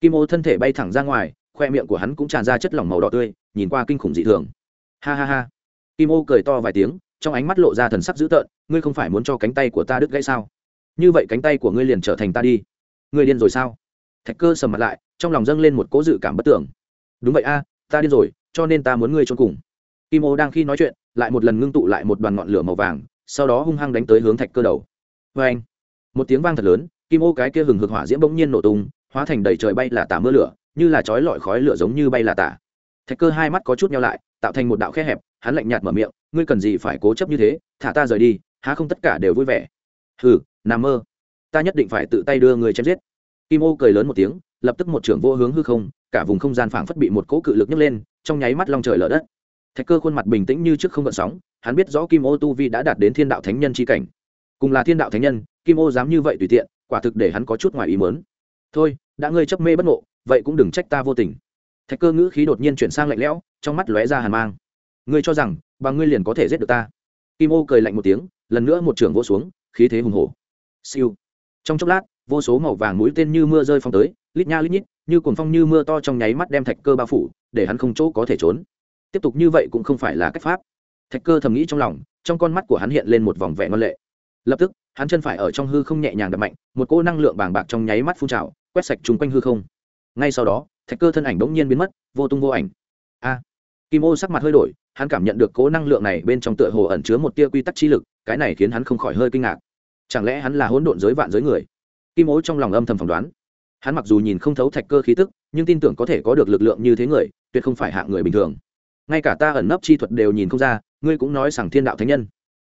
Kim ô thân thể bay thẳng ra ngoài, khoe miệng của hắn cũng tràn ra chất lỏng màu đỏ tươi, nhìn qua kinh khủng dị thường. Ha ha ha! Kim ô cười to vài tiếng, trong ánh mắt lộ ra thần sắc dữ tợn, ngươi không phải muốn cho cánh tay của ta đứt gãy sao? Như vậy cánh tay của ngươi liền trở thành ta đi. Ngươi điên rồi sao? Thạch cơ sầm mặt lại, trong lòng dâng lên một cố dự cảm bất tưởng. Đúng vậy a, ta điên rồi, cho nên ta muốn ngươi trốn cùng kim ô đang khi nói chuyện, lại một lần ngưng tụ lại một đoàn ngọn lửa màu vàng, sau đó hung hăng đánh tới hướng thạch cơ đầu. Vê anh, một tiếng vang thật lớn, kim ô cái kia hừng hực hỏa diễm bỗng nhiên nổ tung, hóa thành đầy trời bay là tả mưa lửa, như là chói lọi khói lửa giống như bay là tả. Thạch cơ hai mắt có chút nhau lại, tạo thành một đạo khe hẹp, hắn lạnh nhạt mở miệng, ngươi cần gì phải cố chấp như thế, thả ta rời đi, há không tất cả đều vui vẻ. Hừ, nằm mơ, ta nhất định phải tự tay đưa người chém giết. Kim ô cười lớn một tiếng, lập tức một trưởng vô hướng hư không, cả vùng không gian phảng phất bị một cỗ cự lực nhấc lên, trong nháy mắt long trời lở đất thạch cơ khuôn mặt bình tĩnh như trước không gợn sóng, hắn biết rõ kim ô tu vi đã đạt đến thiên đạo thánh nhân c h i cảnh. Cùng là thiên đạo thánh nhân, kim ô dám như vậy tùy tiện, quả thực để hắn có chút ngoài ý mớn thôi, đã ngươi chấp mê bất ngộ, vậy cũng đừng trách ta vô tình. Thạch cơ ngữ khí đột nhiên chuyển sang lạnh lẽo, trong mắt lóe ra hàn mang. Ngươi cho rằng, bằng ngươi liền có thể giết được ta? Kim ô cười lạnh một tiếng, lần nữa một trưởng vô xuống, khí thế hùng hổ. Siêu. Trong chốc lát, vô số màu vàng mũi tên như mưa rơi phong tới, lít nha lít nhít, như cuồng phong như mưa to trong nháy mắt đem thạch cơ bao phủ, để hắn không chỗ có thể trốn tiếp tục như vậy cũng không phải là cách pháp. Thạch cơ thầm nghĩ trong lòng, trong con mắt của hắn hiện lên một vòng vẻ ngon lệ. Lập tức, hắn chân phải ở trong hư không nhẹ nhàng đập mạnh, một cỗ năng lượng bàng bạc trong nháy mắt phun trào, quét sạch chung quanh hư không. Ngay sau đó, thạch cơ thân ảnh bỗng nhiên biến mất, vô tung vô ảnh. A! Kim ô sắc mặt hơi đổi, hắn cảm nhận được cỗ năng lượng này bên trong tựa hồ ẩn chứa một tia quy tắc chi lực, cái này khiến hắn không khỏi hơi kinh ngạc. Chẳng lẽ hắn là hỗn độn giới vạn giới người? Kim ô trong lòng âm thầm phỏng đoán. Hắn mặc dù nhìn không thấu thạch cơ khí tức, nhưng tin tưởng có thể có được lực lượng như thế người, tuyệt không phải hạng người bình thường ngay cả ta ẩn nấp chi thuật đều nhìn không ra ngươi cũng nói rằng thiên đạo thánh nhân.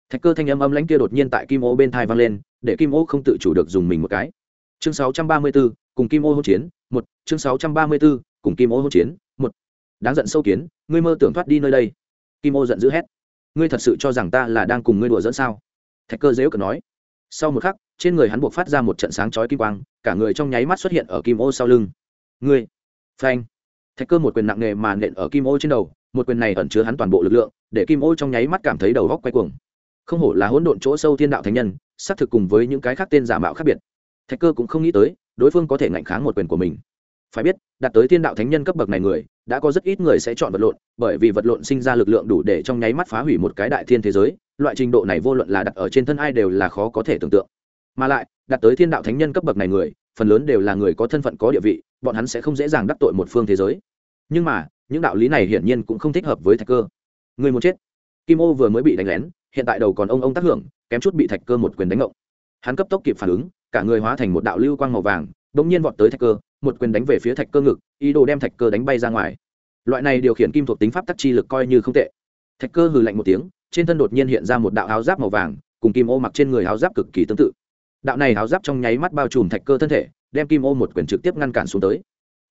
Thạch cơ thanh âm âm lãnh kia đột nhiên tại kim ô bên thai vang lên để kim ô không tự chủ được dùng mình một cái. Chương 634, cùng kim ô hỗn chiến một. Chương 634, cùng kim ô hỗn chiến một. Đáng giận sâu kiến ngươi mơ tưởng thoát đi nơi đây. Kim ô giận dữ hét. Ngươi thật sự cho rằng ta là đang cùng ngươi đùa dẫn sao? Thạch cơ dễu cờ nói. Sau một khắc trên người hắn buộc phát ra một trận sáng chói kim quang cả người trong nháy mắt xuất hiện ở kim ô sau lưng. Ngươi. Phanh. Thạch cơ một quyền nặng nề mà nện ở kim ô trên đầu một quyền này ẩn chứa hắn toàn bộ lực lượng, để kim ô trong nháy mắt cảm thấy đầu góc quay cuồng. Không hổ là hỗn độn chỗ sâu thiên đạo thánh nhân, xác thực cùng với những cái khác tên giả mạo khác biệt. Thạch cơ cũng không nghĩ tới, đối phương có thể ngạnh kháng một quyền của mình. Phải biết, đạt tới thiên đạo thánh nhân cấp bậc này người, đã có rất ít người sẽ chọn vật lộn, bởi vì vật lộn sinh ra lực lượng đủ để trong nháy mắt phá hủy một cái đại thiên thế giới, loại trình độ này vô luận là đặt ở trên thân ai đều là khó có thể tưởng tượng. Mà lại, đạt tới thiên đạo thánh nhân cấp bậc này người, phần lớn đều là người có thân phận có địa vị, bọn hắn sẽ không dễ dàng đắc tội một phương thế giới. Nhưng mà những đạo lý này hiển nhiên cũng không thích hợp với thạch cơ. Người muốn chết. Kim ô vừa mới bị đánh lén, hiện tại đầu còn ông ông tác hưởng, kém chút bị thạch cơ một quyền đánh ngộng. Hắn cấp tốc kịp phản ứng, cả người hóa thành một đạo lưu quang màu vàng đ ỗ n g nhiên vọt tới thạch cơ, một quyền đánh về phía thạch cơ ngực, ý đồ đem thạch cơ đánh bay ra ngoài. Loại này điều khiển kim thuộc tính pháp tắc chi lực coi như không tệ. Thạch cơ hừ lạnh một tiếng, trên thân đột nhiên hiện ra một đạo áo giáp màu vàng, cùng kim ô mặc trên người áo giáp cực kỳ tương tự. Đạo này áo giáp trong nháy mắt bao trùm thạch cơ thân thể, đem kim ô một quyền trực tiếp ngăn cản xuống tới.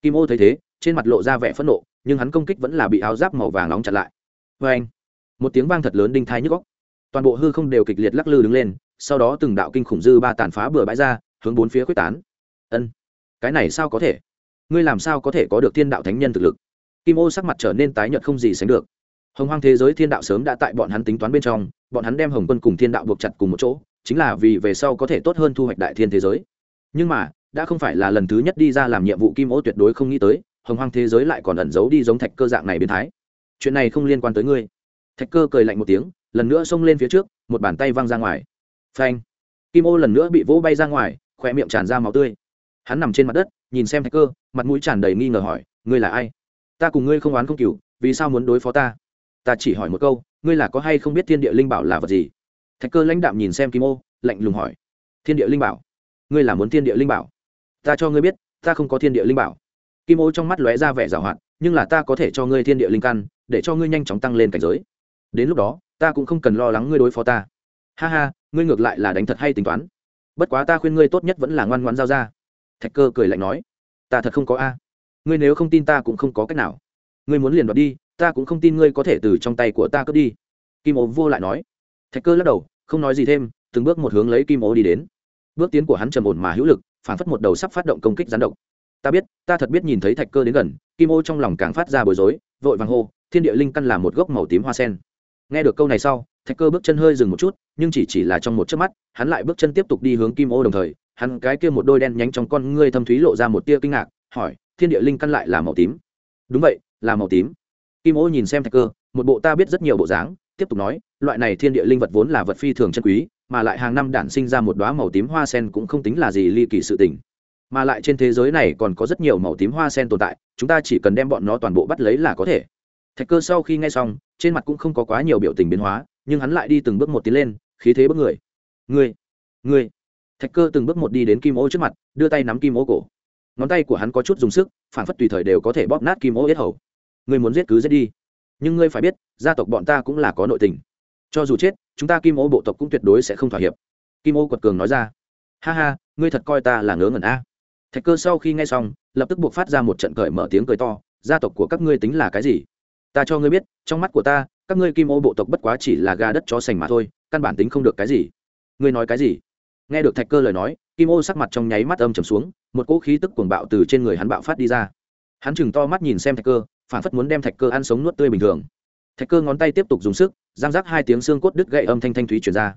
Kim ô thấy thế, trên mặt lộ ra vẻ phẫn nộ nhưng hắn công kích vẫn là bị áo giáp màu vàng nóng chặn lại. Vê anh, một tiếng vang thật lớn đinh thai nhức góc toàn bộ hư không đều kịch liệt lắc lư đứng lên, sau đó từng đạo kinh khủng dư ba tàn phá bừa bãi ra, hướng bốn phía quyết tán. Ân, cái này sao có thể? Ngươi làm sao có thể có được thiên đạo thánh nhân thực lực? Kim ô sắc mặt trở nên tái nhợt không gì sánh được. Hồng hoang thế giới thiên đạo sớm đã tại bọn hắn tính toán bên trong, bọn hắn đem hồng quân cùng thiên đạo buộc chặt cùng một chỗ, chính là vì về sau có thể tốt hơn thu hoạch đại thiên thế giới. Nhưng mà, đã không phải là lần thứ nhất đi ra làm nhiệm vụ kim ô tuyệt đối không nghĩ tới hồng hoang thế giới lại còn ẩn giấu đi giống thạch cơ dạng này biến thái. Chuyện này không liên quan tới ngươi. Thạch cơ cười lạnh một tiếng, lần nữa xông lên phía trước, một bàn tay văng ra ngoài. Phanh. Kim ô lần nữa bị vỗ bay ra ngoài khoe miệng tràn ra máu tươi. Hắn nằm trên mặt đất, nhìn xem thạch cơ, mặt mũi tràn đầy nghi ngờ hỏi, ngươi là ai? Ta cùng ngươi không oán không cừu, vì sao muốn đối phó ta? Ta chỉ hỏi một câu, ngươi là có hay không biết thiên địa linh bảo là vật gì? Thạch cơ lãnh đạm nhìn xem kim ô, lạnh lùng hỏi, thiên địa linh bảo? Ngươi là muốn thiên địa linh bảo? Ta cho ngươi biết, ta không có thiên địa linh bảo kim ô trong mắt lóe ra vẻ g à o hoạt, nhưng là ta có thể cho ngươi thiên địa linh căn, để cho ngươi nhanh chóng tăng lên cảnh giới. Đến lúc đó, ta cũng không cần lo lắng ngươi đối phó ta. Ha ha, ngươi ngược lại là đánh thật hay tính toán. Bất quá ta khuyên ngươi tốt nhất vẫn là ngoan ngoan giao ra. Thạch cơ cười lạnh nói, ta thật không có a. Ngươi nếu không tin ta cũng không có cách nào. Ngươi muốn liền đoạt đi, ta cũng không tin ngươi có thể từ trong tay của ta cướp đi. Kim ô vô lại nói. Thạch cơ lắc đầu, không nói gì thêm, từng bước một hướng lấy kim ô đi đến. Bước tiến của hắn trầm ổn mà hữu lực, phản phất một đầu sắp phát động công kích gián động ta biết, ta thật biết nhìn thấy thạch cơ đến gần, kim ô trong lòng càng phát ra bối rối, vội vàng hô, thiên địa linh căn là một gốc màu tím hoa sen. Nghe được câu này sau, thạch cơ bước chân hơi dừng một chút, nhưng chỉ chỉ là trong một chớp mắt, hắn lại bước chân tiếp tục đi hướng kim ô đồng thời, hắn cái kia một đôi đen nhánh trong con ngươi thâm thúy lộ ra một tia kinh ngạc, hỏi, thiên địa linh căn lại là màu tím? Đúng vậy, là màu tím. Kim ô nhìn xem thạch cơ, một bộ ta biết rất nhiều bộ dáng, tiếp tục nói, loại này thiên địa linh vật vốn là vật phi thường chân quý, mà lại hàng năm đản sinh ra một đoá màu tím hoa sen cũng không tính là gì ly kỳ sự tình mà lại trên thế giới này còn có rất nhiều màu tím hoa sen tồn tại, chúng ta chỉ cần đem bọn nó toàn bộ bắt lấy là có thể. Thạch cơ sau khi nghe xong, trên mặt cũng không có quá nhiều biểu tình biến hóa, nhưng hắn lại đi từng bước một tiến lên, khí thế bước người. Người người thạch cơ từng bước một đi đến kim ô trước mặt, đưa tay nắm kim ô cổ. Ngón tay của hắn có chút dùng sức, phản phất tùy thời đều có thể bóp nát kim ô yết hầu. Người muốn giết cứ giết đi. Nhưng ngươi phải biết, gia tộc bọn ta cũng là có nội tình. Cho dù chết, chúng ta kim ô bộ tộc cũng tuyệt đối sẽ không thỏa hiệp. Kim ô quật cường nói ra. Ha ha, ngươi thật coi ta là ngớ ngẩn a thạch cơ sau khi nghe xong, lập tức buộc phát ra một trận cởi mở tiếng cười to, gia tộc của các ngươi tính là cái gì? Ta cho ngươi biết, trong mắt của ta, các ngươi kim ô bộ tộc bất quá chỉ là gà đất chó sành mà thôi, căn bản tính không được cái gì. Ngươi nói cái gì? Nghe được thạch cơ lời nói, kim ô sắc mặt trong nháy mắt âm trầm xuống, một cỗ khí tức cuồng bạo từ trên người hắn bạo phát đi ra. Hắn chừng to mắt nhìn xem thạch cơ, phản phất muốn đem thạch cơ ăn sống nuốt tươi bình thường. Thạch cơ ngón tay tiếp tục dùng sức giang giác hai tiếng xương cốt đứt gậy âm thanh thanh thúy chuyển ra.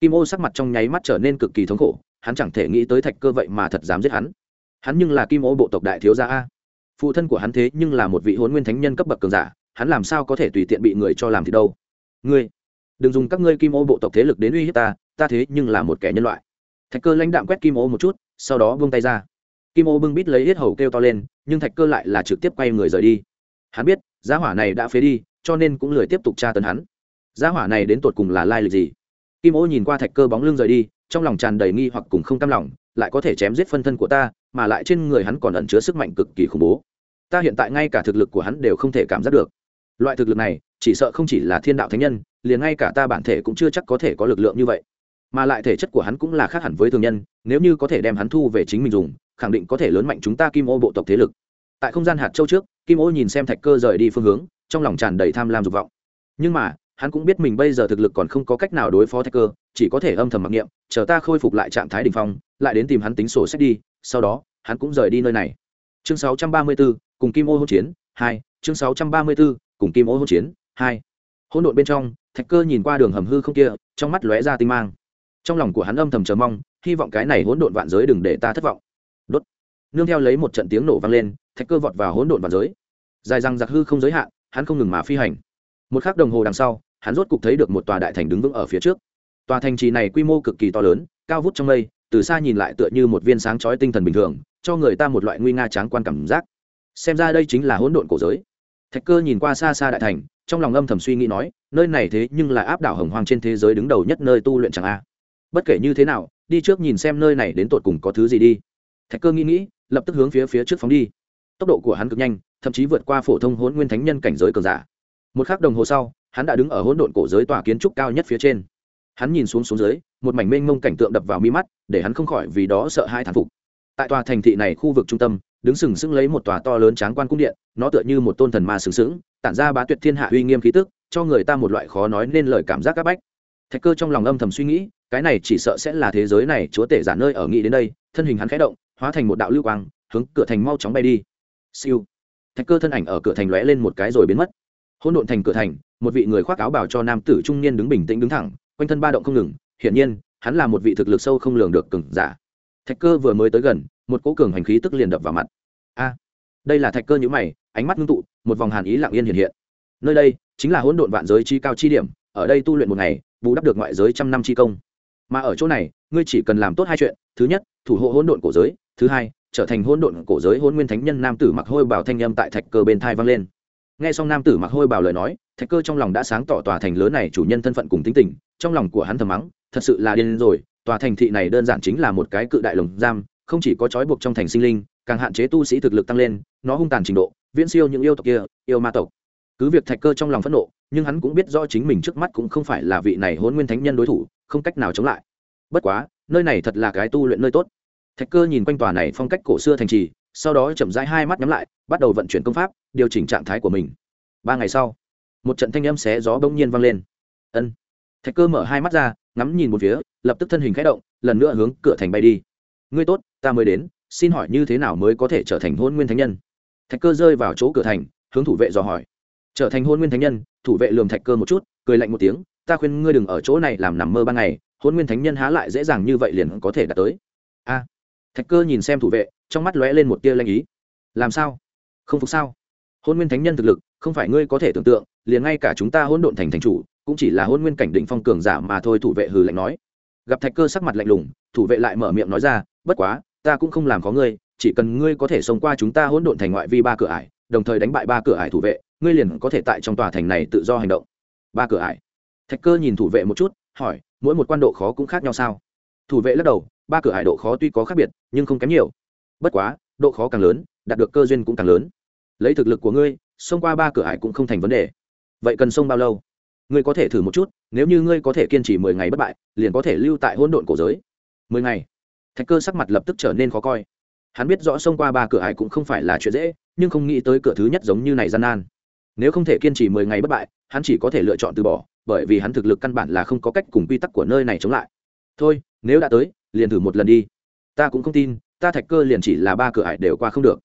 Kim ô sắc mặt trong nháy mắt trở nên cực kỳ thống khổ, hắn chẳng thể nghĩ tới thạch cơ vậy mà thật dám giết hắn hắn nhưng là kim ô bộ tộc đại thiếu gia a. Phụ thân của hắn thế nhưng là một vị hôn nguyên thánh nhân cấp bậc cường giả, hắn làm sao có thể tùy tiện bị người cho làm thì đâu? Ngươi, đừng dùng các ngươi kim ô bộ tộc thế lực đến uy hiếp ta ta thế nhưng là một kẻ nhân loại. Thạch cơ lãnh đạm quét kim ô một chút, sau đó buông tay ra. Kim ô bưng bít lấy hết hầu kêu to lên, nhưng thạch cơ lại là trực tiếp quay người rời đi. Hắn biết giá hỏa này đã phế đi, cho nên cũng lười tiếp tục tra tấn hắn. Giá hỏa này đến tột cùng là lai lịch gì? Kim ô nhìn qua thạch cơ bóng lưng rời đi, trong lòng tràn đầy nghi hoặc cùng không cam lòng, lại có thể chém giết phân thân của ta mà lại trên người hắn còn ẩn chứa sức mạnh cực kỳ khủng bố. Ta hiện tại ngay cả thực lực của hắn đều không thể cảm giác được. Loại thực lực này, chỉ sợ không chỉ là thiên đạo thánh nhân, liền ngay cả ta bản thể cũng chưa chắc có thể có lực lượng như vậy. Mà lại thể chất của hắn cũng là khác hẳn với thường nhân, nếu như có thể đem hắn thu về chính mình dùng, khẳng định có thể lớn mạnh chúng ta kim ô bộ tộc thế lực. Tại không gian hạt châu trước, kim ô nhìn xem thạch cơ rời đi phương hướng, trong lòng tràn đầy tham lam dục vọng. Nhưng mà, hắn cũng biết mình bây giờ thực lực còn không có cách nào đối phó thạch cơ, chỉ có thể âm thầm mặc niệm, chờ ta khôi phục lại trạng thái đ ỉ n h phong, lại đến tìm hắn tính sổ sách đi sau đó hắn cũng rời đi nơi này. Chương 634, cùng kim ô hỗn chiến hai. Chương 634, cùng kim ô hỗn chiến hai. Hỗn độn bên trong thạch cơ nhìn qua đường hầm hư không kia trong mắt lóe ra tinh mang. Trong lòng của hắn âm thầm chờ mong hy vọng cái này hỗn độn vạn giới đừng để ta thất vọng. Đốt. Nương theo lấy một trận tiếng nổ vang lên thạch cơ vọt vào hỗn độn vạn giới. Dài răng giặc hư không giới hạn hắn không ngừng mà phi hành. Một khắc đồng hồ đằng sau hắn rốt cục thấy được một tòa đại thành đứng vững ở phía trước. Tòa thành trì này quy mô cực kỳ to lớn cao vút trong mây từ xa nhìn lại tựa như một viên sáng chói tinh thần bình thường, cho người ta một loại nguy nga tráng quan cảm giác. Xem ra đây chính là hỗn độn cổ giới. Thạch cơ nhìn qua xa xa đại thành, trong lòng âm thầm suy nghĩ nói, nơi này thế nhưng là áp đảo hồng hoang trên thế giới đứng đầu nhất nơi tu luyện chẳng a. Bất kể như thế nào, đi trước nhìn xem nơi này đến tột cùng có thứ gì đi. Thạch cơ nghĩ nghĩ, lập tức hướng phía phía trước phóng đi. Tốc độ của hắn cực nhanh, thậm chí vượt qua phổ thông hỗn nguyên thánh nhân cảnh giới cường giả. Một k h ắ c đồng hồ sau, hắn đã đứng ở hỗn độn cổ giới tòa kiến trúc cao nhất phía trên. Hắn nhìn xuống xuống dưới một mảnh mênh mông cảnh tượng đập vào mi mắt, để hắn không khỏi vì đó sợ hai thán phục. Tại tòa thành thị này khu vực trung tâm, đứng sừng sững lấy một tòa to lớn tráng quan cung điện, nó tựa như một tôn thần ma sừng sững, tản ra bá tuyệt thiên hạ uy nghiêm khí tức, cho người ta một loại khó nói nên lời cảm giác c áp bách. Thạch cơ trong lòng âm thầm suy nghĩ, cái này chỉ sợ sẽ là thế giới này chúa tể giả nơi ở nghị đến đây, thân hình hắn khẽ động, hóa thành một đạo lưu quang, hướng cửa thành mau chóng bay đi. Siêu. Thạch cơ thân ảnh ở cửa thành lóe lên một cái rồi biến mất. Hôn độn thành cửa thành, một vị người khoác áo bảo cho nam tử trung niên đứng bình tĩnh đứng thẳng, quanh thân ba động không ngừng hiển nhiên, hắn là một vị thực lực sâu không lường được cường giả. Thạch cơ vừa mới tới gần, một cỗ cường hành khí tức liền đập vào mặt. A, đây là thạch cơ nhữ mày, ánh mắt ngưng tụ, một vòng hàn ý lặng yên hiện hiện. Nơi đây chính là hỗn độn vạn giới chi cao chi điểm, ở đây tu luyện một ngày, bù đắp được ngoại giới trăm năm chi công. Mà ở chỗ này, ngươi chỉ cần làm tốt hai chuyện, thứ nhất, thủ hộ hỗn độn cổ giới, thứ hai, trở thành hỗn độn cổ giới hỗn nguyên thánh nhân nam tử mặc hôi bảo thanh âm tại thạch cơ bên thai vang lên. Nghe xong nam tử mặc hôi bảo lời nói, thạch cơ trong lòng đã sáng tỏ tòa thành lớn này chủ nhân thân phận cùng tính tình, trong lòng của hắn thầm mắng thật sự là điên rồi, tòa thành thị này đơn giản chính là một cái cự đại lồng giam, không chỉ có trói buộc trong thành sinh linh, càng hạn chế tu sĩ thực lực tăng lên, nó hung tàn trình độ, viễn siêu những yêu tộc kia, yêu ma tộc. Cứ việc thạch cơ trong lòng phẫn nộ, nhưng hắn cũng biết rõ chính mình trước mắt cũng không phải là vị này hôn nguyên thánh nhân đối thủ, không cách nào chống lại. Bất quá, nơi này thật là cái tu luyện nơi tốt. Thạch cơ nhìn quanh tòa này phong cách cổ xưa thành trì, sau đó chậm rãi hai mắt nhắm lại, bắt đầu vận chuyển công pháp, điều chỉnh trạng thái của mình. Ba ngày sau, một trận thanh âm xé gió bỗng nhiên vang lên. Ân. Thạch cơ mở hai mắt ra ngắm nhìn một phía, lập tức thân hình khẽ động, lần nữa hướng cửa thành bay đi. Ngươi tốt, ta mới đến, xin hỏi như thế nào mới có thể trở thành hôn nguyên thánh nhân? Thạch cơ rơi vào chỗ cửa thành, hướng thủ vệ dò hỏi. Trở thành hôn nguyên thánh nhân, thủ vệ lường thạch cơ một chút, cười lạnh một tiếng, ta khuyên ngươi đừng ở chỗ này làm nằm mơ ban ngày, hôn nguyên thánh nhân há lại dễ dàng như vậy liền có thể đạt tới. A. Thạch cơ nhìn xem thủ vệ, trong mắt lóe lên một tia lanh ý. Làm sao? Không phục sao? Hôn nguyên thánh nhân thực lực, không phải ngươi có thể tưởng tượng, liền ngay cả chúng ta hôn độn thành thành chủ cũng chỉ là hôn nguyên cảnh định phong cường giả mà thôi, thủ vệ hừ lạnh nói. Gặp thạch cơ sắc mặt lạnh lùng, thủ vệ lại mở miệng nói ra, bất quá, ta cũng không làm có ngươi, chỉ cần ngươi có thể xông qua chúng ta hỗn độn thành ngoại vi ba cửa ải, đồng thời đánh bại ba cửa ải thủ vệ, ngươi liền có thể tại trong tòa thành này tự do hành động. Ba cửa ải. Thạch cơ nhìn thủ vệ một chút, hỏi, mỗi một quan độ khó cũng khác nhau sao? Thủ vệ lắc đầu, ba cửa ải độ khó tuy có khác biệt, nhưng không kém nhiều. Bất quá, độ khó càng lớn, đạt được cơ duyên cũng càng lớn. Lấy thực lực của ngươi, xông qua ba cửa ải cũng không thành vấn đề. Vậy cần xông bao lâu? Ngươi có thể thử một chút, nếu như ngươi có thể kiên trì mười ngày bất bại, liền có thể lưu tại hỗn độn cổ giới. Mười ngày? Thạch cơ sắc mặt lập tức trở nên khó coi. Hắn biết rõ xông qua ba cửa hải cũng không phải là chuyện dễ, nhưng không nghĩ tới cửa thứ nhất giống như này gian nan. Nếu không thể kiên trì mười ngày bất bại, hắn chỉ có thể lựa chọn từ bỏ, bởi vì hắn thực lực căn bản là không có cách cùng quy tắc của nơi này chống lại. Thôi, nếu đã tới, liền thử một lần đi. Ta cũng không tin, ta thạch cơ liền chỉ là ba cửa ải đều qua không được.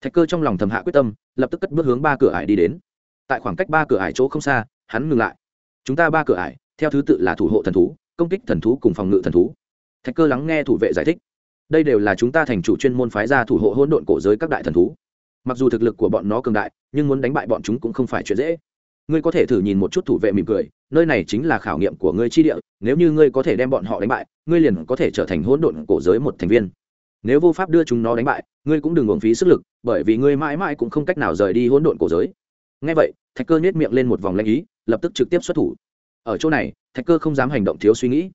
Thạch cơ trong lòng thầm hạ quyết tâm, lập tức cất bước hướng ba cửa ải đi đến. Tại khoảng cách ba cửa ải chỗ không xa, hắn ngừng lại chúng ta ba cửa ải, theo thứ tự là thủ hộ thần thú, công kích thần thú cùng phòng ngự thần thú. Thạch cơ lắng nghe thủ vệ giải thích. Đây đều là chúng ta thành chủ chuyên môn phái ra thủ hộ hỗn độn cổ giới các đại thần thú. Mặc dù thực lực của bọn nó cường đại, nhưng muốn đánh bại bọn chúng cũng không phải chuyện dễ. Ngươi có thể thử nhìn một chút thủ vệ mỉm cười, nơi này chính là khảo nghiệm của ngươi chi địa, nếu như ngươi có thể đem bọn họ đánh bại, ngươi liền có thể trở thành hỗn độn cổ giới một thành viên. Nếu vô pháp đưa chúng nó đánh bại, ngươi cũng đừng uổng phí sức lực, bởi vì ngươi mãi mãi cũng không cách nào rời đi hỗn độn cổ giới. Ngay vậy, thạch cơ nhét miệng lên một vòng lanh ý lập tức trực tiếp xuất thủ. Ở chỗ này, thạch cơ không dám hành động thiếu suy nghĩ.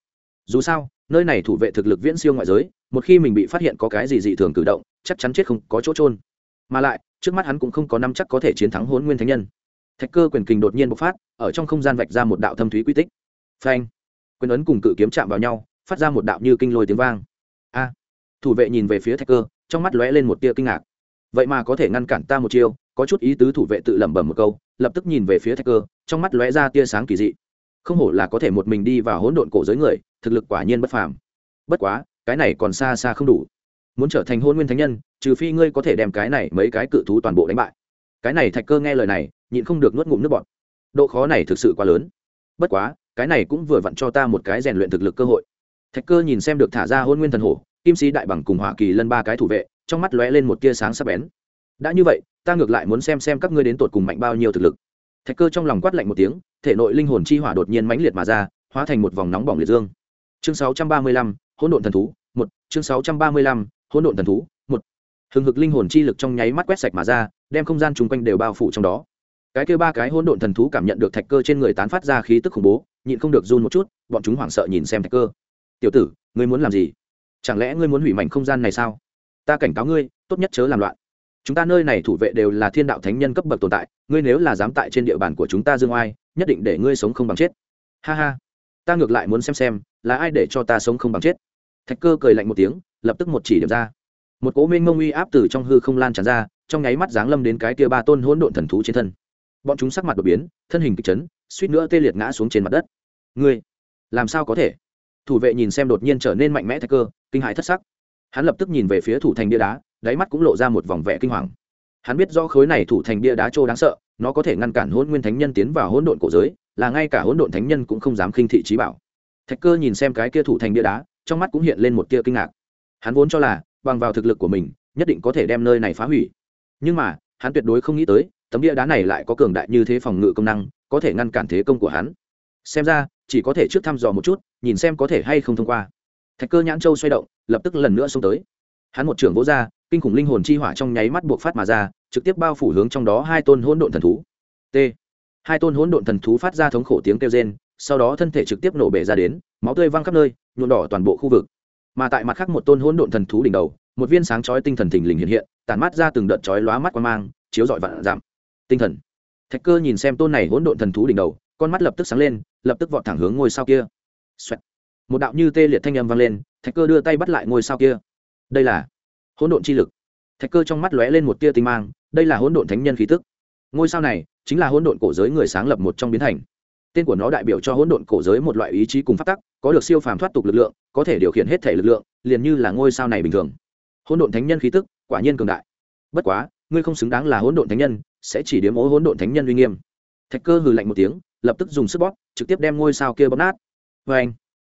Dù sao, nơi này thủ vệ thực lực viễn siêu ngoại giới, một khi mình bị phát hiện có cái gì dị thường cử động, chắc chắn chết không có chỗ trôn mà lại, trước mắt hắn cũng không có năm chắc có thể chiến thắng hôn nguyên thánh nhân. Thạch cơ quyền kình đột nhiên bộc phát, ở trong không gian vạch ra một đạo thâm thúy quy tích. Phanh! Quyền ấn cùng cự kiếm chạm vào nhau, phát ra một đạo như kinh lôi tiếng vang. A! Thủ vệ nhìn về phía thạch cơ, trong mắt lóe lên một tia kinh ngạc vậy mà có thể ngăn cản ta một chiêu, có chút ý tứ thủ vệ tự lẩm bẩm một câu, lập tức nhìn về phía thạch cơ trong mắt lóe ra tia sáng kỳ dị. Không hổ là có thể một mình đi vào hỗn độn cổ giới người, thực lực quả nhiên bất phàm. Bất quá, cái này còn xa xa không đủ. Muốn trở thành hôn nguyên thánh nhân, trừ phi ngươi có thể đem cái này mấy cái cự thú toàn bộ đánh bại. Cái này thạch cơ nghe lời này, nhịn không được nuốt ngụm nước bọt. Độ khó này thực sự quá lớn. Bất quá, cái này cũng vừa vặn cho ta một cái rèn luyện thực lực cơ hội. Thạch cơ nhìn xem được thả ra hôn nguyên thần hổ kim sĩ đại bằng cùng hỏa kỳ lân ba cái thủ vệ trong mắt lóe lên một tia sáng sắc bén. Đã như vậy ta ngược lại muốn xem xem các ngươi đến tột cùng mạnh bao nhiêu thực lực. Thạch cơ trong lòng quát lạnh một tiếng thể nội linh hồn chi hỏa đột nhiên mãnh liệt mà ra hóa thành một vòng nóng bỏng liệt dương. Chương 635, hỗn độn thần thú một. Chương 635, hỗn độn thần thú một. Hừng hực linh hồn chi lực trong nháy mắt quét sạch mà ra đem không gian chung quanh đều bao phủ trong đó. Cái kia ba cái hỗn độn thần thú cảm nhận được thạch cơ trên người tán phát ra khí tức khủng bố nhịn không được run một chút bọn chúng hoảng sợ nhìn xem thạch cơ. Tiểu tử ngươi muốn làm gì? Chẳng lẽ ngươi muốn hủy mảnh không gian này sao? Ta cảnh cáo ngươi, tốt nhất chớ làm loạn. Chúng ta nơi này thủ vệ đều là thiên đạo thánh nhân cấp bậc tồn tại, ngươi nếu là dám tại trên địa bàn của chúng ta dương oai, nhất định để ngươi sống không bằng chết. Ha ha. Ta ngược lại muốn xem xem, là ai để cho ta sống không bằng chết. Thạch cơ cười lạnh một tiếng, lập tức một chỉ điểm ra. Một cố minh mông uy áp từ trong hư không lan tràn ra, trong nháy mắt giáng lâm đến cái kia ba tôn hỗn độn thần thú trên thân. Bọn chúng sắc mặt đột biến, thân hình kịch chấn, suýt nữa tê liệt ngã xuống trên mặt đất. Ngươi, làm sao có thể? Thủ vệ nhìn xem đột nhiên trở nên mạnh mẽ thạch cơ, kinh hãi thất sắc. Hắn lập tức nhìn về phía thủ thành bia đá, đáy mắt cũng lộ ra một vòng vẻ kinh hoàng. Hắn biết do khối này thủ thành bia đá trô đáng sợ, nó có thể ngăn cản hôn nguyên thánh nhân tiến vào hỗn độn cổ giới, là ngay cả hỗn độn thánh nhân cũng không dám khinh thị trí bảo. Thạch cơ nhìn xem cái kia thủ thành bia đá, trong mắt cũng hiện lên một tia kinh ngạc. Hắn vốn cho là, bằng vào thực lực của mình, nhất định có thể đem nơi này phá hủy. Nhưng mà, hắn tuyệt đối không nghĩ tới, tấm bia đá này lại có cường đại như thế phòng ngự công năng, có thể ngăn cản thế công của hắn. Xem ra chỉ có thể trước thăm dò một chút, nhìn xem có thể hay không thông qua. Thạch cơ nhãn châu xoay động, lập tức lần nữa xông tới. Hắn một trưởng vỗ ra, kinh khủng linh hồn chi hỏa trong nháy mắt buộc phát mà ra, trực tiếp bao phủ hướng trong đó hai tôn hỗn độn thần thú. T. Hai tôn hỗn độn thần thú phát ra thống khổ tiếng kêu rên, sau đó thân thể trực tiếp nổ bể ra đến, máu tươi văng khắp nơi, nhuộm đỏ toàn bộ khu vực. Mà tại mặt khác một tôn hỗn độn thần thú đỉnh đầu, một viên sáng chói tinh thần thình lình hiện hiện, tản mắt ra từng đợt chói lóa mắt quan mang, chiếu rọi vạn giảm tinh thần. Thạch cơ nhìn xem tôn này hỗn độn thần thú đỉnh đầu, con mắt lập tức sáng lên lập tức vọt thẳng hướng ngôi sao kia. Xoẹt. một đạo như tê liệt thanh âm vang lên, thạch cơ đưa tay bắt lại ngôi sao kia. Đây là hỗn độn chi lực. Thạch cơ trong mắt lóe lên một tia tinh mang, đây là hỗn độn thánh nhân khí tức. Ngôi sao này chính là hỗn độn cổ giới người sáng lập một trong biến thành. Tên của nó đại biểu cho hỗn độn cổ giới một loại ý chí cùng phát tắc, có được siêu phàm thoát tục lực lượng, có thể điều khiển hết thể lực lượng, liền như là ngôi sao này bình thường. Hỗn độn thánh nhân khí tức, quả nhiên cường đại. Bất quá, ngươi không xứng đáng là hỗn độn thánh nhân, sẽ chỉ điếm ố hỗn độn thánh nhân uy nghiêm. Thạch cơ hừ lạnh một tiếng lập tức dùng sức bóp, trực tiếp đem ngôi sao kia bóp nát. Vê anh,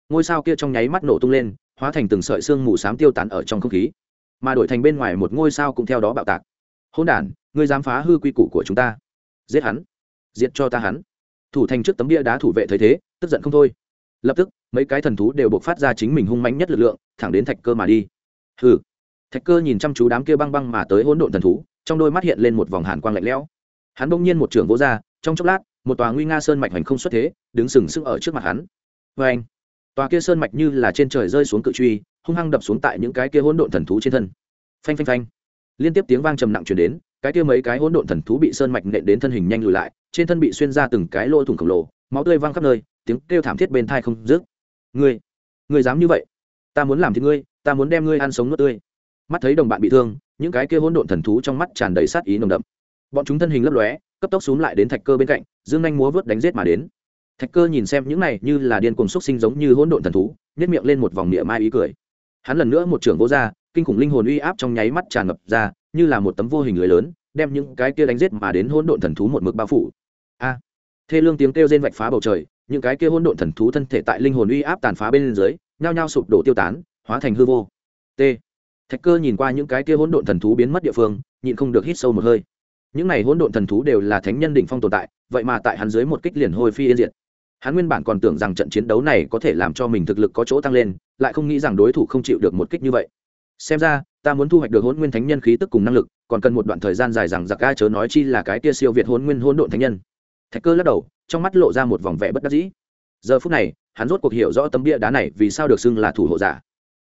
ngôi sao kia trong nháy mắt nổ tung lên, hóa thành từng sợi xương mù s á m tiêu tán ở trong không khí. Mà đổi thành bên ngoài một ngôi sao cũng theo đó bạo tạc. Hôn đ ngươi dám phá hư quy củ của chúng ta. Giết hắn. Giết cho ta hắn. Thủ thành trước tấm bia đá thủ vệ thấy thế, tức giận không thôi. Lập tức, mấy cái thần thú đều buộc phát ra chính mình hung mạnh nhất lực lượng, thẳng đến thạch cơ mà đi. Hừ. Thạch cơ nhìn chăm chú đám kia băng băng mà tới hỗn độn thần thú, trong đôi mắt hiện lên một vòng hàn quang lạnh lẽo. Hắn bỗng nhiên một trường vỗ ra, trong chốc lát một tòa nguy nga sơn mạch hành không xuất thế, đứng sừng sững ở trước mặt hắn. Vê anh, tòa kia sơn mạch như là trên trời rơi xuống cự truy, hung hăng đập xuống tại những cái kia hỗn độn thần thú trên thân. Phanh phanh phanh. Liên tiếp tiếng vang trầm nặng chuyển đến, cái kia mấy cái hỗn độn thần thú bị sơn mạch nện đến thân hình nhanh lùi lại, trên thân bị xuyên ra từng cái lỗ thủng khổng lồ, máu tươi văng khắp nơi, tiếng kêu thảm thiết bên thai không dứt. Ngươi ngươi dám như vậy? Ta muốn làm thì ngươi, ta muốn đem ngươi ăn sống nuốt tươi. Mắt thấy đồng bạn bị thương, những cái kia hỗn độn thần thú trong mắt tràn đầy sát ý nồng đậm. Bọn chúng thân hình lấp lóe cấp tốc xuống lại đến thạch cơ bên cạnh, dương nhanh múa vớt đánh giết mà đến. Thạch cơ nhìn xem những này như là điên cuồng xúc sinh giống như hỗn độn thần thú nhét miệng lên một vòng niệm mai ý cười. Hắn lần nữa một trưởng gỗ ra, kinh khủng linh hồn uy áp trong nháy mắt tràn ngập ra, như là một tấm vô hình lưới lớn, đem những cái kia đánh giết mà đến hỗn độn thần thú một mực bao phủ. A! À, thê lương tiếng kêu rên vạch phá bầu trời, những cái kia hỗn độn thần thú thân thể tại linh hồn uy áp tàn phá bên dưới, nhao nhao sụp đổ tiêu tán, hóa thành hư vô. T. Thạch cơ nhìn qua những cái kia hỗn độn thần thú biến mất địa phương, nhịn không được hít sâu một hơi những này hỗn độn thần thú đều là thánh nhân đỉnh phong tồn tại, vậy mà tại hắn dưới một kích liền hôi phi yên diệt. Hắn nguyên bản còn tưởng rằng trận chiến đấu này có thể làm cho mình thực lực có chỗ tăng lên, lại không nghĩ rằng đối thủ không chịu được một kích như vậy. Xem ra, ta muốn thu hoạch được hỗn nguyên thánh nhân khí tức cùng năng lực, còn cần một đoạn thời gian dài rằng giặc ga chớ nói chi là cái tia siêu việt hỗn nguyên hỗn độn thánh nhân. Thạch cơ lắc đầu, trong mắt lộ ra một vòng vẻ bất đắc dĩ. Giờ phút này, hắn rốt cuộc hiểu rõ tấm bia đá này vì sao được xưng là thủ hộ giả.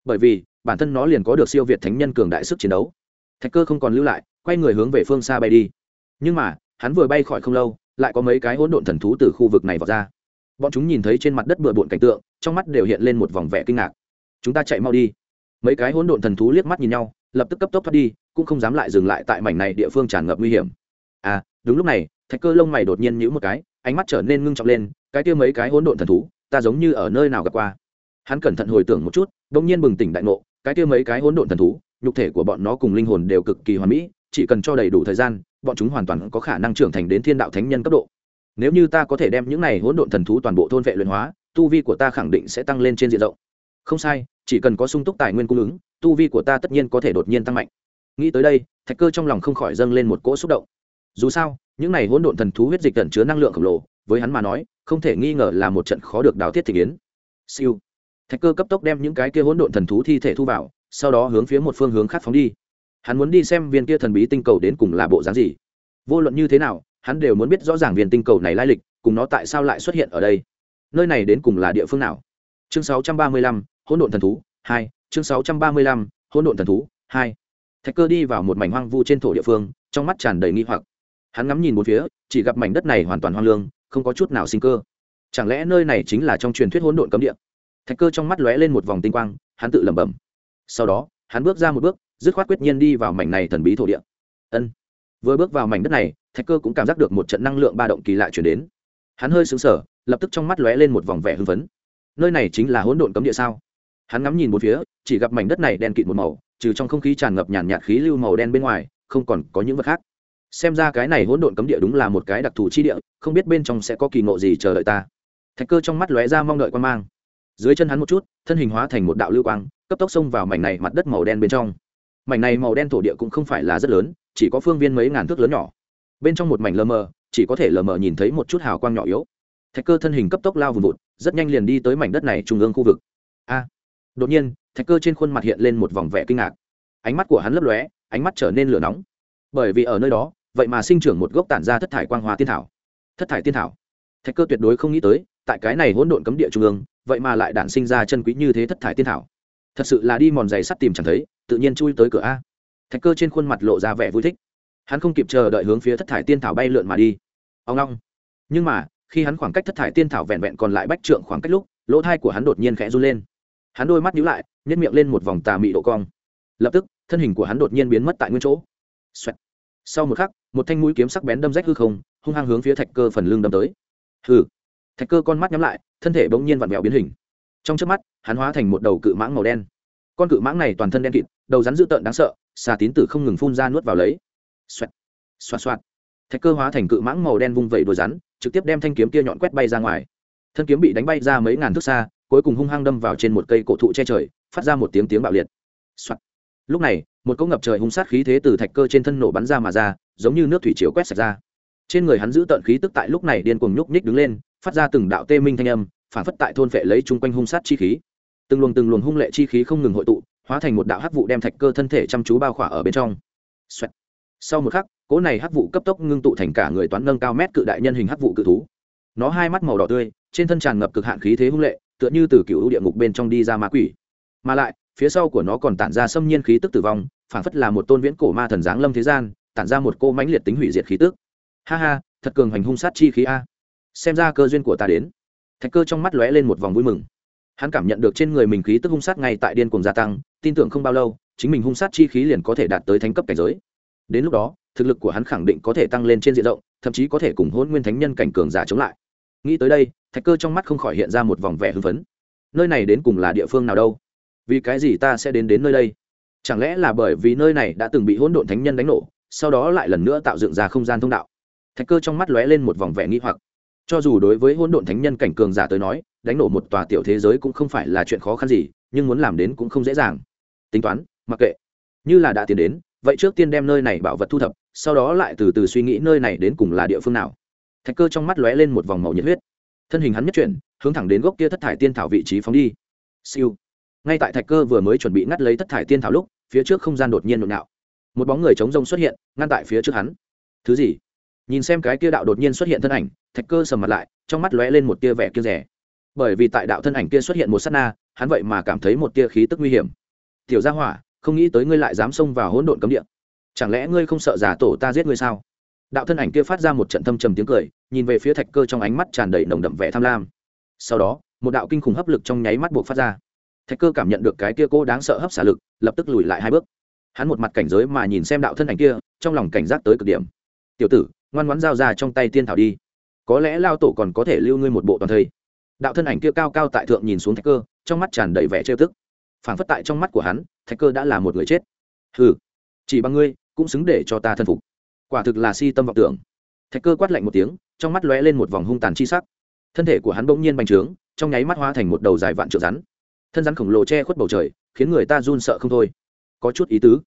Bởi vì, bản thân nó liền có được siêu việt thánh nhân cường đại sức chiến đấu. Thạch cơ không còn lưu lại quay người hướng về phương xa bay đi. Nhưng mà, hắn vừa bay khỏi không lâu, lại có mấy cái hỗn độn thần thú từ khu vực này vọt ra. Bọn chúng nhìn thấy trên mặt đất bừa bộn cảnh tượng, trong mắt đều hiện lên một vòng vẻ kinh ngạc. Chúng ta chạy mau đi. Mấy cái hỗn độn thần thú liếc mắt nhìn nhau, lập tức cấp tốc thoát đi, cũng không dám lại dừng lại tại mảnh này địa phương tràn ngập nguy hiểm. À đúng lúc này, thạch cơ lông mày đột nhiên nhíu một cái, ánh mắt trở nên ngưng trọng lên, cái kia mấy cái hỗn độn thần thú, ta giống như ở nơi nào gặp qua. Hắn cẩn thận hồi tưởng một chút đ ỗ n g nhiên bừng tỉnh đại ngộ, cái kia mấy cái hỗn độn thần thú, nhục thể của bọn nó cùng linh hồn đều cực kỳ hoàn mỹ chỉ cần cho đầy đủ thời gian, bọn chúng hoàn toàn có khả năng trưởng thành đến thiên đạo thánh nhân cấp độ. Nếu như ta có thể đem những này hỗn độn thần thú toàn bộ thôn vệ luyện hóa, tu vi của ta khẳng định sẽ tăng lên trên diện rộng. Không sai, chỉ cần có sung túc tài nguyên cung ứng, tu vi của ta tất nhiên có thể đột nhiên tăng mạnh. Nghĩ tới đây, thạch cơ trong lòng không khỏi dâng lên một cỗ xúc động. Dù sao, những này hỗn độn thần thú huyết dịch tẩn chứa năng lượng khổng lồ, với hắn mà nói, không thể nghi ngờ là một trận khó được đào thiết thị kiến siêu. Thạch cơ cấp tốc đem những cái kia hỗn độn thần thú thi thể thu vào, sau đó hướng phía một phương hướng khác phóng đi hắn muốn đi xem viên kia thần bí tinh cầu đến cùng là bộ dáng gì. Vô luận như thế nào hắn đều muốn biết rõ ràng viên tinh cầu này lai lịch cùng nó tại sao lại xuất hiện ở đây. Nơi này đến cùng là địa phương nào? Chương 635, hỗn độn thần thú 2, chương 635, hỗn độn thần thú 2. thạch cơ đi vào một mảnh hoang vu trên thổ địa phương trong mắt tràn đầy nghi hoặc. Hắn ngắm nhìn một phía chỉ gặp mảnh đất này hoàn toàn hoang lương không có chút nào sinh cơ. Chẳng lẽ nơi này chính là trong truyền thuyết hỗn độn cấm địa? Thạch cơ trong mắt lóe lên một vòng tinh quang hắn tự lẩm bẩm. Sau đó hắn bước ra một bước dứt khoát quyết nhiên đi vào mảnh này thần bí thổ địa. Ân. Vừa bước vào mảnh đất này thạch cơ cũng cảm giác được một trận năng lượng ba động kỳ lạ chuyển đến. Hắn hơi sửng sở, lập tức trong mắt lóe lên một vòng vẻ hưng phấn. Nơi này chính là hỗn độn cấm địa sao? Hắn ngắm nhìn một phía chỉ gặp mảnh đất này đen kịt một màu trừ trong không khí tràn ngập nhàn nhạt khí lưu màu đen bên ngoài không còn có những vật khác. Xem ra cái này hỗn độn cấm địa đúng là một cái đặc thù chi địa không biết bên trong sẽ có kỳ ngộ gì chờ đợi ta. Thạch cơ trong mắt lóe ra mong đợi quan mang. Dưới chân hắn một chút thân hình hóa thành một đạo lưu quang cấp tốc xông vào mảnh này mặt đất màu đen bên trong mảnh này màu đen thổ địa cũng không phải là rất lớn, chỉ có phương viên mấy ngàn thước lớn nhỏ. Bên trong một mảnh lờ mờ, chỉ có thể lờ mờ nhìn thấy một chút hào quang nhỏ yếu. Thạch cơ thân hình cấp tốc lao vùng vụt, rất nhanh liền đi tới mảnh đất này trung ương khu vực. A! Đột nhiên, thạch cơ trên khuôn mặt hiện lên một vòng vẻ kinh ngạc. Ánh mắt của hắn lấp lóe, ánh mắt trở nên lửa nóng. Bởi vì ở nơi đó, vậy mà sinh trưởng một gốc tản ra thất thải quang hóa tiên thảo. Thất thải tiên thảo. Thạch cơ tuyệt đối không nghĩ tới, tại cái này hỗn độn cấm địa trung ương, vậy mà lại đản sinh ra chân quý như thế thất thải tiên thảo. Thật sự là đi mòn giày sắt tìm chẳng thấy tự nhiên chui tới cửa a. Thạch cơ trên khuôn mặt lộ ra vẻ vui thích. Hắn không kịp chờ đợi hướng phía thất thải tiên thảo bay lượn mà đi. Ông long nhưng mà, khi hắn khoảng cách thất thải tiên thảo vẹn vẹn còn lại bách trượng khoảng cách lúc, lỗ thai của hắn đột nhiên khẽ run lên. Hắn đôi mắt nhíu lại nhét miệng lên một vòng tà mị độ cong. Lập tức, thân hình của hắn đột nhiên biến mất tại nguyên chỗ. Xoẹt. sau một khắc, một thanh mũi kiếm sắc bén đâm rách hư không, hung hăng hướng phía thạch cơ phần lưng đâm tới. Hừ. Thạch cơ con mắt nhắm lại, thân thể bỗng nhiên vặn vẹo biến hình. Trong trước mắt, hắn hóa thành một đầu cự mãng màu đen. Con cự mãng này toàn thân đen kịt đầu rắn dữ tợn đáng sợ, xà tín tử không ngừng phun ra nuốt vào lấy. Xoẹt, xoạt xoạt. Thạch cơ hóa thành cự mãng màu đen vung vẩy đuôi rắn, trực tiếp đem thanh kiếm kia nhọn quét bay ra ngoài. Thân kiếm bị đánh bay ra mấy ngàn thước xa, cuối cùng hung hăng đâm vào trên một cây cổ thụ che trời, phát ra một tiếng tiếng bạo liệt、Soạn. lúc này, một cỗ ngập trời hung sát khí thế từ thạch cơ trên thân nổ bắn ra mà ra, giống như nước thủy chiếu quét sạch ra. Trên người hắn giữ tợn khí tức tại lúc này điên cuồng nhúc nhích đứng lên, phát ra từng đạo tê minh thanh âm, phản phất tại thôn vệ lấy chung quanh hung sát chi khí. Từng luồng từng luồng hung lệ chi khí không ngừng hội tụ hóa thành một đạo hắc vụ đem thạch cơ thân thể chăm chú bao khỏa ở bên trong、Xoẹt. sau một khắc, cỗ này hắc vụ cấp tốc ngưng tụ thành cả người toán nâng cao mét cự đại nhân hình hắc vụ cự thú. Nó hai mắt màu đỏ tươi, trên thân tràn ngập cực hạn khí thế hung lệ, tựa như từ cựu địa ngục bên trong đi ra ma quỷ. Mà lại, phía sau của nó còn tản ra xâm nhiên khí tức tử vong phản phất là một tôn viễn cổ ma thần giáng lâm thế gian, tản ra một cô mãnh liệt tính hủy diệt khí tức. Ha ha, thật cường hành hung sát chi khí a. Xem ra cơ duyên của ta đến. Thạch cơ trong mắt lóe lên một vòng vui mừng hắn cảm nhận được trên người mình khí tức hung sát ngay tại điên cuồng gia tăng, tin tưởng không bao lâu, chính mình hung sát chi khí liền có thể đạt tới thánh cấp cảnh giới. Đến lúc đó, thực lực của hắn khẳng định có thể tăng lên trên diện rộng, thậm chí có thể cùng hôn nguyên thánh nhân cảnh cường giả chống lại. Nghĩ tới đây, thạch cơ trong mắt không khỏi hiện ra một vòng vẻ hưng phấn. Nơi này đến cùng là địa phương nào đâu? Vì cái gì ta sẽ đến đến nơi đây? Chẳng lẽ là bởi vì nơi này đã từng bị hỗn độn thánh nhân đánh nổ, sau đó lại lần nữa tạo dựng ra không gian thông đạo? Thạch cơ trong mắt lóe lên một vòng vẻ nghi hoặc. Cho dù đối với hỗn độn thánh nhân cảnh cường giả tới nói đánh nổ một tòa tiểu thế giới cũng không phải là chuyện khó khăn gì, nhưng muốn làm đến cũng không dễ dàng. Tính toán, mặc kệ. Như là đã tiến đến, vậy trước tiên đem nơi này bảo vật thu thập, sau đó lại từ từ suy nghĩ nơi này đến cùng là địa phương nào. Thạch cơ trong mắt lóe lên một vòng màu nhiệt huyết. Thân hình hắn nhất chuyển, hướng thẳng đến gốc kia thất thải tiên thảo vị trí phóng đi. Siêu. Ngay tại thạch cơ vừa mới chuẩn bị ngắt lấy thất thải tiên thảo lúc, phía trước không gian đột nhiên nhộn nhạo một bóng người chống rông xuất hiện, ngăn tại phía trước hắn. Thứ gì? Nhìn xem cái kia đạo đột nhiên xuất hiện thân ảnh, thạch cơ sầm mặt lại, trong mắt lóe lên một tia vẻ kia rẻ bởi vì tại đạo thân ảnh kia xuất hiện một s á t na, hắn vậy mà cảm thấy một tia khí tức nguy hiểm. Tiểu gia hỏa, không nghĩ tới ngươi lại dám xông vào hỗn độn cấm địa. Chẳng lẽ ngươi không sợ giả tổ ta giết ngươi sao? Đạo thân ảnh kia phát ra một trận thâm trầm tiếng cười, nhìn về phía thạch cơ trong ánh mắt tràn đầy nồng đậm vẻ tham lam. Sau đó, một đạo kinh khủng hấp lực trong nháy mắt buộc phát ra. Thạch cơ cảm nhận được cái kia cô đáng sợ hấp xả lực, lập tức lùi lại hai bước. Hắn một mặt cảnh giới mà nhìn xem đạo thân ảnh kia, trong lòng cảnh giác tới cực điểm. Tiểu tử, ngoan ngoãn giao ra trong tay tiên thảo đi. Có lẽ lao tổ còn có thể lưu ngươi một bộ toàn thây đạo thân ảnh kia cao cao tại thượng nhìn xuống thạch cơ, trong mắt tràn đầy vẻ trêu tức. Phản phất tại trong mắt của hắn, thạch cơ đã là một người chết. Hừ, chỉ bằng ngươi, cũng xứng để cho ta thân phục. Quả thực là si tâm vọng tưởng. Thạch cơ quát lạnh một tiếng, trong mắt lóe lên một vòng hung tàn chi sắc. Thân thể của hắn bỗng nhiên bành trướng, trong nháy mắt hóa thành một đầu dài vạn trượng rắn. Thân rắn khổng lồ che khuất bầu trời, khiến người ta run sợ không thôi. Có chút ý tứ.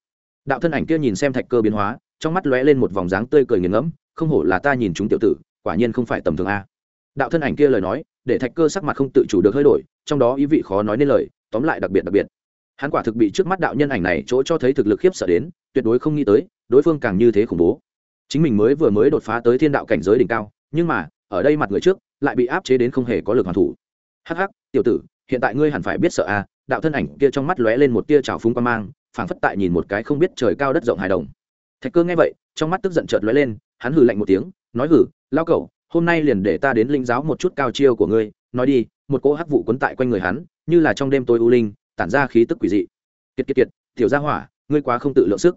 Đạo thân ảnh kia nhìn xem thạch cơ biến hóa, trong mắt lóe lên một vòng dáng tươi cười nghiền ngẫm, không hổ là ta nhìn chúng tiểu tử, quả nhiên không phải tầm thường a đạo thân ảnh kia lời nói, để thạch cơ sắc mặt không tự chủ được hơi đổi, trong đó ý vị khó nói nên lời, tóm lại đặc biệt đặc biệt. Hắn quả thực bị trước mắt đạo nhân ảnh này chỗ cho thấy thực lực khiếp sợ đến, tuyệt đối không nghĩ tới, đối phương càng như thế khủng bố. Chính mình mới vừa mới đột phá tới thiên đạo cảnh giới đỉnh cao, nhưng mà, ở đây mặt người trước, lại bị áp chế đến không hề có lực hoàn thủ. Hắc hắc, tiểu tử, hiện tại ngươi hẳn phải biết sợ a đạo thân ảnh kia trong mắt lóe lên một tia trào phúng quan mang, phảng phất tại nhìn một cái không biết trời cao đất rộng hài đồng. Thạch cơ nghe vậy, trong mắt tức giận chợt lóe lên, hắn hừ lạnh một tiếng, nói hử lao cẩu hôm nay liền để ta đến linh giáo một chút cao chiêu của ngươi nói đi một cỗ hắc vụ quấn tại quanh người hắn như là trong đêm tối u linh tản ra khí tức quỷ dị. Kiệt kiệt kiệt tiểu gia hỏa ngươi quá không tự lượng sức.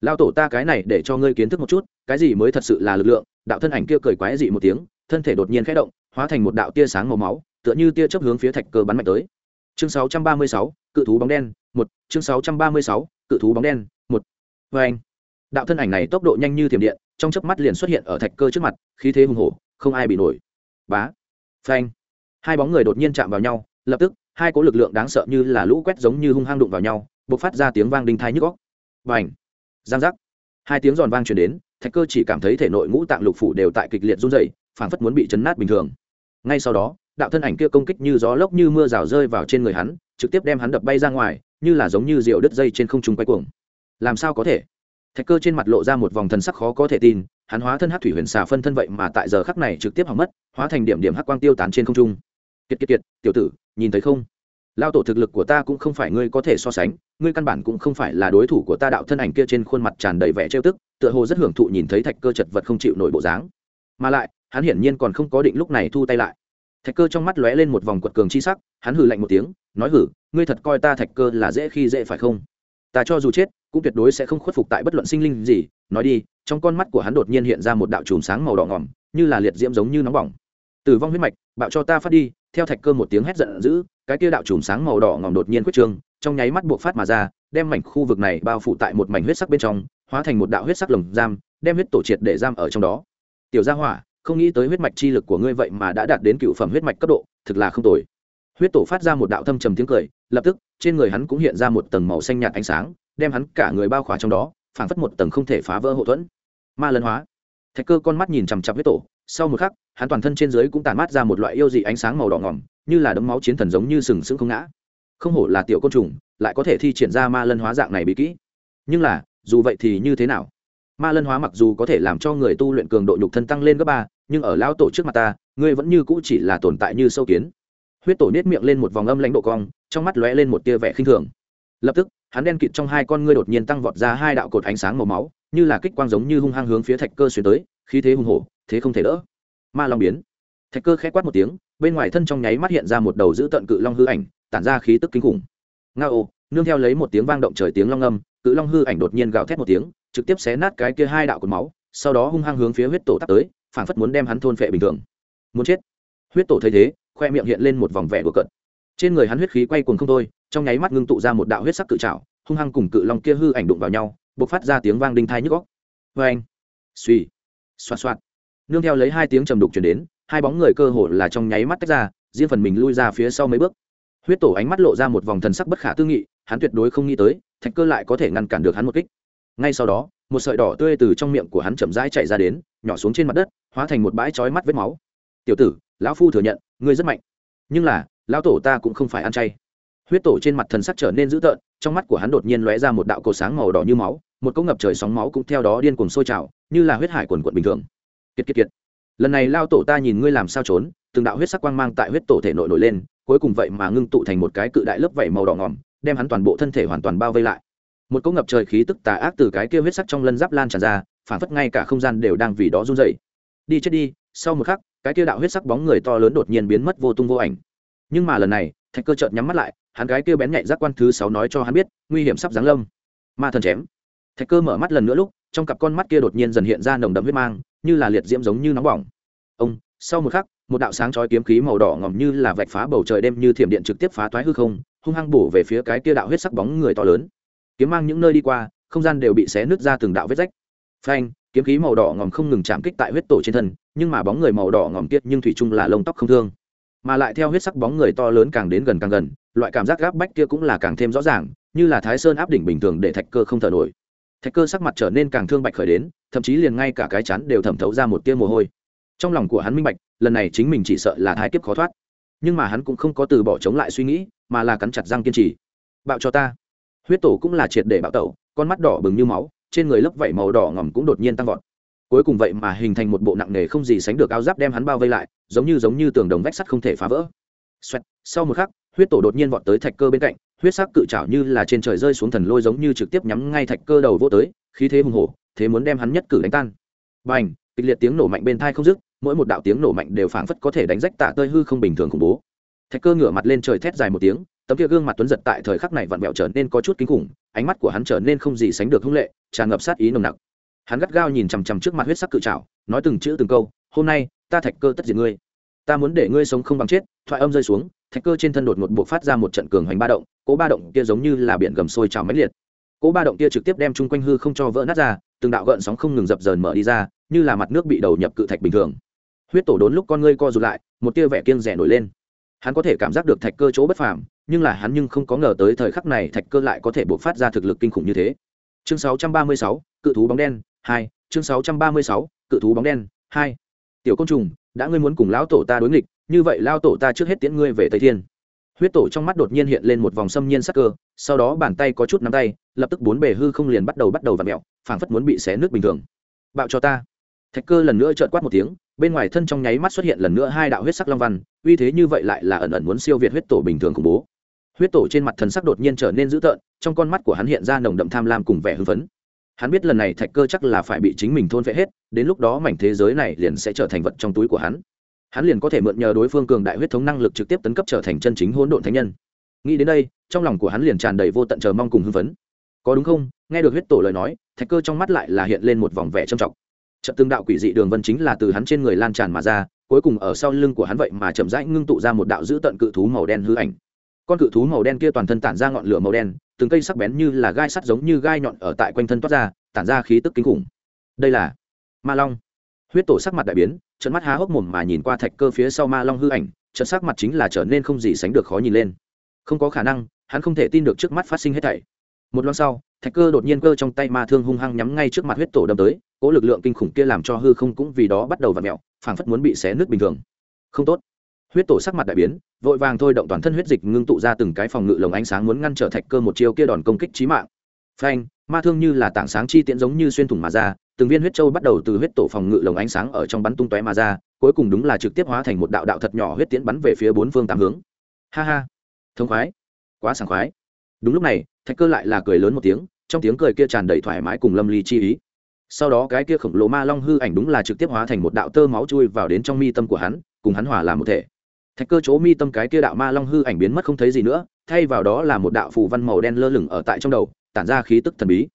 Lao tổ ta cái này để cho ngươi kiến thức một chút cái gì mới thật sự là lực lượng? Đạo thân ảnh kia cười quái dị một tiếng thân thể đột nhiên khẽ động hóa thành một đạo tia sáng màu máu tựa như tia chớp hướng phía thạch cơ bắn mạnh tới. Chương 636, cự thú bóng đen một. Chương 636, cự thú bóng đen một. Vê anh đạo thân ảnh này tốc độ nhanh như thiểm điện trong chớp mắt liền xuất hiện ở thạch cơ trước mặt khí thế hùng hổ không ai bị nổi. Bá. Phanh. Hai bóng người đột nhiên chạm vào nhau, lập tức, hai cỗ lực lượng đáng sợ như là lũ quét giống như hung hăng đụng vào nhau b ộ c phát ra tiếng vang đinh thai nhức góc và ảnh giang giác. Hai tiếng giòn vang chuyển đến, thạch cơ chỉ cảm thấy thể nội ngũ tạng lục phủ đều tại kịch liệt run dày phảng phất muốn bị chấn nát bình thường. Ngay sau đó, đạo thân ảnh kia công kích như gió lốc như mưa rào rơi vào trên người hắn, trực tiếp đem hắn đập bay ra ngoài, như là giống như rượu đứt dây trên không trung quay cuồng. Làm sao có thể? Thạch cơ trên mặt lộ ra một vòng thần sắc khó có thể tin, hắn hóa thân hát thủy huyền xà phân thân vậy mà tại giờ khắc này trực tiếp hỏng mất, hóa thành điểm điểm hắc quang tiêu tán trên không trung. Kiệt kiệt kiệt, tiểu tử, nhìn thấy không? Lao tổ thực lực của ta cũng không phải ngươi có thể so sánh, ngươi căn bản cũng không phải là đối thủ của ta đạo thân ảnh kia trên khuôn mặt tràn đầy vẻ trêu tức, tựa hồ rất hưởng thụ nhìn thấy thạch cơ chật vật không chịu nổi bộ dáng. Mà lại, hắn hiển nhiên còn không có định lúc này thu tay lại. Thạch cơ trong mắt lóe lên một vòng quật cường chi sắc, hắn hừ lạnh một tiếng, nói hử, ngươi thật coi ta thạch cơ là dễ khi dễ phải không? Ta cho dù chết cũng tuyệt đối sẽ không khuất phục tại bất luận sinh linh gì. Nói đi, trong con mắt của hắn đột nhiên hiện ra một đạo chùm sáng màu đỏ ngỏm, như là liệt diễm giống như nóng bỏng. Tử vong huyết mạch, bạo cho ta phát đi, theo thạch cơ một tiếng hét giận dữ, cái kia đạo chùm sáng màu đỏ ngỏm đột nhiên quyết trương, trong nháy mắt buộc phát mà ra, đem mảnh khu vực này bao phủ tại một mảnh huyết sắc bên trong, hóa thành một đạo huyết sắc lồng giam, đem huyết tổ triệt để giam ở trong đó. Tiểu gia hỏa, không nghĩ tới huyết mạch chi lực của ngươi vậy mà đã đạt đến cựu phẩm huyết mạch cấp độ, thực là không tồi. Huyết tổ phát ra một đạo thâm trầm tiếng cười, lập tức, trên người hắn cũng hiện ra một tầng màu xanh nhạt ánh sáng đem hắn cả người bao khỏa trong đó, phảng phất một tầng không thể phá vỡ hậu thuẫn. Ma lân hóa. Thạch cơ con mắt nhìn chằm chặp huyết tổ, sau một khắc, hắn toàn thân trên dưới cũng tàn mát ra một loại yêu dị ánh sáng màu đỏ ngỏm, như là đấm máu chiến thần giống như sừng sững không ngã. Không hổ là tiểu côn trùng, lại có thể thi triển ra ma lân hóa dạng này bị kỹ. Nhưng là, dù vậy thì như thế nào? Ma lân hóa mặc dù có thể làm cho người tu luyện cường độ nhục thân tăng lên gấp ba, nhưng ở lão tổ trước mặt ta, ngươi vẫn như cũ chỉ là tồn tại như sâu kiến. Huyết tổ nết miệng lên một vòng âm lãnh độ cong, trong mắt lóe lên một tia vẻ khinh thường. Lập tức hắn đen kịt trong hai con ngươi đột nhiên tăng vọt ra hai đạo cột ánh sáng màu máu, như là kích quang giống như hung hăng hướng phía thạch cơ xuyên tới, khí thế hùng hổ, thế không thể đỡ. Ma long biến. Thạch cơ khẽ quát một tiếng, bên ngoài thân trong nháy mắt hiện ra một đầu giữ tận cự long hư ảnh, tản ra khí tức kinh khủng. Nga ô, nương theo lấy một tiếng vang động trời tiếng long âm, cự long hư ảnh đột nhiên gào thét một tiếng, trực tiếp xé nát cái kia hai đạo cột máu, sau đó hung hăng hướng phía huyết tổ tắt tới, phảng phất muốn đem hắn thôn phệ bình thường. Muốn chết. Huyết tổ thấy thế, khoe miệng hiện lên một vòng vẻ của cận trên người hắn huyết khí quay cuồng không thôi trong nháy mắt ngưng tụ ra một đạo huyết sắc cự trảo, hung hăng cùng cự long kia hư ảnh đụng vào nhau, bộc phát ra tiếng vang đinh thai nhức góc vê anh, suy xoa xoa nương theo lấy hai tiếng trầm đục chuyển đến, hai bóng người cơ hồ là trong nháy mắt tách ra, riêng phần mình lui ra phía sau mấy bước. Huyết tổ ánh mắt lộ ra một vòng thần sắc bất khả tư nghị, hắn tuyệt đối không nghĩ tới, thạch cơ lại có thể ngăn cản được hắn một kích. Ngay sau đó, một sợi đỏ tươi từ trong miệng của hắn chậm rãi chạy ra đến, nhỏ xuống trên mặt đất, hóa thành một bãi chói mắt vết máu. Tiểu tử, lão phu thừa nhận, ngươi rất mạnh. Nhưng là, lão tổ ta cũng không phải ăn chay huyết tổ trên mặt thần sắc trở nên dữ tợn, trong mắt của hắn đột nhiên lóe ra một đạo cột sáng màu đỏ như máu, một cỗ ngập trời sóng máu cũng theo đó điên cuồng sôi trào, như là huyết hải quần quận bình thường. Kiệt kiệt kiệt. Lần này lao tổ ta nhìn ngươi làm sao trốn, từng đạo huyết sắc quang mang tại huyết tổ thể nội nổi lên, cuối cùng vậy mà ngưng tụ thành một cái cự đại lớp vảy màu đỏ ngỏm, đem hắn toàn bộ thân thể hoàn toàn bao vây lại. Một cỗ ngập trời khí tức tà ác từ cái kia huyết sắc trong lân giáp lan tràn ra, phản phất ngay cả không gian đều đang vì đó run dậy đi chết đi, sau một khắc, cái kia đạo huyết sắc bóng người to lớn đột nhiên biến mất vô tung vô ảnh. Nhưng mà lần này, thạch cơ chợt nhắm mắt lại hắn cái kia bén nhạy giác quan thứ sáu nói cho hắn biết, nguy hiểm sắp giáng lâm. Ma thần chém. Thạch cơ mở mắt lần nữa lúc, trong cặp con mắt kia đột nhiên dần hiện ra nồng đậm huyết mang, như là liệt diễm giống như nóng bỏng. Ông, sau một khắc, một đạo sáng chói kiếm khí màu đỏ ngỏm như là vạch phá bầu trời đêm như thiểm điện trực tiếp phá toái hư không, hung hăng bổ về phía cái kia đạo huyết sắc bóng người to lớn. Kiếm mang những nơi đi qua, không gian đều bị xé nứt ra từng đạo vết rách. Phanh, kiếm khí màu đỏ ngòm không ngừng chạm kích tại huyết tổ trên thân, nhưng mà bóng người màu đỏ ngòm tiết nhưng thủy chung là lông tóc không thương mà lại theo huyết sắc bóng người to lớn càng đến gần càng gần, loại cảm giác gáp bách kia cũng là càng thêm rõ ràng, như là thái sơn áp đỉnh bình thường để thạch cơ không thở nổi. Thạch cơ sắc mặt trở nên càng thương bạch khởi đến, thậm chí liền ngay cả cái chắn đều thẩm thấu ra một tia mồ hôi. Trong lòng của hắn minh bạch, lần này chính mình chỉ sợ là thái kiếp khó thoát. Nhưng mà hắn cũng không có từ bỏ chống lại suy nghĩ, mà là cắn chặt răng kiên trì. Bạo cho ta. Huyết tổ cũng là triệt để bạo tẩu, con mắt đỏ bừng như máu, trên người lấp vảy màu đỏ ngỏm cũng đột nhiên tăng vọt cuối cùng vậy mà hình thành một bộ nặng nề không gì sánh được áo giáp đem hắn bao vây lại giống như giống như tường đồng vách sắt không thể phá vỡ. Xoẹt, sau một khắc huyết tổ đột nhiên vọt tới thạch cơ bên cạnh huyết sắc cự trảo như là trên trời rơi xuống thần lôi giống như trực tiếp nhắm ngay thạch cơ đầu vô tới khí thế hùng hổ thế muốn đem hắn nhất cử đánh tan. Bành kịch liệt tiếng nổ mạnh bên thai không dứt mỗi một đạo tiếng nổ mạnh đều phảng phất có thể đánh rách tạ tơi hư không bình thường khủng bố. Thạch cơ ngửa mặt lên trời thét dài một tiếng tấm kia gương mặt tuấn giật tại thời khắc này vặn vẹo trở nên có chút kinh khủng ánh mắt của hắn trở nên không gì sánh được hung lệ tràn ngập sát ý nồng nặc hắn gắt gao nhìn chằm chằm trước mặt huyết sắc cự trảo nói từng chữ từng câu hôm nay ta thạch cơ tất diệt ngươi. Ta muốn để ngươi sống không bằng chết. Thoại âm rơi xuống thạch cơ trên thân đột một bộ phát ra một trận cường hoành ba động cỗ ba động kia giống như là biển gầm sôi trào mãnh liệt. Cỗ ba động kia trực tiếp đem chung quanh hư không cho vỡ nát ra từng đạo gợn sóng không ngừng dập dờn mở đi ra như là mặt nước bị đầu nhập cự thạch bình thường. Huyết tổ đốn lúc con ngươi co rụt lại một tia vẻ kiêng rẻ nổi lên. Hắn có thể cảm giác được thạch cơ chỗ bất phàm nhưng là hắn nhưng không có ngờ tới thời khắc này thạch cơ lại có thể buộc phát ra thực lực kinh khủng như thế. Chương 636, cự thú bóng đen hai chương 636, cự thú bóng đen hai. Tiểu côn trùng đã ngươi muốn cùng lão tổ ta đối nghịch như vậy lao tổ ta trước hết tiễn ngươi về tây thiên. Huyết tổ trong mắt đột nhiên hiện lên một vòng xâm nhiên sắc cơ sau đó bàn tay có chút nắm tay lập tức bốn bề hư không liền bắt đầu bắt đầu v ặ mẹo phảng phất muốn bị xé nước bình thường. Bạo cho ta. Thạch cơ lần nữa trợn quát một tiếng bên ngoài thân trong nháy mắt xuất hiện lần nữa hai đạo huyết sắc long văn uy thế như vậy lại là ẩn ẩn muốn siêu việt huyết tổ bình thường khủng bố. Huyết tổ trên mặt thần sắc đột nhiên trở nên dữ tợn trong con mắt của hắn hiện ra nồng đậm tham lam cùng vẻ hưng phấn hắn biết lần này thạch cơ chắc là phải bị chính mình thôn phệ hết, đến lúc đó mảnh thế giới này liền sẽ trở thành vật trong túi của hắn. Hắn liền có thể mượn nhờ đối phương cường đại huyết thống năng lực trực tiếp tấn cấp trở thành chân chính hỗn độn thánh nhân. Nghĩ đến đây, trong lòng của hắn liền tràn đầy vô tận chờ mong cùng hưng phấn. Có đúng không? Nghe được huyết tổ lời nói, thạch cơ trong mắt lại là hiện lên một vòng vẻ trầm trọng. Trận tương đạo quỷ dị đường vân chính là từ hắn trên người lan tràn mà ra, cuối cùng ở sau lưng của hắn vậy mà chậm rãi ngưng tụ ra một đạo dữ tận cự thú màu đen hư ảnh. Con cự thú màu đen kia toàn thân tản ra ngọn lửa màu đen từng cây sắc bén như là gai sắt giống như gai nhọn ở tại quanh thân toát ra, tản ra khí tức kinh khủng. Đây là ma long. Huyết tổ sắc mặt đại biến trận mắt há hốc mồm mà nhìn qua thạch cơ phía sau ma long hư ảnh trận sắc mặt chính là trở nên không gì sánh được khó nhìn lên. Không có khả năng, hắn không thể tin được trước mắt phát sinh hết thảy. Một lát sau, thạch cơ đột nhiên cơ trong tay ma thương hung hăng nhắm ngay trước mặt huyết tổ đâm tới cỗ lực lượng kinh khủng kia làm cho hư không cũng vì đó bắt đầu v ặ mẹo phảng phất muốn bị xé nứt bình thường. Không tốt huyết tổ sắc mặt đại biến, vội vàng thôi động toàn thân huyết dịch ngưng tụ ra từng cái phòng ngự lồng ánh sáng muốn ngăn trở thạch cơ một chiêu kia đòn công kích trí mạng. Phanh, ma thương như là tảng sáng chi tiễn giống như xuyên thủng mà ra, từng viên huyết châu bắt đầu từ huyết tổ phòng ngự lồng ánh sáng ở trong bắn tung tóe mà ra, cuối cùng đúng là trực tiếp hóa thành một đạo đạo thật nhỏ huyết tiễn bắn về phía bốn phương tám hướng. Ha ha, thông khoái, quá sảng khoái. Đúng lúc này, thạch cơ lại là cười lớn một tiếng, trong tiếng cười kia tràn đầy thoải mái cùng lâm ly chi ý. Sau đó cái kia khổng lồ ma long hư ảnh đúng là trực tiếp hóa thành một đạo tơ máu chui vào đến trong mi tâm của hắn, cùng hắn hòa làm một thể thạch cơ chỗ mi tâm cái kia đạo ma long hư ảnh biến mất không thấy gì nữa, thay vào đó là một đạo phù văn màu đen lơ lửng ở tại trong đầu, tản ra khí tức thần bí.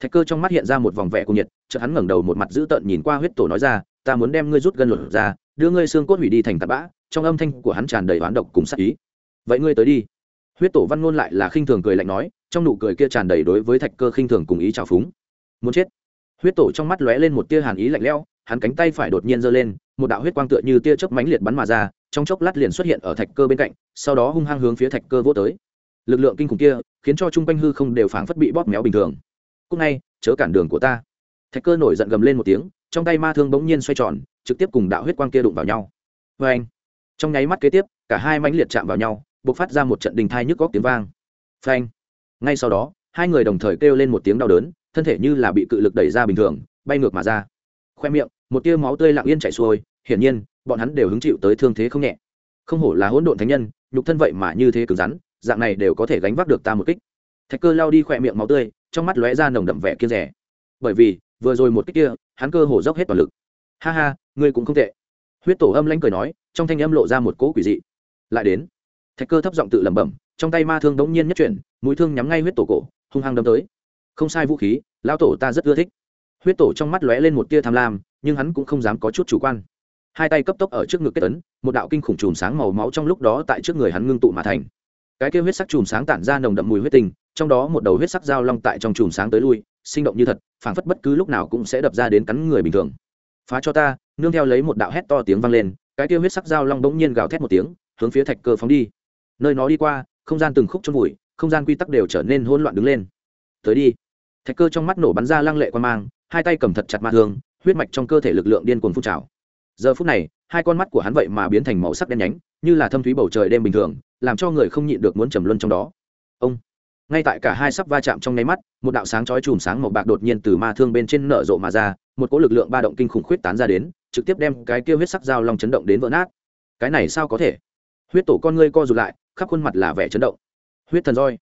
Thạch cơ trong mắt hiện ra một vòng vẻ cung nhiệt, chợt hắn ngẩng đầu một mặt dữ tợn nhìn qua huyết tổ nói ra, ta muốn đem ngươi rút gân lột ra, đưa ngươi xương cốt hủy đi thành tạt bã. Trong âm thanh của hắn tràn đầy oán độc cùng sát ý. Vậy ngươi tới đi. Huyết tổ văn ngôn lại là khinh thường cười lạnh nói, trong nụ cười kia tràn đầy đối với thạch cơ khinh thường cùng ý trào phúng. Muốn chết. Huyết tổ trong mắt lóe lên một tia hàn ý lạnh lẽo, hắn cánh tay phải đột nhiên giơ lên, một đạo huyết quang tựa như tia chớp mãnh liệt bắn mà ra trong chốc lát liền xuất hiện ở thạch cơ bên cạnh, sau đó hung hăng hướng phía thạch cơ vô tới. Lực lượng kinh khủng kia khiến cho trung quanh hư không đều phảng phất bị bóp méo bình thường. Cúc ngay, chớ cản đường của ta. Thạch cơ nổi giận gầm lên một tiếng, trong tay ma thương bỗng nhiên xoay tròn, trực tiếp cùng đạo huyết quang kia đụng vào nhau. Vê anh, trong nháy mắt kế tiếp, cả hai mãnh liệt chạm vào nhau b ộ c phát ra một trận đình thai nhức góc tiếng vang. Phanh ngay sau đó, hai người đồng thời kêu lên một tiếng đau đớn, thân thể như là bị cự lực đẩy ra bình thường, bay ngược mà ra. Khoe miệng, một tia máu tươi lặng yên chảy xuôi, hiển nhiên bọn hắn đều hứng chịu tới thương thế không nhẹ. Không hổ là hỗn độn thánh nhân, nhục thân vậy mà như thế cứng rắn, dạng này đều có thể gánh vác được ta một kích. Thạch cơ lao đi khỏe miệng máu tươi, trong mắt lóe ra nồng đậm vẻ kiên rẻ. Bởi vì, vừa rồi một kích kia, hắn cơ hồ dốc hết toàn lực. Ha ha, ngươi cũng không tệ. Huyết tổ âm lanh cười nói, trong thanh âm lộ ra một cỗ quỷ dị. Lại đến. Thạch cơ thấp giọng tự lẩm bẩm, trong tay ma thương đống nhiên nhất chuyển, mũi thương nhắm ngay huyết tổ cổ, hung hăng đâm tới. Không sai vũ khí lao tổ ta rất ưa thích. Huyết tổ trong mắt lóe lên một tia tham lam, nhưng hắn cũng không dám có chút chủ quan hai tay cấp tốc ở trước ngực kết tấn một đạo kinh khủng chùm sáng màu máu trong lúc đó tại trước người hắn ngưng tụ mà thành. Cái kia huyết sắc chùm sáng tản ra nồng đậm mùi huyết tình trong đó một đầu huyết sắc dao long tại trong chùm sáng tới lui, sinh động như thật, phảng phất bất cứ lúc nào cũng sẽ đập ra đến cắn người bình thường. Phá cho ta! Nương theo lấy một đạo hét to tiếng vang lên, cái kia huyết sắc dao long bỗng nhiên gào thét một tiếng, hướng phía thạch cơ phóng đi. Nơi nó đi qua, không gian từng khúc trong vùi, không gian quy tắc đều trở nên hỗn loạn đứng lên. Tới đi! Thạch cơ trong mắt nổ bắn ra lăng lệ quan mang, hai tay cầm thật chặt ma thương, huyết mạch trong cơ thể lực lượng điên cuồng phun trào giờ phút này, hai con mắt của hắn vậy mà biến thành màu sắc đen nhánh, như là thâm thúy bầu trời đêm bình thường, làm cho người không nhịn được muốn trầm luân trong đó. Ông! Ngay tại cả hai sắp va chạm trong nháy mắt, một đạo sáng chói chùm sáng màu bạc đột nhiên từ ma thương bên trên nở rộ mà ra, một cỗ lực lượng ba động kinh khủng khuyết tán ra đến, trực tiếp đem cái kia huyết sắc dao long chấn động đến vỡ nát. Cái này sao có thể? Huyết tổ con ngươi co rụt lại, khắp khuôn mặt là vẻ chấn động. Huyết thần roi!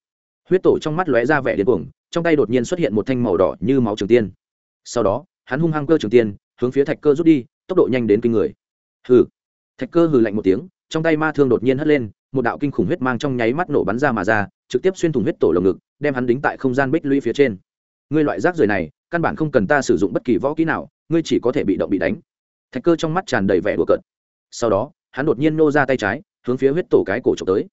Huyết tổ trong mắt lóe ra vẻ điên cuồng, trong tay đột nhiên xuất hiện một thanh màu đỏ như máu trường tiên. Sau đó, hắn hung hăng cơ trường tiên, hướng phía thạch cơ rút đi tốc độ nhanh đến kinh người. Hừ. Thạch cơ hừ lạnh một tiếng, trong tay ma thương đột nhiên hất lên, một đạo kinh khủng huyết mang trong nháy mắt nổ bắn ra mà ra, trực tiếp xuyên thủng huyết tổ lồng ngực, đem hắn đính tại không gian bích lũy phía trên. Ngươi loại rác rưởi này, căn bản không cần ta sử dụng bất kỳ võ kỹ nào, ngươi chỉ có thể bị động bị đánh. Thạch cơ trong mắt tràn đầy vẻ đùa cợt. Sau đó, hắn đột nhiên nô ra tay trái, hướng phía huyết tổ cái cổ trộm tới.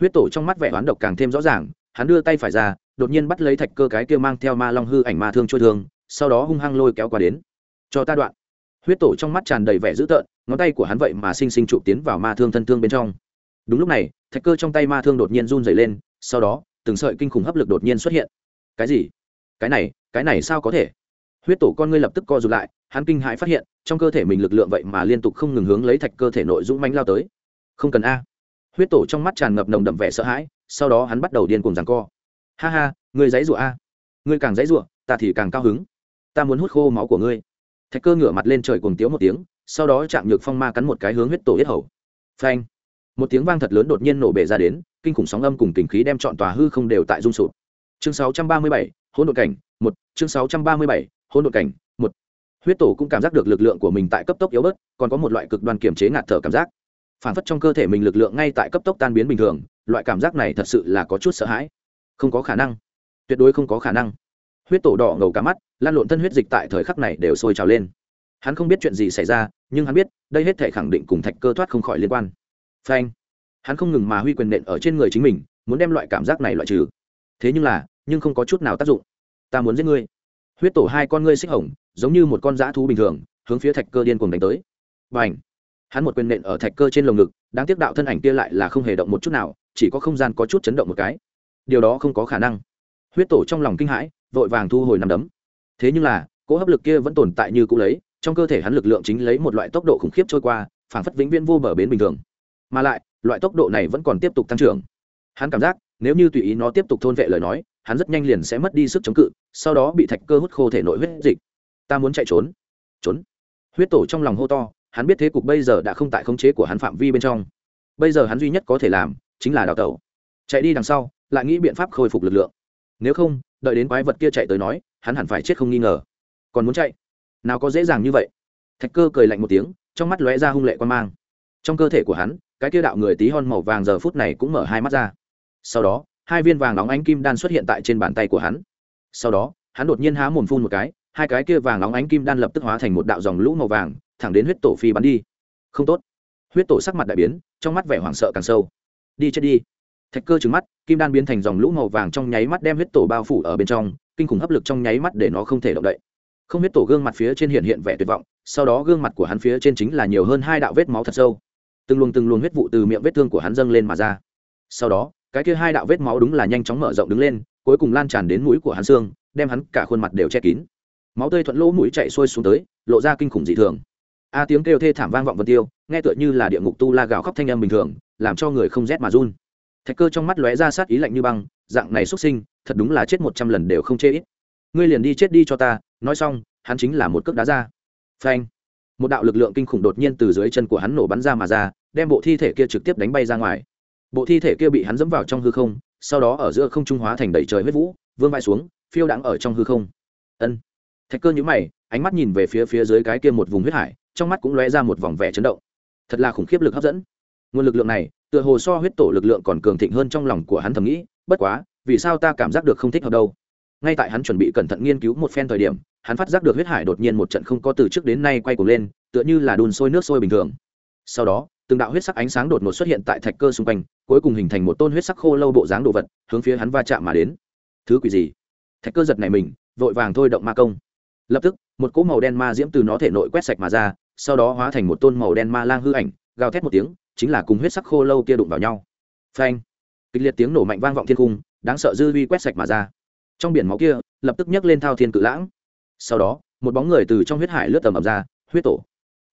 Huyết tổ trong mắt vẻ oán độc càng thêm rõ ràng, hắn đưa tay phải ra, đột nhiên bắt lấy thạch cơ cái kia mang theo ma long hư ảnh ma thương trôi thương, sau đó hung hăng lôi kéo qua đến. Cho ta đoạn huyết tổ trong mắt tràn đầy vẻ dữ tợn, ngón tay của hắn vậy mà sinh sinh trụ tiến vào ma thương thân thương bên trong. Đúng lúc này, thạch cơ trong tay ma thương đột nhiên run dày lên, sau đó, từng sợi kinh khủng hấp lực đột nhiên xuất hiện. Cái gì? Cái này cái này sao có thể? Huyết tổ con ngươi lập tức co rụt lại, hắn kinh hãi phát hiện, trong cơ thể mình lực lượng vậy mà liên tục không ngừng hướng lấy thạch cơ thể nội dũng mánh lao tới. Không cần a. Huyết tổ trong mắt tràn ngập nồng đậm vẻ sợ hãi, sau đó hắn bắt đầu điên cùng rằng co. Ha ha, ngươi dãy rụa a. Ngươi càng dãy rụa ta thì càng cao hứng. Ta muốn hút khô máu của ngươi thạch cơ ngửa mặt lên trời cuồng tiếu một tiếng sau đó chạm nhược phong ma cắn một cái hướng huyết tổ yết hầu. Phanh! Một tiếng vang thật lớn đột nhiên nổ bể ra đến kinh khủng sóng âm cùng kinh khí đem chọn tòa hư không đều tại rung sụp. Chương 637, hỗn độn cảnh một. Chương 637, hỗn độn cảnh một. Huyết tổ cũng cảm giác được lực lượng của mình tại cấp tốc yếu bớt còn có một loại cực đoan kiềm chế ngạt thở cảm giác. Phản phất trong cơ thể mình lực lượng ngay tại cấp tốc tan biến bình thường loại cảm giác này thật sự là có chút sợ hãi. Không có khả năng. Tuyệt đối không có khả năng huyết tổ đỏ ngầu cả mắt, lan lộn thân huyết dịch tại thời khắc này đều sôi trào lên. Hắn không biết chuyện gì xảy ra, nhưng hắn biết, đây hết thể khẳng định cùng thạch cơ thoát không khỏi liên quan. Phanh. Hắn không ngừng mà huy quyền nện ở trên người chính mình, muốn đem loại cảm giác này loại trừ. Thế nhưng là, nhưng không có chút nào tác dụng. Ta muốn giết ngươi. Huyết tổ hai con ngươi xích hồng, giống như một con dã thú bình thường, hướng phía thạch cơ điên cuồng đánh tới. B à n h hắn một quyền nện ở thạch cơ trên lồng ngực, đáng tiếc đạo thân ảnh kia lại là không hề động một chút nào, chỉ có không gian có chút chấn động một cái. Điều đó không có khả năng. Huyết tổ trong lòng kinh hãi vội vàng thu hồi nằm đấm. Thế nhưng là, cỗ hấp lực kia vẫn tồn tại như cũ lấy, trong cơ thể hắn lực lượng chính lấy một loại tốc độ khủng khiếp trôi qua, phảng phất vĩnh viễn vô bờ bến bình thường. Mà lại, loại tốc độ này vẫn còn tiếp tục tăng trưởng. Hắn cảm giác, nếu như tùy ý nó tiếp tục thôn vệ lời nói, hắn rất nhanh liền sẽ mất đi sức chống cự, sau đó bị thạch cơ hút khô thể nội huyết dịch. Ta muốn chạy trốn. Trốn. Huyết tổ trong lòng hô to, hắn biết thế cục bây giờ đã không tại khống chế của hắn phạm vi bên trong. Bây giờ hắn duy nhất có thể làm, chính là đào tẩu. Chạy đi đằng sau, lại nghĩ biện pháp khôi phục lực lượng. Nếu không đợi đến quái vật kia chạy tới nói, hắn hẳn phải chết không nghi ngờ. Còn muốn chạy? Nào có dễ dàng như vậy. Thạch cơ cười lạnh một tiếng, trong mắt lóe ra hung lệ quan mang. Trong cơ thể của hắn, cái kia đạo người tí hon màu vàng giờ phút này cũng mở hai mắt ra. Sau đó, hai viên vàng nóng ánh kim đan xuất hiện tại trên bàn tay của hắn. Sau đó, hắn đột nhiên há mồm phun một cái, hai cái kia vàng nóng ánh kim đan lập tức hóa thành một đạo dòng lũ màu vàng, thẳng đến huyết tổ phi bắn đi. Không tốt. Huyết tổ sắc mặt đại biến, trong mắt vẻ hoảng sợ càng sâu. Đi chết đi thạch cơ trứng mắt, kim đan biến thành dòng lũ màu vàng trong nháy mắt đem huyết tổ bao phủ ở bên trong, kinh khủng hấp lực trong nháy mắt để nó không thể động đậy. Không huyết tổ gương mặt phía trên hiện hiện vẻ tuyệt vọng, sau đó gương mặt của hắn phía trên chính là nhiều hơn hai đạo vết máu thật sâu. Từng luồng từng luồng huyết vụ từ miệng vết thương của hắn dâng lên mà ra. Sau đó, cái kia hai đạo vết máu đúng là nhanh chóng mở rộng đứng lên, cuối cùng lan tràn đến mũi của hắn xương, đem hắn cả khuôn mặt đều che kín. Máu tươi thuận lỗ mũi chạy xuôi xuống tới, lộ ra kinh khủng dị thường. A à, tiếng kêu thê thảm vang vọng vân tiêu, nghe tựa như là địa ngục tu la gào khóc thanh âm bình thường, làm cho người không rét mà run thạch cơ trong mắt lóe ra sát ý lạnh như băng, dạng này xuất sinh, thật đúng là chết một trăm lần đều không chê ít. Ngươi liền đi chết đi cho ta, nói xong, hắn chính là một cước đá ra. Phanh. Một đạo lực lượng kinh khủng đột nhiên từ dưới chân của hắn nổ bắn ra mà ra, đem bộ thi thể kia trực tiếp đánh bay ra ngoài. Bộ thi thể kia bị hắn dẫm vào trong hư không, sau đó ở giữa không trung hóa thành đầy trời huyết vũ, vương vai xuống, phiêu đãng ở trong hư không. Ân. Thạch cơ nhữ mày, ánh mắt nhìn về phía phía dưới cái kia một vùng huyết hải, trong mắt cũng lóe ra một vòng vẻ chấn động. Thật là khủng khiếp lực hấp dẫn. Nguồn lực lượng này tựa hồ so huyết tổ lực lượng còn cường thịnh hơn trong lòng của hắn thầm nghĩ, bất quá, vì sao ta cảm giác được không thích hợp đâu? Ngay tại hắn chuẩn bị cẩn thận nghiên cứu một phen thời điểm, hắn phát giác được huyết hải đột nhiên một trận không có từ trước đến nay quay cuồng lên, tựa như là đun sôi nước sôi bình thường. Sau đó, từng đạo huyết sắc ánh sáng đột ngột xuất hiện tại thạch cơ xung quanh, cuối cùng hình thành một tôn huyết sắc khô lâu bộ dáng đồ vật, hướng phía hắn va chạm mà đến. Thứ quỷ gì? Thạch cơ giật này mình, vội vàng thôi động ma công. Lập tức, một cỗ màu đen ma diễm từ nó thể nội quét sạch mà ra, sau đó hóa thành một tôn màu đen ma lang hư ảnh, gào thét một tiếng chính là cùng huyết sắc khô lâu kia đụng vào nhau. Phanh. Kịch liệt tiếng nổ mạnh vang vọng thiên cung, đáng sợ dư vi quét sạch mà ra. Trong biển máu kia, lập tức nhấc lên thao thiên cự lãng. Sau đó, một bóng người từ trong huyết hải lướt tầm ầm ra, huyết tổ.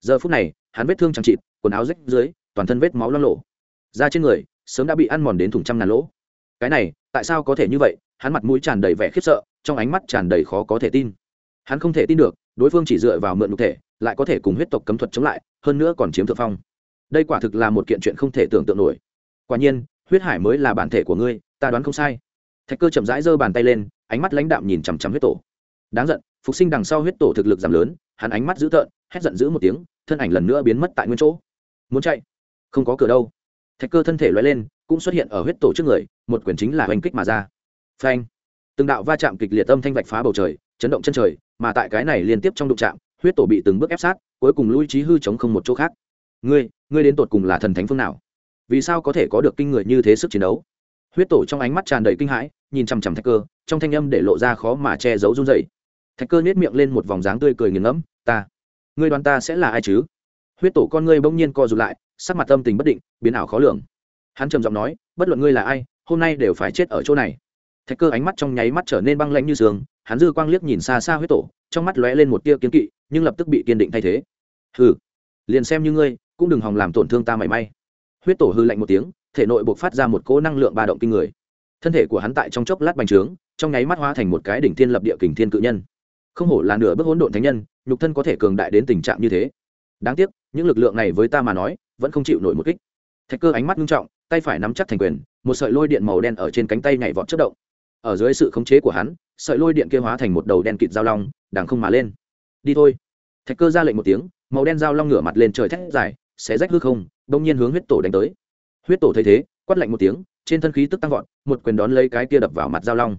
Giờ phút này, hắn vết thương chẳng chịt, quần áo rách dưới, toàn thân vết máu loang lộ da trên người, sớm đã bị ăn mòn đến thủng trăm ngàn lỗ. Cái này, tại sao có thể như vậy? Hắn mặt mũi tràn đầy vẻ khiếp sợ, trong ánh mắt tràn đầy khó có thể tin. Hắn không thể tin được, đối phương chỉ dựa vào mượn nhục thể, lại có thể cùng huyết tộc cấm thuật chống lại, hơn nữa còn chiếm thượng phong đây quả thực là một kiện chuyện không thể tưởng tượng nổi. Quả nhiên, huyết hải mới là bản thể của ngươi, ta đoán không sai. Thạch cơ chậm rãi giơ bàn tay lên, ánh mắt lãnh đạm nhìn chằm chằm huyết tổ. Đáng giận, phục sinh đằng sau huyết tổ thực lực giảm lớn, hắn ánh mắt dữ tợn, hét giận dữ một tiếng, thân ảnh lần nữa biến mất tại nguyên chỗ. Muốn chạy? Không có cửa đâu. Thạch cơ thân thể loay lên, cũng xuất hiện ở huyết tổ trước người, một quyền chính là oanh kích mà ra. Phanh! Từng đạo va chạm kịch liệt âm thanh vạch phá bầu trời, chấn động chân trời, mà tại cái này liên tiếp trong đụng chạm, huyết tổ bị từng bước ép sát, cuối cùng lui trí hư chống không một chỗ khác. Ngươi! Ngươi đến tột cùng là thần thánh phương nào? Vì sao có thể có được kinh người như thế sức chiến đấu? Huyết tổ trong ánh mắt tràn đầy kinh hãi, nhìn chằm chằm thạch cơ, trong thanh âm để lộ ra khó mà che giấu run dày thạch cơ nết miệng lên một vòng dáng tươi cười nghiền ngẫm, ta, ngươi đoán ta sẽ là ai chứ? Huyết tổ con ngươi bỗng nhiên co rụt lại, sắc mặt tâm tình bất định, biến ảo khó lường. Hắn trầm giọng nói, bất luận ngươi là ai, hôm nay đều phải chết ở chỗ này. Thạch cơ ánh mắt trong nháy mắt trở nên băng lãnh như sương, hắn dư quang liếc nhìn xa xa huyết tổ, trong mắt lóe lên một tia kiên kỵ, nhưng lập tức bị kiên định thay thế. Hừ, liền xem như ngươi cũng đừng hòng làm tổn thương ta mảy may. Huyết tổ hư lạnh một tiếng, thể nội buộc phát ra một cỗ năng lượng ba động kinh người. Thân thể của hắn tại trong chốc lát bành trướng, trong nháy mắt hóa thành một cái đỉnh thiên lập địa kình thiên cự nhân. Không hổ là nửa bước hỗn độn thánh nhân, nhục thân có thể cường đại đến tình trạng như thế. Đáng tiếc, những lực lượng này với ta mà nói, vẫn không chịu nổi một kích. Thạch cơ ánh mắt nghiêm trọng, tay phải nắm chắc thành quyền, một sợi lôi điện màu đen ở trên cánh tay nhảy vọt chất động. Ở dưới sự khống chế của hắn, sợi lôi điện kia hóa thành một đầu đen kịt dao long, đằng không mà lên. Đi thôi. Thạch cơ ra lệnh một tiếng, màu đen dao long ngửa mặt lên trời thét dài sẽ rách hư không đông nhiên hướng huyết tổ đánh tới. Huyết tổ thấy thế quát lạnh một tiếng trên thân khí tức tăng vọt một quyền đón lấy cái kia đập vào mặt giao long.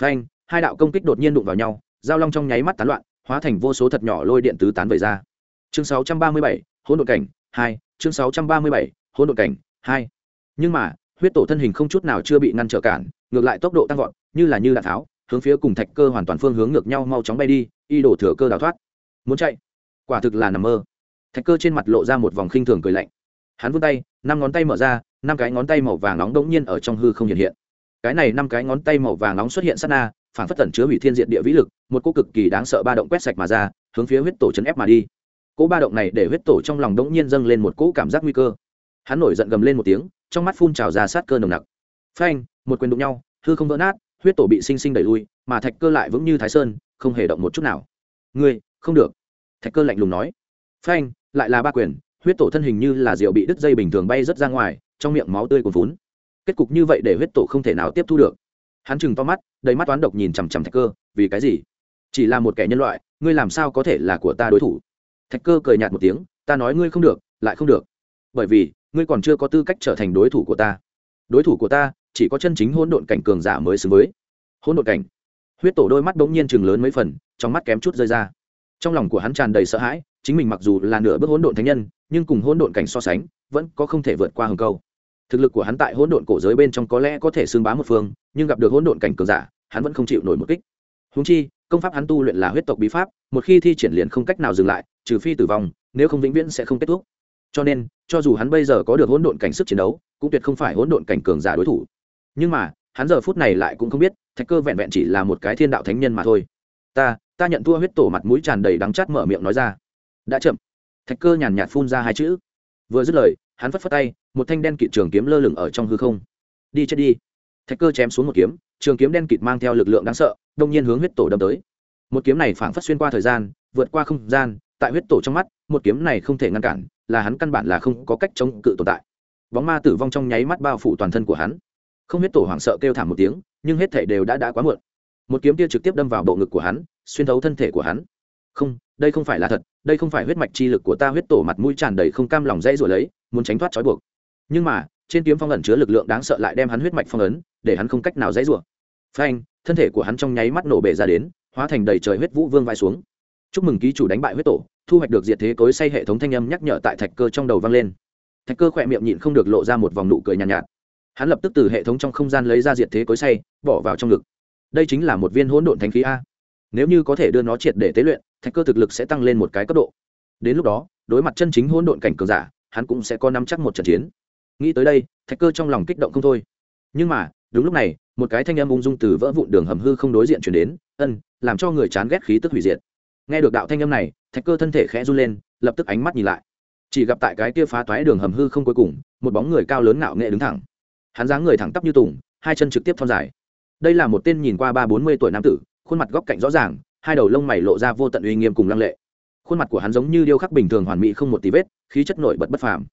Phanh hai đạo công kích đột nhiên đụng vào nhau giao long trong nháy mắt tán loạn hóa thành vô số thật nhỏ lôi điện tứ tán về ra. Chương 637, hỗn độn cảnh hai chương 637, hỗn độn cảnh hai. Nhưng mà huyết tổ thân hình không chút nào chưa bị ngăn trở cản ngược lại tốc độ tăng vọt như là như đạn tháo hướng phía cùng thạch cơ hoàn toàn phương hướng ngược nhau mau chóng bay đi y đổ thừa cơ đào thoát. Muốn chạy? Quả thực là nằm mơ thạch cơ trên mặt lộ ra một vòng khinh thường cười lạnh. Hắn vươn tay, năm ngón tay mở ra, năm cái ngón tay màu vàng nóng đống nhiên ở trong hư không hiện hiện. Cái này năm cái ngón tay màu vàng nóng xuất hiện sát na, phản phất tẩn chứa hủy thiên diện địa vĩ lực, một cô cực kỳ đáng sợ ba động quét sạch mà ra, hướng phía huyết tổ chấn ép mà đi. Cỗ ba động này để huyết tổ trong lòng đống nhiên dâng lên một cỗ cảm giác nguy cơ. Hắn nổi giận gầm lên một tiếng, trong mắt phun trào ra sát cơ nồng nặc. Phanh, một quyền đụng nhau, hư không vỡ nát, huyết tổ bị sinh sinh đẩy lui, mà thạch cơ lại vững như thái sơn, không hề động một chút nào. Ngươi, không được. Thạch cơ lạnh lùng nói. Phanh lại là ba quyền, huyết tổ thân hình như là rượu bị đứt dây bình thường bay rớt ra ngoài, trong miệng máu tươi cuồn vún kết cục như vậy để huyết tổ không thể nào tiếp thu được. Hắn chừng to mắt, đầy mắt toán độc nhìn chằm chằm thạch cơ, vì cái gì? Chỉ là một kẻ nhân loại, ngươi làm sao có thể là của ta đối thủ? Thạch cơ cười nhạt một tiếng, ta nói ngươi không được, lại không được. Bởi vì, ngươi còn chưa có tư cách trở thành đối thủ của ta. Đối thủ của ta, chỉ có chân chính hỗn độn cảnh cường giả mới xứng với. Hỗn độn cảnh. Huyết tổ đôi mắt bỗng nhiên chừng lớn mấy phần, trong mắt kém chút rơi ra. Trong lòng của hắn tràn đầy sợ hãi chính mình mặc dù là nửa bước hỗn độn thánh nhân, nhưng cùng hỗn độn cảnh so sánh, vẫn có không thể vượt qua hừng câu. Thực lực của hắn tại hỗn độn cổ giới bên trong có lẽ có thể xương bá một phương, nhưng gặp được hỗn độn cảnh cường giả, hắn vẫn không chịu nổi một kích. Húng chi, công pháp hắn tu luyện là huyết tộc bí pháp, một khi thi triển liền không cách nào dừng lại, trừ phi tử vong, nếu không vĩnh viễn sẽ không kết thúc. Cho nên, cho dù hắn bây giờ có được hỗn độn cảnh sức chiến đấu, cũng tuyệt không phải hỗn độn cảnh cường giả đối thủ. Nhưng mà, hắn giờ phút này lại cũng không biết, thạch cơ vẹn vẹn chỉ là một cái thiên đạo thánh nhân mà thôi. Ta ta nhận thua. Huyết tổ mặt mũi tràn đầy đắng chát mở miệng nói ra đã chậm. Thạch cơ nhàn nhạt phun ra hai chữ. Vừa dứt lời, hắn phất phất tay, một thanh đen kịt trường kiếm lơ lửng ở trong hư không. Đi chết đi. Thạch cơ chém xuống một kiếm, trường kiếm đen kịt mang theo lực lượng đáng sợ, đông nhiên hướng huyết tổ đâm tới. Một kiếm này phảng phất xuyên qua thời gian, vượt qua không gian, tại huyết tổ trong mắt, một kiếm này không thể ngăn cản, là hắn căn bản là không có cách chống cự tồn tại. Bóng ma tử vong trong nháy mắt bao phủ toàn thân của hắn. Không huyết tổ hoảng sợ kêu thảm một tiếng, nhưng hết thể đều đã đã quá muộn. Một kiếm kia trực tiếp đâm vào bộ ngực của hắn, xuyên thấu thân thể của hắn. Không đây không phải là thật đây không phải huyết mạch chi lực của ta huyết tổ mặt mũi tràn đầy không cam lòng dây rồi lấy muốn tránh thoát trói buộc. Nhưng mà trên kiếm phong ẩn chứa lực lượng đáng sợ lại đem hắn huyết mạch phong ấn để hắn không cách nào dãy rủa. Phanh thân thể của hắn trong nháy mắt nổ bể ra đến hóa thành đầy trời huyết vũ vương vai xuống. Chúc mừng ký chủ đánh bại huyết tổ thu hoạch được diệt thế cối say hệ thống thanh âm nhắc nhở tại thạch cơ trong đầu vang lên. Thạch cơ khỏe miệng nhịn không được lộ ra một vòng nụ cười nhàn nhạt, nhạt. Hắn lập tức từ hệ thống trong không gian lấy ra diệt thế cối say bỏ vào trong ngực. Đây chính là một viên hỗn độn thánh khí a. Nếu như có thể đưa nó triệt để tế luyện thạch cơ thực lực sẽ tăng lên một cái cấp độ. Đến lúc đó, đối mặt chân chính hỗn độn cảnh cường giả, hắn cũng sẽ có nắm chắc một trận chiến. Nghĩ tới đây, thạch cơ trong lòng kích động không thôi. Nhưng mà, đúng lúc này, một cái thanh âm ung dung từ vỡ vụn đường hầm hư không đối diện chuyển đến, ân, làm cho người chán ghét khí tức hủy diệt. Nghe được đạo thanh âm này, thạch cơ thân thể khẽ run lên, lập tức ánh mắt nhìn lại. Chỉ gặp tại cái kia phá toái đường hầm hư không cuối cùng, một bóng người cao lớn ngạo nghệ đứng thẳng. Hắn dáng người thẳng tắp như tùng, hai chân trực tiếp thon dài. Đây là một tên nhìn qua ba bốn mươi tuổi nam tử, khuôn mặt góc cạnh rõ ràng hai đầu lông mày lộ ra vô tận uy nghiêm cùng lăng lệ. Khuôn mặt của hắn giống như điêu khắc bình thường hoàn mỹ không một tí vết, khí chất nổi bật bất phàm.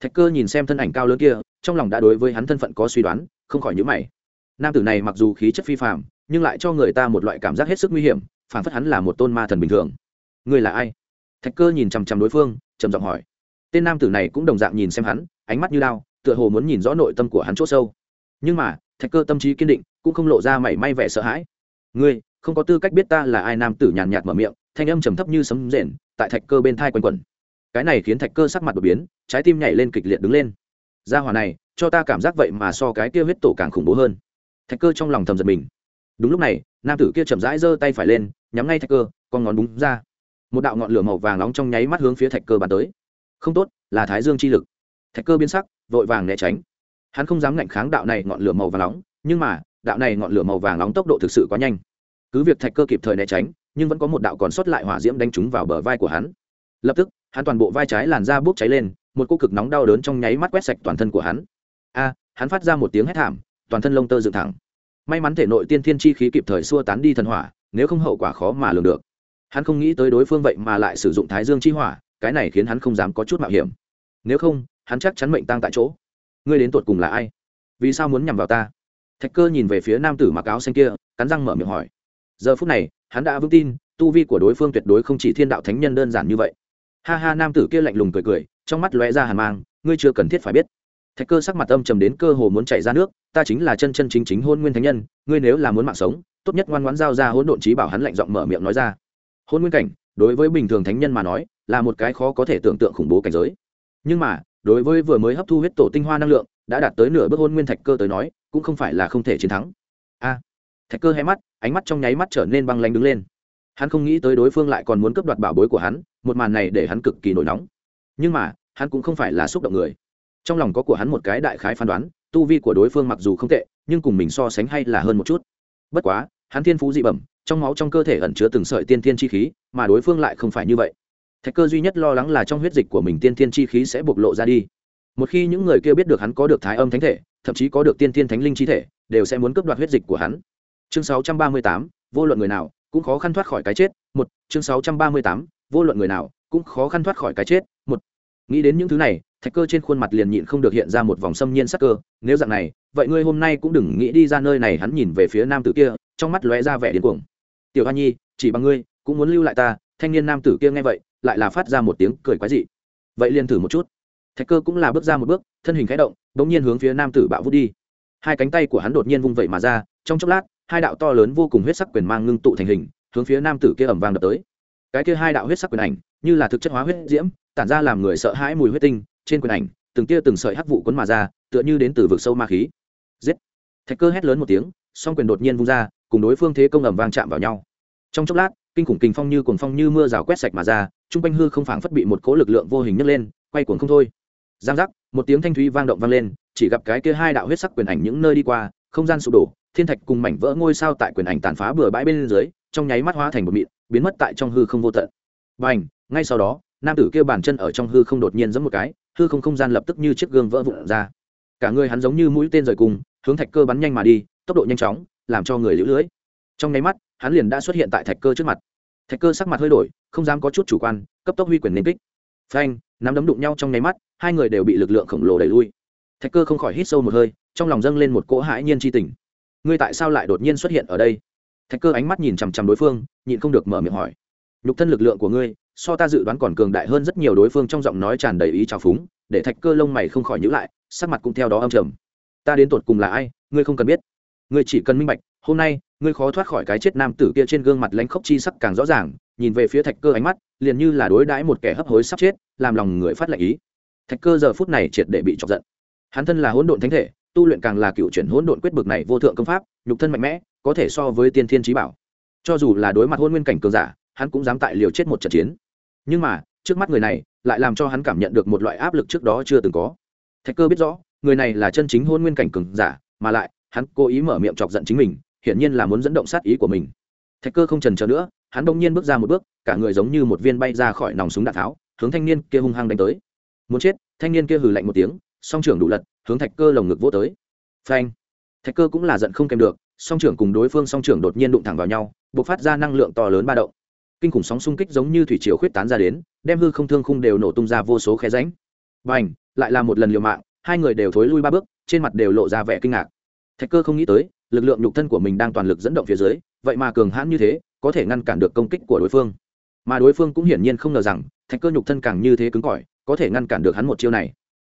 Thạch cơ nhìn xem thân ảnh cao lớn kia, trong lòng đã đối với hắn thân phận có suy đoán, không khỏi nhữ mày. Nam tử này mặc dù khí chất phi phàm, nhưng lại cho người ta một loại cảm giác hết sức nguy hiểm phản phất hắn là một tôn ma thần bình thường. Người là ai? Thạch cơ nhìn chằm chằm đối phương, trầm giọng hỏi. Tên nam tử này cũng đồng dạng nhìn xem hắn, ánh mắt như lao tựa hồ muốn nhìn rõ nội tâm của hắn c h ỗ sâu. Nhưng mà, thạch cơ tâm trí kiên định, cũng không lộ ra mảy may vẻ sợ hãi. Ngươi không có tư cách biết ta là ai, nam tử nhàn nhạt mở miệng, thanh âm trầm thấp như sấm rền, tại thạch cơ bên thai quanh quẩn. Cái này khiến thạch cơ sắc mặt đột biến, trái tim nhảy lên kịch liệt đứng lên. Gia hòa này, cho ta cảm giác vậy mà so cái kia huyết tổ càng khủng bố hơn. Thạch cơ trong lòng thầm giật mình. Đúng lúc này, nam tử kia chậm rãi giơ tay phải lên, nhắm ngay thạch cơ, con ngón búng ra. Một đạo ngọn lửa màu vàng nóng trong nháy mắt hướng phía thạch cơ bắn tới. Không tốt, là thái dương chi lực. Thạch cơ biến sắc, vội vàng né tránh. Hắn không dám ngạnh kháng đạo này ngọn lửa màu vàng nóng, nhưng mà, đạo này ngọn lửa màu vàng nóng tốc độ thực sự quá nhanh cứ việc thạch cơ kịp thời né tránh, nhưng vẫn có một đạo còn sót lại hỏa diễm đánh trúng vào bờ vai của hắn. Lập tức, hắn toàn bộ vai trái làn da bốc cháy lên, một cô cực nóng đau đớn trong nháy mắt quét sạch toàn thân của hắn. A, hắn phát ra một tiếng hét thảm, toàn thân lông tơ dựng thẳng. May mắn thể nội tiên thiên chi khí kịp thời xua tán đi thần hỏa, nếu không hậu quả khó mà lường được. Hắn không nghĩ tới đối phương vậy mà lại sử dụng thái dương chi hỏa, cái này khiến hắn không dám có chút mạo hiểm. Nếu không, hắn chắc chắn mệnh tăng tại chỗ. Ngươi đến tột cùng là ai? Vì sao muốn nhằm vào ta? Thạch cơ nhìn về phía nam tử mặc áo xanh kia, cắn răng mở miệng hỏi giờ phút này, hắn đã vững tin, tu vi của đối phương tuyệt đối không chỉ thiên đạo thánh nhân đơn giản như vậy. Ha ha, nam tử kia lạnh lùng cười cười, trong mắt lóe ra hàn mang, ngươi chưa cần thiết phải biết. Thạch cơ sắc mặt âm trầm đến cơ hồ muốn chảy ra nước, ta chính là chân chân chính chính hôn nguyên thánh nhân, ngươi nếu là muốn mạng sống, tốt nhất ngoan ngoãn giao ra hỗn độn trí bảo hắn lạnh giọng mở miệng nói ra. Hôn nguyên cảnh, đối với bình thường thánh nhân mà nói, là một cái khó có thể tưởng tượng khủng bố cảnh giới. Nhưng mà, đối với vừa mới hấp thu huyết tổ tinh hoa năng lượng, đã đạt tới nửa bước hôn nguyên thạch cơ tới nói, cũng không phải là không thể chiến thắng thạch cơ hé mắt, ánh mắt trong nháy mắt trở nên băng lanh đứng lên. Hắn không nghĩ tới đối phương lại còn muốn cướp đoạt bảo bối của hắn, một màn này để hắn cực kỳ nổi nóng. Nhưng mà, hắn cũng không phải là xúc động người. Trong lòng có của hắn một cái đại khái phán đoán, tu vi của đối phương mặc dù không tệ, nhưng cùng mình so sánh hay là hơn một chút. Bất quá, hắn thiên phú dị bẩm, trong máu trong cơ thể ẩn chứa từng sợi tiên thiên chi khí, mà đối phương lại không phải như vậy. Thạch cơ duy nhất lo lắng là trong huyết dịch của mình tiên thiên chi khí sẽ bộc lộ ra đi. Một khi những người kia biết được hắn có được thái âm thánh thể, thậm chí có được tiên thiên thánh linh chi thể, đều sẽ muốn cướp đoạt huyết dịch của hắn chương 638, vô luận người nào cũng khó khăn thoát khỏi cái chết. Một chương 638, vô luận người nào cũng khó khăn thoát khỏi cái chết. Một nghĩ đến những thứ này thạch cơ trên khuôn mặt liền nhịn không được hiện ra một vòng xâm nhiên sắc cơ. Nếu dạng này vậy ngươi hôm nay cũng đừng nghĩ đi ra nơi này hắn nhìn về phía nam tử kia trong mắt lóe ra vẻ điên cuồng. Tiểu hoa nhi chỉ bằng ngươi cũng muốn lưu lại ta. Thanh niên nam tử kia nghe vậy lại là phát ra một tiếng cười quái dị. Vậy liền thử một chút. Thạch cơ cũng là bước ra một bước thân hình khẽ động đ ỗ n g nhiên hướng phía nam tử bạo vút đi. Hai cánh tay của hắn đột nhiên vung vẩy mà ra trong chốc lát hai đạo to lớn vô cùng huyết sắc quyền mang ngưng tụ thành hình, hướng phía nam tử kia ẩm vang đập tới. Cái kia hai đạo huyết sắc quyền ảnh, như là thực chất hóa huyết diễm, tản ra làm người sợ hãi mùi huyết tinh, trên quyền ảnh, từng tia từng sợi hắc vụ quấn mà ra, tựa như đến từ vực sâu ma khí. Giết! Thạch cơ hét lớn một tiếng, song quyền đột nhiên vung ra, cùng đối phương thế công ẩm vang chạm vào nhau. Trong chốc lát, kinh khủng kinh phong như cuồng phong như mưa rào quét sạch mà ra trung quanh hư không phảng phất bị một cỗ lực lượng vô hình nhấc lên, quay cuồng không thôi. Giang giác, một tiếng thanh thúy vang động vang lên, chỉ gặp cái kia hai đạo huyết sắc quyền ảnh những nơi đi qua, không gian sụp đổ thiên thạch cùng mảnh vỡ ngôi sao tại quyền ảnh tàn phá bừa bãi bên dưới, trong nháy mắt hóa thành một mịn, biến mất tại trong hư không vô tận. Và ảnh ngay sau đó, nam tử kêu bàn chân ở trong hư không đột nhiên giống một cái, hư không không gian lập tức như chiếc gương vỡ vụn ra. Cả người hắn giống như mũi tên rời cùng, hướng thạch cơ bắn nhanh mà đi, tốc độ nhanh chóng, làm cho người lũ lưỡi trong nháy mắt, hắn liền đã xuất hiện tại thạch cơ trước mặt. Thạch cơ sắc mặt hơi đổi, không dám có chút chủ quan, cấp tốc huy quyền nên kích. Phanh, nắm đấm đụng nhau trong nháy mắt, hai người đều bị lực lượng khổng lồ đẩy lui. Thạch cơ không khỏi hít sâu một hơi, trong lòng dâng lên một cỗ hãi nhiên tri tình ngươi tại sao lại đột nhiên xuất hiện ở đây? Thạch cơ ánh mắt nhìn chằm chằm đối phương, nhịn không được mở miệng hỏi. Nhục thân lực lượng của ngươi, so ta dự đoán còn cường đại hơn rất nhiều đối phương trong giọng nói tràn đầy ý trào phúng, để thạch cơ lông mày không khỏi nhữ lại, sắc mặt cũng theo đó âm trầm. Ta đến tột cùng là ai, ngươi không cần biết. Ngươi chỉ cần minh bạch, hôm nay, ngươi khó thoát khỏi cái chết nam tử kia trên gương mặt lãnh khốc chi sắc càng rõ ràng, nhìn về phía thạch cơ ánh mắt, liền như là đối đãi một kẻ hấp hối sắp chết, làm lòng người phát lệnh ý. Thạch cơ giờ phút này triệt để bị chọc giận. Hắn thân là hỗn độn thánh thể tu luyện càng là cựu chuyển hỗn độn quyết bực này vô thượng công pháp, nhục thân mạnh mẽ, có thể so với tiên thiên trí bảo. Cho dù là đối mặt hôn nguyên cảnh cường giả, hắn cũng dám tại liều chết một trận chiến. Nhưng mà, trước mắt người này, lại làm cho hắn cảm nhận được một loại áp lực trước đó chưa từng có. Thạch cơ biết rõ, người này là chân chính hôn nguyên cảnh cường giả, mà lại, hắn cố ý mở miệng chọc giận chính mình, hiển nhiên là muốn dẫn động sát ý của mình. Thạch cơ không trần trờ nữa, hắn đông nhiên bước ra một bước, cả người giống như một viên bay ra khỏi nòng súng đạn tháo, hướng thanh niên kia hung hăng đánh tới. Muốn chết, thanh niên kia hừ lạnh một tiếng, song trưởng đủ lật hướng thạch cơ lồng ngực vỗ tới. Phanh. Thạch cơ cũng là giận không kèm được, song trưởng cùng đối phương song trưởng đột nhiên đụng thẳng vào nhau b ộ c phát ra năng lượng to lớn ba động. Kinh khủng sóng xung kích giống như thủy chiều khuyết tán ra đến, đem hư không thương khung đều nổ tung ra vô số khe ránh b à n h lại là một lần liều mạng, hai người đều thối lui ba bước, trên mặt đều lộ ra vẻ kinh ngạc. Thạch cơ không nghĩ tới, lực lượng nhục thân của mình đang toàn lực dẫn động phía dưới, vậy mà cường hãn như thế, có thể ngăn cản được công kích của đối phương. Mà đối phương cũng hiển nhiên không ngờ rằng, thạch cơ nhục thân càng như thế cứng cỏi, có thể ngăn cản được hắn một chiêu này.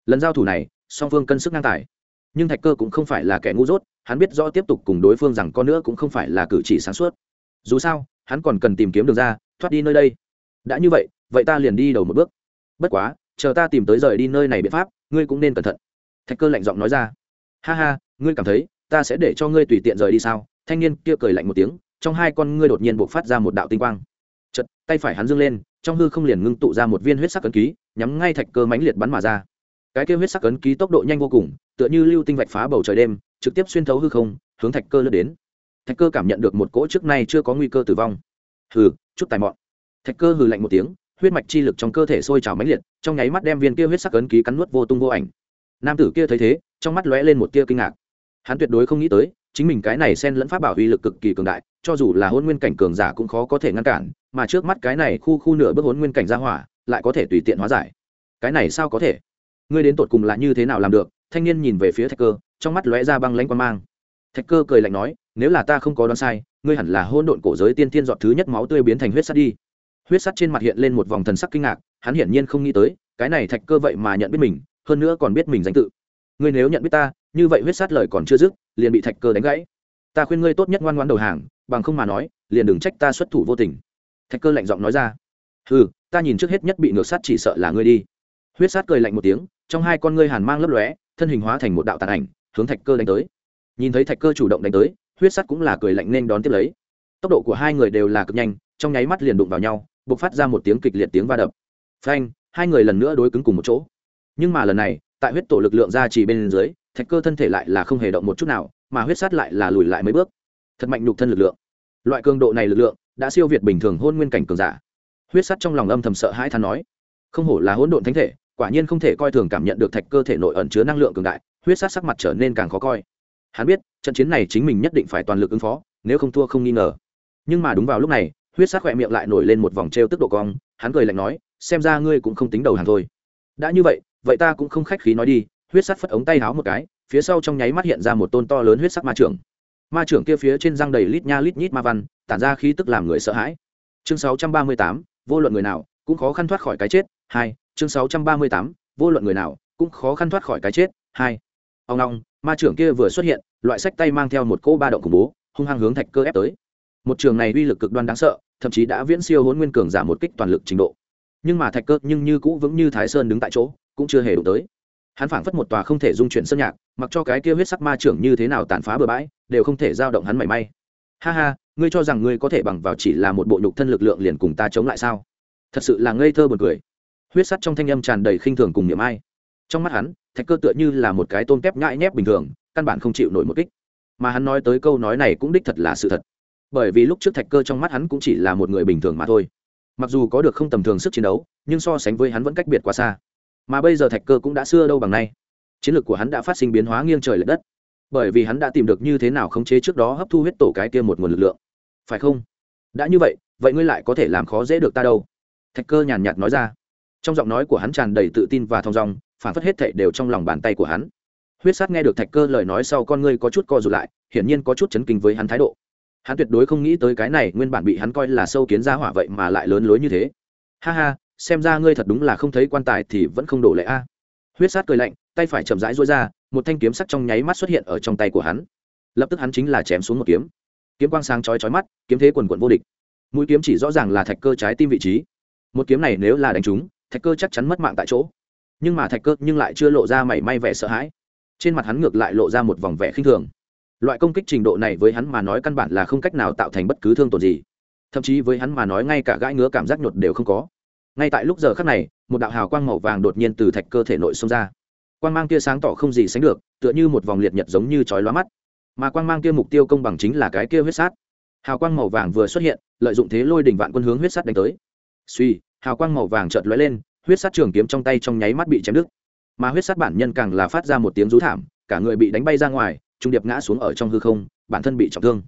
Lần giao thủ này song phương cân sức ngang tài. Nhưng thạch cơ cũng không phải là kẻ ngu dốt, hắn biết rõ tiếp tục cùng đối phương rằng con nữa cũng không phải là cử chỉ sáng suốt. Dù sao, hắn còn cần tìm kiếm đường ra, thoát đi nơi đây. Đã như vậy vậy ta liền đi đầu một bước. Bất quá, chờ ta tìm tới rời đi nơi này biện pháp, ngươi cũng nên cẩn thận. Thạch cơ lạnh giọng nói ra. Ha ha, ngươi cảm thấy, ta sẽ để cho ngươi tùy tiện rời đi sao? Thanh niên kia cười lạnh một tiếng, trong hai con ngươi đột nhiên buộc phát ra một đạo tinh quang. Chật tay phải hắn dâng lên, trong hư không liền ngưng tụ ra một viên huyết sắc ấn ký, nhắm ngay thạch cơ mãnh liệt bắn mà ra cái kêu huyết sắc ấn ký tốc độ nhanh vô cùng, tựa như lưu tinh vạch phá bầu trời đêm, trực tiếp xuyên thấu hư không, hướng thạch cơ lướt đến. Thạch cơ cảm nhận được một cỗ trước nay chưa có nguy cơ tử vong. Hừ, chút tài mọn. Thạch cơ hừ lạnh một tiếng, huyết mạch chi lực trong cơ thể sôi trào mãnh liệt, trong nháy mắt đem viên kia huyết sắc ấn ký cắn nuốt vô tung vô ảnh. Nam tử kia thấy thế, trong mắt lóe lên một tia kinh ngạc. Hắn tuyệt đối không nghĩ tới, chính mình cái này xen lẫn pháp bảo uy lực cực kỳ cường đại, cho dù là hôn nguyên cảnh cường giả cũng khó có thể ngăn cản, mà trước mắt cái này khu khu nửa bước hôn nguyên cảnh ra hỏa, lại có thể tùy tiện hóa giải. Cái này sao có thể? Ngươi đến tột cùng là như thế nào làm được? Thanh niên nhìn về phía thạch cơ, trong mắt lóe ra băng lãnh quan mang. Thạch cơ cười lạnh nói, nếu là ta không có đoán sai, ngươi hẳn là hôn độn cổ giới tiên tiên dọn thứ nhất máu tươi biến thành huyết sắt đi. Huyết sắt trên mặt hiện lên một vòng thần sắc kinh ngạc, hắn hiển nhiên không nghĩ tới, cái này thạch cơ vậy mà nhận biết mình, hơn nữa còn biết mình danh tự. Ngươi nếu nhận biết ta, như vậy huyết sắt lời còn chưa dứt, liền bị thạch cơ đánh gãy. Ta khuyên ngươi tốt nhất ngoan ngoan đầu hàng, bằng không mà nói, liền đừng trách ta xuất thủ vô tình. Thạch cơ lạnh giọng nói ra ừ ta nhìn trước hết nhất bị ngược sắt chỉ sợ là ngươi đi. Huyết sát cười lạnh một tiếng trong hai con ngươi hàn mang lấp lóe, thân hình hóa thành một đạo tàn ảnh, hướng thạch cơ đánh tới. Nhìn thấy thạch cơ chủ động đánh tới, huyết sắt cũng là cười lạnh nên đón tiếp lấy. Tốc độ của hai người đều là cực nhanh, trong nháy mắt liền đụng vào nhau b ộ c phát ra một tiếng kịch liệt tiếng va đập. Phanh, hai người lần nữa đối cứng cùng một chỗ. Nhưng mà lần này, tại huyết tổ lực lượng ra chỉ bên dưới, thạch cơ thân thể lại là không hề động một chút nào, mà huyết sắt lại là lùi lại mấy bước. Thật mạnh nhục thân lực lượng. Loại cường độ này lực lượng, đã siêu việt bình thường hôn nguyên cảnh cường giả. Huyết sắt trong lòng âm thầm sợ hãi thán nói, không hổ là hỗn độn thánh thể quả nhiên không thể coi thường cảm nhận được thạch cơ thể nội ẩn chứa năng lượng cường đại, huyết sát sắc mặt trở nên càng khó coi. Hắn biết, trận chiến này chính mình nhất định phải toàn lực ứng phó, nếu không thua không nghi ngờ. Nhưng mà đúng vào lúc này, huyết sát khỏe miệng lại nổi lên một vòng t r e o tức độ cong, hắn cười lạnh nói, xem ra ngươi cũng không tính đầu hàng thôi. Đã như vậy vậy ta cũng không khách khí nói đi. Huyết sát phất ống tay háo một cái, phía sau trong nháy mắt hiện ra một tôn to lớn huyết sắc ma trưởng. Ma trưởng kia phía trên răng đầy lít nha lít nhít ma văn, tản ra khí tức làm người sợ hãi. Chương sáu trăm ba mươi tám, vô luận người nào, cũng khó khăn thoát khỏi cái chết. Hai chương sáu trăm ba mươi tám, vô luận người nào cũng khó khăn thoát khỏi cái chết. Hai, ông long, ma trưởng kia vừa xuất hiện, loại sách tay mang theo một cỗ ba động khủng bố, hung hăng hướng thạch cơ ép tới. Một trường này uy lực cực đoan đáng sợ, thậm chí đã viễn siêu hôn nguyên cường giảm một kích toàn lực trình độ. Nhưng mà thạch cơ nhưng như cũ vững như thái sơn đứng tại chỗ, cũng chưa hề đủ tới. Hắn phảng phất một tòa không thể dung chuyển sơn nhạc, mặc cho cái kia huyết sắc ma trưởng như thế nào tàn phá bừa bãi, đều không thể giao động hắn mảy may. Ha ha, ngươi cho rằng ngươi có thể bằng vào chỉ là một bộ nhục thân lực lượng liền cùng ta chống lại sao? Thật sự là ngây thơ buồn cười huyết sắt trong thanh âm tràn đầy khinh thường cùng niệm ai. Trong mắt hắn, thạch cơ tựa như là một cái tôm kép ngại nhép bình thường, căn bản không chịu nổi một kích. Mà hắn nói tới câu nói này cũng đích thật là sự thật. Bởi vì lúc trước thạch cơ trong mắt hắn cũng chỉ là một người bình thường mà thôi. Mặc dù có được không tầm thường sức chiến đấu, nhưng so sánh với hắn vẫn cách biệt quá xa. Mà bây giờ thạch cơ cũng đã xưa đâu bằng nay. Chiến lược của hắn đã phát sinh biến hóa nghiêng trời l ệ đất. Bởi vì hắn đã tìm được như thế nào khống chế trước đó hấp thu huyết tổ cái kia một nguồn lực lượng. Phải không? Đã như vậy vậy ngươi lại có thể làm khó dễ được ta đâu? Thạch cơ nhàn nhạt nói ra trong giọng nói của hắn tràn đầy tự tin và thong dong, phản phất hết thệ đều trong lòng bàn tay của hắn. Huyết sát nghe được thạch cơ lời nói sau con ngươi có chút co rụt lại, hiển nhiên có chút chấn kinh với hắn thái độ. Hắn tuyệt đối không nghĩ tới cái này nguyên bản bị hắn coi là sâu kiến ra hỏa vậy mà lại lớn lối như thế. Ha ha, xem ra ngươi thật đúng là không thấy quan tài thì vẫn không đổ lệ a. Huyết sát cười lạnh, tay phải chậm rãi rối ra, một thanh kiếm sắc trong nháy mắt xuất hiện ở trong tay của hắn. Lập tức hắn chính là chém xuống một kiếm. Kiếm quang sáng chói chói mắt, kiếm thế quần quận vô địch. Mũi kiếm chỉ rõ ràng là thạch cơ trái tim vị trí. Một kiếm này nếu là đánh trúng thạch cơ chắc chắn mất mạng tại chỗ. Nhưng mà thạch cơ nhưng lại chưa lộ ra mảy may vẻ sợ hãi. Trên mặt hắn ngược lại lộ ra một vòng vẻ khinh thường. Loại công kích trình độ này với hắn mà nói căn bản là không cách nào tạo thành bất cứ thương tổn gì. Thậm chí với hắn mà nói ngay cả gãi ngứa cảm giác nhột đều không có. Ngay tại lúc giờ khắc này, một đạo hào quang màu vàng đột nhiên từ thạch cơ thể nội xông ra. Quang mang kia sáng tỏ không gì sánh được, tựa như một vòng liệt nhật giống như chói lóa mắt. Mà quang mang kia mục tiêu công bằng chính là cái kia huyết sát. Hào quang màu vàng vừa xuất hiện, lợi dụng thế lôi đỉnh vạn quân hướng huyết sát đánh tới. Suy hào quang màu vàng chợt lóe lên, huyết sát trường kiếm trong tay trong nháy mắt bị chém đứt. Mà huyết sát bản nhân càng là phát ra một tiếng rú thảm, cả người bị đánh bay ra ngoài, trung điệp ngã xuống ở trong hư không, bản thân bị trọng thương.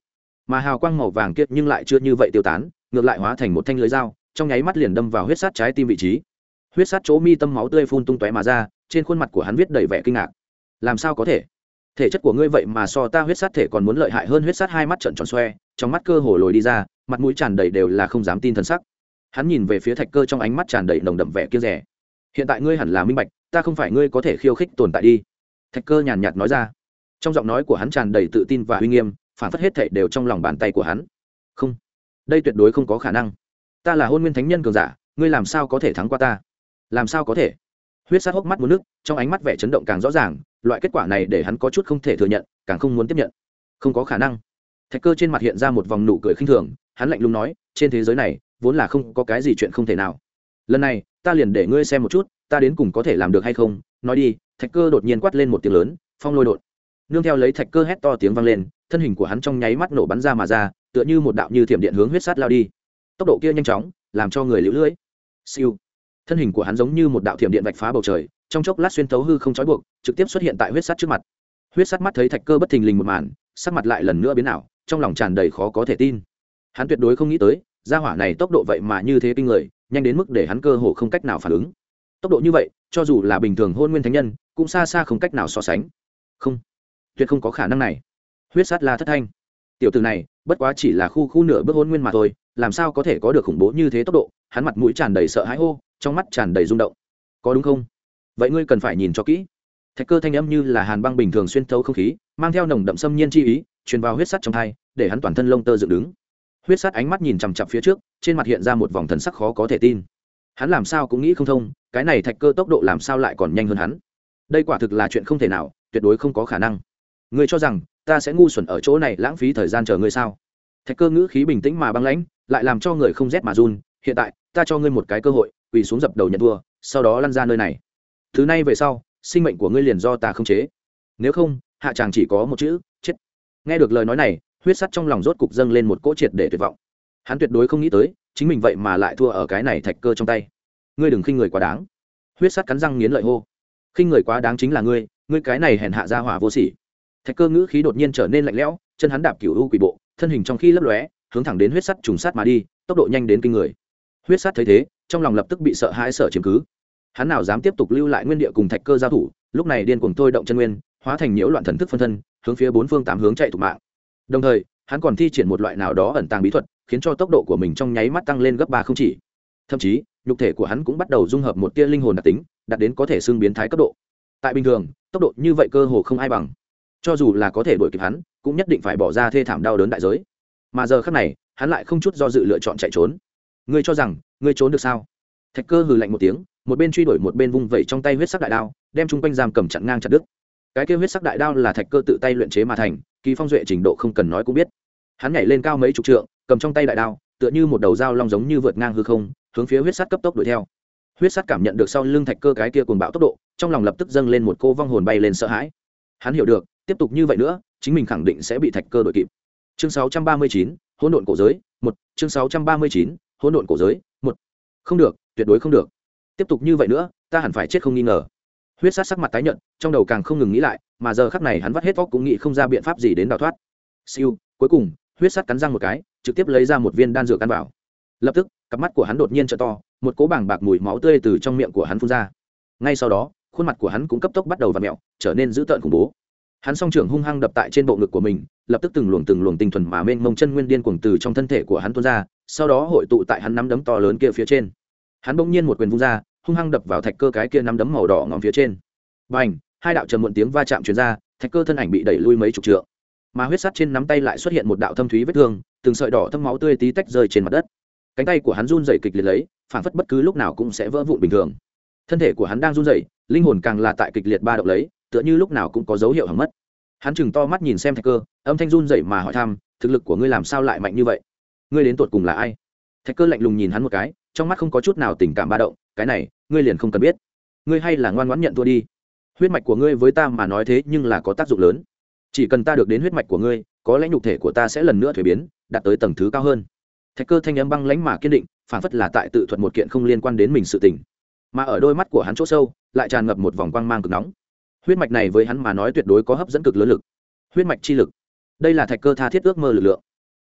Mà hào quang màu vàng kiệt nhưng lại chưa như vậy tiêu tán, ngược lại hóa thành một thanh lưới dao, trong nháy mắt liền đâm vào huyết sát trái tim vị trí. Huyết sát chỗ mi tâm máu tươi phun tung tóe mà ra, trên khuôn mặt của hắn viết đầy vẻ kinh ngạc. Làm sao có thể? Thể chất của ngươi vậy mà so ta huyết sát thể còn muốn lợi hại hơn huyết sát hai mắt trận tròn xoe, trong mắt cơ hồ lồi đi ra, mặt mũi tràn đầy đều là không dám tin thần sắc hắn nhìn về phía thạch cơ trong ánh mắt tràn đầy nồng đậm vẻ kia rẻ hiện tại ngươi hẳn là minh bạch, ta không phải ngươi có thể khiêu khích tồn tại đi. Thạch cơ nhàn nhạt nói ra. Trong giọng nói của hắn tràn đầy tự tin và uy nghiêm, phản phất hết thảy đều trong lòng bàn tay của hắn. Không, đây tuyệt đối không có khả năng. Ta là hôn nguyên thánh nhân cường giả, ngươi làm sao có thể thắng qua ta? Làm sao có thể? Huyết sát hốc mắt muốn nước, trong ánh mắt vẻ chấn động càng rõ ràng, loại kết quả này để hắn có chút không thể thừa nhận, càng không muốn tiếp nhận. Không có khả năng. Thạch cơ trên mặt hiện ra một vòng nụ cười khinh thường, hắn lạnh lùng nói, trên thế giới này vốn là không có cái gì chuyện không thể nào. Lần này, ta liền để ngươi xem một chút, ta đến cùng có thể làm được hay không? Nói đi, thạch cơ đột nhiên quát lên một tiếng lớn, phong lôi đột. Nương theo lấy thạch cơ hét to tiếng vang lên, thân hình của hắn trong nháy mắt nổ bắn ra mà ra, tựa như một đạo như thiểm điện hướng huyết sát lao đi. Tốc độ kia nhanh chóng, làm cho người lũ lưỡi siêu. Thân hình của hắn giống như một đạo thiểm điện vạch phá bầu trời, trong chốc lát xuyên thấu hư không trói buộc, trực tiếp xuất hiện tại huyết sát trước mặt. Huyết sát mắt thấy thạch cơ bất thình lình một màn, sắc mặt lại lần nữa biến ảo, trong lòng tràn đầy khó có thể tin. Hắn tuyệt đối không nghĩ tới gia hỏa này tốc độ vậy mà như thế kinh người, nhanh đến mức để hắn cơ hồ không cách nào phản ứng. Tốc độ như vậy, cho dù là bình thường hôn nguyên thánh nhân, cũng xa xa không cách nào so sánh. Không, tuyệt không có khả năng này. Huyết sát la thất thanh. Tiểu từ này, bất quá chỉ là khu khu nửa bước hôn nguyên mà thôi, làm sao có thể có được khủng bố như thế tốc độ? Hắn mặt mũi tràn đầy sợ hãi hô, trong mắt tràn đầy rung động. Có đúng không? Vậy ngươi cần phải nhìn cho kỹ. Thạch cơ thanh âm như là hàn băng bình thường xuyên thấu không khí, mang theo nồng đậm xâm nhiên chi ý, truyền vào huyết sắt trong thai, để hắn toàn thân lông tơ dựng đứng huyết sát ánh mắt nhìn chằm chặp phía trước, trên mặt hiện ra một vòng thần sắc khó có thể tin. Hắn làm sao cũng nghĩ không thông, cái này thạch cơ tốc độ làm sao lại còn nhanh hơn hắn? Đây quả thực là chuyện không thể nào, tuyệt đối không có khả năng. Ngươi cho rằng, ta sẽ ngu xuẩn ở chỗ này lãng phí thời gian chờ ngươi sao? Thạch cơ ngữ khí bình tĩnh mà băng lãnh, lại làm cho người không rét mà run. Hiện tại, ta cho ngươi một cái cơ hội, quỳ xuống dập đầu nhận thua, sau đó lăn ra nơi này. Thứ này về sau, sinh mệnh của ngươi liền do ta không chế. Nếu không, hạ chàng chỉ có một chữ, chết. Nghe được lời nói này huyết sắt trong lòng rốt cục dâng lên một cỗ triệt để tuyệt vọng. Hắn tuyệt đối không nghĩ tới, chính mình vậy mà lại thua ở cái này thạch cơ trong tay. Ngươi đừng khinh người quá đáng. Huyết sắt cắn răng nghiến lợi hô. Khinh người quá đáng chính là ngươi ngươi cái này hèn hạ ra hỏa vô sỉ. Thạch cơ ngữ khí đột nhiên trở nên lạnh lẽo, chân hắn đạp cựu u quỷ bộ, thân hình trong khi lấp lóe, hướng thẳng đến huyết sắt trùng sát mà đi, tốc độ nhanh đến kinh người. Huyết sắt thấy thế, trong lòng lập tức bị sợ hãi sợ chiếm cứ. Hắn nào dám tiếp tục lưu lại nguyên địa cùng thạch cơ giao thủ, lúc này điên cuồng thôi động chân nguyên, hóa thành nhiễu loạn thần thức phân thân, hướng phía bốn phương tám hướng chạy thục mạng đồng thời, hắn còn thi triển một loại nào đó ẩn tàng bí thuật, khiến cho tốc độ của mình trong nháy mắt tăng lên gấp ba không chỉ. Thậm chí, nhục thể của hắn cũng bắt đầu dung hợp một tia linh hồn đặc tính, đạt đến có thể xương biến thái cấp độ. Tại bình thường, tốc độ như vậy cơ hồ không ai bằng. Cho dù là có thể đuổi kịp hắn, cũng nhất định phải bỏ ra thê thảm đau đớn đại giới. Mà giờ khác này, hắn lại không chút do dự lựa chọn chạy trốn. Ngươi cho rằng, ngươi trốn được sao? Thạch cơ hừ lạnh một tiếng, một bên truy đuổi một bên vung vẩy trong tay huyết sắc đại đao, đem chung quanh giam cầm chặn ngang chặt đứt. Cái kêu huyết sắc đại đao là thạch cơ tự tay luyện chế mà thành kỳ phong duệ trình độ không cần nói cũng biết. Hắn nhảy lên cao mấy chục trượng cầm trong tay đại đao tựa như một đầu dao long giống như vượt ngang hư không hướng phía huyết sắt cấp tốc đuổi theo. Huyết sắt cảm nhận được sau lưng thạch cơ cái kia cuồng bạo tốc độ trong lòng lập tức dâng lên một cô vong hồn bay lên sợ hãi. Hắn hiểu được tiếp tục như vậy nữa chính mình khẳng định sẽ bị thạch cơ đuổi kịp. Chương 639, hỗn độn cổ giới một. Chương 639, hỗn độn cổ giới một. Không được tuyệt đối không được. Tiếp tục như vậy nữa ta hẳn phải chết không nghi ngờ. Huyết sát sắc mặt tái nhợt trong đầu càng không ngừng nghĩ lại mà giờ khắc này hắn vắt hết vóc cũng nghĩ không ra biện pháp gì đến đào thoát. Siêu cuối cùng huyết sắt cắn răng một cái trực tiếp lấy ra một viên đan dược ăn vào. Lập tức cặp mắt của hắn đột nhiên trợ to một cỗ bảng bạc mùi máu tươi từ trong miệng của hắn phun ra. Ngay sau đó khuôn mặt của hắn cũng cấp tốc bắt đầu và mèo, mẹo trở nên dữ tợn khủng bố. Hắn song trưởng hung hăng đập tại trên bộ ngực của mình lập tức từng luồng từng luồng tinh thuần mà mênh mông chân nguyên điên cuồng từ trong thân thể của hắn tuôn ra sau đó hội tụ tại hắn nắm đấm to lớn kia phía trên. Hắn bỗng nhiên một quyền vung ra hung hăng đập vào thạch cơ cái kia nắm đấm màu đỏ ngọn phía trên. B à n h hai đạo trầm muộn tiếng va chạm chuyển ra, thạch cơ thân ảnh bị đẩy lui mấy chục trượng. Mà huyết sắt trên nắm tay lại xuất hiện một đạo thâm thúy vết thương, từng sợi đỏ thâm máu tươi tí tách rơi trên mặt đất. Cánh tay của hắn run dày kịch liệt lấy, phản phất bất cứ lúc nào cũng sẽ vỡ vụn bình thường. Thân thể của hắn đang run dày linh hồn càng là tại kịch liệt ba động lấy, tựa như lúc nào cũng có dấu hiệu hỏng mất. Hắn chừng to mắt nhìn xem thạch cơ, âm thanh run rẩy mà hỏi thăm, thực lực của ngươi làm sao lại mạnh như vậy? Ngươi đến tột cùng là ai? Thạch cơ lạnh lùng nhìn hắn một cái, trong mắt không có chút nào tình cảm ba động, cái này, ngươi liền không cần biết. Ngươi hay là ngoan ngoãn nhận thua đi huyết mạch của ngươi với ta mà nói thế nhưng là có tác dụng lớn. Chỉ cần ta được đến huyết mạch của ngươi, có lẽ nhục thể của ta sẽ lần nữa thuế biến, đạt tới tầng thứ cao hơn. Thạch cơ thanh âm băng lãnh mà kiên định, phản phất là tại tự thuật một kiện không liên quan đến mình sự tình. Mà ở đôi mắt của hắn chỗ sâu, lại tràn ngập một vòng quang mang cực nóng. Huyết mạch này với hắn mà nói tuyệt đối có hấp dẫn cực lớn lực. Huyết mạch chi lực. Đây là thạch cơ tha thiết ước mơ lực lượng.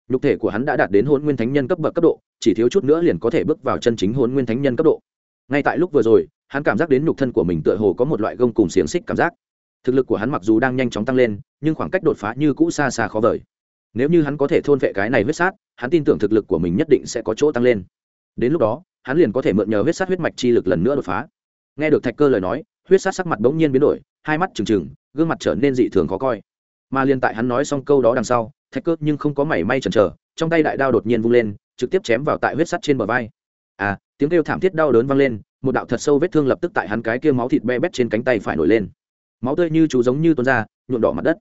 Nhục thể của hắn đã đạt đến hôn nguyên thánh nhân cấp bậc cấp độ, chỉ thiếu chút nữa liền có thể bước vào chân chính hôn nguyên thánh nhân cấp độ. Ngay tại lúc vừa rồi hắn cảm giác đến nhục thân của mình tựa hồ có một loại gông cùng xiềng xích cảm giác. Thực lực của hắn mặc dù đang nhanh chóng tăng lên, nhưng khoảng cách đột phá như cũ xa xa khó vời. Nếu như hắn có thể thôn vệ cái này huyết sát, hắn tin tưởng thực lực của mình nhất định sẽ có chỗ tăng lên. Đến lúc đó, hắn liền có thể mượn nhờ huyết sát huyết mạch chi lực lần nữa đột phá. Nghe được thạch cơ lời nói, huyết sát sắc mặt bỗng nhiên biến đổi, hai mắt trừng trừng, gương mặt trở nên dị thường khó coi. Mà liền tại hắn nói xong câu đó đằng sau, thạch cơ nhưng không có mảy may chần chờ, trong tay đại đao đột nhiên vung lên, trực tiếp chém vào tại huyết sắt trên bờ vai. À tiếng kêu thảm thiết đau đớn vang lên, một đạo thật sâu vết thương lập tức tại hắn cái kia máu thịt be bét trên cánh tay phải nổi lên. Máu tươi như chú giống như tuôn ra, nhuộm đỏ mặt đất.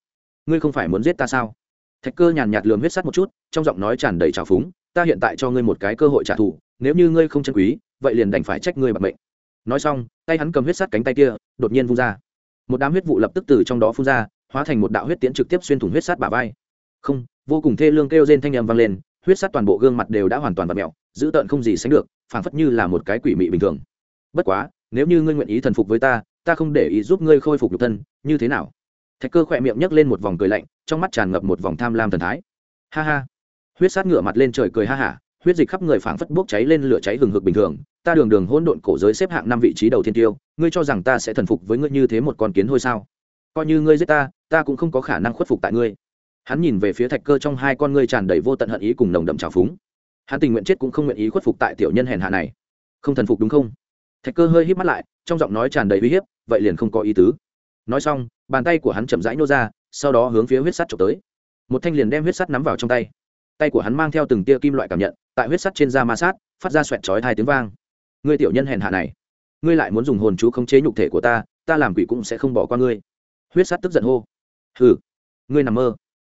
Ngươi không phải muốn giết ta sao? Thạch cơ nhàn nhạt lườm huyết sắt một chút, trong giọng nói tràn đầy trào phúng, ta hiện tại cho ngươi một cái cơ hội trả thù, nếu như ngươi không chân quý, vậy liền đành phải trách ngươi bằng mệnh. Nói xong, tay hắn cầm huyết sắt cánh tay kia, đột nhiên vung ra. Một đám huyết vụ lập tức từ trong đó phun ra, hóa thành một đạo huyết tiễn trực tiếp xuyên thủng huyết sắt bả vai. Không, vô cùng thê lương kêu rên thanh âm vang lên, huyết sắt toàn bộ gương mặt đều đã hoàn toàn vặt mẹo dữ tợn không gì sánh được, phảng phất như là một cái quỷ mị bình thường. Bất quá, nếu như ngươi nguyện ý thần phục với ta ta không để ý giúp ngươi khôi phục nhục thân, như thế nào? Thạch cơ khỏe miệng nhấc lên một vòng cười lạnh, trong mắt tràn ngập một vòng tham lam thần thái. Ha ha. Huyết sát ngửa mặt lên trời cười ha hả, huyết dịch khắp người phảng phất bốc cháy lên lửa cháy hừng hực bình thường. Ta đường đường hỗn độn cổ giới xếp hạng năm vị trí đầu thiên tiêu, ngươi cho rằng ta sẽ thần phục với ngươi như thế một con kiến hôi sao? Coi như ngươi giết ta ta cũng không có khả năng khuất phục tại ngươi. Hắn nhìn về phía thạch cơ trong hai con ngươi tràn đầy vô tận hận ý cùng nồng đậm trào phúng hắn tình nguyện chết cũng không nguyện ý khuất phục tại tiểu nhân hèn hạ này. Không thần phục đúng không? Thạch cơ hơi hít mắt lại, trong giọng nói tràn đầy uy hiếp, vậy liền không có ý tứ. Nói xong, bàn tay của hắn chậm rãi nô ra, sau đó hướng phía huyết sắt trộm tới. Một thanh liền đem huyết sắt nắm vào trong tay. Tay của hắn mang theo từng tia kim loại cảm nhận, tại huyết sắt trên da ma sát, phát ra xoẹt chói hai tiếng vang. Ngươi tiểu nhân hèn hạ này, ngươi lại muốn dùng hồn chú khống chế nhục thể của ta ta làm quỷ cũng sẽ không bỏ qua ngươi. Huyết sắt tức giận hô. Hừ, ngươi nằm mơ.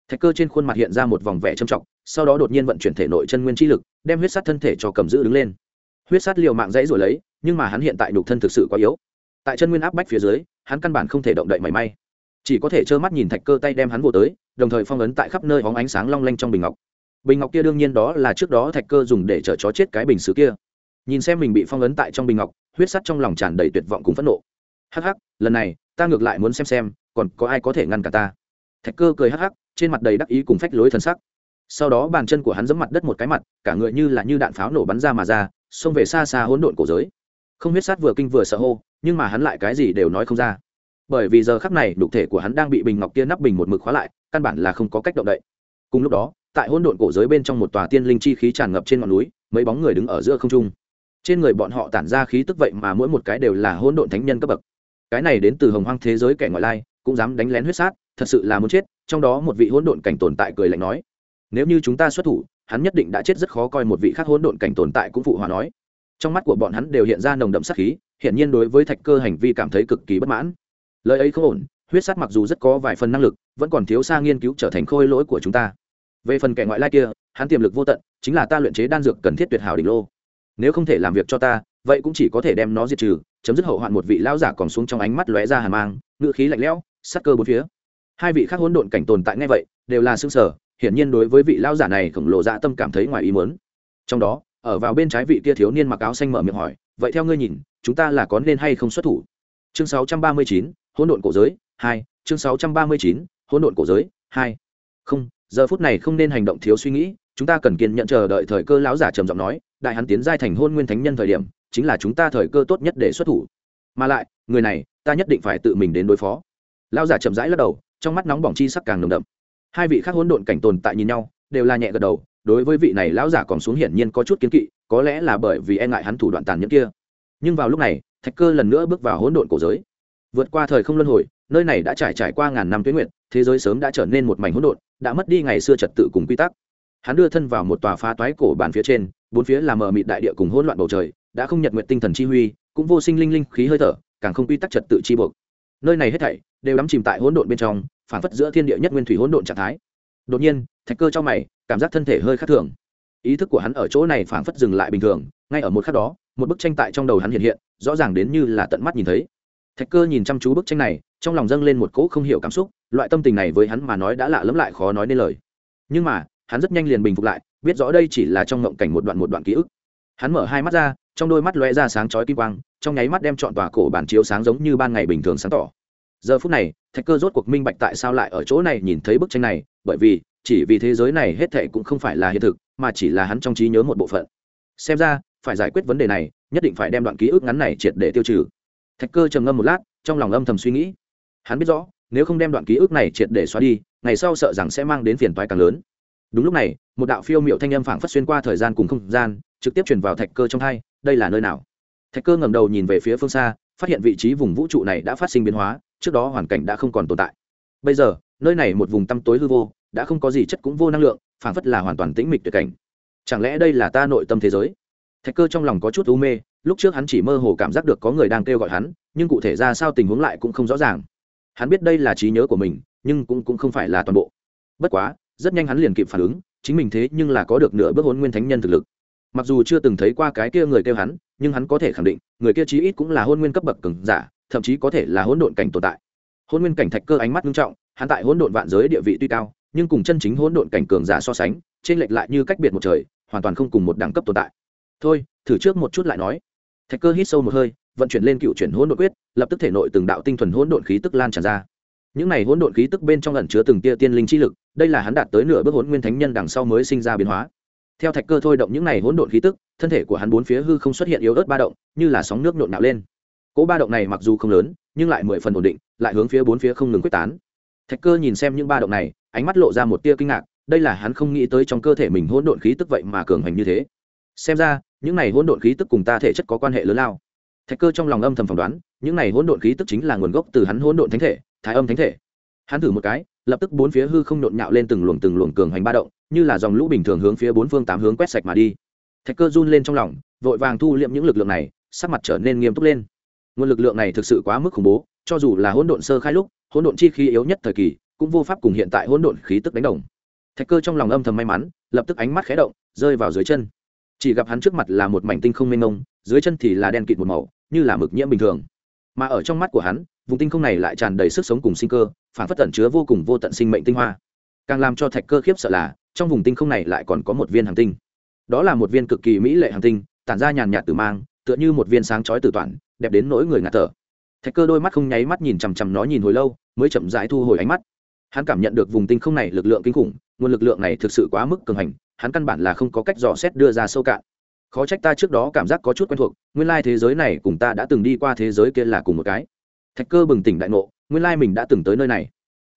Thạch cơ trên khuôn mặt hiện ra một vòng vẻ trầm trọng sau đó đột nhiên vận chuyển thể nội chân nguyên chi lực, đem huyết sắt thân thể cho cầm giữ đứng lên. Huyết sắt liều mạng dãy rồi lấy, nhưng mà hắn hiện tại nhục thân thực sự quá yếu. Tại chân nguyên áp bách phía dưới, hắn căn bản không thể động đậy mảy may. Chỉ có thể trơ mắt nhìn thạch cơ tay đem hắn vô tới, đồng thời phong ấn tại khắp nơi hóng ánh sáng long lanh trong bình ngọc. Bình ngọc kia đương nhiên đó là trước đó thạch cơ dùng để chở chó chết cái bình xứ kia. Nhìn xem mình bị phong ấn tại trong bình ngọc, huyết sắt trong lòng tràn đầy tuyệt vọng cùng phẫn nộ. Hắc hắc, lần này, ta ngược lại muốn xem xem, còn có ai có thể ngăn cả ta? Thạch cơ cười hắc hắc, trên mặt đầy đắc ý cùng phách lối thần sắc sau đó bàn chân của hắn giẫm mặt đất một cái mặt, cả người như là như đạn pháo nổ bắn ra mà ra, xông về xa xa hỗn độn cổ giới. Không huyết sát vừa kinh vừa sợ hô, nhưng mà hắn lại cái gì đều nói không ra. Bởi vì giờ khắc này đục thể của hắn đang bị bình ngọc kia nắp bình một mực khóa lại, căn bản là không có cách động đậy. Cùng lúc đó, tại hỗn độn cổ giới bên trong một tòa tiên linh chi khí tràn ngập trên ngọn núi, mấy bóng người đứng ở giữa không trung. Trên người bọn họ tản ra khí tức vậy mà mỗi một cái đều là hỗn độn thánh nhân cấp bậc. Cái này đến từ hồng hoang thế giới kẻ ngoại lai, cũng dám đánh lén huyết sát, thật sự là muốn chết, trong đó một vị hỗn độn cảnh tồn tại cười lạnh nói nếu như chúng ta xuất thủ, hắn nhất định đã chết rất khó coi một vị khác hỗn độn cảnh tồn tại cũng phụ hòa nói. Trong mắt của bọn hắn đều hiện ra nồng đậm sát khí hiện nhiên đối với thạch cơ hành vi cảm thấy cực kỳ bất mãn. Lời ấy không ổn, huyết sát mặc dù rất có vài phần năng lực, vẫn còn thiếu xa nghiên cứu trở thành khôi lỗi của chúng ta. Về phần kẻ ngoại lai kia, hắn tiềm lực vô tận, chính là ta luyện chế đan dược cần thiết tuyệt hảo đỉnh lô. Nếu không thể làm việc cho ta, vậy cũng chỉ có thể đem nó diệt trừ, chấm dứt hậu hoạn một vị lão giả còn xuống trong ánh mắt lóe ra hàn mang ngự khí lạnh lẽo sắc cơ bốn phía. Hai vị khác hỗn độn cảnh tồn tại ngay vậy, đều là xương sở hiển nhiên đối với vị lao giả này khổng lồ dạ tâm cảm thấy ngoài ý muốn trong đó ở vào bên trái vị kia thiếu niên mặc áo xanh mở miệng hỏi vậy theo ngươi nhìn chúng ta là có nên hay không xuất thủ chương 639, hỗn độn cổ giới 2. chương 639, hỗn độn cổ giới 2. không giờ phút này không nên hành động thiếu suy nghĩ chúng ta cần kiên nhận chờ đợi thời cơ lão giả trầm giọng nói đại hắn tiến giai thành hôn nguyên thánh nhân thời điểm chính là chúng ta thời cơ tốt nhất để xuất thủ mà lại người này ta nhất định phải tự mình đến đối phó lão giả chậm rãi lắc đầu trong mắt nóng bỏng chi sắc càng nồng đậm hai vị khác hỗn độn cảnh tồn tại nhìn nhau, đều là nhẹ gật đầu, đối với vị này lão giả còn xuống hiển nhiên có chút kiến kỵ, có lẽ là bởi vì e ngại hắn thủ đoạn tàn nhẫn kia. Nhưng vào lúc này, thạch cơ lần nữa bước vào hỗn độn cổ giới. Vượt qua thời không luân hồi, nơi này đã trải trải qua ngàn năm tuyến nguyện, thế giới sớm đã trở nên một mảnh hỗn độn, đã mất đi ngày xưa trật tự cùng quy tắc. Hắn đưa thân vào một tòa phá toái cổ bàn phía trên, bốn phía là mờ mịt đại địa cùng hỗn loạn bầu trời, đã không nhật nguyện tinh thần chi huy, cũng vô sinh linh linh khí hơi thở, càng không quy tắc trật tự chi buộc. Nơi này hết thảy đều đắm chìm tại hỗn độn bên trong phản phất giữa thiên địa nhất nguyên thủy hỗn độn trạng thái. Đột nhiên, thạch cơ trong mày, cảm giác thân thể hơi khác thường. Ý thức của hắn ở chỗ này phản phất dừng lại bình thường, ngay ở một khắc đó, một bức tranh tại trong đầu hắn hiện hiện, rõ ràng đến như là tận mắt nhìn thấy. Thạch cơ nhìn chăm chú bức tranh này, trong lòng dâng lên một cỗ không hiểu cảm xúc, loại tâm tình này với hắn mà nói đã lạ lẫm lại khó nói nên lời. Nhưng mà, hắn rất nhanh liền bình phục lại, biết rõ đây chỉ là trong ngộng cảnh một đoạn một đoạn ký ức. Hắn mở hai mắt ra, trong đôi mắt lóe ra sáng chói kim quang, trong nháy mắt đem chọn tòa cổ bản chiếu sáng giống như ban ngày bình thường sáng tỏ giờ phút này, thạch cơ rốt cuộc minh bạch tại sao lại ở chỗ này nhìn thấy bức tranh này, bởi vì, chỉ vì thế giới này hết thệ cũng không phải là hiện thực, mà chỉ là hắn trong trí nhớ một bộ phận. Xem ra, phải giải quyết vấn đề này, nhất định phải đem đoạn ký ức ngắn này triệt để tiêu trừ. Thạch cơ trầm ngâm một lát, trong lòng âm thầm suy nghĩ. Hắn biết rõ, nếu không đem đoạn ký ức này triệt để xóa đi, ngày sau sợ rằng sẽ mang đến phiền toái càng lớn. Đúng lúc này, một đạo phiêu miệu thanh âm phảng phất xuyên qua thời gian cùng không gian, trực tiếp truyền vào thạch cơ trong hai, đây là nơi nào? Thạch cơ ngẩng đầu nhìn về phía phương xa, phát hiện vị trí vùng vũ trụ này đã phát sinh biến hóa trước đó hoàn cảnh đã không còn tồn tại. Bây giờ nơi này một vùng tăm tối hư vô đã không có gì chất cũng vô năng lượng phảng phất là hoàn toàn tĩnh mịch tuyệt cảnh. Chẳng lẽ đây là ta nội tâm thế giới? Thạch cơ trong lòng có chút u mê lúc trước hắn chỉ mơ hồ cảm giác được có người đang kêu gọi hắn nhưng cụ thể ra sao tình huống lại cũng không rõ ràng. Hắn biết đây là trí nhớ của mình nhưng cũng, cũng không phải là toàn bộ. Bất quá rất nhanh hắn liền kịp phản ứng chính mình thế nhưng là có được nửa bước hôn nguyên thánh nhân thực lực. Mặc dù chưa từng thấy qua cái kia người kêu hắn nhưng hắn có thể khẳng định người kia chí ít cũng là hôn nguyên cấp bậc cường giả thậm chí có thể là hỗn độn cảnh tồn tại. Hôn nguyên cảnh thạch cơ ánh mắt nghiêm trọng, hắn tại hỗn độn vạn giới địa vị tuy cao, nhưng cùng chân chính hỗn độn cảnh cường giả so sánh, trên lệch lại như cách biệt một trời, hoàn toàn không cùng một đẳng cấp tồn tại. Thôi, thử trước một chút lại nói. Thạch cơ hít sâu một hơi, vận chuyển lên cựu chuyển hỗn độn quyết, lập tức thể nội từng đạo tinh thuần hỗn độn khí tức lan tràn ra. Những này hỗn độn khí tức bên trong ẩn chứa từng tia tiên linh chi lực, đây là hắn đạt tới nửa bước hỗn nguyên thánh nhân đằng sau mới sinh ra biến hóa. Theo thạch cơ thôi động những này hỗn độn khí tức, thân thể của hắn bốn phía hư không xuất hiện yếu ớt ba động, như là sóng nước nhộn nạo lên cỗ ba động này mặc dù không lớn, nhưng lại mười phần ổn định, lại hướng phía bốn phía không ngừng quyết tán. Thạch cơ nhìn xem những ba động này, ánh mắt lộ ra một tia kinh ngạc, đây là hắn không nghĩ tới trong cơ thể mình hỗn độn khí tức vậy mà cường hành như thế. Xem ra, những này hỗn độn khí tức cùng ta thể chất có quan hệ lớn lao. Thạch cơ trong lòng âm thầm phỏng đoán, những này hỗn độn khí tức chính là nguồn gốc từ hắn hỗn độn thánh thể, thái âm thánh thể. Hắn thử một cái, lập tức bốn phía hư không nhộn nhạo lên từng luồng từng luồng cường hành ba động, như là dòng lũ bình thường hướng phía bốn phương tám hướng quét sạch mà đi. Thạch cơ run lên trong lòng, vội vàng thu liệm những lực lượng này, sắc mặt trở nên nghiêm túc lên nguồn lực lượng này thực sự quá mức khủng bố, cho dù là hỗn độn sơ khai lúc, hỗn độn chi khí yếu nhất thời kỳ, cũng vô pháp cùng hiện tại hỗn độn khí tức đánh đồng. Thạch cơ trong lòng âm thầm may mắn, lập tức ánh mắt khé động, rơi vào dưới chân. Chỉ gặp hắn trước mặt là một mảnh tinh không mênh mông, dưới chân thì là đen kịt một màu, như là mực nhiễm bình thường. Mà ở trong mắt của hắn, vùng tinh không này lại tràn đầy sức sống cùng sinh cơ, phản phất tẩn chứa vô cùng vô tận sinh mệnh tinh hoa. Càng làm cho thạch cơ khiếp sợ là, trong vùng tinh không này lại còn có một viên hàng tinh. Đó là một viên cực kỳ mỹ lệ hàng tinh, tản ra nhàn nhạt tử mang tựa như một viên sáng chói từ toàn, đẹp đến nỗi người ngạt thở. Thạch cơ đôi mắt không nháy mắt nhìn chằm chằm nó nhìn hồi lâu, mới chậm rãi thu hồi ánh mắt. Hắn cảm nhận được vùng tinh không này lực lượng kinh khủng, nguồn lực lượng này thực sự quá mức cường hành, hắn căn bản là không có cách dò xét đưa ra sâu cạn. Khó trách ta trước đó cảm giác có chút quen thuộc, nguyên lai thế giới này cùng ta đã từng đi qua thế giới kia là cùng một cái. Thạch cơ bừng tỉnh đại ngộ, nguyên lai mình đã từng tới nơi này.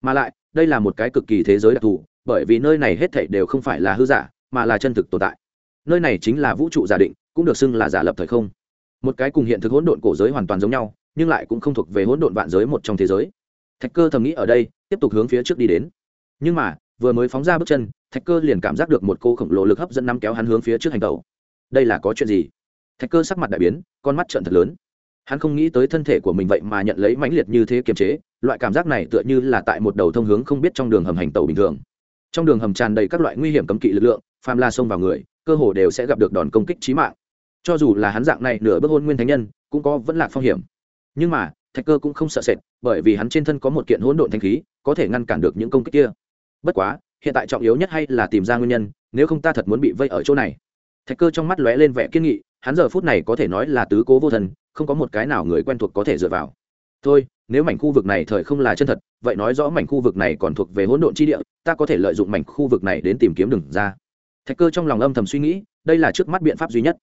Mà lại, đây là một cái cực kỳ thế giới đặc thù, bởi vì nơi này hết thảy đều không phải là hư giả, mà là chân thực tồn tại. Nơi này chính là vũ trụ giả định cũng được xưng là giả lập thời không. Một cái cùng hiện thực hỗn độn cổ giới hoàn toàn giống nhau, nhưng lại cũng không thuộc về hỗn độn vạn giới một trong thế giới. Thạch cơ thầm nghĩ ở đây, tiếp tục hướng phía trước đi đến. Nhưng mà, vừa mới phóng ra bước chân, thạch cơ liền cảm giác được một cô khổng lồ lực hấp dẫn nắm kéo hắn hướng phía trước hành tàu đây là có chuyện gì? Thạch cơ sắc mặt đại biến, con mắt trợn thật lớn. Hắn không nghĩ tới thân thể của mình vậy mà nhận lấy mãnh liệt như thế kiềm chế, loại cảm giác này tựa như là tại một đầu thông hướng không biết trong đường hầm hành tàu bình thường. Trong đường hầm tràn đầy các loại nguy hiểm cấm kỵ lực lượng, phàm la xông vào người, cơ hồ đều sẽ gặp được đòn công kích trí mạng cho dù là hắn dạng này nửa bước hôn nguyên thánh nhân, cũng có vẫn là phong hiểm. Nhưng mà, thạch cơ cũng không sợ sệt, bởi vì hắn trên thân có một kiện hỗn độn thanh khí, có thể ngăn cản được những công kích kia. Bất quá, hiện tại trọng yếu nhất hay là tìm ra nguyên nhân, nếu không ta thật muốn bị vây ở chỗ này. Thạch cơ trong mắt lóe lên vẻ kiên nghị, hắn giờ phút này có thể nói là tứ cố vô thần, không có một cái nào người quen thuộc có thể dựa vào. Thôi, nếu mảnh khu vực này thời không là chân thật, vậy nói rõ mảnh khu vực này còn thuộc về hỗn độn chi địa, ta có thể lợi dụng mảnh khu vực này đến tìm kiếm đường ra. Thạch cơ trong lòng âm thầm suy nghĩ, đây là trước mắt biện pháp duy nhất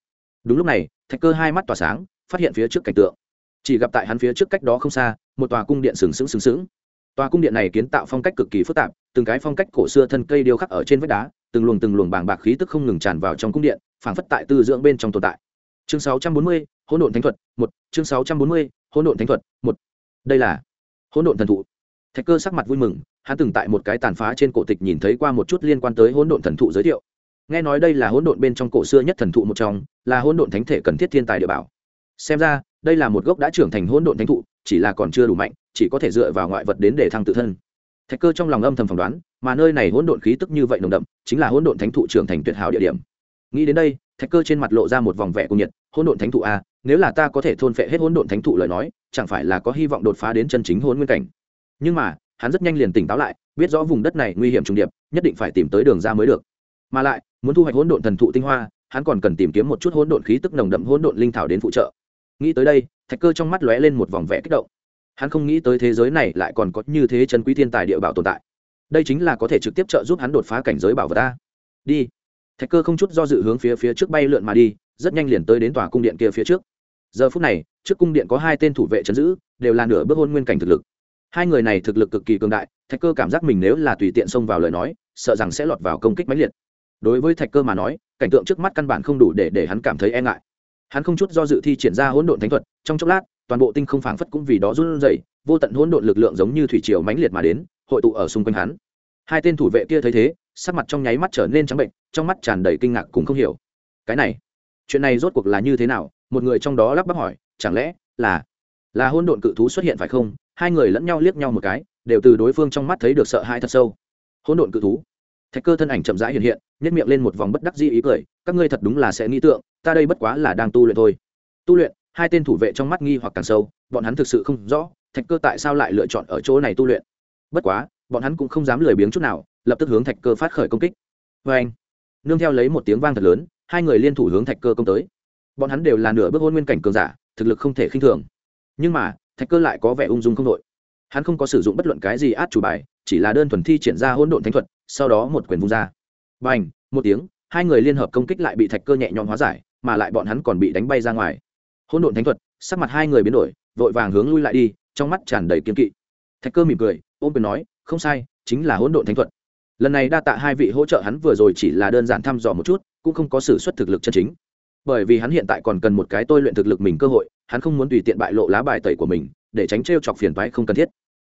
đúng lúc này thạch cơ hai mắt tỏa sáng phát hiện phía trước cảnh tượng. Chỉ gặp tại hắn phía trước cách đó không xa một tòa cung điện sừng sững sừng sững. Tòa cung điện này kiến tạo phong cách cực kỳ phức tạp từng cái phong cách cổ xưa thân cây điêu khắc ở trên vách đá từng luồng từng luồng bàng bạc khí tức không ngừng tràn vào trong cung điện phảng phất tại tư dưỡng bên trong tồn tại. Chương 640, hỗn độn thánh thuật một. Chương 640, hỗn độn thánh thuật một. Đây là hỗn độn thần thụ. Thạch cơ sắc mặt vui mừng hắn từng tại một cái tàn phá trên cổ tịch nhìn thấy qua một chút liên quan tới hỗn độn thần thụ giới thiệu nghe nói đây là hỗn độn bên trong cổ xưa nhất thần thụ một trong, là hỗn độn thánh thể cần thiết thiên tài địa bảo. Xem ra, đây là một gốc đã trưởng thành hỗn độn thánh thụ, chỉ là còn chưa đủ mạnh, chỉ có thể dựa vào ngoại vật đến để thăng tự thân. Thạch cơ trong lòng âm thầm phỏng đoán, mà nơi này hỗn độn khí tức như vậy nồng đậm, chính là hỗn độn thánh thụ trưởng thành tuyệt hảo địa điểm. Nghĩ đến đây, thạch cơ trên mặt lộ ra một vòng vẻ cung nhiệt, hỗn độn thánh thụ a nếu là ta có thể thôn phệ hết hỗn độn thánh thụ lời nói, chẳng phải là có hy vọng đột phá đến chân chính hỗn nguyên cảnh? Nhưng mà, hắn rất nhanh liền tỉnh táo lại, biết rõ vùng đất này nguy hiểm trùng điệp, nhất định phải tìm tới đường ra mới được mà lại, muốn thu hoạch hỗn độn thần thụ tinh hoa, hắn còn cần tìm kiếm một chút hỗn độn khí tức nồng đậm hỗn độn linh thảo đến phụ trợ. Nghĩ tới đây, thạch cơ trong mắt lóe lên một vòng vẽ kích động. Hắn không nghĩ tới thế giới này lại còn có như thế chân quý thiên tài địa bảo tồn tại. Đây chính là có thể trực tiếp trợ giúp hắn đột phá cảnh giới bảo vật ta. Đi. Thạch cơ không chút do dự hướng phía phía trước bay lượn mà đi, rất nhanh liền tới đến tòa cung điện kia phía trước. Giờ phút này, trước cung điện có hai tên thủ vệ chấn giữ, đều là nửa bước hôn nguyên cảnh thực lực. Hai người này thực lực cực kỳ cường đại, thạch cơ cảm giác mình nếu là tùy tiện xông vào lời nói, sợ rằng sẽ lọt vào công kích mãnh liệt đối với thạch cơ mà nói, cảnh tượng trước mắt căn bản không đủ để để hắn cảm thấy e ngại. Hắn không chút do dự thi triển ra hỗn độn thánh thuật, trong chốc lát, toàn bộ tinh không phảng phất cũng vì đó run rẩy, vô tận hỗn độn lực lượng giống như thủy triều mãnh liệt mà đến, hội tụ ở xung quanh hắn. Hai tên thủ vệ kia thấy thế, sắc mặt trong nháy mắt trở nên trắng bệnh, trong mắt tràn đầy kinh ngạc cùng không hiểu. Cái này, chuyện này rốt cuộc là như thế nào? Một người trong đó lắp bắp hỏi, chẳng lẽ là là hôn độn cự thú xuất hiện phải không? Hai người lẫn nhau liếc nhau một cái, đều từ đối phương trong mắt thấy được sợ hãi thật sâu. Hôn độn cự thú thạch cơ thân ảnh chậm rãi hiện hiện nhét miệng lên một vòng bất đắc dĩ ý cười, các ngươi thật đúng là sẽ nghĩ tượng, ta đây bất quá là đang tu luyện thôi. Tu luyện, hai tên thủ vệ trong mắt nghi hoặc càng sâu, bọn hắn thực sự không rõ, thạch cơ tại sao lại lựa chọn ở chỗ này tu luyện. Bất quá, bọn hắn cũng không dám lười biếng chút nào, lập tức hướng thạch cơ phát khởi công kích. Vê anh nương theo lấy một tiếng vang thật lớn, hai người liên thủ hướng thạch cơ công tới. Bọn hắn đều là nửa bước hôn nguyên cảnh cường giả, thực lực không thể khinh thường. Nhưng mà, thạch cơ lại có vẻ ung dung không đội hắn không có sử dụng bất luận cái gì át chủ bài, chỉ là đơn thuần thi triển ra hỗn độn thánh thuật, sau đó một quyền vung ra. B à n h một tiếng, hai người liên hợp công kích lại bị thạch cơ nhẹ nhõm hóa giải, mà lại bọn hắn còn bị đánh bay ra ngoài. Hỗn độn thánh thuật, sắc mặt hai người biến đổi, vội vàng hướng lui lại đi, trong mắt tràn đầy kiên kỵ. Thạch cơ mỉm cười, ôm quyền nói, không sai, chính là hỗn độn thánh thuật. Lần này đa tạ hai vị hỗ trợ hắn vừa rồi chỉ là đơn giản thăm dò một chút, cũng không có sự xuất thực lực chân chính. Bởi vì hắn hiện tại còn cần một cái tôi luyện thực lực mình cơ hội, hắn không muốn tùy tiện bại lộ lá bài tẩy của mình, để tránh t chọc phiền toái không cần thiết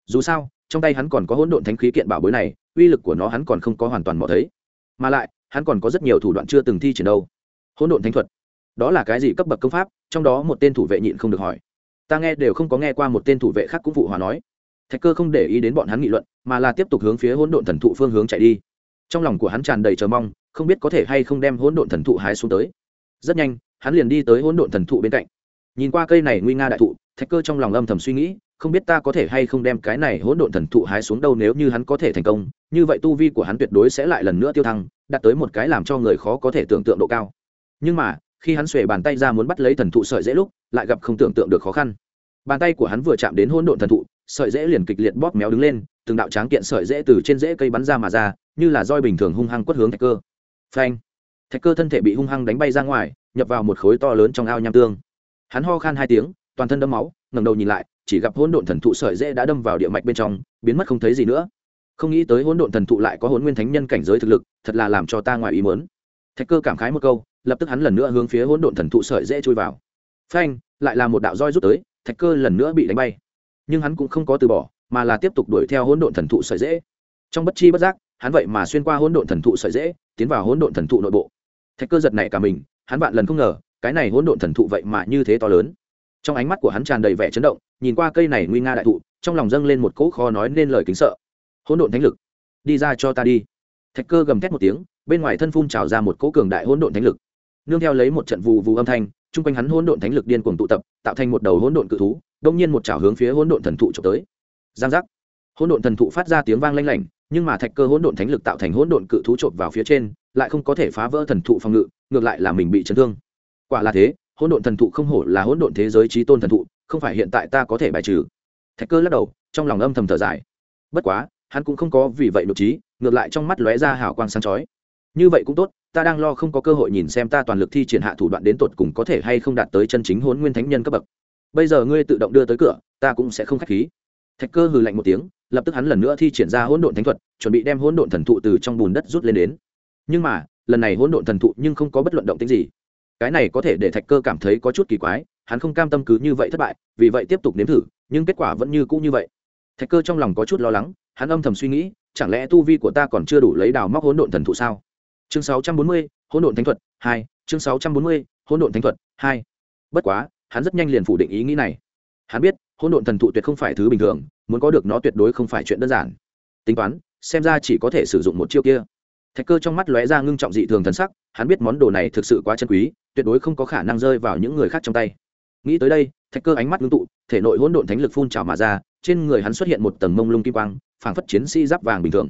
dù sao, trong tay hắn còn có hỗn độn thánh khí kiện bảo bối này, uy lực của nó hắn còn không có hoàn toàn mò thấy. Mà lại, hắn còn có rất nhiều thủ đoạn chưa từng thi triển đâu. Hỗn độn thánh thuật, đó là cái gì cấp bậc công pháp? Trong đó một tên thủ vệ nhịn không được hỏi. Ta nghe đều không có nghe qua một tên thủ vệ khác cũng phụ hòa nói. Thạch cơ không để ý đến bọn hắn nghị luận, mà là tiếp tục hướng phía hỗn độn thần thụ phương hướng chạy đi. Trong lòng của hắn tràn đầy chờ mong, không biết có thể hay không đem hỗn độn thần thụ hái xuống tới. Rất nhanh, hắn liền đi tới hỗn độn thần thụ bên cạnh. Nhìn qua cây này nguy nga đại thụ, thạch cơ trong lòng âm thầm suy nghĩ không biết ta có thể hay không đem cái này hỗn độn thần thụ hái xuống đâu nếu như hắn có thể thành công, như vậy tu vi của hắn tuyệt đối sẽ lại lần nữa tiêu thăng, đạt tới một cái làm cho người khó có thể tưởng tượng độ cao. Nhưng mà, khi hắn xuề bàn tay ra muốn bắt lấy thần thụ sợi dễ lúc, lại gặp không tưởng tượng được khó khăn. Bàn tay của hắn vừa chạm đến hỗn độn thần thụ, sợi dễ liền kịch liệt bóp méo đứng lên, từng đạo tráng kiện sợi dễ từ trên rễ cây bắn ra mà ra, như là roi bình thường hung hăng quất hướng thạch cơ. Phanh! Thạch cơ thân thể bị hung hăng đánh bay ra ngoài, nhập vào một khối to lớn trong ao nham tương. Hắn ho khan hai tiếng, toàn thân đẫm máu, ngẩng đầu nhìn lại chỉ gặp hỗn độn thần thụ sợi dễ đã đâm vào địa mạch bên trong, biến mất không thấy gì nữa. Không nghĩ tới hỗn độn thần thụ lại có hỗn nguyên thánh nhân cảnh giới thực lực, thật là làm cho ta ngoài ý muốn. Thạch cơ cảm khái một câu, lập tức hắn lần nữa hướng phía hỗn độn thần thụ sợi dễ chui vào. Phanh, lại là một đạo roi rút tới, thạch cơ lần nữa bị đánh bay. Nhưng hắn cũng không có từ bỏ, mà là tiếp tục đuổi theo hỗn độn thần thụ sợi dễ. Trong bất chi bất giác, hắn vậy mà xuyên qua hỗn độn thần thụ sợi dễ, tiến vào hỗn độn thần thụ nội bộ. Thạch cơ giật này cả mình, hắn bạn lần không ngờ, cái này hỗn độn thần thụ vậy mà như thế to lớn trong ánh mắt của hắn tràn đầy vẻ chấn động, nhìn qua cây này nguy nga đại thụ, trong lòng dâng lên một cỗ khó nói nên lời kính sợ. Hỗn độn thánh lực, đi ra cho ta đi. Thạch cơ gầm thét một tiếng, bên ngoài thân phun trào ra một cỗ cường đại hỗn độn thánh lực. Nương theo lấy một trận vù vù âm thanh, chung quanh hắn hỗn độn thánh lực điên cuồng tụ tập, tạo thành một đầu hỗn độn cự thú, đông nhiên một chảo hướng phía hỗn độn thần thụ trộm tới. Giang giác. Hỗn độn thần thụ phát ra tiếng vang lanh lảnh, nhưng mà thạch cơ hỗn độn thánh lực tạo thành hỗn độn cự thú trộm vào phía trên, lại không có thể phá vỡ thần thụ phòng ngự, ngược lại là mình bị chấn thương. Quả là thế hỗn độn thần thụ không hổ là hỗn độn thế giới trí tôn thần thụ, không phải hiện tại ta có thể bài trừ. Thạch cơ lắc đầu, trong lòng âm thầm thở dài. Bất quá, hắn cũng không có vì vậy nội trí, ngược lại trong mắt lóe ra hào quang sáng chói. Như vậy cũng tốt, ta đang lo không có cơ hội nhìn xem ta toàn lực thi triển hạ thủ đoạn đến tột cùng có thể hay không đạt tới chân chính hôn nguyên thánh nhân cấp bậc. Bây giờ ngươi tự động đưa tới cửa, ta cũng sẽ không khách khí. Thạch cơ hừ lạnh một tiếng, lập tức hắn lần nữa thi triển ra hỗn độn thánh thuật, chuẩn bị đem hỗn độn thần thụ từ trong bùn đất rút lên đến. Nhưng mà, lần này hỗn độn thần thụ nhưng không có bất luận động tính gì cái này có thể để thạch cơ cảm thấy có chút kỳ quái hắn không cam tâm cứ như vậy thất bại vì vậy tiếp tục nếm thử nhưng kết quả vẫn như cũ như vậy. Thạch cơ trong lòng có chút lo lắng hắn âm thầm suy nghĩ chẳng lẽ tu vi của ta còn chưa đủ lấy đào móc hỗn độn thần thụ sao? Chương 640, hỗn độn thánh thuật 2, chương 640, hỗn độn thánh thuật 2. bất quá hắn rất nhanh liền phủ định ý nghĩ này. Hắn biết hỗn độn thần thụ tuyệt không phải thứ bình thường muốn có được nó tuyệt đối không phải chuyện đơn giản. Tính toán xem ra chỉ có thể sử dụng một chiêu kia thạch cơ trong mắt lóe ra ngưng trọng dị thường thần sắc, hắn biết món đồ này thực sự quá chân quý, tuyệt đối không có khả năng rơi vào những người khác trong tay. Nghĩ tới đây, thạch cơ ánh mắt ngưng tụ, thể nội hỗn độn thánh lực phun trào mà ra, trên người hắn xuất hiện một tầng mông lung kim quang, phảng phất chiến sĩ giáp vàng bình thường.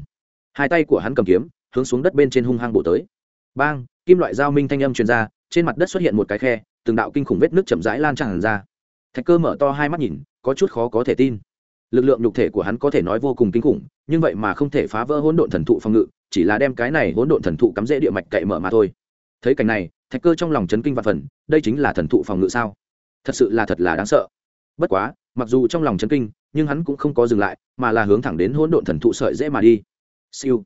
Hai tay của hắn cầm kiếm, hướng xuống đất bên trên hung hăng bổ tới. Bang, kim loại dao minh thanh âm truyền ra, trên mặt đất xuất hiện một cái khe, từng đạo kinh khủng vết nước chậm rãi lan tràn ra. Thạch cơ mở to hai mắt nhìn, có chút khó có thể tin lực lượng nhục thể của hắn có thể nói vô cùng kinh khủng, nhưng vậy mà không thể phá vỡ hỗn độn thần thụ phòng ngự, chỉ là đem cái này hỗn độn thần thụ cắm rễ địa mạch cậy mở mà thôi. Thấy cảnh này, thạch cơ trong lòng chấn kinh và phần đây chính là thần thụ phòng ngự sao? Thật sự là thật là đáng sợ. Bất quá, mặc dù trong lòng chấn kinh, nhưng hắn cũng không có dừng lại, mà là hướng thẳng đến hỗn độn thần thụ sợi dễ mà đi. Siêu.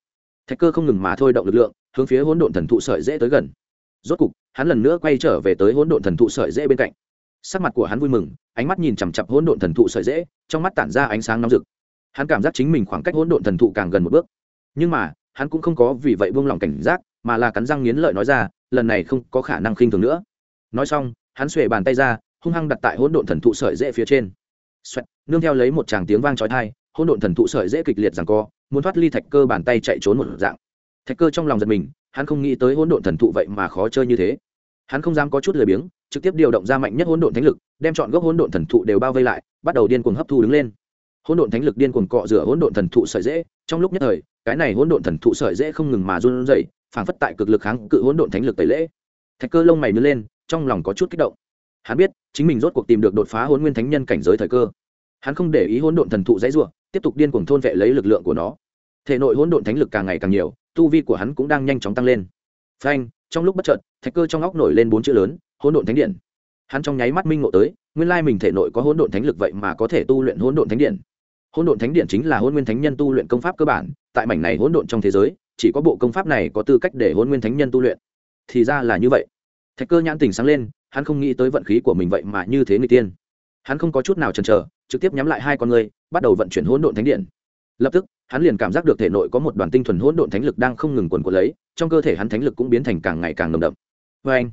Thạch cơ không ngừng mà thôi động lực lượng, hướng phía hỗn độn thần thụ sợi dễ tới gần. Rốt cục, hắn lần nữa quay trở về tới hỗn độn thần thụ sợi dễ bên cạnh sắc mặt của hắn vui mừng ánh mắt nhìn chằm chặp hỗn độn thần thụ sợi dễ trong mắt tản ra ánh sáng nóng rực. Hắn cảm giác chính mình khoảng cách hỗn độn thần thụ càng gần một bước. Nhưng mà hắn cũng không có vì vậy buông lỏng cảnh giác mà là cắn răng nghiến lợi nói ra lần này không có khả năng khinh thường nữa. Nói xong hắn xuề bàn tay ra hung hăng đặt tại hỗn độn thần thụ sợi dễ phía trên. Xoẹt, nương theo lấy một tràng tiếng vang chói tai hỗn độn thần thụ sợi dễ kịch liệt giằng co muốn thoát ly thạch cơ bàn tay chạy trốn một dạng. Thạch cơ trong lòng giật mình hắn không nghĩ tới hỗn độn thần thụ vậy mà khó chơi như thế hắn không dám có chút lười biếng, trực tiếp điều động ra mạnh nhất hỗn độn thánh lực, đem chọn gốc hỗn độn thần thụ đều bao vây lại, bắt đầu điên cuồng hấp thu đứng lên. Hỗn độn thánh lực điên cuồng cọ rửa hỗn độn thần thụ sợi dễ, trong lúc nhất thời, cái này hỗn độn thần thụ sợi dễ không ngừng mà run rẩy, phảng phất tại cực lực kháng cự hỗn độn thánh lực tẩy lễ. Thạch cơ lông mày nứt lên, trong lòng có chút kích động. Hắn biết, chính mình rốt cuộc tìm được đột phá hỗn nguyên thánh nhân cảnh giới thời cơ. Hắn không để ý hỗn độn thần thụ dãy rủa, tiếp tục điên cuồng thôn vệ lấy lực lượng của nó. Thể nội hỗn độn thánh lực càng ngày càng nhiều, tu vi của hắn cũng đang nhanh chóng tăng lên. Phanh trong lúc bất chợt, thạch cơ trong óc nổi lên bốn chữ lớn, hỗn độn thánh điện. Hắn trong nháy mắt minh ngộ tới, nguyên lai mình thể nội có hỗn độn thánh lực vậy mà có thể tu luyện hỗn độn thánh điện. Hỗn độn thánh điện chính là hôn nguyên thánh nhân tu luyện công pháp cơ bản, tại mảnh này hỗn độn trong thế giới, chỉ có bộ công pháp này có tư cách để hôn nguyên thánh nhân tu luyện. Thì ra là như vậy. Thạch cơ nhãn tình sáng lên, hắn không nghĩ tới vận khí của mình vậy mà như thế người tiên. Hắn không có chút nào chần chờ, trực tiếp nhắm lại hai con người, bắt đầu vận chuyển hỗn độn thánh điện. Lập tức hắn liền cảm giác được thể nội có một đoàn tinh thuần hỗn độn thánh lực đang không ngừng quần quật lấy, trong cơ thể hắn thánh lực cũng biến thành càng ngày càng nồng đậm. Vê anh,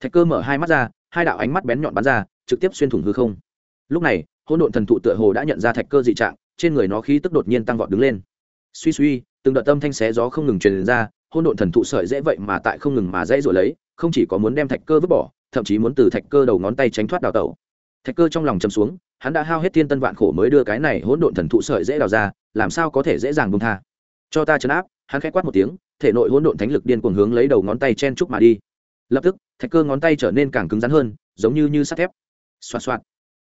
thạch cơ mở hai mắt ra, hai đạo ánh mắt bén nhọn bắn ra, trực tiếp xuyên thủng hư không. Lúc này, hỗn độn thần thụ tựa hồ đã nhận ra thạch cơ dị trạng, trên người nó khí tức đột nhiên tăng vọt đứng lên. Suy suy, từng đợt tâm thanh xé gió không ngừng truyền ra, hỗn độn thần thụ sợi dễ vậy mà tại không ngừng mà dễ rồi lấy, không chỉ có muốn đem thạch cơ vứt bỏ, thậm chí muốn từ thạch cơ đầu ngón tay tránh thoát đào tẩu thạch cơ trong lòng chầm xuống, hắn đã hao hết thiên tân vạn khổ mới đưa cái này hỗn độn thần thụ sợi dễ đào ra, làm sao có thể dễ dàng buông tha? Cho ta chấn áp, hắn khẽ quát một tiếng, thể nội hỗn độn thánh lực điên cuồng hướng lấy đầu ngón tay chen trúc mà đi. Lập tức, thạch cơ ngón tay trở nên càng cứng rắn hơn, giống như như sắt thép. Xoạt xoạt.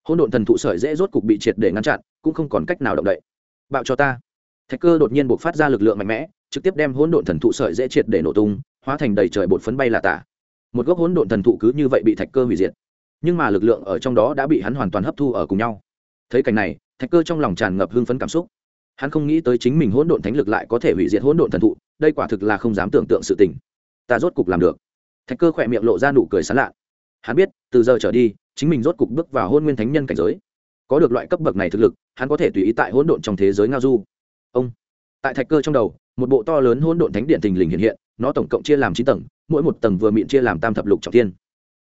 Hỗn độn thần thụ sợi dễ rốt cục bị triệt để ngăn chặn, cũng không còn cách nào động đậy. Bạo cho ta. Thạch cơ đột nhiên buộc phát ra lực lượng mạnh mẽ, trực tiếp đem hỗn độn thần thụ sợi dễ triệt để nổ tung, hóa thành đầy trời bột phấn bay là tả. Một gốc hỗn độn thần thụ cứ như vậy bị thạch cơ hủy diệt nhưng mà lực lượng ở trong đó đã bị hắn hoàn toàn hấp thu ở cùng nhau. Thấy cảnh này, thạch cơ trong lòng tràn ngập hưng phấn cảm xúc. Hắn không nghĩ tới chính mình hỗn độn thánh lực lại có thể hủy diệt hỗn độn thần thụ, đây quả thực là không dám tưởng tượng sự tình. Ta rốt cục làm được. Thạch cơ khỏe miệng lộ ra nụ cười sán lạ. Hắn biết, từ giờ trở đi, chính mình rốt cục bước vào hôn nguyên thánh nhân cảnh giới. Có được loại cấp bậc này thực lực, hắn có thể tùy ý tại hỗn độn trong thế giới ngao du. Ông. Tại thạch cơ trong đầu, một bộ to lớn hỗn độn thánh điện tình lình hiện hiện, nó tổng cộng chia làm chín tầng, mỗi một tầng vừa miệng chia làm tam thập lục trọng tiên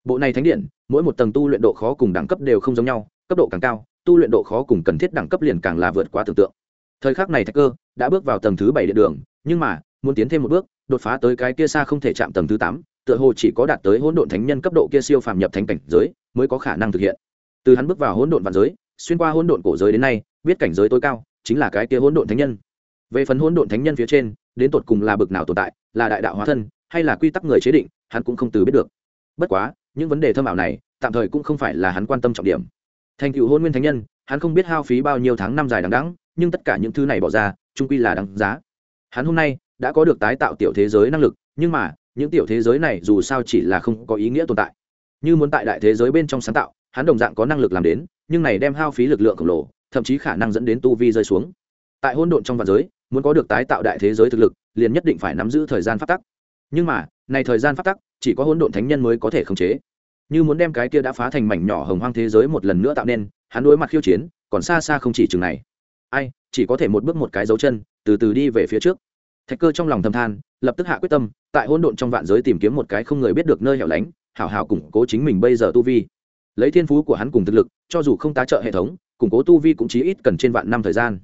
bộ này thánh điện mỗi một tầng tu luyện độ khó cùng đẳng cấp đều không giống nhau, cấp độ càng cao, tu luyện độ khó cùng cần thiết đẳng cấp liền càng là vượt quá tưởng tượng. Thời khắc này thạch cơ đã bước vào tầng thứ bảy địa đường, nhưng mà, muốn tiến thêm một bước, đột phá tới cái kia xa không thể chạm tầng thứ tám, tựa hồ chỉ có đạt tới hỗn độn thánh nhân cấp độ kia siêu phàm nhập thánh cảnh giới mới có khả năng thực hiện. Từ hắn bước vào hỗn độn vạn giới, xuyên qua hỗn độn cổ giới đến nay, biết cảnh giới tối cao chính là cái kia hỗn độn thánh nhân. Về phần hỗn độn thánh nhân phía trên, đến tột cùng là bực nào tồn tại, là đại đạo hóa thân, hay là quy tắc người chế định, hắn cũng không từ biết được. Bất quá những vấn đề thâm ảo này, tạm thời cũng không phải là hắn quan tâm trọng điểm. Thành cựu hôn nguyên thánh nhân, hắn không biết hao phí bao nhiêu tháng năm dài đằng đẵng, nhưng tất cả những thứ này bỏ ra, trung quy là đáng giá. Hắn hôm nay đã có được tái tạo tiểu thế giới năng lực, nhưng mà, những tiểu thế giới này dù sao chỉ là không có ý nghĩa tồn tại. Như muốn tại đại thế giới bên trong sáng tạo, hắn đồng dạng có năng lực làm đến, nhưng này đem hao phí lực lượng khổng lồ, thậm chí khả năng dẫn đến tu vi rơi xuống. Tại hôn độn trong vạn giới, muốn có được tái tạo đại thế giới thực lực, liền nhất định phải nắm giữ thời gian phát tắc. Nhưng mà, này thời gian phát tắc chỉ có hỗn độn thánh nhân mới có thể khống chế. Như muốn đem cái kia đã phá thành mảnh nhỏ hồng hoang thế giới một lần nữa tạo nên, hắn đối mặt khiêu chiến, còn xa xa không chỉ chừng này. Ai, chỉ có thể một bước một cái dấu chân, từ từ đi về phía trước. Thạch cơ trong lòng thầm than, lập tức hạ quyết tâm, tại hỗn độn trong vạn giới tìm kiếm một cái không người biết được nơi hẻo lánh, hảo hảo củng cố chính mình bây giờ tu vi. Lấy thiên phú của hắn cùng thực lực, cho dù không tá trợ hệ thống, củng cố tu vi cũng chí ít cần trên vạn năm thời gian.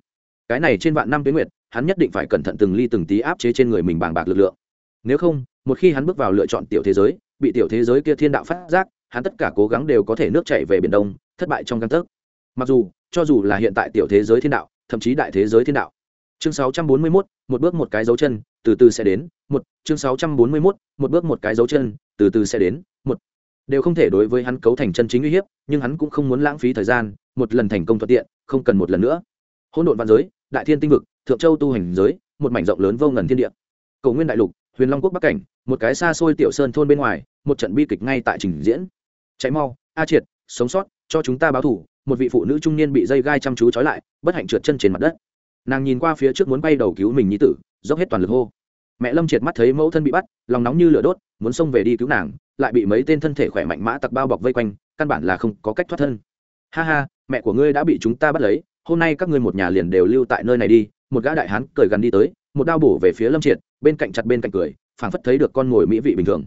Cái này trên vạn năm tuyến nguyệt, hắn nhất định phải cẩn thận từng ly từng tí áp chế trên người mình bàng bạc lực lượng nếu không một khi hắn bước vào lựa chọn tiểu thế giới bị tiểu thế giới kia thiên đạo phát giác hắn tất cả cố gắng đều có thể nước chạy về biển đông thất bại trong căn tấc. Mặc dù cho dù là hiện tại tiểu thế giới thiên đạo thậm chí đại thế giới thiên đạo. Chương 641, một bước một cái dấu chân từ từ sẽ đến một. Chương 641, một bước một cái dấu chân từ từ sẽ đến một. Đều không thể đối với hắn cấu thành chân chính uy hiếp nhưng hắn cũng không muốn lãng phí thời gian một lần thành công thuận tiện không cần một lần nữa. Hỗn độn văn giới đại thiên tinh vực thượng châu tu hành giới một mảnh rộng lớn vô ngần thiên địa. Cầu nguyên đại lục huyền long quốc bắc cảnh, một cái xa xôi tiểu sơn thôn bên ngoài, một trận bi kịch ngay tại trình diễn. Cháy mau, a triệt, sống sót, cho chúng ta báo thủ, một vị phụ nữ trung niên bị dây gai chăm chú trói lại, bất hạnh trượt chân trên mặt đất. Nàng nhìn qua phía trước muốn bay đầu cứu mình nhi tử, dốc hết toàn lực hô. Mẹ lâm triệt mắt thấy mẫu thân bị bắt, lòng nóng như lửa đốt, muốn xông về đi cứu nàng, lại bị mấy tên thân thể khỏe mạnh mã tặc bao bọc vây quanh, căn bản là không có cách thoát thân. Ha ha, mẹ của ngươi đã bị chúng ta bắt lấy, hôm nay các ngươi một nhà liền đều lưu tại nơi này đi, một gã đại hán cười gần đi tới, một đao bổ về phía lâm triệt bên cạnh chặt bên cạnh cười, phảng phất thấy được con ngồi mỹ vị bình thường.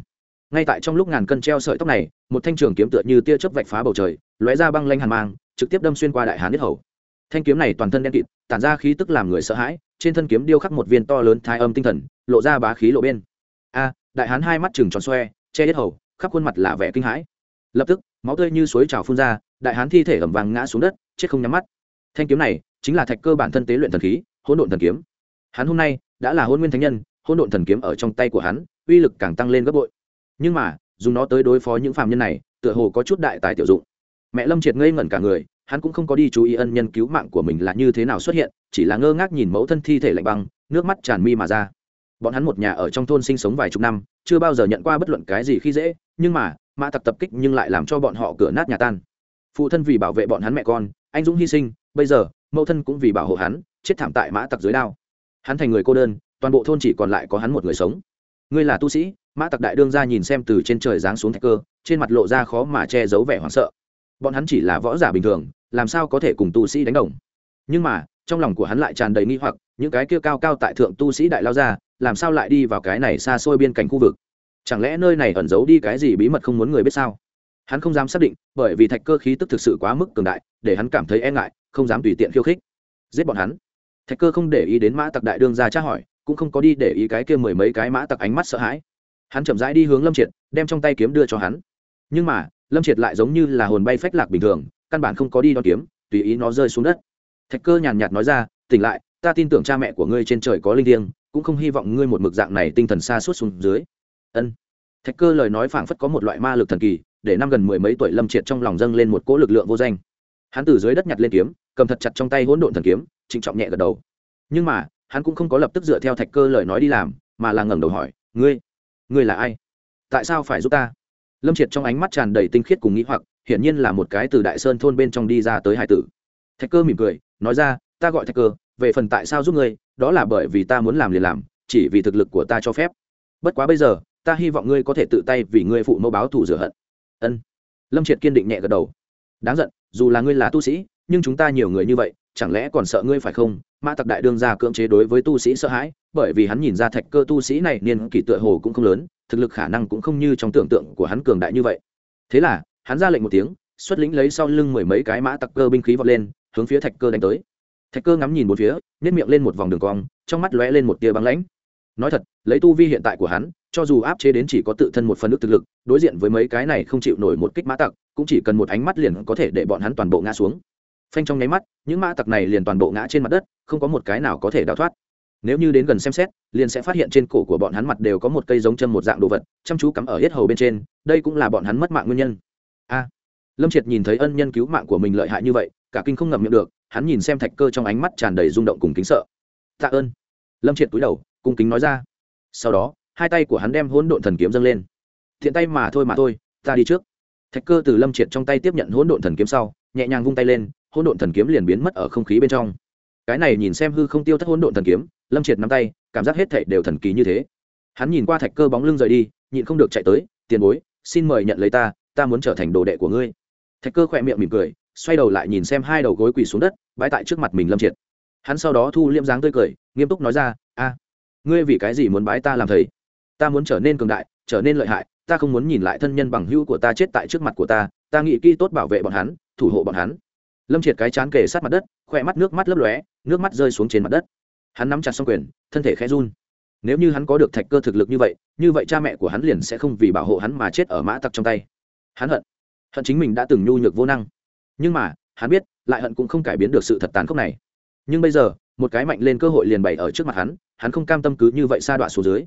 Ngay tại trong lúc ngàn cân treo sợi tóc này, một thanh trường kiếm tựa như tia chớp vạch phá bầu trời, lóe ra băng lanh hàn mang, trực tiếp đâm xuyên qua đại hán nhất hầu. Thanh kiếm này toàn thân đen kịt, tản ra khí tức làm người sợ hãi, trên thân kiếm điêu khắc một viên to lớn thái âm tinh thần, lộ ra bá khí lộ bên. A, đại hán hai mắt chừng tròn xoe, che hết hầu, khắp khuôn mặt là vẻ kinh hãi. Lập tức, máu tươi như suối trào phun ra, đại hán thi thể ẩm vàng ngã xuống đất, chết không nhắm mắt. Thanh kiếm này chính là thạch cơ bản thân tế luyện thần khí, hỗn độn thần kiếm. Hắn hôm nay đã là hôn nguyên thánh nhân hỗn độn thần kiếm ở trong tay của hắn, uy lực càng tăng lên gấp bội. Nhưng mà, dùng nó tới đối phó những phạm nhân này, tựa hồ có chút đại tài tiểu dụng. Mẹ lâm triệt ngây ngẩn cả người, hắn cũng không có đi chú ý ân nhân cứu mạng của mình là như thế nào xuất hiện, chỉ là ngơ ngác nhìn mẫu thân thi thể lạnh băng, nước mắt tràn mi mà ra. Bọn hắn một nhà ở trong thôn sinh sống vài chục năm, chưa bao giờ nhận qua bất luận cái gì khi dễ, nhưng mà, mã tặc tập kích nhưng lại làm cho bọn họ cửa nát nhà tan. Phụ thân vì bảo vệ bọn hắn mẹ con, anh dũng hy sinh, bây giờ, mẫu thân cũng vì bảo hộ hắn, chết thảm tại mã tặc dưới đao. Hắn thành người cô đơn toàn bộ thôn chỉ còn lại có hắn một người sống. Ngươi là tu sĩ, mã tặc đại đương ra nhìn xem từ trên trời giáng xuống thạch cơ, trên mặt lộ ra khó mà che giấu vẻ hoảng sợ. Bọn hắn chỉ là võ giả bình thường, làm sao có thể cùng tu sĩ đánh đồng? Nhưng mà, trong lòng của hắn lại tràn đầy nghi hoặc, những cái kia cao cao tại thượng tu sĩ đại lao ra, làm sao lại đi vào cái này xa xôi biên cảnh khu vực? Chẳng lẽ nơi này ẩn giấu đi cái gì bí mật không muốn người biết sao? Hắn không dám xác định, bởi vì thạch cơ khí tức thực sự quá mức cường đại, để hắn cảm thấy e ngại, không dám tùy tiện khiêu khích. Giết bọn hắn. Thạch cơ không để ý đến mã tặc đại đương ra tra hỏi cũng không có đi để ý cái kia mười mấy cái mã tặc ánh mắt sợ hãi. Hắn chậm rãi đi hướng lâm triệt, đem trong tay kiếm đưa cho hắn. Nhưng mà, lâm triệt lại giống như là hồn bay phách lạc bình thường, căn bản không có đi đo kiếm, tùy ý nó rơi xuống đất. Thạch cơ nhàn nhạt nói ra, tỉnh lại, ta tin tưởng cha mẹ của ngươi trên trời có linh thiêng, cũng không hy vọng ngươi một mực dạng này tinh thần xa suốt xuống dưới. Ân. Thạch cơ lời nói phảng phất có một loại ma lực thần kỳ, để năm gần mười mấy tuổi lâm triệt trong lòng dâng lên một cỗ lực lượng vô danh. Hắn từ dưới đất nhặt lên kiếm, cầm thật chặt trong tay hỗn độn thần kiếm, trịnh trọng nhẹ gật đầu. Nhưng mà hắn cũng không có lập tức dựa theo thạch cơ lời nói đi làm, mà là ngẩng đầu hỏi, ngươi ngươi là ai? Tại sao phải giúp ta? Lâm triệt trong ánh mắt tràn đầy tinh khiết cùng nghĩ hoặc, hiển nhiên là một cái từ đại sơn thôn bên trong đi ra tới hải tử. Thạch cơ mỉm cười, nói ra, ta gọi thạch cơ, về phần tại sao giúp ngươi, đó là bởi vì ta muốn làm liền làm, chỉ vì thực lực của ta cho phép. Bất quá bây giờ, ta hy vọng ngươi có thể tự tay vì ngươi phụ mẫu báo thù rửa hận. Ân. Lâm triệt kiên định nhẹ gật đầu. Đáng giận, dù là ngươi là tu sĩ nhưng chúng ta nhiều người như vậy, chẳng lẽ còn sợ ngươi phải không? Mã tặc đại đương ra cưỡng chế đối với tu sĩ sợ hãi, bởi vì hắn nhìn ra thạch cơ tu sĩ này niên kỷ tựa hồ cũng không lớn, thực lực khả năng cũng không như trong tưởng tượng của hắn cường đại như vậy. Thế là, hắn ra lệnh một tiếng, xuất lĩnh lấy sau lưng mười mấy cái mã tặc cơ binh khí vọt lên, hướng phía thạch cơ đánh tới. Thạch cơ ngắm nhìn một phía nếp miệng lên một vòng đường cong, trong mắt lóe lên một tia băng lãnh. Nói thật, lấy tu vi hiện tại của hắn, cho dù áp chế đến chỉ có tự thân một phần nước thực lực, đối diện với mấy cái này không chịu nổi một kích mã tặc, cũng chỉ cần một ánh mắt liền có thể để bọn hắn toàn bộ ngã xuống phanh trong nháy mắt, những mã tặc này liền toàn bộ ngã trên mặt đất, không có một cái nào có thể đào thoát. Nếu như đến gần xem xét, liền sẽ phát hiện trên cổ của bọn hắn mặt đều có một cây giống chân một dạng đồ vật, chăm chú cắm ở hết hầu bên trên, đây cũng là bọn hắn mất mạng nguyên nhân. A! Lâm triệt nhìn thấy ân nhân cứu mạng của mình lợi hại như vậy, cả kinh không ngậm miệng được, hắn nhìn xem thạch cơ trong ánh mắt tràn đầy rung động cùng kính sợ. Tạ ơn! Lâm triệt túi đầu, cung kính nói ra. Sau đó, hai tay của hắn đem hỗn độn thần kiếm dâng lên. Thiện tay mà thôi mà thôi, ta đi trước. Thạch cơ từ lâm triệt trong tay tiếp nhận hỗn độn thần kiếm sau, nhẹ nhàng vung tay lên hỗn độn thần kiếm liền biến mất ở không khí bên trong. Cái này nhìn xem hư không tiêu thất hỗn độn thần kiếm, lâm triệt nắm tay, cảm giác hết thảy đều thần kỳ như thế. Hắn nhìn qua thạch cơ bóng lưng rời đi, nhịn không được chạy tới, tiền bối, xin mời nhận lấy ta ta muốn trở thành đồ đệ của ngươi. Thạch cơ khỏe miệng mỉm cười, xoay đầu lại nhìn xem hai đầu gối quỳ xuống đất bãi tại trước mặt mình lâm triệt. Hắn sau đó thu liêm dáng tươi cười, nghiêm túc nói ra, a, ngươi vì cái gì muốn bái ta làm thầy? Ta muốn trở nên cường đại, trở nên lợi hại, ta không muốn nhìn lại thân nhân bằng hữu của ta chết tại trước mặt của ta ta nghĩ kỹ tốt bảo vệ bọn hắn, thủ hộ bọn hắn lâm triệt cái chán kề sát mặt đất, khỏe mắt nước mắt lấp lóe, nước mắt rơi xuống trên mặt đất. Hắn nắm chặt xong quyền, thân thể khẽ run. Nếu như hắn có được thạch cơ thực lực như vậy như vậy cha mẹ của hắn liền sẽ không vì bảo hộ hắn mà chết ở mã tặc trong tay. Hắn hận. Hận chính mình đã từng nhu nhược vô năng. Nhưng mà, hắn biết, lại hận cũng không cải biến được sự thật tàn khốc này. Nhưng bây giờ, một cái mạnh lên cơ hội liền bày ở trước mặt hắn hắn không cam tâm cứ như vậy sa đọa xuống dưới.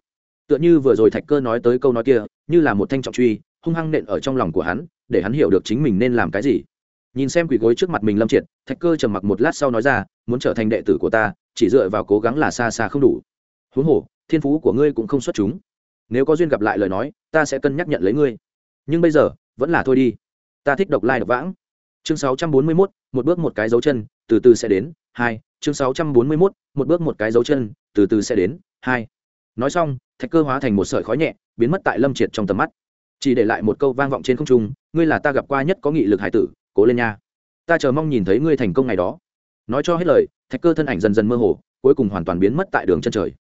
Tựa như vừa rồi thạch cơ nói tới câu nói kia, như là một thanh trọng truy, hung hăng nện ở trong lòng của hắn, để hắn hiểu được chính mình nên làm cái gì nhìn xem quỷ gối trước mặt mình lâm triệt thạch cơ trầm mặc một lát sau nói ra muốn trở thành đệ tử của ta chỉ dựa vào cố gắng là xa xa không đủ. Huống hồ thiên phú của ngươi cũng không xuất chúng. Nếu có duyên gặp lại lời nói ta sẽ cân nhắc nhận lấy ngươi. Nhưng bây giờ vẫn là thôi đi. Ta thích độc lai độc vãng. Chương 641, một bước một cái dấu chân từ từ sẽ đến. Hai chương 641, một bước một cái dấu chân từ từ sẽ đến. Hai. Nói xong thạch cơ hóa thành một sợi khói nhẹ biến mất tại lâm triệt trong tầm mắt. Chỉ để lại một câu vang vọng trên không trung ngươi là ta gặp qua nhất có nghị lực hải tử cố lên nha. Ta chờ mong nhìn thấy ngươi thành công ngày đó. Nói cho hết lời, thạch cơ thân ảnh dần dần mơ hồ, cuối cùng hoàn toàn biến mất tại đường chân trời.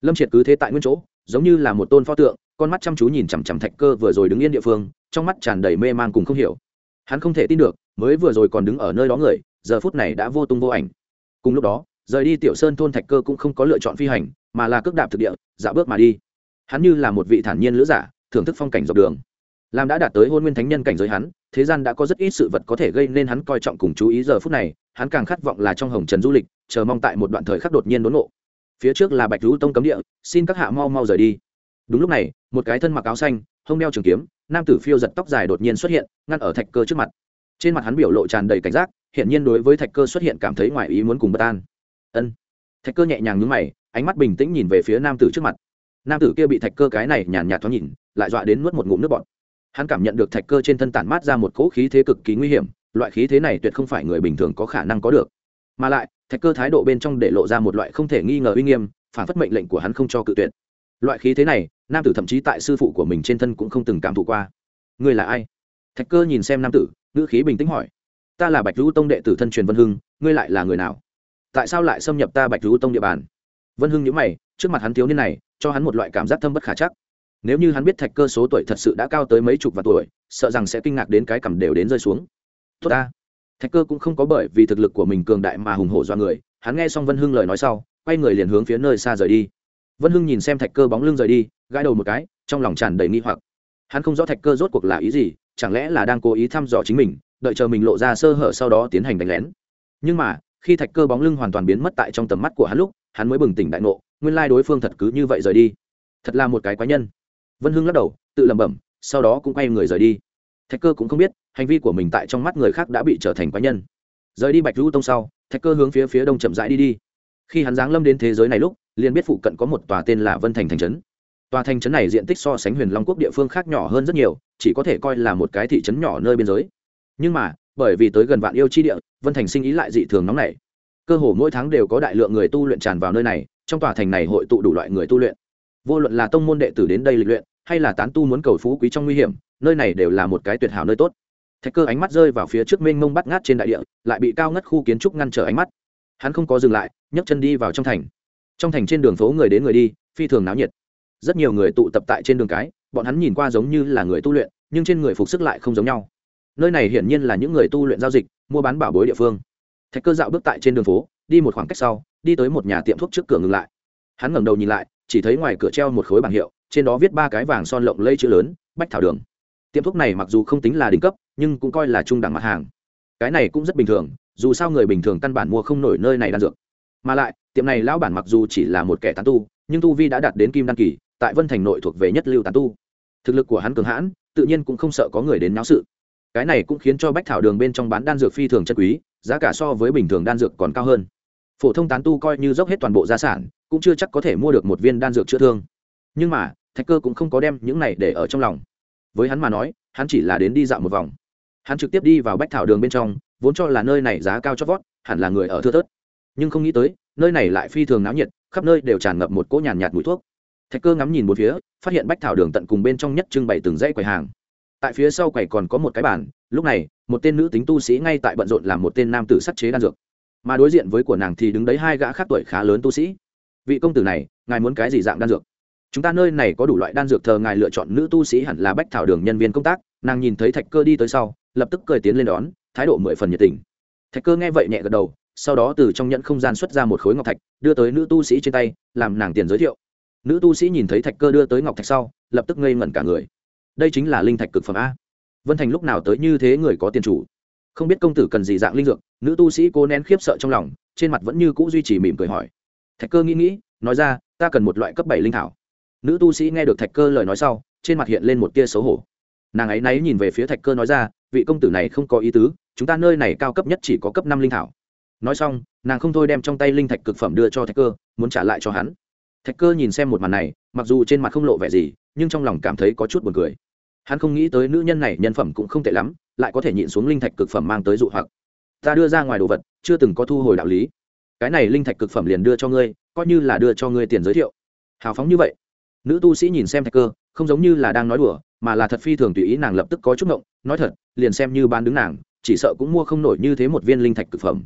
Lâm triệt cứ thế tại nguyên chỗ, giống như là một tôn pho tượng, con mắt chăm chú nhìn chằm chằm thạch cơ vừa rồi đứng yên địa phương, trong mắt tràn đầy mê man cùng không hiểu. Hắn không thể tin được, mới vừa rồi còn đứng ở nơi đó người, giờ phút này đã vô tung vô ảnh. Cùng lúc đó, rời đi tiểu sơn thôn thạch cơ cũng không có lựa chọn phi hành, mà là cước đạp thực địa, dạo bước mà đi. Hắn như là một vị thản nhiên lữ giả, thưởng thức phong cảnh dọc đường làm đã đạt tới hôn nguyên thánh nhân cảnh giới hắn, thế gian đã có rất ít sự vật có thể gây nên hắn coi trọng cùng chú ý giờ phút này, hắn càng khát vọng là trong hồng trần du lịch, chờ mong tại một đoạn thời khắc đột nhiên đốn ngộ. Phía trước là bạch rú tông cấm địa, xin các hạ mau mau rời đi. Đúng lúc này, một cái thân mặc áo xanh, hông đeo trường kiếm, nam tử phiêu giật tóc dài đột nhiên xuất hiện, ngăn ở thạch cơ trước mặt. Trên mặt hắn biểu lộ tràn đầy cảnh giác hiện nhiên đối với thạch cơ xuất hiện cảm thấy ngoài ý muốn cùng bất an. Ân. Thạch cơ nhẹ nhàng nhúng mày, ánh mắt bình tĩnh nhìn về phía nam tử trước mặt. Nam tử kia bị thạch cơ cái này nhàn nhạt thoáng nhìn, lại dọa đến nuốt một ngụm nước bọt hắn cảm nhận được thạch cơ trên thân tản mát ra một cỗ khí thế cực kỳ nguy hiểm, loại khí thế này tuyệt không phải người bình thường có khả năng có được. Mà lại, thạch cơ thái độ bên trong để lộ ra một loại không thể nghi ngờ uy nghiêm, phản phất mệnh lệnh của hắn không cho cự tuyệt. Loại khí thế này, nam tử thậm chí tại sư phụ của mình trên thân cũng không từng cảm thụ qua. Ngươi là ai? Thạch cơ nhìn xem nam tử, ngữ khí bình tĩnh hỏi. Ta là bạch lũ tông đệ tử thân truyền vân hưng, ngươi lại là người nào? Tại sao lại xâm nhập ta bạch lũ tông địa bàn? Vân hưng nhữ mày, trước mặt hắn thiếu niên này, cho hắn một loại cảm giác thâm bất khả chắc nếu như hắn biết thạch cơ số tuổi thật sự đã cao tới mấy chục và tuổi, sợ rằng sẽ kinh ngạc đến cái cầm đều đến rơi xuống. Tốt ta. Thạch cơ cũng không có bởi vì thực lực của mình cường đại mà hùng hổ do người, hắn nghe xong vân hưng lời nói sau, quay người liền hướng phía nơi xa rời đi. Vân hưng nhìn xem thạch cơ bóng lưng rời đi, gãi đầu một cái, trong lòng tràn đầy nghi hoặc. Hắn không rõ thạch cơ rốt cuộc là ý gì, chẳng lẽ là đang cố ý thăm dò chính mình, đợi chờ mình lộ ra sơ hở sau đó tiến hành đánh lén. Nhưng mà, khi thạch cơ bóng lưng hoàn toàn biến mất tại trong tầm mắt của hắn lúc, hắn mới bừng tỉnh đại ngộ, nguyên lai đối phương thật cứ như vậy rời đi. Thật là một cái quái nhân vân hưng lắc đầu, tự lẩm bẩm, sau đó cũng quay người rời đi. Thạch cơ cũng không biết, hành vi của mình tại trong mắt người khác đã bị trở thành quái nhân. Rời đi bạch lũ tông sau, thạch cơ hướng phía phía đông chậm rãi đi đi. Khi hắn giáng lâm đến thế giới này lúc, liền biết phụ cận có một tòa tên là vân thành thành trấn. Tòa thành trấn này diện tích so sánh huyền long quốc địa phương khác nhỏ hơn rất nhiều, chỉ có thể coi là một cái thị trấn nhỏ nơi biên giới. Nhưng mà, bởi vì tới gần vạn yêu chi địa, vân thành sinh ý lại dị thường nóng nảy. Cơ hồ mỗi tháng đều có đại lượng người tu luyện tràn vào nơi này, trong tòa thành này hội tụ đủ loại người tu luyện. Vô luận là tông môn đệ tử đến đây lịch luyện hay là tán tu muốn cầu phú quý trong nguy hiểm, nơi này đều là một cái tuyệt hảo nơi tốt. Thạch cơ ánh mắt rơi vào phía trước mênh mông bắt ngát trên đại địa, lại bị cao ngất khu kiến trúc ngăn trở ánh mắt. Hắn không có dừng lại, nhấc chân đi vào trong thành. Trong thành trên đường phố người đến người đi, phi thường náo nhiệt. Rất nhiều người tụ tập tại trên đường cái, bọn hắn nhìn qua giống như là người tu luyện, nhưng trên người phục sức lại không giống nhau. Nơi này hiển nhiên là những người tu luyện giao dịch, mua bán bảo bối địa phương. Thạch cơ dạo bước tại trên đường phố, đi một khoảng cách sau, đi tới một nhà tiệm thuốc trước cửa ngừng lại. Hắn ngẩng đầu nhìn lại, chỉ thấy ngoài cửa treo một khối bảng hiệu trên đó viết ba cái vàng son lộng lây chữ lớn, bách thảo đường. Tiệm thuốc này mặc dù không tính là đỉnh cấp, nhưng cũng coi là trung đẳng mặt hàng. Cái này cũng rất bình thường, dù sao người bình thường căn bản mua không nổi nơi này đan dược. Mà lại, tiệm này lão bản mặc dù chỉ là một kẻ tán tu, nhưng tu vi đã đạt đến kim đan kỳ, tại vân thành nội thuộc về nhất lưu tán tu. Thực lực của hắn cường hãn, tự nhiên cũng không sợ có người đến náo sự. Cái này cũng khiến cho bách thảo đường bên trong bán đan dược phi thường chân quý, giá cả so với bình thường đan dược còn cao hơn. Phổ thông tán tu coi như dốc hết toàn bộ gia sản, cũng chưa chắc có thể mua được một viên đan dược chữa thương. Nhưng mà thạch cơ cũng không có đem những này để ở trong lòng. Với hắn mà nói hắn chỉ là đến đi dạo một vòng. Hắn trực tiếp đi vào bách thảo đường bên trong vốn cho là nơi này giá cao chót vót hẳn là người ở thưa thớt. Nhưng không nghĩ tới nơi này lại phi thường náo nhiệt khắp nơi đều tràn ngập một cỗ nhàn nhạt, mùi thuốc. Thạch cơ ngắm nhìn một phía phát hiện bách thảo đường tận cùng bên trong nhất trưng bày từng dãy quầy hàng. Tại phía sau quầy còn có một cái bàn lúc này một tên nữ tính tu sĩ ngay tại bận rộn làm một tên nam tử sắc chế đan dược. Mà đối diện với của nàng thì đứng đấy hai gã khác tuổi khá lớn tu sĩ. Vị công tử này ngài muốn cái gì dạng đan dược? Chúng ta nơi này có đủ loại đan dược thờ ngài lựa chọn, nữ tu sĩ hẳn là bách thảo đường nhân viên công tác. Nàng nhìn thấy thạch cơ đi tới sau, lập tức cười tiến lên đón, thái độ mười phần nhiệt tình. Thạch cơ nghe vậy nhẹ gật đầu, sau đó từ trong nhẫn không gian xuất ra một khối ngọc thạch, đưa tới nữ tu sĩ trên tay, làm nàng tiền giới thiệu. Nữ tu sĩ nhìn thấy thạch cơ đưa tới ngọc thạch sau, lập tức ngây ngẩn cả người. Đây chính là linh thạch cực phẩm a. Vân thành lúc nào tới như thế người có tiền chủ? Không biết công tử cần gì dạng linh dược, nữ tu sĩ cố nén khiếp sợ trong lòng, trên mặt vẫn như cũ duy trì mỉm cười hỏi. Thạch cơ nghĩ nghĩ, nói ra, ta cần một loại cấp bảy linh thảo nữ tu sĩ nghe được thạch cơ lời nói sau, trên mặt hiện lên một tia xấu hổ. Nàng ấy náy nhìn về phía thạch cơ nói ra, vị công tử này không có ý tứ, chúng ta nơi này cao cấp nhất chỉ có cấp năm linh thảo. Nói xong, nàng không thôi đem trong tay linh thạch cực phẩm đưa cho thạch cơ, muốn trả lại cho hắn. Thạch cơ nhìn xem một màn này, mặc dù trên mặt không lộ vẻ gì, nhưng trong lòng cảm thấy có chút buồn cười. Hắn không nghĩ tới nữ nhân này nhân phẩm cũng không tệ lắm, lại có thể nhịn xuống linh thạch cực phẩm mang tới dụ hoặc. Ta đưa ra ngoài đồ vật, chưa từng có thu hồi đạo lý. Cái này linh thạch cực phẩm liền đưa cho ngươi, coi như là đưa cho ngươi tiền giới thiệu. Hào phóng như vậy nữ tu sĩ nhìn xem thạch cơ không giống như là đang nói đùa mà là thật phi thường tùy ý nàng lập tức có chút ngộng nói thật liền xem như bán đứng nàng chỉ sợ cũng mua không nổi như thế một viên linh thạch cực phẩm.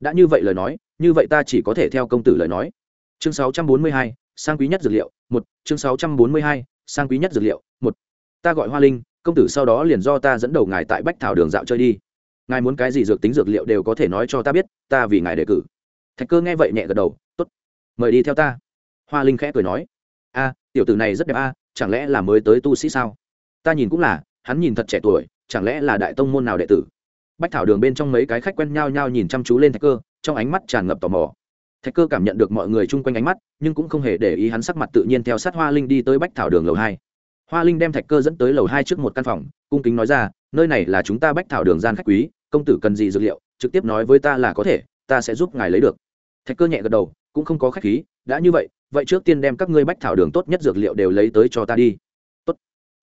Đã như vậy lời nói như vậy ta chỉ có thể theo công tử lời nói. Chương 642, sang quý nhất dược liệu một chương 642, sang quý nhất dược liệu một. Ta gọi hoa linh công tử sau đó liền do ta dẫn đầu ngài tại bách thảo đường dạo chơi đi. Ngài muốn cái gì dược tính dược liệu đều có thể nói cho ta biết ta vì ngài đề cử. Thạch cơ nghe vậy nhẹ gật đầu t ố t mời đi theo ta. Hoa linh khẽ cười nói a tiểu tử này rất đẹp a, chẳng lẽ là mới tới tu sĩ sao? Ta nhìn cũng là, hắn nhìn thật trẻ tuổi, chẳng lẽ là đại tông môn nào đệ tử? Bách thảo đường bên trong mấy cái khách quen nhau nhau nhìn chăm chú lên thạch cơ, trong ánh mắt tràn ngập tò mò. Thạch cơ cảm nhận được mọi người chung quanh ánh mắt, nhưng cũng không hề để ý hắn sắc mặt tự nhiên theo sát hoa linh đi tới bách thảo đường lầu hai. Hoa linh đem thạch cơ dẫn tới lầu hai trước một căn phòng, cung kính nói ra, nơi này là chúng ta bách thảo đường gian khách quý, công tử cần gì dược liệu, trực tiếp nói với ta là có thể, ta sẽ giúp ngài lấy được. Thạch cơ nhẹ gật đầu, cũng không có khách khí, đã như vậy vậy trước tiên đem các ngươi bách thảo đường tốt nhất dược liệu đều lấy tới cho ta đi. Tốt.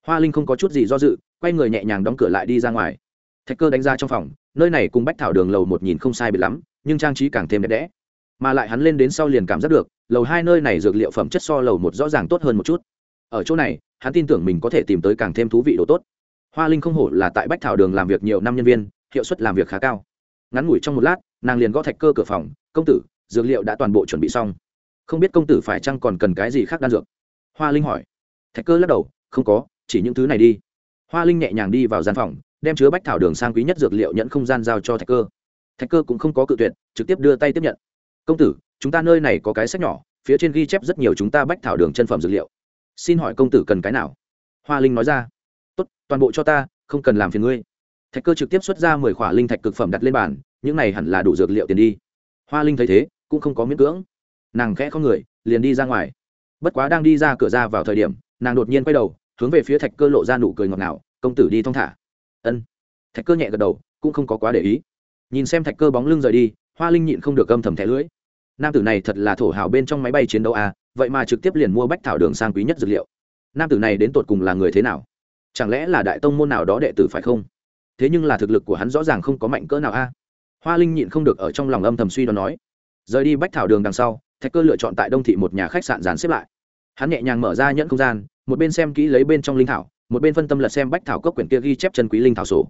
hoa linh không có chút gì do dự, quay người nhẹ nhàng đóng cửa lại đi ra ngoài. Thạch cơ đánh ra trong phòng, nơi này cùng bách thảo đường lầu một nhìn không sai biệt lắm, nhưng trang trí càng thêm đẹp đẽ. Mà lại hắn lên đến sau liền cảm giác được, lầu hai nơi này dược liệu phẩm chất so lầu một rõ ràng tốt hơn một chút. Ở chỗ này, hắn tin tưởng mình có thể tìm tới càng thêm thú vị đồ tốt. Hoa linh không hổ là tại bách thảo đường làm việc nhiều năm nhân viên, hiệu suất làm việc khá cao. Ngắn ngủi trong một lát, nàng liền gõ thạch cơ cửa phòng, công tử, dược liệu đã toàn bộ chuẩn bị xong không biết công tử phải chăng còn cần cái gì khác đan dược. Hoa linh hỏi. Thạch cơ lắc đầu, không có, chỉ những thứ này đi. Hoa linh nhẹ nhàng đi vào gian phòng, đem chứa bách thảo đường sang quý nhất dược liệu nhận không gian giao cho thạch cơ. Thạch cơ cũng không có cự tuyệt, trực tiếp đưa tay tiếp nhận. Công tử, chúng ta nơi này có cái sách nhỏ, phía trên ghi chép rất nhiều chúng ta bách thảo đường chân phẩm dược liệu. Xin hỏi công tử cần cái nào? Hoa linh nói ra. Tốt, toàn bộ cho ta, không cần làm phiền ngươi. Thạch cơ trực tiếp xuất ra mười khỏa linh thạch cực phẩm đặt lên bàn, những này hẳn là đủ dược liệu tiền đi. Hoa linh thấy thế, cũng không có miễn cưỡng nàng khẽ không người, liền đi ra ngoài. Bất quá đang đi ra cửa ra vào thời điểm, nàng đột nhiên quay đầu, hướng về phía thạch cơ lộ ra nụ cười ngọt ngào, công tử đi thong thả. Ân. Thạch cơ nhẹ gật đầu, cũng không có quá để ý. Nhìn xem thạch cơ bóng lưng rời đi, hoa linh nhịn không được âm thầm thẻ lưỡi. Nam tử này thật là thổ hào bên trong máy bay chiến đấu à vậy mà trực tiếp liền mua bách thảo đường sang quý nhất dược liệu. Nam tử này đến tột cùng là người thế nào? Chẳng lẽ là đại tông môn nào đó đệ tử phải không? Thế nhưng là thực lực của hắn rõ ràng không có mạnh cỡ nào a. Hoa linh nhịn không được ở trong lòng âm thầm suy đoán nói. Rời đi bách thảo đường đằng sau thạch cơ lựa chọn tại đông thị một nhà khách sạn dàn xếp lại. Hắn nhẹ nhàng mở ra nhẫn không gian, một bên xem kỹ lấy bên trong linh thảo, một bên phân tâm lật xem bách thảo cốc quyển kia ghi chép chân quý linh thảo sổ.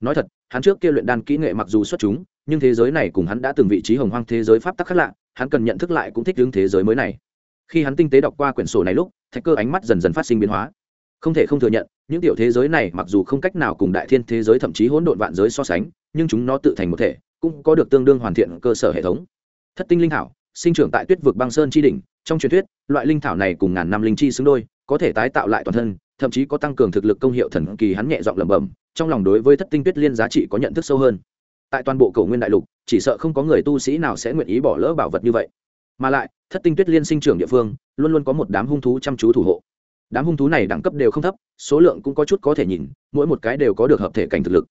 Nói thật, hắn trước kia luyện đan kỹ nghệ mặc dù xuất chúng, nhưng thế giới này cùng hắn đã từng vị trí hồng hoang thế giới pháp tắc khác lạ, hắn cần nhận thức lại cũng thích hướng thế giới mới này. Khi hắn tinh tế đọc qua quyển sổ này lúc, thạch cơ ánh mắt dần dần phát sinh biến hóa. Không thể không thừa nhận, những tiểu thế giới này mặc dù không cách nào cùng đại thiên thế giới thậm chí hỗn độn vạn giới so sánh, nhưng chúng nó tự thành một thể, cũng có được tương đương hoàn thiện cơ sở hệ thống. Thất tinh linh thảo sinh trưởng tại tuyết vực băng sơn chi đỉnh, trong truyền thuyết, loại linh thảo này cùng ngàn năm linh chi xứng đôi, có thể tái tạo lại toàn thân, thậm chí có tăng cường thực lực công hiệu thần kỳ hắn nhẹ giọng lẩm bẩm, trong lòng đối với thất tinh tuyết liên giá trị có nhận thức sâu hơn. Tại toàn bộ cầu nguyên đại lục, chỉ sợ không có người tu sĩ nào sẽ nguyện ý bỏ lỡ bảo vật như vậy. Mà lại, thất tinh tuyết liên sinh trưởng địa phương, luôn luôn có một đám hung thú chăm chú thủ hộ. Đám hung thú này đẳng cấp đều không thấp, số lượng cũng có chút có thể nhìn, mỗi một cái đều có được hợp thể cảnh thực lực.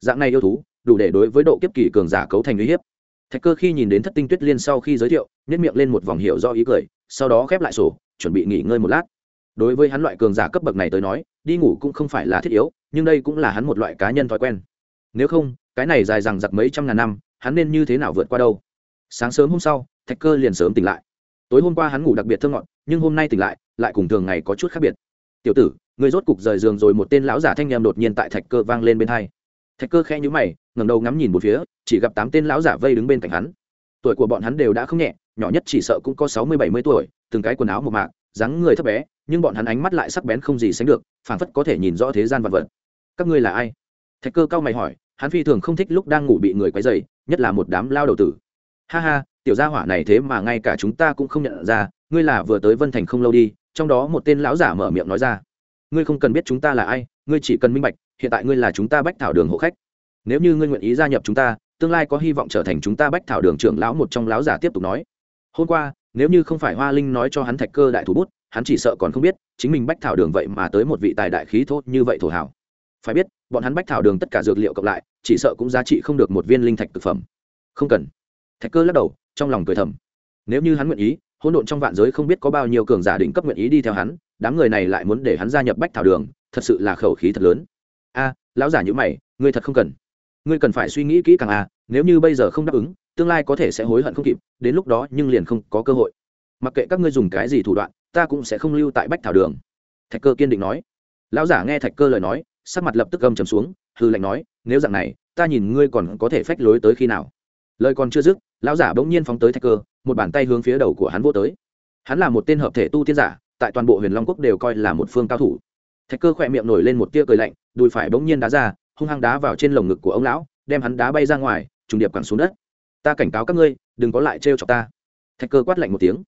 Dạng này yêu thú, đủ để đối với độ kiếp kỳ cường giả cấu thành uy hiếp thạch cơ khi nhìn đến thất tinh tuyết liên sau khi giới thiệu nhét miệng lên một vòng hiệu do ý cười, sau đó khép lại sổ, chuẩn bị nghỉ ngơi một lát. Đối với hắn loại cường giả cấp bậc này tới nói, đi ngủ cũng không phải là thiết yếu, nhưng đây cũng là hắn một loại cá nhân thói quen. Nếu không, cái này dài dằng dặc mấy trăm ngàn năm, hắn nên như thế nào vượt qua đâu? Sáng sớm hôm sau, thạch cơ liền sớm tỉnh lại. Tối hôm qua hắn ngủ đặc biệt thơ ngọn nhưng hôm nay tỉnh lại lại cùng thường ngày có chút khác biệt. Tiểu tử người rốt cục rời giường rồi. Một tên lão giả thanh em đột nhiên tại thạch cơ vang lên bên hai thạch cơ khe nhíu mày, ngẩng đầu ngắm nhìn một phía, chỉ gặp tám tên lão giả vây đứng bên cạnh hắn. Tuổi của bọn hắn đều đã không nhẹ, nhỏ nhất chỉ sợ cũng có sáu mươi bảy mươi tuổi, từng cái quần áo một mạc, dáng người thấp bé, nhưng bọn hắn ánh mắt lại sắc bén không gì sánh được, phảng phất có thể nhìn rõ thế gian vật vật. Các ngươi là ai? Thạch cơ cao mày hỏi, hắn phi thường không thích lúc đang ngủ bị người quấy dày nhất là một đám lao đầu tử. Ha ha, tiểu gia hỏa này thế mà ngay cả chúng ta cũng không nhận ra, ngươi là vừa tới vân thành không lâu đi, trong đó một tên lão giả mở miệng nói ra. Ngươi không cần biết chúng ta là ai ngươi chỉ cần minh bạch, hiện tại ngươi là chúng ta bách thảo đường hộ khách. Nếu như ngươi nguyện ý gia nhập chúng ta, tương lai có hy vọng trở thành chúng ta bách thảo đường trưởng lão một trong lão giả tiếp tục nói. Hôm qua, nếu như không phải hoa linh nói cho hắn thạch cơ đại thủ bút, hắn chỉ sợ còn không biết, chính mình bách thảo đường vậy mà tới một vị tài đại khí thốt như vậy thổ hảo phải biết, bọn hắn bách thảo đường tất cả dược liệu cộng lại, chỉ sợ cũng giá trị không được một viên linh thạch thực phẩm. Không cần. Thạch cơ lắc đầu, trong lòng cười thầm. Nếu như hắn nguyện ý, hỗn độn trong vạn giới không biết có bao nhiêu cường giả định cấp nguyện ý đi theo hắn, đám người này lại muốn để hắn gia nhập bách thảo đường thật sự là khẩu khí thật lớn. A, lão giả như mày, ngươi thật không cần. Ngươi cần phải suy nghĩ kỹ càng à nếu như bây giờ không đáp ứng, tương lai có thể sẽ hối hận không kịp, đến lúc đó nhưng liền không có cơ hội. Mặc kệ các ngươi dùng cái gì thủ đoạn, ta cũng sẽ không lưu tại bách thảo đường. Thạch cơ kiên định nói. Lão giả nghe thạch cơ lời nói, sắc mặt lập tức gầm chầm xuống hư lệnh nói, nếu dạng này, ta nhìn ngươi còn có thể phách lối tới khi nào? Lời còn chưa dứt, lão giả bỗng nhiên phóng tới thạch cơ, một bàn tay hướng phía đầu của hắn vô tới. Hắn là một tên hợp thể tu tiên giả, tại toàn bộ huyền long quốc đều coi là một phương cao thủ thạch cơ khỏe miệng nổi lên một tia cười lạnh đùi phải bỗng nhiên đá ra hung hăng đá vào trên lồng ngực của ông lão đem hắn đá bay ra ngoài trùng điệp quẳng xuống đất. Ta cảnh cáo các ngươi đừng có lại trêu chọc ta. Thạch cơ quát lạnh một tiếng.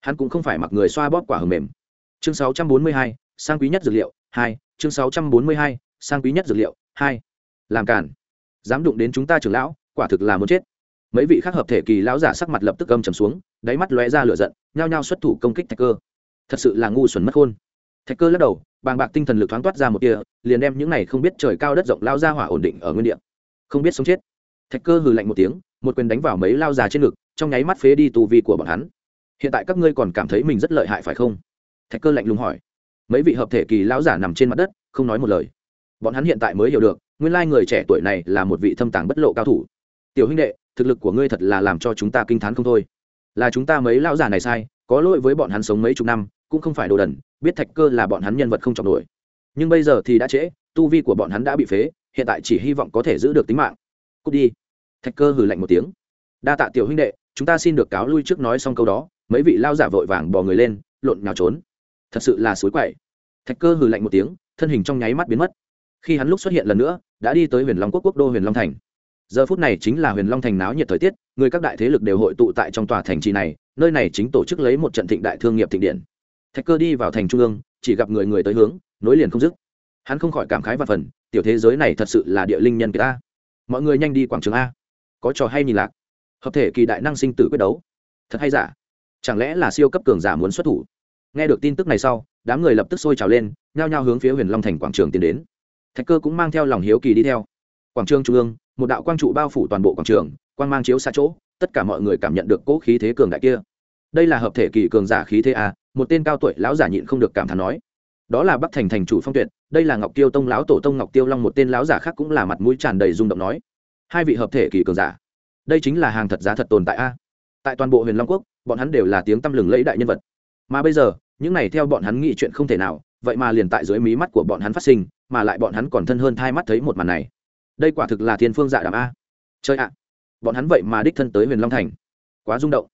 Hắn cũng không phải mặc người xoa bóp quả hầm mềm. Chương 642, sang quý nhất dược liệu hai chương 642, sang quý nhất dược liệu hai. Làm cản dám đụng đến chúng ta trưởng lão quả thực là muốn chết. Mấy vị khác hợp thể kỳ lão giả sắc mặt lập tức âm trầm xuống đáy mắt lóe ra lửa giận nhao nhao xuất thủ công kích thạch cơ. Thật sự là ngu xuẩn mất khôn. Thạch cơ lắc đầu bàng bạc tinh thần lực thoáng toát ra một kia liền đem những này không biết trời cao đất rộng lao ra hỏa ổn định ở nguyên địa. Không biết sống chết. Thạch cơ hừ lạnh một tiếng, một quyền đánh vào mấy lao già trên ngực, trong nháy mắt phế đi tù vi của bọn hắn. Hiện tại các ngươi còn cảm thấy mình rất lợi hại phải không? Thạch cơ lạnh lùng hỏi. Mấy vị hợp thể kỳ lão giả nằm trên mặt đất, không nói một lời. Bọn hắn hiện tại mới hiểu được, nguyên lai người trẻ tuổi này là một vị thâm tàng bất lộ cao thủ. Tiểu huynh đệ, thực lực của ngươi thật là làm cho chúng ta kinh t h á n không thôi. Là chúng ta mấy lão giả này sai, có lỗi với bọn hắn sống mấy chục năm, cũng không phải đồ đần biết thạch cơ là bọn hắn nhân vật không chọc nổi. Nhưng bây giờ thì đã trễ, tu vi của bọn hắn đã bị phế, hiện tại chỉ hy vọng có thể giữ được tính mạng. Cút đi. Thạch cơ hừ lạnh một tiếng. Đa tạ tiểu huynh đệ, chúng ta xin được cáo lui trước nói xong câu đó, mấy vị lao giả vội vàng bò người lên, lộn nhào trốn. Thật sự là suối quậy. Thạch cơ hừ lạnh một tiếng, thân hình trong nháy mắt biến mất. Khi hắn lúc xuất hiện lần nữa, đã đi tới huyền long quốc quốc đô huyền long thành. Giờ phút này chính là huyền long thành náo nhiệt thời tiết, người các đại thế lực đều hội tụ tại trong tòa thành trì này, nơi này chính tổ chức lấy một trận thịnh đại thương nghiệp thịnh điện thạch cơ đi vào thành trung ương, chỉ gặp người người tới hướng, nối liền không dứt. Hắn không khỏi cảm khái và phần, tiểu thế giới này thật sự là địa linh nhân kiệt ta. Mọi người nhanh đi quảng trường a. Có trò hay nhìn lạc. Hợp thể kỳ đại năng sinh tử quyết đấu. Thật hay giả? Chẳng lẽ là siêu cấp cường giả muốn xuất thủ? Nghe được tin tức này sau, đám người lập tức sôi trào lên, nhao nhao hướng phía huyền long thành quảng trường tiến đến. Thạch cơ cũng mang theo lòng hiếu kỳ đi theo. Quảng trường trung ương, một đạo quang trụ bao phủ toàn bộ quảng trường, quang mang chiếu xa chỗ, tất cả mọi người cảm nhận được cỗ khí thế cường đại kia. Đây là hợp thể kỳ cường giả khí thế a một tên cao tuổi lão giả nhịn không được cảm thán nói, đó là bắc thành thành chủ phong tuyệt, đây là ngọc tiêu tông lão tổ tông ngọc tiêu long một tên lão giả khác cũng là mặt mũi tràn đầy rung động nói, hai vị hợp thể kỳ cường giả, đây chính là hàng thật giá thật tồn tại a. Tại toàn bộ huyền long quốc, bọn hắn đều là tiếng tăm lừng lẫy đại nhân vật. Mà bây giờ, những này theo bọn hắn nghĩ chuyện không thể nào, vậy mà liền tại dưới mí mắt của bọn hắn phát sinh, mà lại bọn hắn còn thân hơn thai mắt thấy một màn này. Đây quả thực là thiên phương dạ đàm a. Chơi ạ, bọn hắn vậy mà đích thân tới huyền long thành. Quá rung động.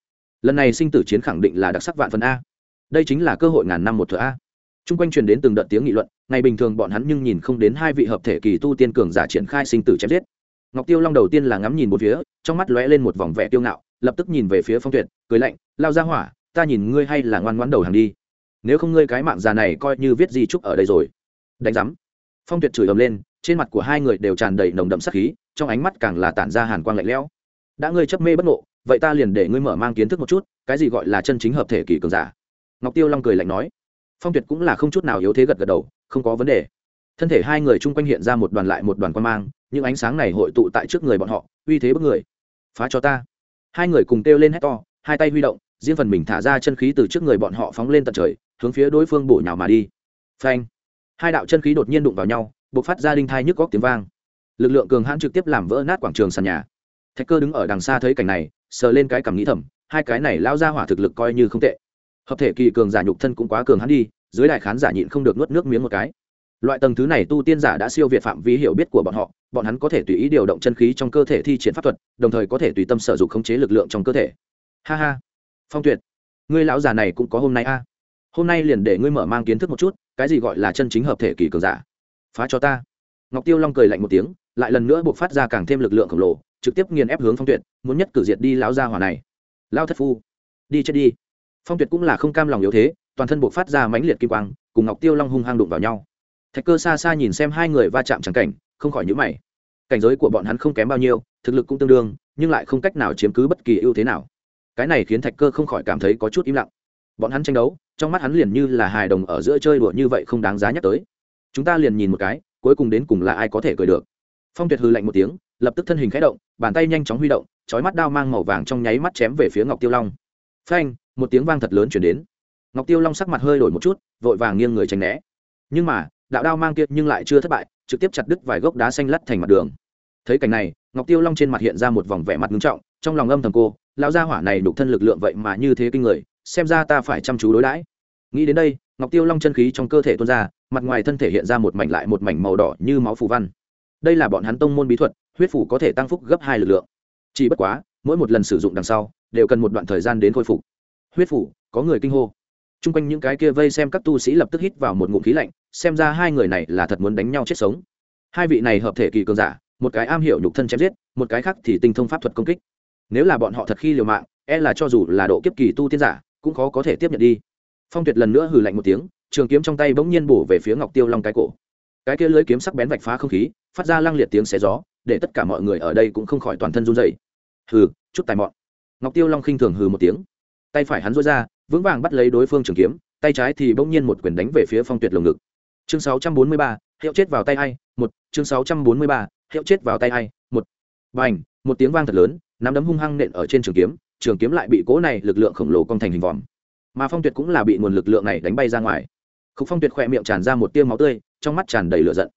Lần này sinh tử chiến khẳng định là đặc sắc vạn phần a đây chính là cơ hội ngàn năm một thửa a. Chung quanh truyền đến từng đợt tiếng nghị luận, ngày bình thường bọn hắn nhưng nhìn không đến hai vị hợp thể kỳ tu tiên cường giả triển khai sinh tử chém giết. Ngọc tiêu long đầu tiên là ngắm nhìn một phía, trong mắt lóe lên một vòng vẻ tiêu ngạo, lập tức nhìn về phía phong tuyệt, cười lạnh, lao ra hỏa, ta nhìn ngươi hay là ngoan ngoãn đầu hàng đi. Nếu không ngươi cái mạng già này coi như viết di trúc ở đây rồi. Đánh giám. Phong tuyệt chửi ầm lên, trên mặt của hai người đều tràn đầy nồng đậm sắc khí, trong ánh mắt càng là tản ra hàn quang lạnh lẽo. Đã ngươi chấp mê bất ngộ, vậy ta liền để ngươi mở mang kiến thức một chút, cái gì gọi là chân chính hợp thể kỳ cường giả? Ngọc tiêu long cười lạnh nói, phong tuyệt cũng là không chút nào yếu thế gật gật đầu, không có vấn đề. Thân thể hai người chung quanh hiện ra một đoàn lại một đoàn quan mang, những ánh sáng này hội tụ tại trước người bọn họ, uy thế bức người. Phá cho ta. Hai người cùng kêu lên hét to, hai tay huy động, riêng phần mình thả ra chân khí từ trước người bọn họ phóng lên tận trời, hướng phía đối phương bổ nhào mà đi. Phanh! Hai đạo chân khí đột nhiên đụng vào nhau b ộ c phát ra linh thai nhức góc tiếng vang. Lực lượng cường hãn trực tiếp làm vỡ nát quảng trường sàn nhà. Thạch cơ đứng ở đằng xa thấy cảnh này, sờ lên cái cằm nghĩ thầm, hai cái này lao ra hỏa thực lực coi như không tệ hợp thể kỳ cường giả nhục thân cũng quá cường hắn đi, dưới đại khán giả nhịn không được nuốt nước miếng một cái. Loại tầng thứ này tu tiên giả đã siêu việt phạm vi hiểu biết của bọn họ, bọn hắn có thể tùy ý điều động chân khí trong cơ thể thi triển pháp thuật, đồng thời có thể tùy tâm sở dụng khống chế lực lượng trong cơ thể. Ha ha. Phong tuyệt, ngươi lão già này cũng có hôm nay a. Hôm nay liền để ngươi mở mang kiến thức một chút, cái gì gọi là chân chính hợp thể kỳ cường giả. Phá cho ta. Ngọc tiêu long cười lạnh một tiếng, lại lần nữa buộc phát ra càng thêm lực lượng khổng lồ, trực tiếp nghiền ép hướng phong tuyệt, muốn nhất cử diệt đi lão gia hỏa này. Lao thất phu, đi chết đi phong tuyệt cũng là không cam lòng yếu thế, toàn thân buộc phát ra mãnh liệt kim quang, cùng ngọc tiêu long hung hăng đụng vào nhau. Thạch cơ xa xa nhìn xem hai người va chạm trắng cảnh, không khỏi nhữ mày. Cảnh giới của bọn hắn không kém bao nhiêu, thực lực cũng tương đương, nhưng lại không cách nào chiếm cứ bất kỳ ưu thế nào. Cái này khiến thạch cơ không khỏi cảm thấy có chút im lặng. Bọn hắn tranh đấu, trong mắt hắn liền như là hài đồng ở giữa chơi đùa như vậy không đáng giá nhắc tới. Chúng ta liền nhìn một cái, cuối cùng đến cùng là ai có thể cười được. Phong tuyệt hư lạnh một tiếng, lập tức thân hình khẽ động, bàn tay nhanh chóng huy động trói mắt đao mang màu vàng trong nháy mắt chém về phía ngọc tiêu long. Phanh một tiếng vang thật lớn chuyển đến. Ngọc tiêu long sắc mặt hơi đổi một chút, vội vàng nghiêng người tránh né. Nhưng mà, đạo đao mang kiệt nhưng lại chưa thất bại, trực tiếp chặt đứt vài gốc đá xanh lắt thành mặt đường. Thấy cảnh này, ngọc tiêu long trên mặt hiện ra một vòng vẻ mặt ngưng trọng, trong lòng âm thầm cô, lão gia hỏa này đục thân lực lượng vậy mà như thế kinh người, xem ra ta phải chăm chú đối đãi. Nghĩ đến đây, ngọc tiêu long chân khí trong cơ thể tuôn ra, mặt ngoài thân thể hiện ra một mảnh lại một mảnh màu đỏ như máu phù văn. Đây là bọn hắn tông môn bí thuật, huyết phủ có thể tăng phúc gấp hai lực lượng. Chỉ bất quá, mỗi một lần sử dụng đằng sau, đều cần một đoạn thời gian đến khôi phục huyết phủ, có người kinh hô. T r u n g quanh những cái kia vây xem các tu sĩ lập tức hít vào một ngụm khí lạnh, xem ra hai người này là thật muốn đánh nhau chết sống. Hai vị này hợp thể kỳ cường giả, một cái am hiểu nhục thân chém giết, một cái khác thì tinh thông pháp thuật công kích. Nếu là bọn họ thật khi liều mạng e là cho dù là độ kiếp kỳ tu tiên giả, cũng khó có thể tiếp nhận đi. Phong tuyệt lần nữa hừ lạnh một tiếng, trường kiếm trong tay bỗng nhiên bổ về phía ngọc tiêu long cái cổ. Cái kia lưới kiếm sắc bén vạch phá không khí, phát ra lăng liệt tiếng xé gió, để tất cả mọi người ở đây cũng không khỏi toàn thân run dày hừ, chút tài mọn. Ngọc tiêu long khinh thường hừ một tiếng tay phải hắn rối ra vững vàng bắt lấy đối phương trường kiếm tay trái thì bỗng nhiên một quyền đánh về phía phong tuyệt lồng ngực. Chương 643, hiệu chết vào tay hay một chương 643, hiệu chết vào tay hay một. Bành một tiếng vang thật lớn nắm đấm hung hăng nện ở trên trường kiếm trường kiếm lại bị cố này lực lượng khổng lồ cong thành hình vòm. Mà phong tuyệt cũng là bị nguồn lực lượng này đánh bay ra ngoài. Khúc phong tuyệt khỏe miệng tràn ra một tiêu máu tươi trong mắt tràn đầy lửa giận.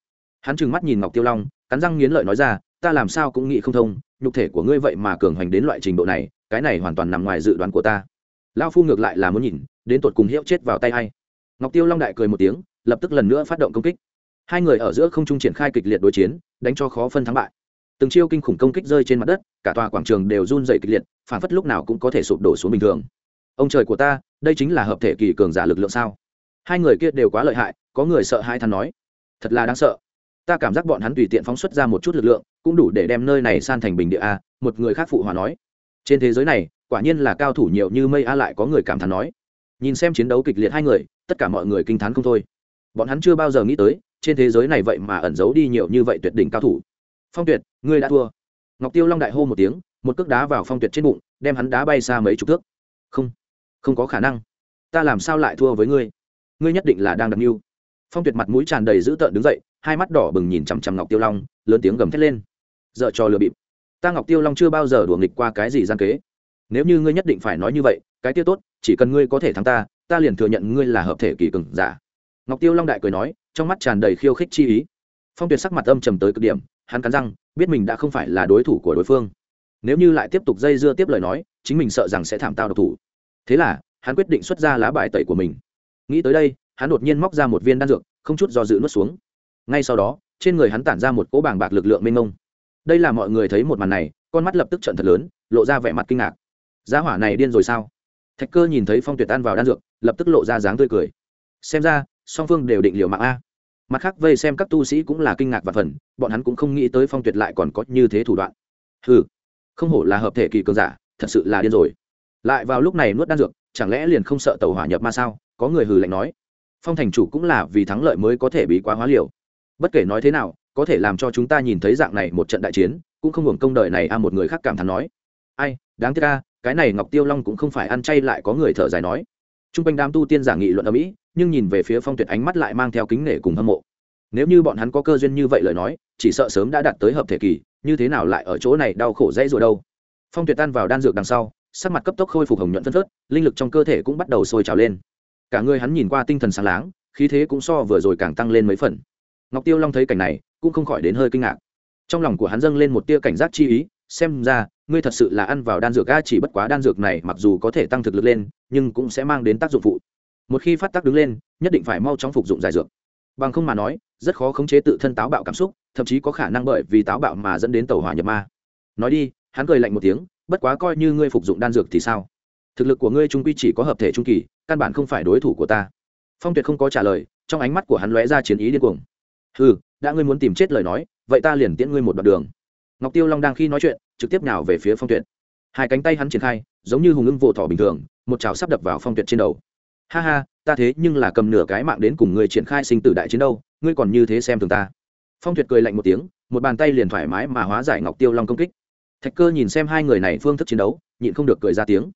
Hắn trừng mắt nhìn ngọc tiêu long cắn răng nghiến lợi nói ra ta làm sao cũng nghĩ không thông nhục thể của ngươi vậy mà cường hoành đến loại trình độ này cái này hoàn toàn nằm ngoài dự đoán của ta lao phu ngược lại là muốn nhìn, đến tột cùng hiệu chết vào tay hay ngọc tiêu long đại cười một tiếng, lập tức lần nữa phát động công kích. Hai người ở giữa không trung triển khai kịch liệt đối chiến, đánh cho khó phân thắng bại. Từng chiêu kinh khủng công kích rơi trên mặt đất, cả tòa quảng trường đều run dày kịch liệt, phản phất lúc nào cũng có thể sụp đổ xuống bình thường. Ông trời của ta, đây chính là hợp thể kỳ cường giả lực lượng sao? Hai người kia đều quá lợi hại, có người sợ hai thằng nói. Thật là đáng sợ. Ta cảm giác bọn hắn tùy tiện phóng xuất ra một chút lực lượng, cũng đủ để đem nơi này san thành bình địa a, một người khác phụ hòa nói. Trên thế giới này quả nhiên là cao thủ nhiều như mây a lại có người cảm thán nói. Nhìn xem chiến đấu kịch liệt hai người, tất cả mọi người kinh t h á n không thôi. Bọn hắn chưa bao giờ nghĩ tới, trên thế giới này vậy mà ẩn giấu đi nhiều như vậy tuyệt đỉnh cao thủ. Phong tuyệt, ngươi đã thua. Ngọc tiêu long đại hô một tiếng, một cước đá vào phong tuyệt trên bụng, đem hắn đá bay xa mấy chục thước. Không không có khả năng. Ta làm sao lại thua với ngươi? Ngươi nhất định là đang đặt mưu. Phong tuyệt mặt mũi tràn đầy dữ tợn đứng dậy, hai mắt đỏ bừng nhìn chằm chằm ngọc tiêu long, lớn tiếng gầm thét lên. Dợ cho lừa bịp. Ta ngọc tiêu long chưa bao giờ đùa nghịch qua cái gì gian kế nếu như ngươi nhất định phải nói như vậy, cái tiêu tốt, chỉ cần ngươi có thể thắng ta ta liền thừa nhận ngươi là hợp thể kỳ cường giả. Ngọc tiêu long đại cười nói, trong mắt tràn đầy khiêu khích chi ý. Phong tuyệt sắc mặt âm trầm tới cực điểm, hắn cắn răng, biết mình đã không phải là đối thủ của đối phương. Nếu như lại tiếp tục dây dưa tiếp lời nói, chính mình sợ rằng sẽ thảm tao độc thủ. Thế là, hắn quyết định xuất ra lá bài tẩy của mình. Nghĩ tới đây, hắn đột nhiên móc ra một viên đan dược, không chút do dự nuốt xuống. Ngay sau đó, trên người hắn tản ra một cỗ bàng bạc lực lượng mênh mông. Đây là mọi người thấy một màn này, con mắt lập tức trận thật lớn, lộ ra vẻ mặt kinh ngạc giá hỏa này điên rồi sao? Thạch cơ nhìn thấy phong tuyệt ăn vào đan dược, lập tức lộ ra dáng tươi cười. Xem ra, song phương đều định liều mạng a. Mặt khác, vây xem các tu sĩ cũng là kinh ngạc và phần, bọn hắn cũng không nghĩ tới phong tuyệt lại còn có như thế thủ đoạn. Ừ không hổ là hợp thể kỳ cường giả, thật sự là điên rồi. Lại vào lúc này nuốt đan dược, chẳng lẽ liền không sợ tàu hỏa nhập ma sao? Có người hừ lạnh nói. Phong thành chủ cũng là vì thắng lợi mới có thể bị quá hóa liều. Bất kể nói thế nào, có thể làm cho chúng ta nhìn thấy dạng này một trận đại chiến, cũng không hưởng công đời này a, một người khác cảm thán nói. Ai, đáng tiếc a cái này ngọc tiêu long cũng không phải ăn chay lại có người thở dài nói. T r u n g quanh đám tu tiên giả nghị luận ở mỹ nhưng nhìn về phía phong tuyệt ánh mắt lại mang theo kính nể cùng hâm mộ. Nếu như bọn hắn có cơ duyên như vậy lời nói, chỉ sợ sớm đã đạt tới hợp thể kỳ, như thế nào lại ở chỗ này đau khổ dãy rồi đâu? Phong tuyệt tan vào đan dược đằng sau, sắc mặt cấp tốc khôi phục hồng nhuận phân phớt, linh lực trong cơ thể cũng bắt đầu sôi trào lên. Cả người hắn nhìn qua tinh thần sáng láng, khí thế cũng so vừa rồi càng tăng lên mấy phần. Ngọc tiêu long thấy cảnh này, cũng không khỏi đến hơi kinh ngạc. Trong lòng của hắn dâng lên một tia cảnh giác chi ý, xem ra ngươi thật sự là ăn vào đan dược ga chỉ bất quá đan dược này mặc dù có thể tăng thực lực lên, nhưng cũng sẽ mang đến tác dụng phụ. Một khi phát tác đứng lên, nhất định phải mau chóng phục dụng giải dược. Bằng không mà nói, rất khó khống chế tự thân táo bạo cảm xúc, thậm chí có khả năng bởi vì táo bạo mà dẫn đến tàu hỏa nhập ma. Nói đi, hắn cười lạnh một tiếng, bất quá coi như ngươi phục dụng đan dược thì sao? Thực lực của ngươi trung quy chỉ có hợp thể trung kỳ, căn bản không phải đối thủ của ta. Phong tuyệt không có trả lời, trong ánh mắt của hắn lóe ra chiến ý điên cuồng. Ừ đã ngươi muốn tìm chết lời nói, vậy ta liền tiễn ngươi một đoạn đường ngọc tiêu long đang khi nói chuyện, trực tiếp nào về phía phong tuyệt. Hai cánh tay hắn triển khai, giống như hùng ưng vỗ thỏ bình thường, một chảo sắp đập vào phong tuyệt trên đầu. Ha ha, ta thế nhưng là cầm nửa cái mạng đến cùng người triển khai sinh tử đại chiến đâu, ngươi còn như thế xem thường ta. Phong tuyệt cười lạnh một tiếng, một bàn tay liền thoải mái mà hóa giải ngọc tiêu long công kích. Thạch cơ nhìn xem hai người này phương thức chiến đấu, nhịn không được cười ra tiếng.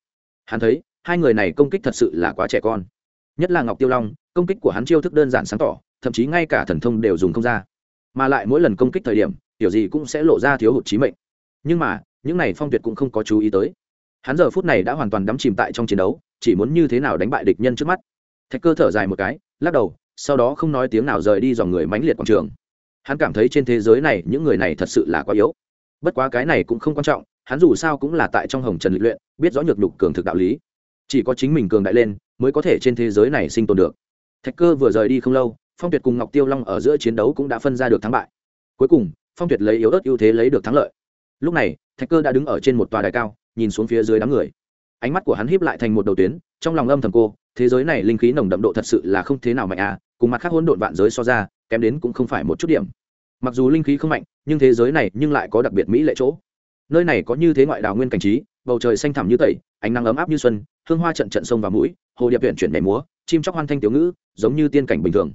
Hắn thấy, hai người này công kích thật sự là quá trẻ con. Nhất là ngọc tiêu long, công kích của hắn chiêu thức đơn giản sáng tỏ, thậm chí ngay cả thần thông đều dùng không ra mà lại mỗi lần công kích thời điểm, kiểu gì cũng sẽ lộ ra thiếu hụt trí mệnh. Nhưng mà, những này phong tuyệt cũng không có chú ý tới. Hắn giờ phút này đã hoàn toàn đắm chìm tại trong chiến đấu, chỉ muốn như thế nào đánh bại địch nhân trước mắt. Thạch cơ thở dài một cái, lắc đầu, sau đó không nói tiếng nào rời đi dòng người mãnh liệt quảng trường. Hắn cảm thấy trên thế giới này những người này thật sự là quá yếu. Bất quá cái này cũng không quan trọng, hắn dù sao cũng là tại trong hồng trần lịch luyện, biết rõ nhược nhục cường thực đạo lý. Chỉ có chính mình cường đại lên, mới có thể trên thế giới này sinh tồn được. Thạch cơ vừa rời đi không lâu phong tuyệt cùng ngọc tiêu long ở giữa chiến đấu cũng đã phân ra được thắng bại. Cuối cùng, phong tuyệt lấy yếu ớt ưu thế lấy được thắng lợi. Lúc này, thạch cơ đã đứng ở trên một tòa đài cao, nhìn xuống phía dưới đám người. Ánh mắt của hắn híp lại thành một đầu tuyến, trong lòng âm thầm cô, thế giới này linh khí nồng đậm độ thật sự là không thế nào mạnh à cùng mặt khác hỗn độn vạn giới so ra, kém đến cũng không phải một chút điểm. Mặc dù linh khí không mạnh, nhưng thế giới này nhưng lại có đặc biệt mỹ lệ chỗ. Nơi này có như thế ngoại đào nguyên cảnh trí, bầu trời xanh thẳm như tẩy, ánh nắng ấm áp như xuân, hương hoa trận trận sông và mũi, hồ điệp huyện chuyển mẻ múa, chim chóc hoan thanh tiểu ngữ, giống như tiên cảnh bình thường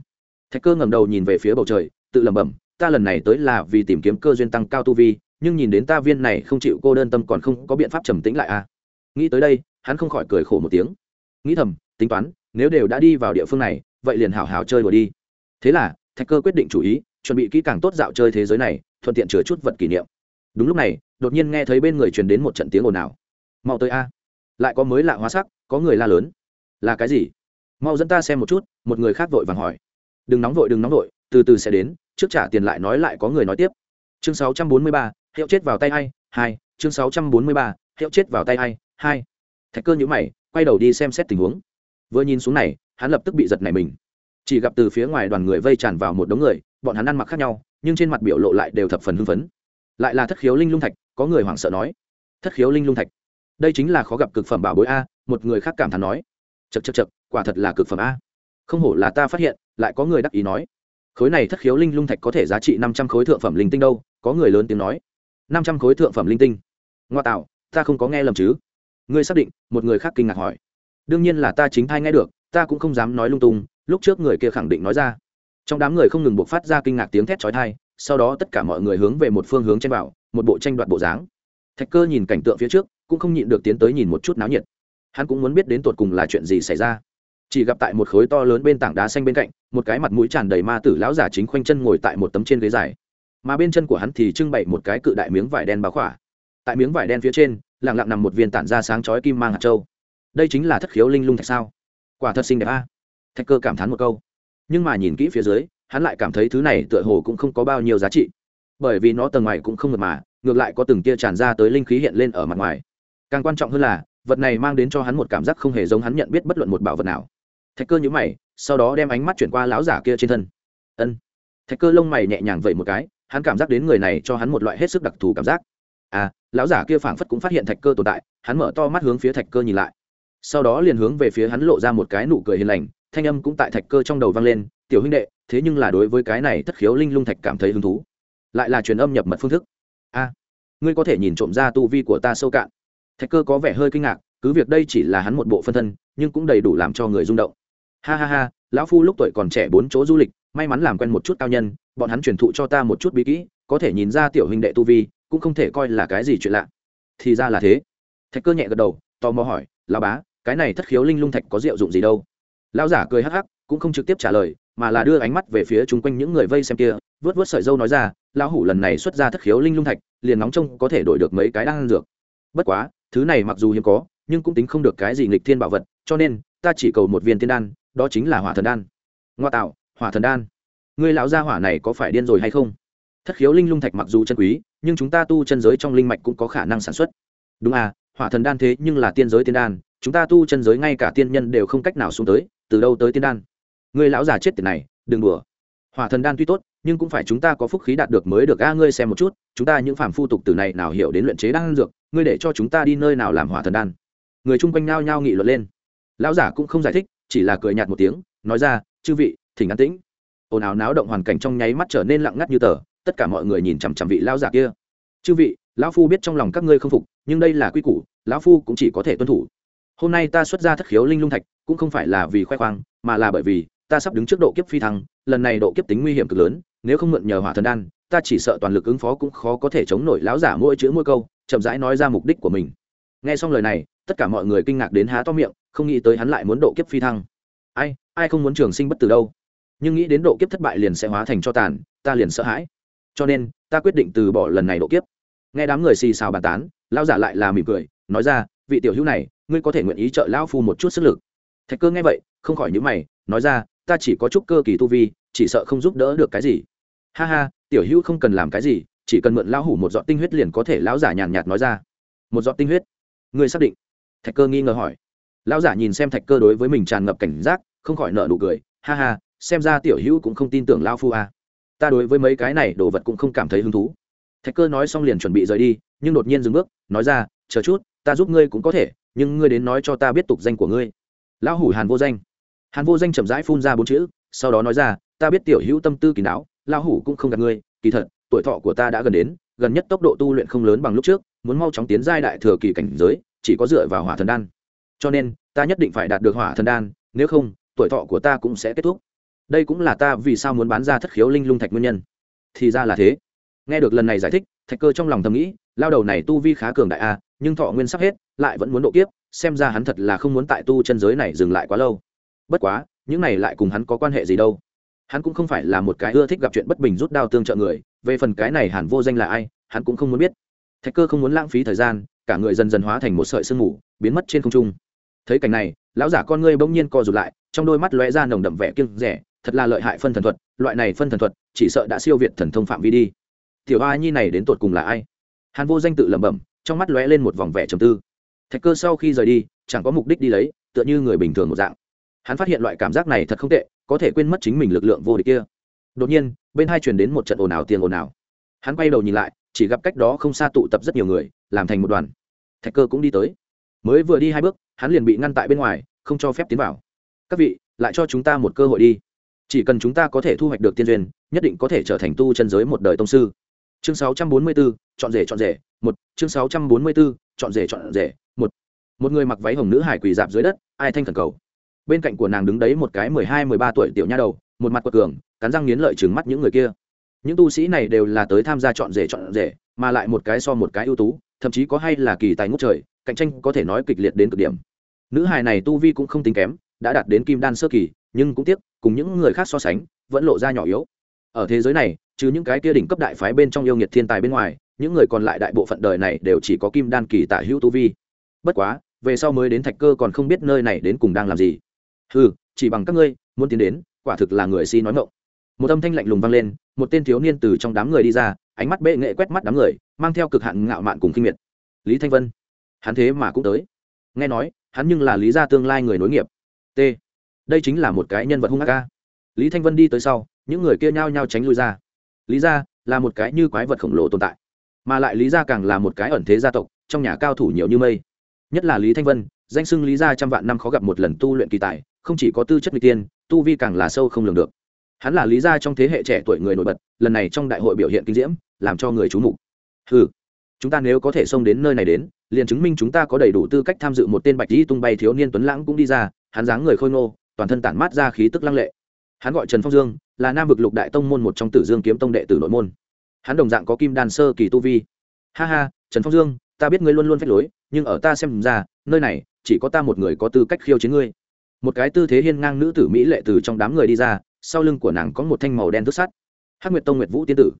thạch cơ ngầm đầu nhìn về phía bầu trời, tự lẩm bẩm, ta lần này tới là vì tìm kiếm cơ duyên tăng cao tu vi, nhưng nhìn đến ta viên này không chịu cô đơn tâm còn không có biện pháp trầm tĩnh lại à? Nghĩ tới đây, hắn không khỏi cười khổ một tiếng. Nghĩ thầm, tính toán, nếu đều đã đi vào địa phương này, vậy liền hảo hảo chơi đùa đi. Thế là, thạch cơ quyết định chủ ý, chuẩn bị kỹ càng tốt dạo chơi thế giới này, thuận tiện chứa chút vật kỷ niệm. Đúng lúc này, đột nhiên nghe thấy bên người truyền đến một trận tiếng ồn ào. Mau tới a. Lại có mới lạ hóa sắc, có người la lớn. Là cái gì? Mau dẫn ta xem một chút, một người khác vội vàng hỏi đừng nóng vội đừng nóng vội từ từ sẽ đến trước trả tiền lại nói lại có người nói tiếp. Chương 643, hiệu chết vào tay hay hai. Chương 643, hiệu chết vào tay hay hai. Thạch cơ nhũ mày quay đầu đi xem xét tình huống. Vừa nhìn xuống này hắn lập tức bị giật nảy mình. Chỉ gặp từ phía ngoài đoàn người vây tràn vào một đống người bọn hắn ăn mặc khác nhau nhưng trên mặt biểu lộ lại đều thập phần hưng phấn. Lại là thất khiếu linh lung thạch có người hoảng sợ nói. Thất khiếu linh lung thạch. Đây chính là khó gặp cực phẩm bảo bối a một người khác cảm thán nói. Chật chật chật quả thật là cực phẩm a. Không hổ là ta phát hiện lại có người đắc ý nói, khối này thất khiếu linh lung thạch có thể giá trị năm trăm khối thượng phẩm linh tinh đâu? Có người lớn tiếng nói, năm trăm khối thượng phẩm linh tinh. Ngoa tạo, ta không có nghe lầm chứ? Ngươi xác định, một người khác kinh ngạc hỏi, đương nhiên là ta chính thai nghe được, ta cũng không dám nói lung tung. Lúc trước người kia khẳng định nói ra. Trong đám người không ngừng buộc phát ra kinh ngạc tiếng thét trói thai sau đó tất cả mọi người hướng về một phương hướng trên bảo một bộ tranh đoạt bộ dáng. Thạch cơ nhìn cảnh tượng phía trước, cũng không nhịn được tiến tới nhìn một chút náo nhiệt. Hắn cũng muốn biết đến tột cùng là chuyện gì xảy ra chỉ gặp tại một khối to lớn bên tảng đá xanh bên cạnh, một cái mặt mũi tràn đầy ma tử lão giả chính khoanh chân ngồi tại một tấm trên ghế dài. Mà bên chân của hắn thì trưng bày một cái cự đại miếng vải đen báo khỏa. Tại miếng vải đen phía trên, lặng lặng nằm một viên tản ra sáng chói kim mang hạt châu. Đây chính là thất khiếu linh lung thạch sao? Quả thật xinh đẹp a. Thạch cơ cảm thán một câu. Nhưng mà nhìn kỹ phía dưới, hắn lại cảm thấy thứ này tựa hồ cũng không có bao nhiêu giá trị. Bởi vì nó tầng ngoài cũng không mượt mà, ngược lại có từng tia tràn ra tới linh khí hiện lên ở mặt ngoài. Càng quan trọng hơn là, vật này mang đến cho hắn một cảm giác không hề giống hắn nhận biết bất luận một bảo vật nào thạch cơ nhíu mày, sau đó đem ánh mắt chuyển qua lão giả kia trên thân. Ân. Thạch cơ lông mày nhẹ nhàng vậy một cái, hắn cảm giác đến người này cho hắn một loại hết sức đặc thù cảm giác. À lão giả kia phảng phất cũng phát hiện thạch cơ tồn tại, hắn mở to mắt hướng phía thạch cơ nhìn lại. Sau đó liền hướng về phía hắn lộ ra một cái nụ cười hiền lành, thanh âm cũng tại thạch cơ trong đầu vang lên, tiểu huynh đệ, thế nhưng là đối với cái này thất khiếu linh lung thạch cảm thấy hứng thú. Lại là truyền âm nhập mật phương thức. A, ngươi có thể nhìn trộm ra tu vi của ta sâu cạn. Thạch cơ có vẻ hơi kinh ngạc, cứ việc đây chỉ là hắn một bộ phân thân, nhưng cũng đầy đủ làm cho người rung động ha ha ha, lão phu lúc tuổi còn trẻ bốn chỗ du lịch, may mắn làm quen một chút cao nhân, bọn hắn truyền thụ cho ta một chút bí kỹ, có thể nhìn ra tiểu huynh đệ tu vi, cũng không thể coi là cái gì chuyện lạ. Thì ra là thế. Thạch cơ nhẹ gật đầu, tò mò hỏi, lão bá, cái này thất khiếu linh lung thạch có diệu dụng gì đâu? Lão giả cười hắc hắc, cũng không trực tiếp trả lời, mà là đưa ánh mắt về phía chung quanh những người vây xem kia, vớt vớt sợi dâu nói ra, lão hủ lần này xuất ra thất khiếu linh lung thạch, liền nóng trông có thể đổi được mấy cái đan dược. Bất quá, thứ này mặc dù hiếm có, nhưng cũng tính không được cái gì nghịch thiên bảo vật, cho nên, ta chỉ cầu một viên thiên đan đó chính là hỏa thần đan. Ngoa tạo, hỏa thần đan. Người lão gia hỏa này có phải điên rồi hay không? Thất khiếu linh lung thạch mặc dù chân quý, nhưng chúng ta tu chân giới trong linh mạch cũng có khả năng sản xuất. Đúng à hỏa thần đan thế nhưng là tiên giới tiên đan, chúng ta tu chân giới ngay cả tiên nhân đều không cách nào xuống tới, từ đâu tới tiên đan? Người lão già chết tiền này, đừng đùa. Hỏa thần đan tuy tốt, nhưng cũng phải chúng ta có phúc khí đạt được mới được. A, ngươi xem một chút, chúng ta những phàm phu tục tử này nào hiểu đến luyện chế đan dược, ngươi để cho chúng ta đi nơi nào làm hỏa thần đan? Người chung quanh nao nhao nghị luận lên. Lão giả cũng không giải thích chỉ là cười nhạt một tiếng, nói ra, chư vị, thỉnh an tĩnh. Ồn ào náo động hoàn cảnh trong nháy mắt trở nên lặng ngắt như tờ, tất cả mọi người nhìn chằm chằm vị lão giả kia. Chư vị, lão phu biết trong lòng các ngươi không phục, nhưng đây là quy củ, lão phu cũng chỉ có thể tuân thủ. Hôm nay ta xuất ra thất khiếu linh lung thạch, cũng không phải là vì khoe khoang, mà là bởi vì ta sắp đứng trước độ kiếp phi thăng, lần này độ kiếp tính nguy hiểm cực lớn, nếu không mượn nhờ hỏa thần đan, ta chỉ sợ toàn lực ứng phó cũng khó có thể chống nổi lão giả mỗi chữ mỗi câu, chậm rãi nói ra mục đích của mình. Nghe xong lời này, tất cả mọi người kinh ngạc đến há to miệng không nghĩ tới hắn lại muốn độ kiếp phi thăng. Ai ai không muốn trường sinh bất tử đâu. Nhưng nghĩ đến độ kiếp thất bại liền sẽ hóa thành cho tàn, ta liền sợ hãi. Cho nên, ta quyết định từ bỏ lần này độ kiếp. Nghe đám người xì xào bàn tán, lão giả lại là mỉm cười, nói ra, vị tiểu hữu này, ngươi có thể nguyện ý trợ lão phu một chút sức lực. Thạch cơ nghe vậy, không khỏi nhữ mày, nói ra, ta chỉ có chút cơ kỳ tu vi, chỉ sợ không giúp đỡ được cái gì. Ha ha, tiểu hữu không cần làm cái gì, chỉ cần mượn lão hủ một giọt tinh huyết liền có thể lão giả nhàn nhạt nói ra. Một giọt tinh huyết? Ngươi xác định? Thạch cơ nghi ngờ hỏi lão giả nhìn xem thạch cơ đối với mình tràn ngập cảnh giác, không khỏi nợ nụ cười, ha ha, xem ra tiểu hữu cũng không tin tưởng lao phu à. ta đối với mấy cái này đồ vật cũng không cảm thấy hứng thú. Thạch cơ nói xong liền chuẩn bị rời đi, nhưng đột nhiên dừng bước, nói ra, chờ chút, ta giúp ngươi cũng có thể, nhưng ngươi đến nói cho ta biết tục danh của ngươi. Lão hủ hàn vô danh. Hàn vô danh chậm rãi phun ra bốn chữ, sau đó nói ra, ta biết tiểu hữu tâm tư kỳ não, lão hủ cũng không gặp ngươi, kỳ thật, tuổi thọ của ta đã gần đến, gần nhất tốc độ tu luyện không lớn bằng lúc trước, muốn mau chóng tiến giai đại thừa kỳ cảnh giới, chỉ có dựa vào hỏa thần đan cho nên, ta nhất định phải đạt được hỏa thần đan, nếu không, tuổi thọ của ta cũng sẽ kết thúc. Đây cũng là ta vì sao muốn bán ra thất khiếu linh lung thạch nguyên nhân. Thì ra là thế. Nghe được lần này giải thích, thạch cơ trong lòng thầm nghĩ, lao đầu này tu vi khá cường đại a nhưng thọ nguyên sắp hết, lại vẫn muốn độ kiếp, xem ra hắn thật là không muốn tại tu chân giới này dừng lại quá lâu. Bất quá, những này lại cùng hắn có quan hệ gì đâu. Hắn cũng không phải là một cái ưa thích gặp chuyện bất bình rút đao tương trợ người, về phần cái này hẳn vô danh là ai, hắn cũng không muốn biết. Thạch cơ không muốn lãng phí thời gian, cả người dần dần hóa thành một sợi sương mù, biến mất trên không trung thấy cảnh này, lão giả con ngươi bỗng nhiên co rụt lại, trong đôi mắt lóe ra nồng đậm vẻ kiêng rẻ, thật là lợi hại phân thần thuật, loại này phân thần thuật, chỉ sợ đã siêu việt thần thông phạm vi đi. Tiểu a nhi này đến tột cùng là ai? Hàn vô danh tự lẩm bẩm, trong mắt lóe lên một vòng vẻ trầm tư. Thạch cơ sau khi rời đi, chẳng có mục đích đi lấy, tựa như người bình thường một dạng. Hắn phát hiện loại cảm giác này thật không tệ, có thể quên mất chính mình lực lượng vô địch kia. Đột nhiên, bên hai truyền đến một trận ồn ào tiền ồn ào. Hắn quay đầu nhìn lại, chỉ gặp cách đó không xa tụ tập rất nhiều người, làm thành một đoàn. Thạch cơ cũng đi tới. Mới vừa đi hai bước hắn liền bị ngăn tại bên ngoài không cho phép tiến vào. Các vị lại cho chúng ta một cơ hội đi. Chỉ cần chúng ta có thể thu hoạch được tiên duyên nhất định có thể trở thành tu chân giới một đời tông sư. Chương 644, chọn rể chọn rể một. Chương 644, chọn rể chọn rể một. Một người mặc váy hồng nữ hải quỳ dạp dưới đất ai thanh thần cầu. Bên cạnh của nàng đứng đấy một cái mười hai mười ba tuổi tiểu nha đầu một mặt quật cường cắn răng nghiến lợi trừng mắt những người kia. Những tu sĩ này đều là tới tham gia chọn rể chọn rể mà lại một cái so một cái ưu tú thậm chí có hay là kỳ tài ngút trời cạnh tranh có thể nói kịch liệt đến cực điểm. Nữ hài này tu vi cũng không tính kém, đã đạt đến kim đan sơ kỳ, nhưng cũng tiếc, cùng những người khác so sánh, vẫn lộ ra nhỏ yếu. Ở thế giới này, trừ những cái kia đỉnh cấp đại phái bên trong yêu nghiệt thiên tài bên ngoài, những người còn lại đại bộ phận đời này đều chỉ có kim đan kỳ tả hữu tu vi. Bất quá, về sau mới đến thạch cơ còn không biết nơi này đến cùng đang làm gì. Ừ chỉ bằng các ngươi, muốn tiến đến, quả thực là người si nói mộng một âm thanh lạnh lùng vang lên, một tên thiếu niên từ trong đám người đi ra, ánh mắt bệ nghệ quét mắt đám người, mang theo cực hạn ngạo mạn cùng kinh miệt. Lý thanh vân hắn thế mà cũng tới. Nghe nói, hắn nhưng là lý gia tương lai người nối nghiệp. T. Đây chính là một cái nhân vật hung hạ ca lý thanh vân đi tới sau, những người kia nhao nhao tránh lui ra. Lý gia là một cái như quái vật khổng lồ tồn tại, mà lại lý gia càng là một cái ẩn thế gia tộc, trong nhà cao thủ nhiều như mây. Nhất là lý thanh vân, danh xưng lý gia trăm vạn năm khó gặp một lần tu luyện kỳ tài, không chỉ có tư chất n g tiên, tu vi càng là sâu không lường được. Hắn là lý gia trong thế hệ trẻ tuổi người nổi bật, lần này trong đại hội biểu hiện kinh diễm, làm cho người c h mục. Ừ chúng ta nếu có thể xông đến nơi này đến liền chứng minh chúng ta có đầy đủ tư cách tham dự một tên bạch di tung bay thiếu niên tuấn lãng cũng đi ra, hắn dáng người khôi ngô, toàn thân tản mát ra khí tức lăng lệ. Hắn gọi trần phong dương, là nam vực lục đại tông môn một trong tử dương kiếm tông đệ tử nội môn. Hắn đồng dạng có kim đan sơ kỳ tu vi. Ha ha, trần phong dương, ta biết ngươi luôn luôn phép lối, nhưng ở ta xem ra, nơi này, chỉ có ta một người có tư cách khiêu chiến ngươi. Một cái tư thế hiên ngang nữ tử mỹ lệ từ trong đám người đi ra, sau lưng của nàng có một thanh màu đen thức sắt. Hắc nguyệt tông nguyệt vũ tiên tử.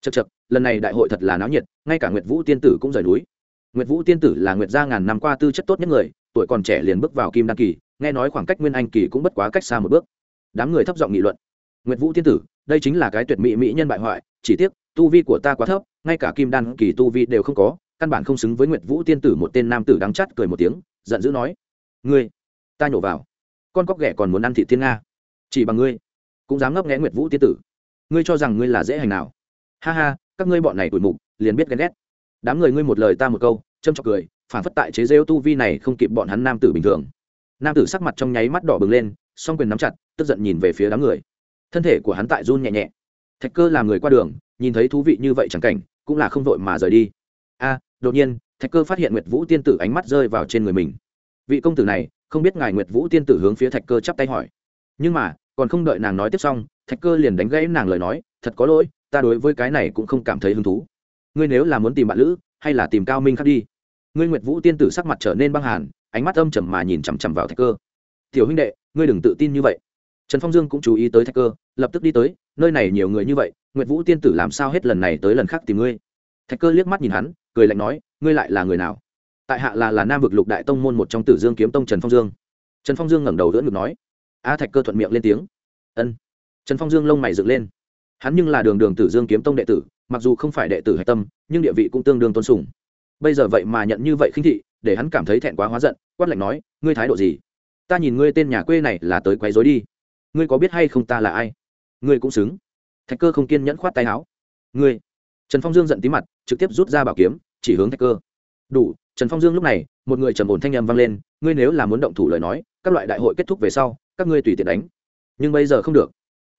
Chật chật lần này đại hội thật là náo nhiệt, ngay cả nguyệt vũ tiên tử cũng rời núi nguyệt vũ tiên tử là nguyệt gia ngàn năm qua tư chất tốt nhất người, tuổi còn trẻ liền bước vào kim đan kỳ, nghe nói khoảng cách nguyên anh kỳ cũng bất quá cách xa một bước. Đám người thấp giọng nghị luận. Nguyệt vũ tiên tử, đây chính là cái tuyệt mỹ mỹ nhân bại hoại, chỉ tiếc, tu vi của ta quá thấp, ngay cả kim đan kỳ tu vi đều không có, căn bản không xứng với nguyệt vũ tiên tử một tên nam tử đắng chát cười một tiếng, giận dữ nói, ngươi, ta nhổ vào. Con cóc ghẻ còn muốn ăn thị thiên nga. Chỉ bằng ngươi. Cũng dám ngấp nghé nguyệt vũ tiên tử. Ngươi cho rằng ngươi là dễ hành nào? Ha ha, các ngươi bọn này tuổi mục, liền biết ghen ghét đám người ngươi một lời ta một câu, châm trọc cười, phản phất tại chế rêu tu vi này không kịp bọn hắn nam tử bình thường. Nam tử sắc mặt trong nháy mắt đỏ bừng lên, song quyền nắm chặt, tức giận nhìn về phía đám người. Thân thể của hắn tại run nhẹ nhẹ. Thạch cơ làm người qua đường, nhìn thấy thú vị như vậy chẳng cảnh, cũng là không vội mà rời đi. A, đột nhiên, thạch cơ phát hiện nguyệt vũ tiên tử ánh mắt rơi vào trên người mình. Vị công tử này, không biết ngài nguyệt vũ tiên tử hướng phía thạch cơ chắp tay hỏi. Nhưng mà, còn không đợi nàng nói tiếp xong, thạch cơ liền đánh gãy nàng lời nói, thật có lỗi, ta đối với cái này cũng không cảm thấy hứng thú ngươi nếu là muốn tìm bạn lữ, hay là tìm cao minh khác đi. Ngươi nguyệt vũ tiên tử sắc mặt trở nên băng hàn, ánh mắt âm trầm mà nhìn chằm chằm vào thạch cơ. Tiểu huynh đệ, ngươi đừng tự tin như vậy. Trần phong dương cũng chú ý tới thạch cơ, lập tức đi tới, nơi này nhiều người như vậy, nguyệt vũ tiên tử làm sao hết lần này tới lần khác tìm ngươi? Thạch cơ liếc mắt nhìn hắn, cười lạnh nói, ngươi lại là người nào? Tại hạ là là nam vực lục đại tông môn một trong tử dương kiếm tông trần phong dương. Trần phong dương ngẩng đầu đỡ ngực nói, a thạch cơ thuận miệng lên tiếng. Ân. Trần phong dương lông mày dựng lên. Hắn nhưng là đường đường tử dương kiếm tông đệ tử mặc dù không phải đệ tử hạch tâm, nhưng địa vị cũng tương đương tôn sùng. Bây giờ vậy mà nhận như vậy khinh thị, để hắn cảm thấy thẹn quá hóa giận, quát lạnh nói, ngươi thái độ gì? Ta nhìn ngươi tên nhà quê này là tới quấy dối đi. Ngươi có biết hay không ta là ai? Ngươi cũng xứng. Thạch cơ không kiên nhẫn khoát tay áo. Ngươi. Trần phong dương giận tí mặt, trực tiếp rút ra bảo kiếm, chỉ hướng thạch cơ. Đủ. Trần phong dương lúc này, một người trầm ổn thanh â m vang lên, ngươi nếu là muốn động thủ lời nói, các loại đại hội kết thúc về sau, các ngươi tùy tiện đánh. Nhưng bây giờ không được.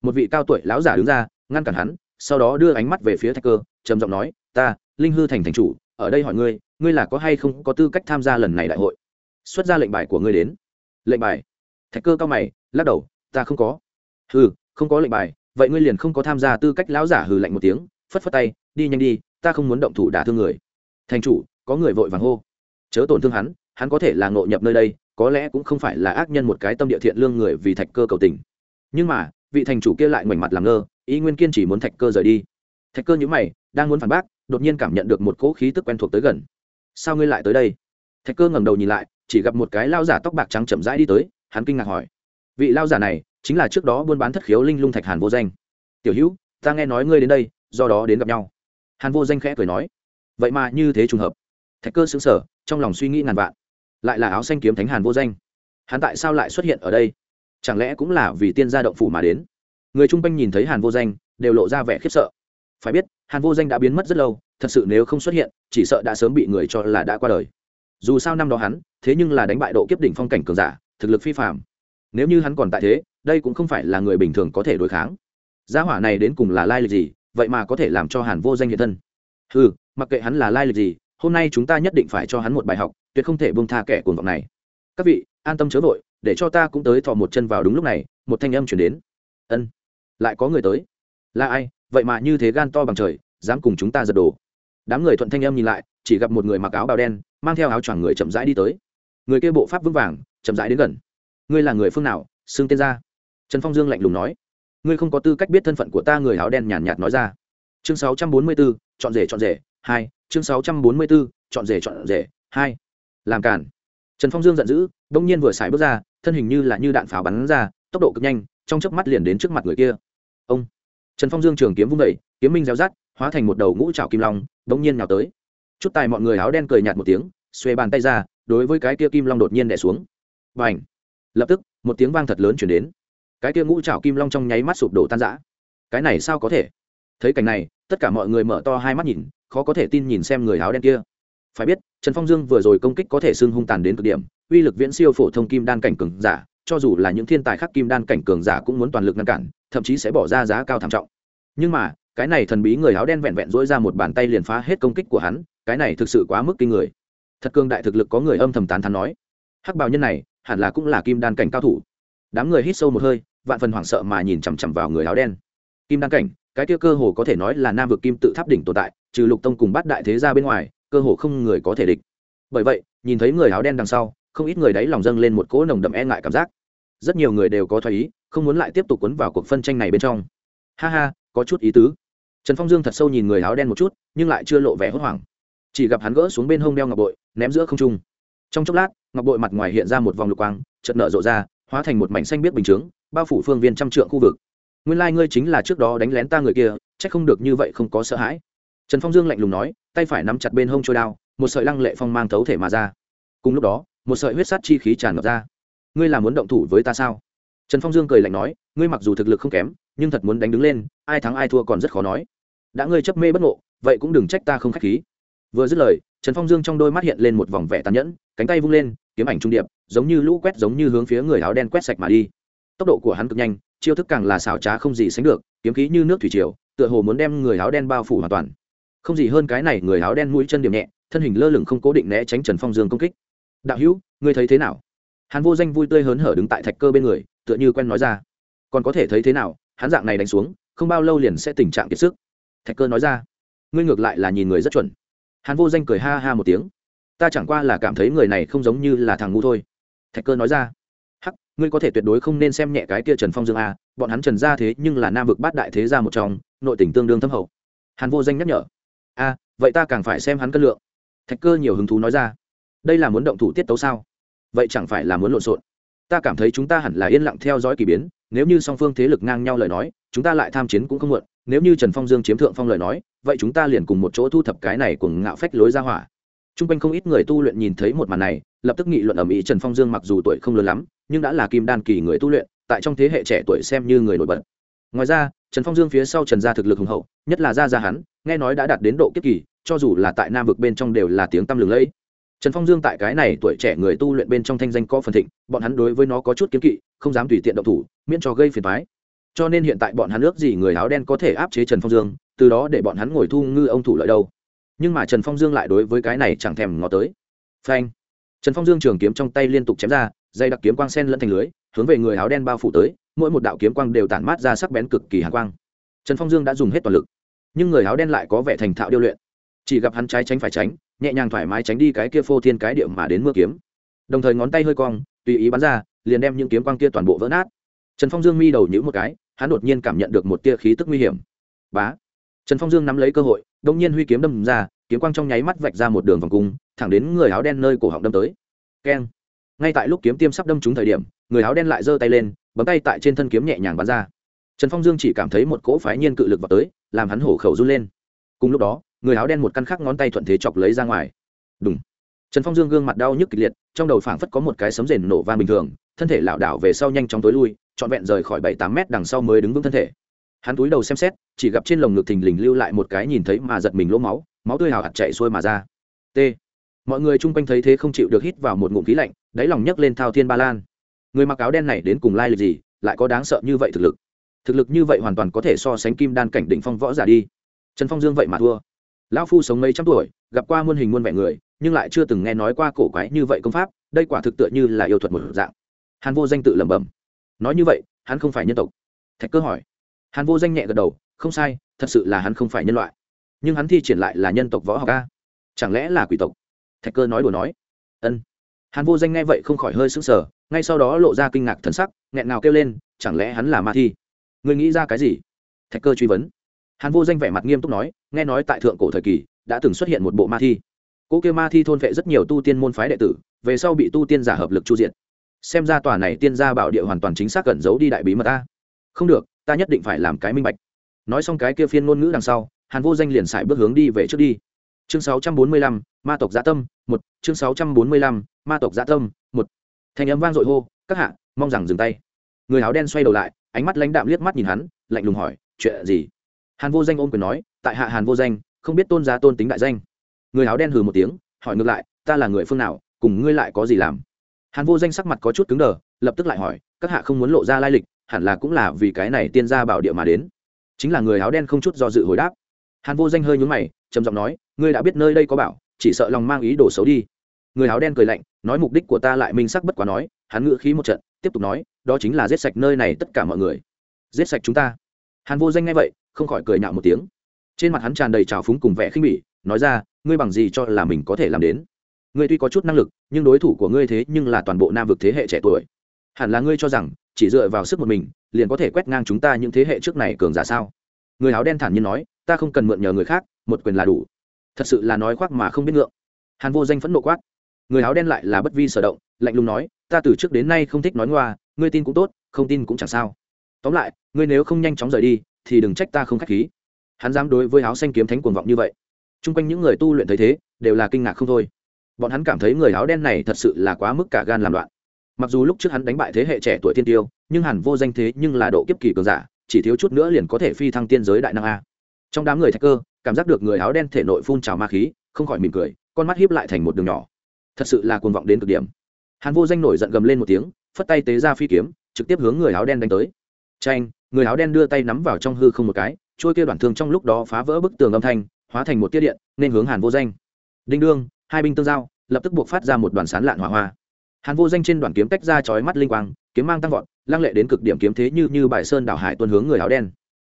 Một vị cao tuổi lão giả đứng ra, ngăn cản hắn sau đó đưa ánh mắt về phía thạch cơ, trầm giọng nói, ta, linh hư thành thành chủ, ở đây hỏi ngươi ngươi là có hay không có tư cách tham gia lần này đại hội? Xuất ra lệnh bài của ngươi đến. Lệnh bài? Thạch cơ cao mày, lắc đầu, ta không có. Hừ, không có lệnh bài, vậy ngươi liền không có tham gia tư cách lão giả hừ lạnh một tiếng, phất phất tay, đi nhanh đi, ta không muốn động thủ đả thương người. Thành chủ, có người vội vàng hô. Chớ tổn thương hắn hắn có thể là ngộ nhập nơi đây, có lẽ cũng không phải là ác nhân một cái tâm địa thiện lương người vì thạch cơ cầu tình. Nhưng mà, vị thành chủ kia lại ngoảnh mặt làm ngơ ý nguyên kiên chỉ muốn thạch cơ rời đi. Thạch cơ nhữ mày, đang muốn phản bác, đột nhiên cảm nhận được một cỗ khí tức quen thuộc tới gần. Sao ngươi lại tới đây? Thạch cơ ngẩng đầu nhìn lại, chỉ gặp một cái lao giả tóc bạc trắng chậm rãi đi tới, hắn kinh ngạc hỏi. Vị lao giả này chính là trước đó buôn bán thất khiếu linh lung thạch hàn vô danh. Tiểu hữu, ta nghe nói ngươi đến đây, do đó đến gặp nhau. Hàn vô danh khẽ cười nói. Vậy mà như thế trùng hợp. Thạch cơ xứng sở trong lòng suy nghĩ ngàn vạn. Lại là áo xanh kiếm thánh hàn vô danh. Hắn tại sao lại xuất hiện ở đây? Chẳng lẽ cũng là vì tiên gia động phủ mà đến? Người chung quanh nhìn thấy hàn vô danh, đều lộ ra vẻ khiếp sợ. Phải biết, hàn vô danh đã biến mất rất lâu, thật sự nếu không xuất hiện, chỉ sợ đã sớm bị người cho là đã qua đời. Dù sao năm đó hắn, thế nhưng là đánh bại độ kiếp đỉnh phong cảnh cường giả, thực lực phi phạm nếu như hắn còn tại thế, đây cũng không phải là người bình thường có thể đối kháng. Gia hỏa này đến cùng là lai lịch gì, vậy mà có thể làm cho hàn vô danh hiện thân? Ừ mặc kệ hắn là lai lịch gì, hôm nay chúng ta nhất định phải cho hắn một bài học, tuyệt không thể buông tha kẻ cuồng vọng này. Các vị, an tâm chớ vội, để cho ta cũng tới thò một chân vào đúng lúc này, một thanh âm chuyển đến. Ân lại có người tới. Là ai? Vậy mà như thế gan to bằng trời, dám cùng chúng ta giật đồ. Đám người thuận thanh em nhìn lại, chỉ gặp một người mặc áo bào đen, mang theo áo choàng người chậm rãi đi tới. Người kia bộ pháp vững vàng, chậm rãi đến gần. Ngươi là người phương nào? Xưng tên ra. Trần phong dương lạnh lùng nói. Ngươi không có tư cách biết thân phận của ta, người áo đen nhàn nhạt nói ra. Chương sáu trăm bốn mươi bốn chọn rể chọn rể, hai. Chương sáu trăm bốn mươi bốn chọn rể chọn rể, hai. Làm cản trần phong dương giận dữ, đông nhiên vừa xài bước ra, thân hình như là như đạn pháo bắn ra, tốc độ cực nhanh, trong chớp mắt liền đến trước mặt người kia ông. Trần phong dương trường kiếm vung vẩy kiếm minh réo rát hóa thành một đầu ngũ trào kim long đông nhiên nào tới. Chút tài mọi người áo đen cười nhạt một tiếng, xuê bàn tay ra, đối với cái kia kim long đột nhiên đẻ xuống. Và ảnh lập tức, một tiếng vang thật lớn chuyển đến. Cái kia ngũ trào kim long trong nháy mắt sụp đổ tan rã. Cái này sao có thể? Thấy cảnh này, tất cả mọi người mở to hai mắt nhìn, khó có thể tin nhìn xem người áo đen kia. Phải biết, trần phong dương vừa rồi công kích có thể xưng hung tàn đến cực điểm, uy lực viễn siêu phổ thông kim đan cảnh cường giả cho dù là những thiên tài khắc kim đan cảnh cường giả cũng muốn toàn lực ngăn cản, thậm chí sẽ bỏ ra giá cao thảm trọng. Nhưng mà, cái này thần bí người áo đen vẹn vẹn dỗi ra một bàn tay liền phá hết công kích của hắn, cái này thực sự quá mức kinh người. Thật cương đại thực lực có người âm thầm tán thắn nói. Hắc bào nhân này, hẳn là cũng là kim đan cảnh cao thủ. Đám người hít sâu một hơi, vạn phần hoảng sợ mà nhìn chằm chằm vào người áo đen. Kim đan cảnh, cái kia cơ hồ có thể nói là nam vực kim tự tháp đỉnh tồn tại, trừ lục tông cùng bát đại thế ra bên ngoài, cơ hồ không người có thể địch. Bởi vậy, nhìn thấy người áo đen đằng sau, không ít người đấy lòng dâng lên một cỗ nồng đậm e ngại cảm giác rất nhiều người đều có thoái ý, không muốn lại tiếp tục cuốn vào cuộc phân tranh này bên trong. Ha ha, có chút ý tứ. Trần phong dương thật sâu nhìn người áo đen một chút, nhưng lại chưa lộ vẻ hốt hoảng. Chỉ gặp hắn gỡ xuống bên hông đeo ngọc bội, ném giữa không trung. Trong chốc lát, ngọc bội mặt ngoài hiện ra một vòng lục quang, chợt nở rộ ra, hóa thành một mảnh xanh biết bình chướng, bao phủ phương viên trăm trượng khu vực. Nguyên lai、like、ngươi chính là trước đó đánh lén ta người kia c h ắ c không được như vậy không có sợ hãi. Trần phong dương lạnh lùng nói, tay phải nắm chặt bên hông trôi đao, một sợi lăng lệ phong mang thấu thể mà ra. Cùng lúc đó, một sợi huyết sát chi khí tràn ngập ra ngươi là muốn động thủ với ta sao? Trần phong dương cười lạnh nói, ngươi mặc dù thực lực không kém, nhưng thật muốn đánh đứng lên, ai thắng ai thua còn rất khó nói. Đã ngươi chấp mê bất ngộ, vậy cũng đừng trách ta không k h á c h khí. Vừa dứt lời, trần phong dương trong đôi mắt hiện lên một vòng vẻ tàn nhẫn, cánh tay vung lên, kiếm ảnh trung điệp, giống như lũ quét giống như hướng phía người áo đen quét sạch mà đi. Tốc độ của hắn cực nhanh, chiêu thức càng là xảo trá không gì sánh được, kiếm khí như nước thủy triều, tựa hồ muốn đem người áo đen bao phủ hoàn toàn. Không gì hơn cái này, người áo đen mũi chân điểm nhẹ, thân hình lơ lửng không cố định né tránh trần phong dương công kích. Đạo hữu, ngươi thấy thế nào? Hắn vô danh vui tươi hớn hở đứng tại thạch cơ bên người, tựa như quen nói ra. Còn có thể thấy thế nào, hắn dạng này đánh xuống, không bao lâu liền sẽ tình trạng kiệt sức. Thạch cơ nói ra. Ngươi ngược lại là nhìn người rất chuẩn. Hắn vô danh cười ha ha một tiếng. Ta chẳng qua là cảm thấy người này không giống như là thằng ngu thôi. Thạch cơ nói ra. Hắc, ngươi có thể tuyệt đối không nên xem nhẹ cái kia trần phong dương a, bọn hắn trần ra thế nhưng là nam vực bát đại thế gia một trong, nội tỉnh tương đương thâm hậu. Hắn vô danh nhắc nhở. A, vậy ta càng phải xem hắn cân lượng. Thạch cơ nhiều hứng thú nói ra. Đây là muốn động thủ tiết tấu sao? Vậy chẳng phải là muốn lộn xộn. Ta cảm thấy chúng ta hẳn là yên lặng theo dõi k ỳ biến, nếu như song phương thế lực ngang nhau lời nói, chúng ta lại tham chiến cũng không muộn, nếu như trần phong dương chiếm thượng phong lời nói, vậy chúng ta liền cùng một chỗ thu thập cái này cùng ngạo phách lối ra hỏa. T r u n g quanh không ít người tu luyện nhìn thấy một màn này, lập tức nghị luận ở mỹ trần phong dương mặc dù tuổi không lớn lắm, nhưng đã là kim đan kỳ người tu luyện, tại trong thế hệ trẻ tuổi xem như người nổi bật. Ngoài ra, trần phong dương phía sau trần gia thực lực hùng hậu, nhất là gia gia hắn, nghe nói đã đạt đến độ kiếp kỳ, cho dù là tại nam vực bên trong đều là tiếng tăm lừng lẫy trần phong dương tại cái này tuổi trẻ người tu luyện bên trong thanh danh có phần thịnh, bọn hắn đối với nó có chút kiếm kỵ, không dám tùy tiện động thủ, miễn cho gây phiền thoái cho nên hiện tại bọn hắn ước gì người áo đen có thể áp chế trần phong dương, từ đó để bọn hắn ngồi thu ngư ông thủ lợi đâu. Nhưng mà trần phong dương lại đối với cái này chẳng thèm ngó tới. Phanh! Trần phong dương trường kiếm trong tay liên tục chém ra, dây đặc kiếm quang sen lẫn thành lưới, hướng về người áo đen bao phủ tới, mỗi một đạo kiếm quang đều tản mát ra sắc bén cực kỳ hàn quang. Trần phong dương đã dùng hết toàn lực, nhưng người áo đen lại có vẻ thành thạo điêu luyện. Chỉ gặp hắn trái tránh phải tránh nhẹ nhàng thoải mái tránh đi cái kia phô thiên cái điệu mà đến mưa kiếm. Đồng thời ngón tay hơi cong, tùy ý bắn ra, liền đem những kiếm quang kia toàn bộ vỡ nát. Trần phong dương mi đầu nhữ một cái, hắn đột nhiên cảm nhận được một tia khí tức nguy hiểm. Bá! Trần phong dương nắm lấy cơ hội, đông nhiên huy kiếm đâm ra, kiếm quang trong nháy mắt vạch ra một đường vòng cung, thẳng đến người áo đen nơi cổ họng đâm tới. Keng! Ngay tại lúc kiếm tiêm sắp đâm trúng thời điểm, người áo đen lại giơ tay lên, bấm tay tại trên thân kiếm nhẹ nhàng bắn ra. Trần phong dương chỉ cảm thấy một cỗ phái nhiên cự lực vào tới, làm hắn hổ khẩu run lên. Cùng lúc đó người áo đen một căn khắc ngón tay thuận thế chọc lấy ra ngoài. Đúng trần phong dương gương mặt đau nhức kịch liệt, trong đầu phảng phất có một cái sấm rền nổ vang bình thường, thân thể lảo đảo về sau nhanh chóng tối lui, trọn vẹn rời khỏi bảy tám mét đằng sau mới đứng vững thân thể. Hắn túi đầu xem xét, chỉ gặp trên lồng ngực thình lình lưu lại một cái nhìn thấy mà giật mình lỗ máu máu tươi hào hạt chạy xuôi mà ra. T. Mọi người chung quanh thấy thế không chịu được hít vào một ngụm khí lạnh, đáy lòng nhấc lên thao thiên ba lan. Người mặc áo đen này đến cùng lai lịch gì, lại có đáng sợ như vậy thực lực? Thực lực như vậy hoàn toàn có thể so sánh kim đan cảnh đỉnh phong võ giả đi. Trần phong dương vậy mà thua lão phu sống mấy trăm tuổi, gặp qua muôn hình muôn vẻ người, nhưng lại chưa từng nghe nói qua cổ quái như vậy công pháp, đây quả thực tựa như là yêu thuật một dạng. Hàn vô danh tự lẩm bẩm. Nói như vậy, hắn không phải nhân tộc. Thạch cơ hỏi. Hàn vô danh nhẹ gật đầu, không sai, thật sự là hắn không phải nhân loại. Nhưng hắn thi triển lại là nhân tộc võ học a. Chẳng lẽ là quỷ tộc? Thạch cơ nói đùa nói. Ân. Hàn vô danh nghe vậy không khỏi hơi sững sờ, ngay sau đó lộ ra kinh ngạc thần sắc, nghẹn ngào kêu lên, chẳng lẽ hắn là ma thi? Người nghĩ ra cái gì? Thạch cơ truy vấn hàn vô danh vẻ mặt nghiêm túc nói nghe nói tại thượng cổ thời kỳ đã từng xuất hiện một bộ ma thi. Cỗ kia ma thi thôn vệ rất nhiều tu tiên môn phái đệ tử về sau bị tu tiên giả hợp lực chu diện xem ra tòa này tiên gia bảo địa hoàn toàn chính xác cẩn giấu đi đại bí mật ta không được ta nhất định phải làm cái minh bạch. Nói xong cái kia phiên ngôn ngữ đằng sau hàn vô danh liền xài bước hướng đi về trước đi. Chương 645, ma tộc gia tâm một. Chương 645, ma tộc gia tâm một. Thành âm vang dội hô các hạ mong rằng dừng tay. Người áo đen xoay đầu lại ánh mắt lãnh đạm liếc mắt nhìn hắn lạnh lùng hỏi chuyện gì? Hàn vô danh ôm quyền nói, tại hạ hàn vô danh, không biết tôn giá tôn tính đại danh. Người áo đen hừ một tiếng, hỏi ngược lại, ta là người phương nào, cùng ngươi lại có gì làm? Hàn vô danh sắc mặt có chút cứng đờ, lập tức lại hỏi, các hạ không muốn lộ ra lai lịch, hẳn là cũng là vì cái này tiên gia bảo địa mà đến. Chính là người áo đen không chút do dự hồi đáp. Hàn vô danh hơi nhún mày, trầm giọng nói, ngươi đã biết nơi đây có bảo, chỉ sợ lòng mang ý đồ xấu đi. Người áo đen cười lạnh, nói, mục đích của ta lại minh sắc bất quá nói, hắn ngự khí một trận, tiếp tục nói, đó chính là giết sạch nơi này tất cả mọi người. Giết sạch chúng ta. Hàn vô danh nghe vậy không khỏi cười nhạo một tiếng. Trên mặt hắn tràn đầy trào phúng cùng vẻ khinh bỉ, nói ra, ngươi bằng gì cho là mình có thể làm đến? Ngươi tuy có chút năng lực, nhưng đối thủ của ngươi thế nhưng là toàn bộ nam vực thế hệ trẻ tuổi. Hẳn là ngươi cho rằng, chỉ dựa vào sức một mình, liền có thể quét ngang chúng ta những thế hệ trước này cường giả sao? Người áo đen thản nhiên nói, ta không cần mượn nhờ người khác, một quyền là đủ. Thật sự là nói khoác mà không biết ngượng. Hàn vô danh phẫn nộ quát. Người áo đen lại là bất vi sở động, lạnh lùng nói, ta từ trước đến nay không thích nói ngoa, ngươi tin cũng tốt, không tin cũng chẳng sao. Tóm lại, ngươi nếu không nhanh chóng rời đi thì đừng trách ta không k h á c h khí. Hắn dám đối với áo xanh kiếm thánh cuồng vọng như vậy. T r u n g quanh những người tu luyện thấy thế, đều là kinh ngạc không thôi. Bọn hắn cảm thấy người áo đen này thật sự là quá mức cả gan làm loạn. Mặc dù lúc trước hắn đánh bại thế hệ trẻ tuổi thiên tiêu, nhưng hẳn vô danh thế nhưng là độ kiếp kỳ cường giả, chỉ thiếu chút nữa liền có thể phi thăng tiên giới đại năng a. Trong đám người thạch cơ, cảm giác được người áo đen thể nội phun trào ma khí, không khỏi mỉm cười, con mắt hiếp lại thành một đường nhỏ. Thật sự là cuồng vọng đến cực điểm. Hàn vô danh nổi giận gầm lên một tiếng, phất tay tế ra phi kiếm, trực tiếp hướng người áo đen đánh tới. Tranh người áo đen đưa tay nắm vào trong hư không một cái trôi kia đoạn thương trong lúc đó phá vỡ bức tường âm thanh hóa thành một tiết điện nên hướng hàn vô danh. Đinh đương hai binh tương giao lập tức buộc phát ra một đoàn sán lạn hỏa hoa. Hàn vô danh trên đoàn kiếm tách ra chói mắt linh quang kiếm mang tăng vọt lăng lệ đến cực điểm kiếm thế như như bài sơn đảo hải tuân hướng người áo đen.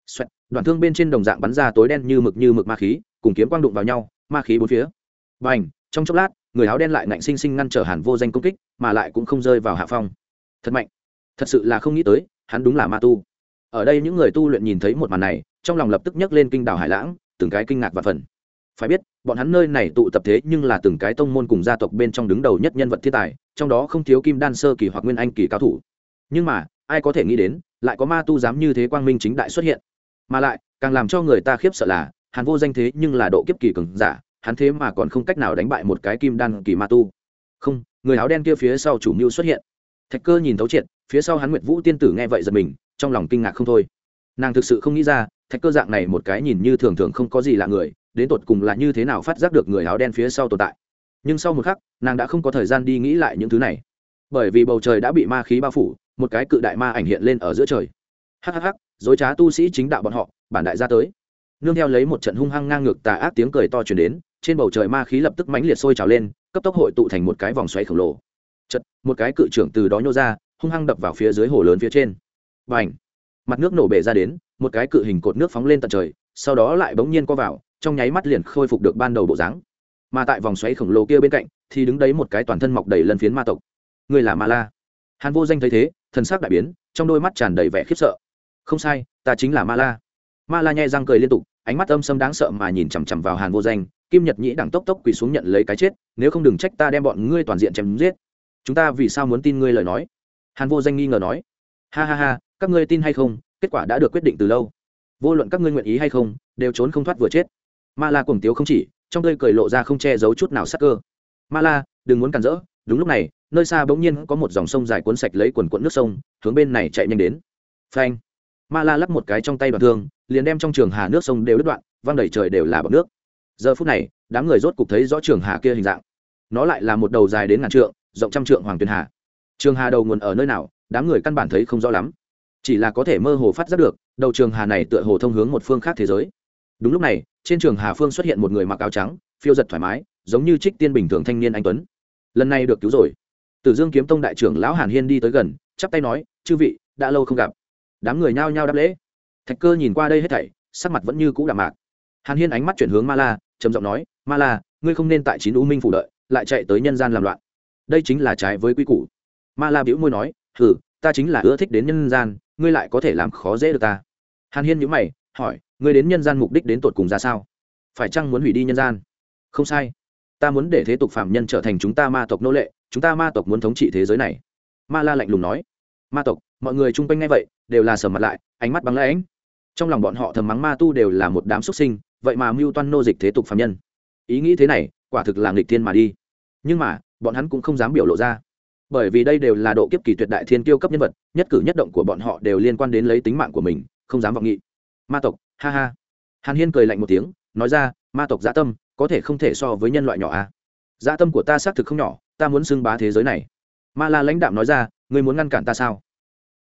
Xoẹt, đoạn thương bên trên đồng dạng bắn ra tối đen như mực như mực ma khí cùng kiếm quang đụng vào nhau ma khí bốn phía. Và trong chốc lát người áo đen lại ngạnh sinh sinh ngăn trở hàn vô danh công kích mà lại cũng không rơi vào hạ phong. Thật mạnh. Thật sự là không nghĩ tới hắn đúng là ma tu ở đây những người tu luyện nhìn thấy một màn này, trong lòng lập tức nhấc lên kinh đảo hải lãng, từng cái kinh ngạc và phần. Phải biết, bọn hắn nơi này tụ tập thế nhưng là từng cái tông môn cùng gia tộc bên trong đứng đầu nhất nhân vật thiên tài, trong đó không thiếu kim đan sơ kỳ hoặc nguyên anh kỳ cao thủ. Nhưng mà, ai có thể nghĩ đến, lại có ma tu dám như thế quang minh chính đại xuất hiện. Mà lại, càng làm cho người ta khiếp sợ là hắn vô danh thế nhưng là độ kiếp kỳ cường giả, hắn thế mà còn không cách nào đánh bại một cái kim đan kỳ ma tu. Không, người áo đen kia phía sau chủ mưu xuất hiện. Thạch cơ nhìn thấu triệt, phía sau hắn nguyệt vũ tiên tử nghe vậy giật mình trong lòng kinh ngạc không thôi. Nàng thực sự không nghĩ ra, thạch cơ dạng này một cái nhìn như thường thường không có gì lạ người, đến tột cùng là như thế nào phát giác được người áo đen phía sau tồn tại. Nhưng sau một khắc, nàng đã không có thời gian đi nghĩ lại những thứ này. Bởi vì bầu trời đã bị ma khí bao phủ, một cái cự đại ma ảnh hiện lên ở giữa trời. Hhh dối trá tu sĩ chính đạo bọn họ, bản đại gia tới. Nương theo lấy một trận hung hăng ngang ngược tà ác tiếng cười to chuyển đến, trên bầu trời ma khí lập tức mãnh liệt sôi trào lên, cấp tốc hội tụ thành một cái vòng xoáy khổng lồ. Chật một cái cự trưởng từ đó nhô ra, hung hăng đập vào phía dưới hồ lớn phía trên và ảnh. Mặt nước nổ bể ra đến, một cái cự hình cột nước phóng lên tận trời, sau đó lại bỗng nhiên co vào, trong nháy mắt liền khôi phục được ban đầu bộ dáng. Mà tại vòng xoáy khổng lồ kia bên cạnh, thì đứng đấy một cái toàn thân mọc đầy lân phiến ma tộc. Người là ma la. Hàn vô danh thấy thế thân xác đại biến, trong đôi mắt tràn đầy vẻ khiếp sợ. Không sai, ta chính là ma la. Ma la nhai răng cười liên tục, ánh mắt âm sâm đáng sợ mà nhìn chằm chằm vào hàn vô danh, kim nhật nhĩ đẳng tốc tốc quỳ xuống nhận lấy cái chết, nếu không đừng trách ta đem bọn ngươi toàn diện chém giết. Chúng ta vì sao muốn tin ngươi lời nói? Hàn vô danh nghi ngờ nói ha ha ha, các ngươi tin hay không, kết quả đã được quyết định từ lâu. Vô luận các ngươi nguyện ý hay không, đều trốn không thoát vừa chết. Ma la cuồng tiếu không chỉ, trong tươi cười lộ ra không che giấu chút nào sắc cơ. Ma la, đừng muốn cản rỡ, đúng lúc này, nơi xa bỗng nhiên có một dòng sông dài cuốn sạch lấy quần quận nước sông, hướng bên này chạy nhanh đến. Phanh! Ma la lắp một cái trong tay đoạn thương, liền đem trong trường hà nước sông đều đứt đoạn, văng đầy trời đều là bọc nước. Giờ phút này, đám người rốt cục thấy rõ trường hà kia hình dạng. Nó lại là một đầu dài đến ngàn trượng, rộng trăm trượng hoàng tuyền hà. Trường hà đầu nguồn ở nơi nào đám người căn bản thấy không rõ lắm. Chỉ là có thể mơ hồ phát giác được, đầu trường hà này tựa hồ thông hướng một phương khác thế giới. Đúng lúc này, trên trường hà phương xuất hiện một người mặc áo trắng, phiêu giật thoải mái, giống như trích tiên bình thường thanh niên anh tuấn. Lần này được cứu rồi. Tử dương kiếm tông đại trưởng lão hàn hiên đi tới gần, chắp tay nói, chư vị, đã lâu không gặp. Đám người nhao nhao đáp lễ. Thạch cơ nhìn qua đây hết thảy, sắc mặt vẫn như cũ đạm mạc. Hàn hiên ánh mắt chuyển hướng ma la, trầm giọng nói, ma la, ngươi không nên tại chín u minh phủ đợi, lại chạy tới nhân gian làm loạn. Đây chính là trái với quy củ. Ma la bĩu môi nói hừ, ta chính là ưa thích đến nhân gian, ngươi lại có thể làm khó dễ được ta. Hàn hiên nhữ mày, hỏi, ngươi đến nhân gian mục đích đến tột cùng ra sao? Phải chăng muốn hủy đi nhân gian? Không sai. Ta muốn để thế tục phạm nhân trở thành chúng ta ma tộc nô lệ, chúng ta ma tộc muốn thống trị thế giới này. Ma la lạnh lùng nói. Ma tộc, mọi người chung quanh ngay vậy, đều là sờ mặt lại, ánh mắt băng lãnh. Trong lòng bọn họ thầm mắng ma tu đều là một đám xuất sinh, vậy mà mưu toan nô dịch thế tục phạm nhân. Ý nghĩ thế này, quả thực là nghịch thiên mà đi. Nhưng mà, bọn hắn cũng không dám biểu lộ ra bởi vì đây đều là độ kiếp kỳ tuyệt đại thiên kiêu cấp nhân vật, nhất cử nhất động của bọn họ đều liên quan đến lấy tính mạng của mình, không dám vọng nghị. Ma tộc, ha ha. Hàn hiên cười lạnh một tiếng, nói ra, ma tộc dã tâm, có thể không thể so với nhân loại nhỏ à? Dã tâm của ta xác thực không nhỏ, ta muốn xưng bá thế giới này. Ma la lãnh đạm nói ra, ngươi muốn ngăn cản ta sao?